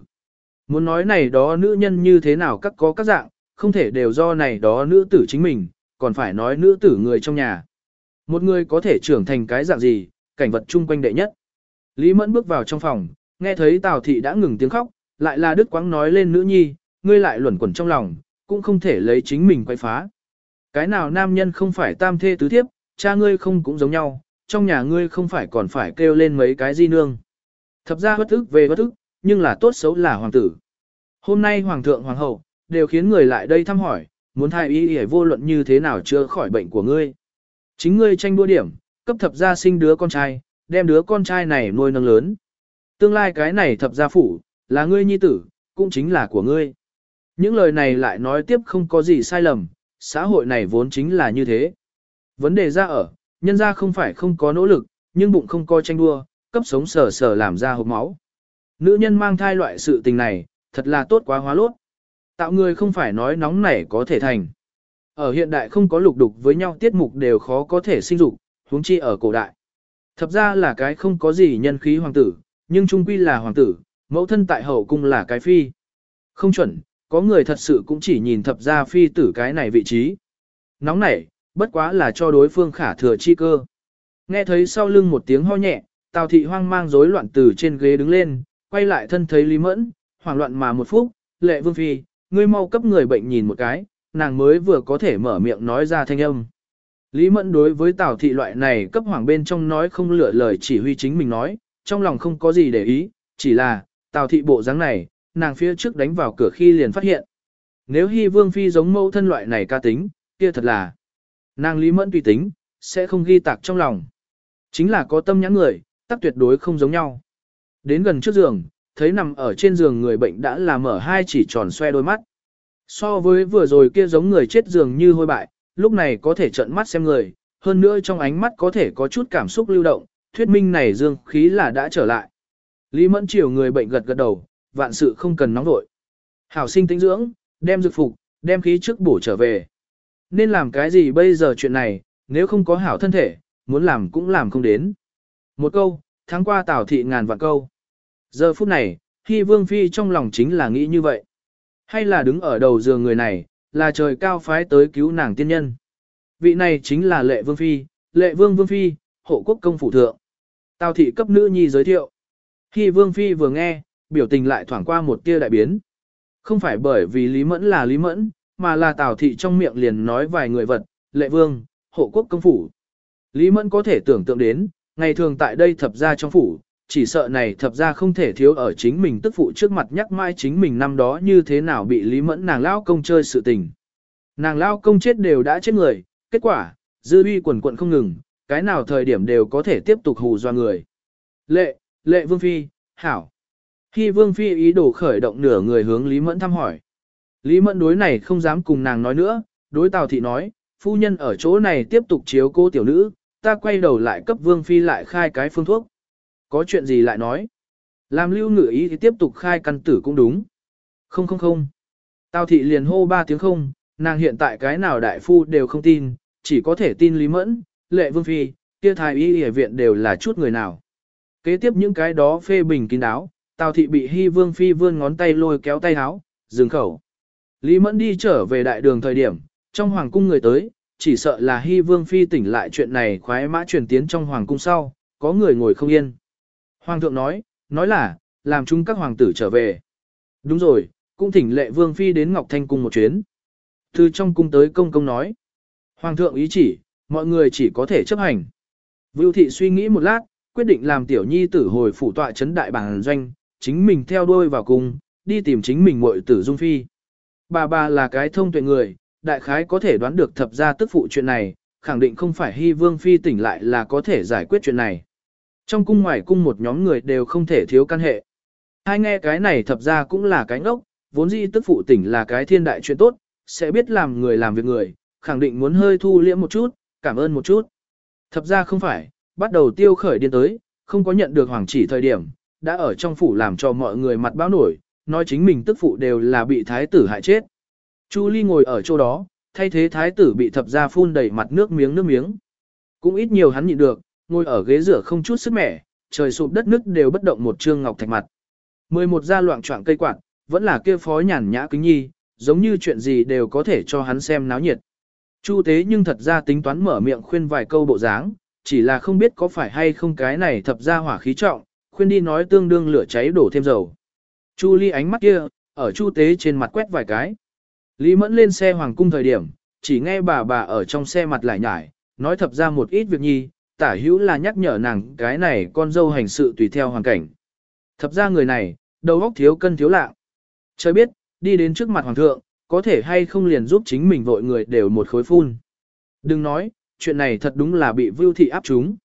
Muốn nói này đó nữ nhân như thế nào các có các dạng, không thể đều do này đó nữ tử chính mình, còn phải nói nữ tử người trong nhà. Một người có thể trưởng thành cái dạng gì, cảnh vật chung quanh đệ nhất. Lý Mẫn bước vào trong phòng, nghe thấy Tào Thị đã ngừng tiếng khóc, lại là Đức Quáng nói lên nữ nhi, ngươi lại luẩn quẩn trong lòng, cũng không thể lấy chính mình quay phá. Cái nào nam nhân không phải tam thê tứ thiếp, cha ngươi không cũng giống nhau, trong nhà ngươi không phải còn phải kêu lên mấy cái di nương. Thập ra bất ức về bất ức, nhưng là tốt xấu là hoàng tử. Hôm nay hoàng thượng hoàng hậu, đều khiến người lại đây thăm hỏi, muốn thai y y vô luận như thế nào chữa khỏi bệnh của ngươi. Chính ngươi tranh đua điểm, cấp thập gia sinh đứa con trai, đem đứa con trai này nuôi nâng lớn. Tương lai cái này thập gia phủ, là ngươi nhi tử, cũng chính là của ngươi. Những lời này lại nói tiếp không có gì sai lầm, xã hội này vốn chính là như thế. Vấn đề ra ở, nhân ra không phải không có nỗ lực, nhưng bụng không coi tranh đua, cấp sống sờ sờ làm ra hộp máu. Nữ nhân mang thai loại sự tình này, thật là tốt quá hóa lốt. Tạo người không phải nói nóng nảy có thể thành. Ở hiện đại không có lục đục với nhau tiết mục đều khó có thể sinh dục, huống chi ở cổ đại. Thập ra là cái không có gì nhân khí hoàng tử, nhưng trung quy là hoàng tử, mẫu thân tại hậu cung là cái phi. Không chuẩn, có người thật sự cũng chỉ nhìn thập ra phi tử cái này vị trí. Nóng nảy, bất quá là cho đối phương khả thừa chi cơ. Nghe thấy sau lưng một tiếng ho nhẹ, Tào thị hoang mang rối loạn từ trên ghế đứng lên, quay lại thân thấy Lý Mẫn, hoảng loạn mà một phút, lệ vương phi, ngươi mau cấp người bệnh nhìn một cái, nàng mới vừa có thể mở miệng nói ra thanh âm. Lý Mẫn đối với Tào thị loại này cấp hoàng bên trong nói không lựa lời chỉ huy chính mình nói, trong lòng không có gì để ý, chỉ là, Tào thị bộ dáng này, nàng phía trước đánh vào cửa khi liền phát hiện. Nếu Hy Vương Phi giống mẫu thân loại này ca tính, kia thật là, nàng Lý Mẫn tùy tính, sẽ không ghi tạc trong lòng. Chính là có tâm nhãn người, tắc tuyệt đối không giống nhau. Đến gần trước giường, thấy nằm ở trên giường người bệnh đã là mở hai chỉ tròn xoe đôi mắt. So với vừa rồi kia giống người chết giường như hôi bại, lúc này có thể trợn mắt xem người, hơn nữa trong ánh mắt có thể có chút cảm xúc lưu động, thuyết minh này dương khí là đã trở lại. Lý Mẫn chiều người bệnh gật gật đầu, vạn sự không cần nóng vội. Hảo sinh tĩnh dưỡng, đem dược phục, đem khí trước bổ trở về. Nên làm cái gì bây giờ chuyện này, nếu không có hảo thân thể, muốn làm cũng làm không đến. Một câu, tháng qua tảo thị ngàn vạn câu. Giờ phút này, khi Vương Phi trong lòng chính là nghĩ như vậy. Hay là đứng ở đầu giường người này, là trời cao phái tới cứu nàng tiên nhân. Vị này chính là lệ Vương Phi, lệ Vương Vương Phi, hộ quốc công phủ thượng. Tào thị cấp nữ nhi giới thiệu. Khi Vương Phi vừa nghe, biểu tình lại thoảng qua một tia đại biến. Không phải bởi vì Lý Mẫn là Lý Mẫn, mà là Tào thị trong miệng liền nói vài người vật, lệ vương, hộ quốc công phủ. Lý Mẫn có thể tưởng tượng đến, ngày thường tại đây thập gia trong phủ, chỉ sợ này thập gia không thể thiếu ở chính mình tức phụ trước mặt nhắc mãi chính mình năm đó như thế nào bị Lý Mẫn nàng lao công chơi sự tình. Nàng lao công chết đều đã chết người, kết quả, dư uy quần quận không ngừng, cái nào thời điểm đều có thể tiếp tục hù doa người. Lệ, lệ vương phi, hảo. Khi vương phi ý đồ khởi động nửa người hướng Lý Mẫn thăm hỏi. Lý Mẫn đối này không dám cùng nàng nói nữa, đối Tào Thị nói, phu nhân ở chỗ này tiếp tục chiếu cô tiểu nữ, ta quay đầu lại cấp vương phi lại khai cái phương thuốc. Có chuyện gì lại nói? Làm lưu ngự ý thì tiếp tục khai căn tử cũng đúng. Không không không. Tào thị liền hô ba tiếng không, nàng hiện tại cái nào đại phu đều không tin, chỉ có thể tin Lý Mẫn, Lệ Vương Phi, kia thái y y viện đều là chút người nào. Kế tiếp những cái đó phê bình kín đáo, Tào thị bị Hy Vương Phi vươn ngón tay lôi kéo tay háo, dừng khẩu. Lý Mẫn đi trở về đại đường thời điểm, trong hoàng cung người tới, chỉ sợ là Hy Vương Phi tỉnh lại chuyện này khoái mã truyền tiến trong hoàng cung sau, có người ngồi không yên. Hoàng thượng nói, nói là, làm chúng các hoàng tử trở về. Đúng rồi, cũng thỉnh lệ Vương Phi đến Ngọc Thanh cung một chuyến. Từ trong cung tới công công nói. Hoàng thượng ý chỉ, mọi người chỉ có thể chấp hành. Vưu thị suy nghĩ một lát, quyết định làm tiểu nhi tử hồi phủ tọa chấn đại bản doanh, chính mình theo đuôi vào cung, đi tìm chính mình muội tử Dung Phi. Bà bà là cái thông tuệ người, đại khái có thể đoán được thập gia tức phụ chuyện này, khẳng định không phải hy vương phi tỉnh lại là có thể giải quyết chuyện này. Trong cung ngoài cung một nhóm người đều không thể thiếu căn hệ. Hai nghe cái này thập gia cũng là cái ngốc, vốn dĩ tức phụ tỉnh là cái thiên đại chuyện tốt, sẽ biết làm người làm việc người, khẳng định muốn hơi thu liễm một chút, cảm ơn một chút. Thập gia không phải, bắt đầu tiêu khởi điên tới, không có nhận được hoàng chỉ thời điểm, đã ở trong phủ làm cho mọi người mặt báo nổi, nói chính mình tức phụ đều là bị thái tử hại chết. Chu Ly ngồi ở chỗ đó, thay thế thái tử bị thập gia phun đầy mặt nước miếng nước miếng. Cũng ít nhiều hắn nhịn được, ngồi ở ghế rửa không chút sức mẻ, trời sụp đất nước đều bất động một trương ngọc thạch mặt. Mười một gia loạn trọng cây quạt, vẫn là kia phó nhàn nhã kính nhi, giống như chuyện gì đều có thể cho hắn xem náo nhiệt. Chu tế nhưng thật ra tính toán mở miệng khuyên vài câu bộ dáng, chỉ là không biết có phải hay không cái này thập ra hỏa khí trọng, khuyên đi nói tương đương lửa cháy đổ thêm dầu. Chu ly ánh mắt kia, ở chu tế trên mặt quét vài cái. Lý mẫn lên xe hoàng cung thời điểm, chỉ nghe bà bà ở trong xe mặt lại nhải, nói thập ra một ít việc nhi, tả hữu là nhắc nhở nàng cái này con dâu hành sự tùy theo hoàn cảnh. Thập ra người này, đầu óc thiếu cân thiếu lạng. Trời biết, đi đến trước mặt hoàng thượng, có thể hay không liền giúp chính mình vội người đều một khối phun. Đừng nói, chuyện này thật đúng là bị vưu thị áp chúng.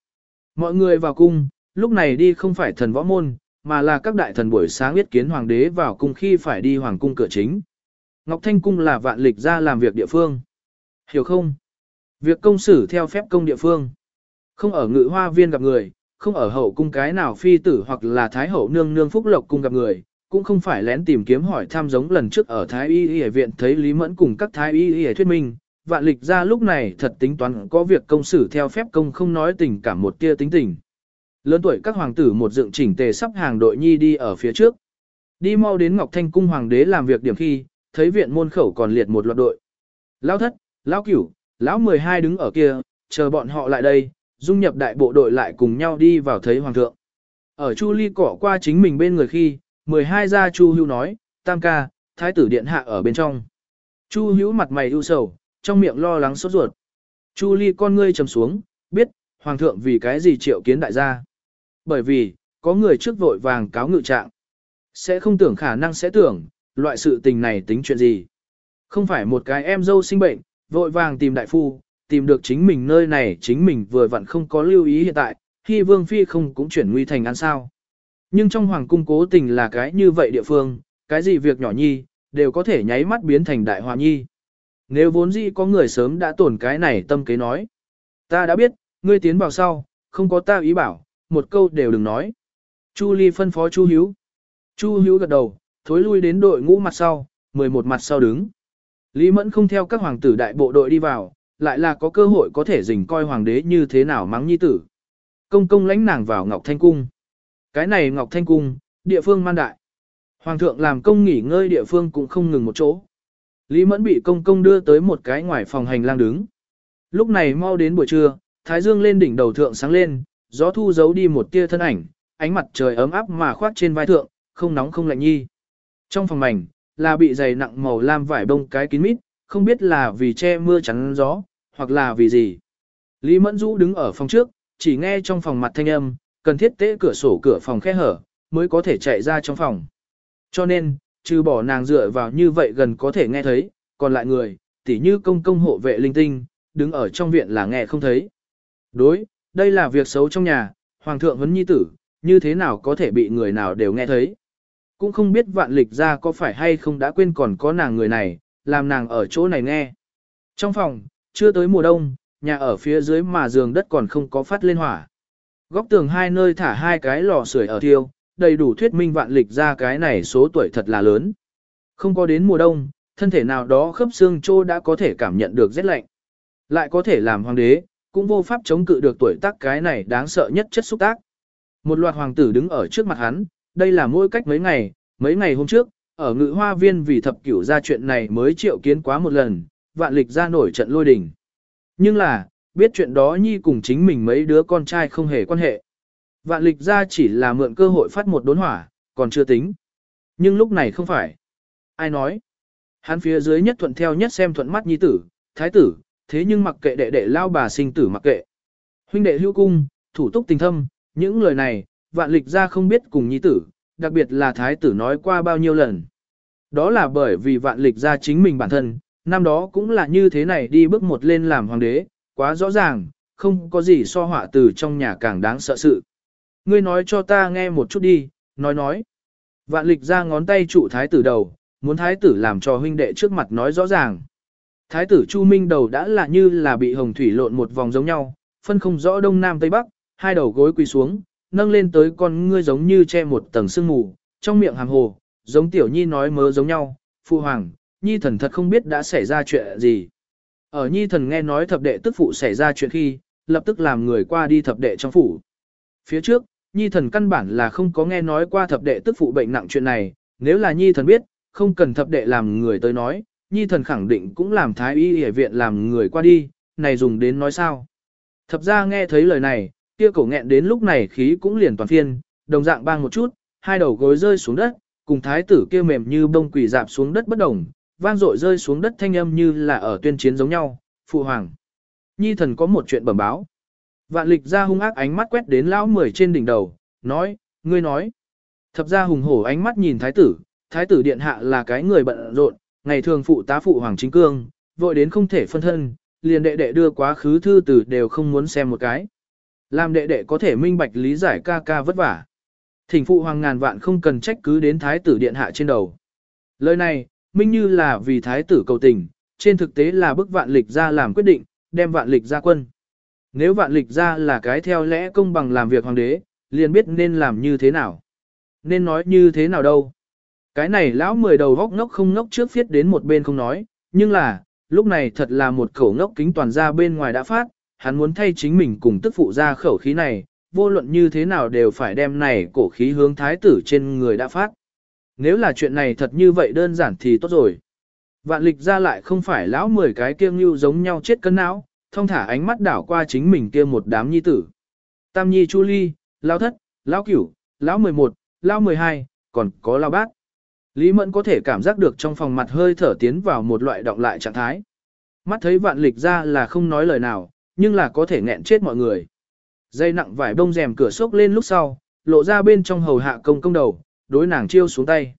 Mọi người vào cung, lúc này đi không phải thần võ môn, mà là các đại thần buổi sáng biết kiến hoàng đế vào cung khi phải đi hoàng cung cửa chính. Ngọc Thanh Cung là vạn lịch ra làm việc địa phương. Hiểu không? Việc công xử theo phép công địa phương. Không ở ngự hoa viên gặp người, không ở hậu cung cái nào phi tử hoặc là thái hậu nương nương phúc lộc cung gặp người, cũng không phải lén tìm kiếm hỏi thăm giống lần trước ở thái y y viện thấy Lý Mẫn cùng các thái y y thuyết minh. Vạn lịch ra lúc này thật tính toán có việc công xử theo phép công không nói tình cảm một tia tính tình. Lớn tuổi các hoàng tử một dựng chỉnh tề sắp hàng đội nhi đi ở phía trước. Đi mau đến Ngọc Thanh cung hoàng đế làm việc điểm khi, thấy viện môn khẩu còn liệt một loạt đội. Lão thất, lão cửu, lão 12 đứng ở kia, chờ bọn họ lại đây, dung nhập đại bộ đội lại cùng nhau đi vào thấy hoàng thượng. Ở Chu Ly cỏ qua chính mình bên người khi, 12 gia Chu Hưu nói, tam ca, thái tử điện hạ ở bên trong. Chu Hữu mặt mày ưu sầu, trong miệng lo lắng sốt ruột. Chu Ly con ngươi trầm xuống, biết, hoàng thượng vì cái gì triệu kiến đại gia. Bởi vì, có người trước vội vàng cáo ngự trạng. Sẽ không tưởng khả năng sẽ tưởng, loại sự tình này tính chuyện gì. Không phải một cái em dâu sinh bệnh, vội vàng tìm đại phu, tìm được chính mình nơi này chính mình vừa vặn không có lưu ý hiện tại, khi vương phi không cũng chuyển nguy thành ăn sao. Nhưng trong hoàng cung cố tình là cái như vậy địa phương, cái gì việc nhỏ nhi, đều có thể nháy mắt biến thành đại hòa nhi. Nếu vốn dĩ có người sớm đã tổn cái này tâm kế nói. Ta đã biết, ngươi tiến vào sau, không có ta ý bảo, một câu đều đừng nói. Chu Ly phân phó Chu Hiếu. Chu Hiếu gật đầu, thối lui đến đội ngũ mặt sau, 11 mặt sau đứng. Lý Mẫn không theo các hoàng tử đại bộ đội đi vào, lại là có cơ hội có thể dình coi hoàng đế như thế nào mắng nhi tử. Công công lãnh nàng vào Ngọc Thanh Cung. Cái này Ngọc Thanh Cung, địa phương man đại. Hoàng thượng làm công nghỉ ngơi địa phương cũng không ngừng một chỗ. Lý Mẫn bị công công đưa tới một cái ngoài phòng hành lang đứng. Lúc này mau đến buổi trưa, thái dương lên đỉnh đầu thượng sáng lên, gió thu giấu đi một tia thân ảnh, ánh mặt trời ấm áp mà khoác trên vai thượng, không nóng không lạnh nhi. Trong phòng mảnh, là bị dày nặng màu lam vải bông cái kín mít, không biết là vì che mưa chắn gió, hoặc là vì gì. Lý Mẫn Dũ đứng ở phòng trước, chỉ nghe trong phòng mặt thanh âm, cần thiết tế cửa sổ cửa phòng khe hở, mới có thể chạy ra trong phòng. Cho nên, trừ bỏ nàng dựa vào như vậy gần có thể nghe thấy, còn lại người, tỉ như công công hộ vệ linh tinh, đứng ở trong viện là nghe không thấy. Đối, đây là việc xấu trong nhà, hoàng thượng vấn nhi tử, như thế nào có thể bị người nào đều nghe thấy. Cũng không biết vạn lịch ra có phải hay không đã quên còn có nàng người này, làm nàng ở chỗ này nghe. Trong phòng, chưa tới mùa đông, nhà ở phía dưới mà giường đất còn không có phát lên hỏa. Góc tường hai nơi thả hai cái lò sưởi ở thiêu, đầy đủ thuyết minh vạn lịch ra cái này số tuổi thật là lớn. Không có đến mùa đông, thân thể nào đó khớp xương trô đã có thể cảm nhận được rét lạnh. Lại có thể làm hoàng đế, cũng vô pháp chống cự được tuổi tác cái này đáng sợ nhất chất xúc tác. Một loạt hoàng tử đứng ở trước mặt hắn, đây là mỗi cách mấy ngày, mấy ngày hôm trước, ở ngự hoa viên vì thập cửu ra chuyện này mới triệu kiến quá một lần, vạn lịch ra nổi trận lôi đình. Nhưng là, biết chuyện đó nhi cùng chính mình mấy đứa con trai không hề quan hệ. Vạn lịch ra chỉ là mượn cơ hội phát một đốn hỏa, còn chưa tính. Nhưng lúc này không phải. Ai nói? Hắn phía dưới nhất thuận theo nhất xem thuận mắt nhi tử, thái tử, thế nhưng mặc kệ đệ đệ lao bà sinh tử mặc kệ. Huynh đệ hữu cung, thủ túc tình thâm, những lời này, vạn lịch ra không biết cùng nhi tử, đặc biệt là thái tử nói qua bao nhiêu lần. Đó là bởi vì vạn lịch ra chính mình bản thân, năm đó cũng là như thế này đi bước một lên làm hoàng đế, quá rõ ràng, không có gì so họa từ trong nhà càng đáng sợ sự. Ngươi nói cho ta nghe một chút đi, nói nói. Vạn lịch ra ngón tay trụ thái tử đầu, muốn thái tử làm cho huynh đệ trước mặt nói rõ ràng. Thái tử Chu Minh đầu đã là như là bị hồng thủy lộn một vòng giống nhau, phân không rõ đông nam tây bắc, hai đầu gối quỳ xuống, nâng lên tới con ngươi giống như che một tầng sương mù, trong miệng hàm hồ, giống tiểu nhi nói mớ giống nhau, phu hoàng, nhi thần thật không biết đã xảy ra chuyện gì. Ở nhi thần nghe nói thập đệ tức phụ xảy ra chuyện khi, lập tức làm người qua đi thập đệ trong phủ. Phía trước, nhi thần căn bản là không có nghe nói qua thập đệ tức phụ bệnh nặng chuyện này, nếu là nhi thần biết, không cần thập đệ làm người tới nói, nhi thần khẳng định cũng làm thái y y viện làm người qua đi, này dùng đến nói sao. Thập ra nghe thấy lời này, kia cổ nghẹn đến lúc này khí cũng liền toàn phiên, đồng dạng bang một chút, hai đầu gối rơi xuống đất, cùng thái tử kia mềm như bông quỷ dạp xuống đất bất đồng, vang dội rơi xuống đất thanh âm như là ở tuyên chiến giống nhau, phụ hoàng. Nhi thần có một chuyện bẩm báo. Vạn lịch ra hung ác ánh mắt quét đến lão mười trên đỉnh đầu, nói, ngươi nói. Thập ra hùng hổ ánh mắt nhìn thái tử, thái tử điện hạ là cái người bận rộn, ngày thường phụ tá phụ hoàng chính cương, vội đến không thể phân thân, liền đệ đệ đưa quá khứ thư từ đều không muốn xem một cái. Làm đệ đệ có thể minh bạch lý giải ca ca vất vả. Thỉnh phụ hoàng ngàn vạn không cần trách cứ đến thái tử điện hạ trên đầu. Lời này, minh như là vì thái tử cầu tình, trên thực tế là bức vạn lịch ra làm quyết định, đem vạn lịch ra quân. Nếu vạn lịch ra là cái theo lẽ công bằng làm việc hoàng đế, liền biết nên làm như thế nào. Nên nói như thế nào đâu. Cái này lão mười đầu góc ngốc không ngốc trước viết đến một bên không nói, nhưng là, lúc này thật là một khẩu ngốc kính toàn ra bên ngoài đã phát, hắn muốn thay chính mình cùng tức phụ ra khẩu khí này, vô luận như thế nào đều phải đem này cổ khí hướng thái tử trên người đã phát. Nếu là chuyện này thật như vậy đơn giản thì tốt rồi. Vạn lịch ra lại không phải lão mười cái kia như giống nhau chết cân não, thông thả ánh mắt đảo qua chính mình kia một đám nhi tử. Tam nhi chu ly, lão thất, lão cửu, lão mười một, lão mười hai, còn có lão bát. Lý Mẫn có thể cảm giác được trong phòng mặt hơi thở tiến vào một loại động lại trạng thái. Mắt thấy vạn lịch ra là không nói lời nào, nhưng là có thể nghẹn chết mọi người. Dây nặng vải bông rèm cửa sốc lên lúc sau, lộ ra bên trong hầu hạ công công đầu, đối nàng chiêu xuống tay.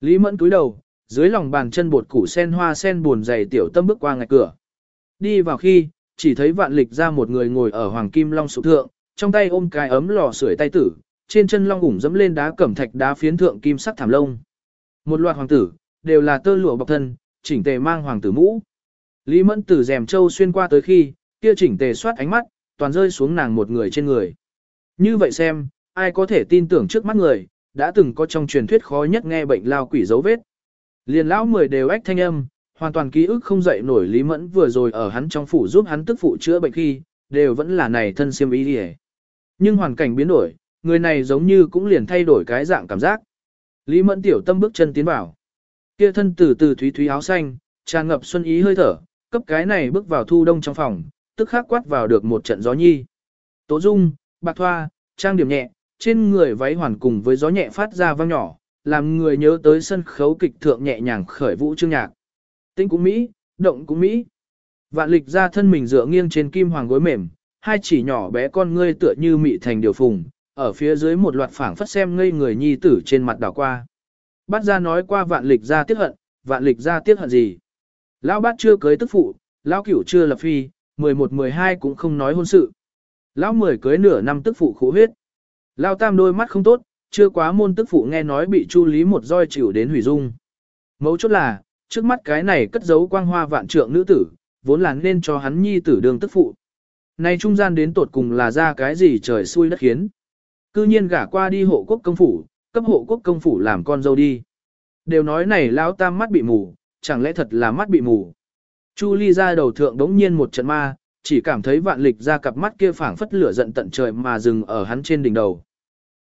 Lý Mẫn cúi đầu, dưới lòng bàn chân bột củ sen hoa sen buồn dày tiểu tâm bước qua ngạch cửa. Đi vào khi, chỉ thấy vạn lịch ra một người ngồi ở hoàng kim long sụp thượng, trong tay ôm cái ấm lò sưởi tay tử, trên chân long ủng dẫm lên đá cẩm thạch đá phiến thượng kim sắc thảm lông. Một loạt hoàng tử, đều là tơ lụa bọc thân, chỉnh tề mang hoàng tử mũ. Lý Mẫn từ rèm châu xuyên qua tới khi, kia chỉnh tề soát ánh mắt, toàn rơi xuống nàng một người trên người. Như vậy xem, ai có thể tin tưởng trước mắt người, đã từng có trong truyền thuyết khó nhất nghe bệnh lao quỷ dấu vết. Liền lão mười đều ách thanh âm, hoàn toàn ký ức không dậy nổi Lý Mẫn vừa rồi ở hắn trong phủ giúp hắn tức phụ chữa bệnh khi, đều vẫn là này thân siêm ý đi Nhưng hoàn cảnh biến đổi, người này giống như cũng liền thay đổi cái dạng cảm giác. Lý Mẫn tiểu tâm bước chân tiến vào. Kia thân từ từ thúy thúy áo xanh, tràn ngập xuân ý hơi thở, cấp cái này bước vào thu đông trong phòng, tức khắc quát vào được một trận gió nhi. Tố dung, bạc thoa, trang điểm nhẹ, trên người váy hoàn cùng với gió nhẹ phát ra vang nhỏ, làm người nhớ tới sân khấu kịch thượng nhẹ nhàng khởi vũ chương nhạc. tĩnh cũng Mỹ, động cũng Mỹ. Vạn lịch ra thân mình dựa nghiêng trên kim hoàng gối mềm, hai chỉ nhỏ bé con ngươi tựa như mị thành điều phùng, ở phía dưới một loạt phảng phất xem ngây người nhi tử trên mặt đảo qua. Bát ra nói qua vạn lịch ra tiết hận, vạn lịch ra tiết hận gì? Lão bát chưa cưới tức phụ, lão cửu chưa lập phi, 11-12 cũng không nói hôn sự. Lão mười cưới nửa năm tức phụ khổ huyết. Lão tam đôi mắt không tốt, chưa quá môn tức phụ nghe nói bị chu lý một roi chịu đến hủy dung. Mấu chốt là, trước mắt cái này cất giấu quang hoa vạn trượng nữ tử, vốn là nên cho hắn nhi tử đường tức phụ. Này trung gian đến tột cùng là ra cái gì trời xui đất khiến. Cư nhiên gả qua đi hộ quốc công phủ, cấp hộ quốc công phủ làm con dâu đi. Đều nói này lão tam mắt bị mù, chẳng lẽ thật là mắt bị mù. Chu Ly ra đầu thượng đống nhiên một trận ma, chỉ cảm thấy vạn lịch ra cặp mắt kia phảng phất lửa giận tận trời mà dừng ở hắn trên đỉnh đầu.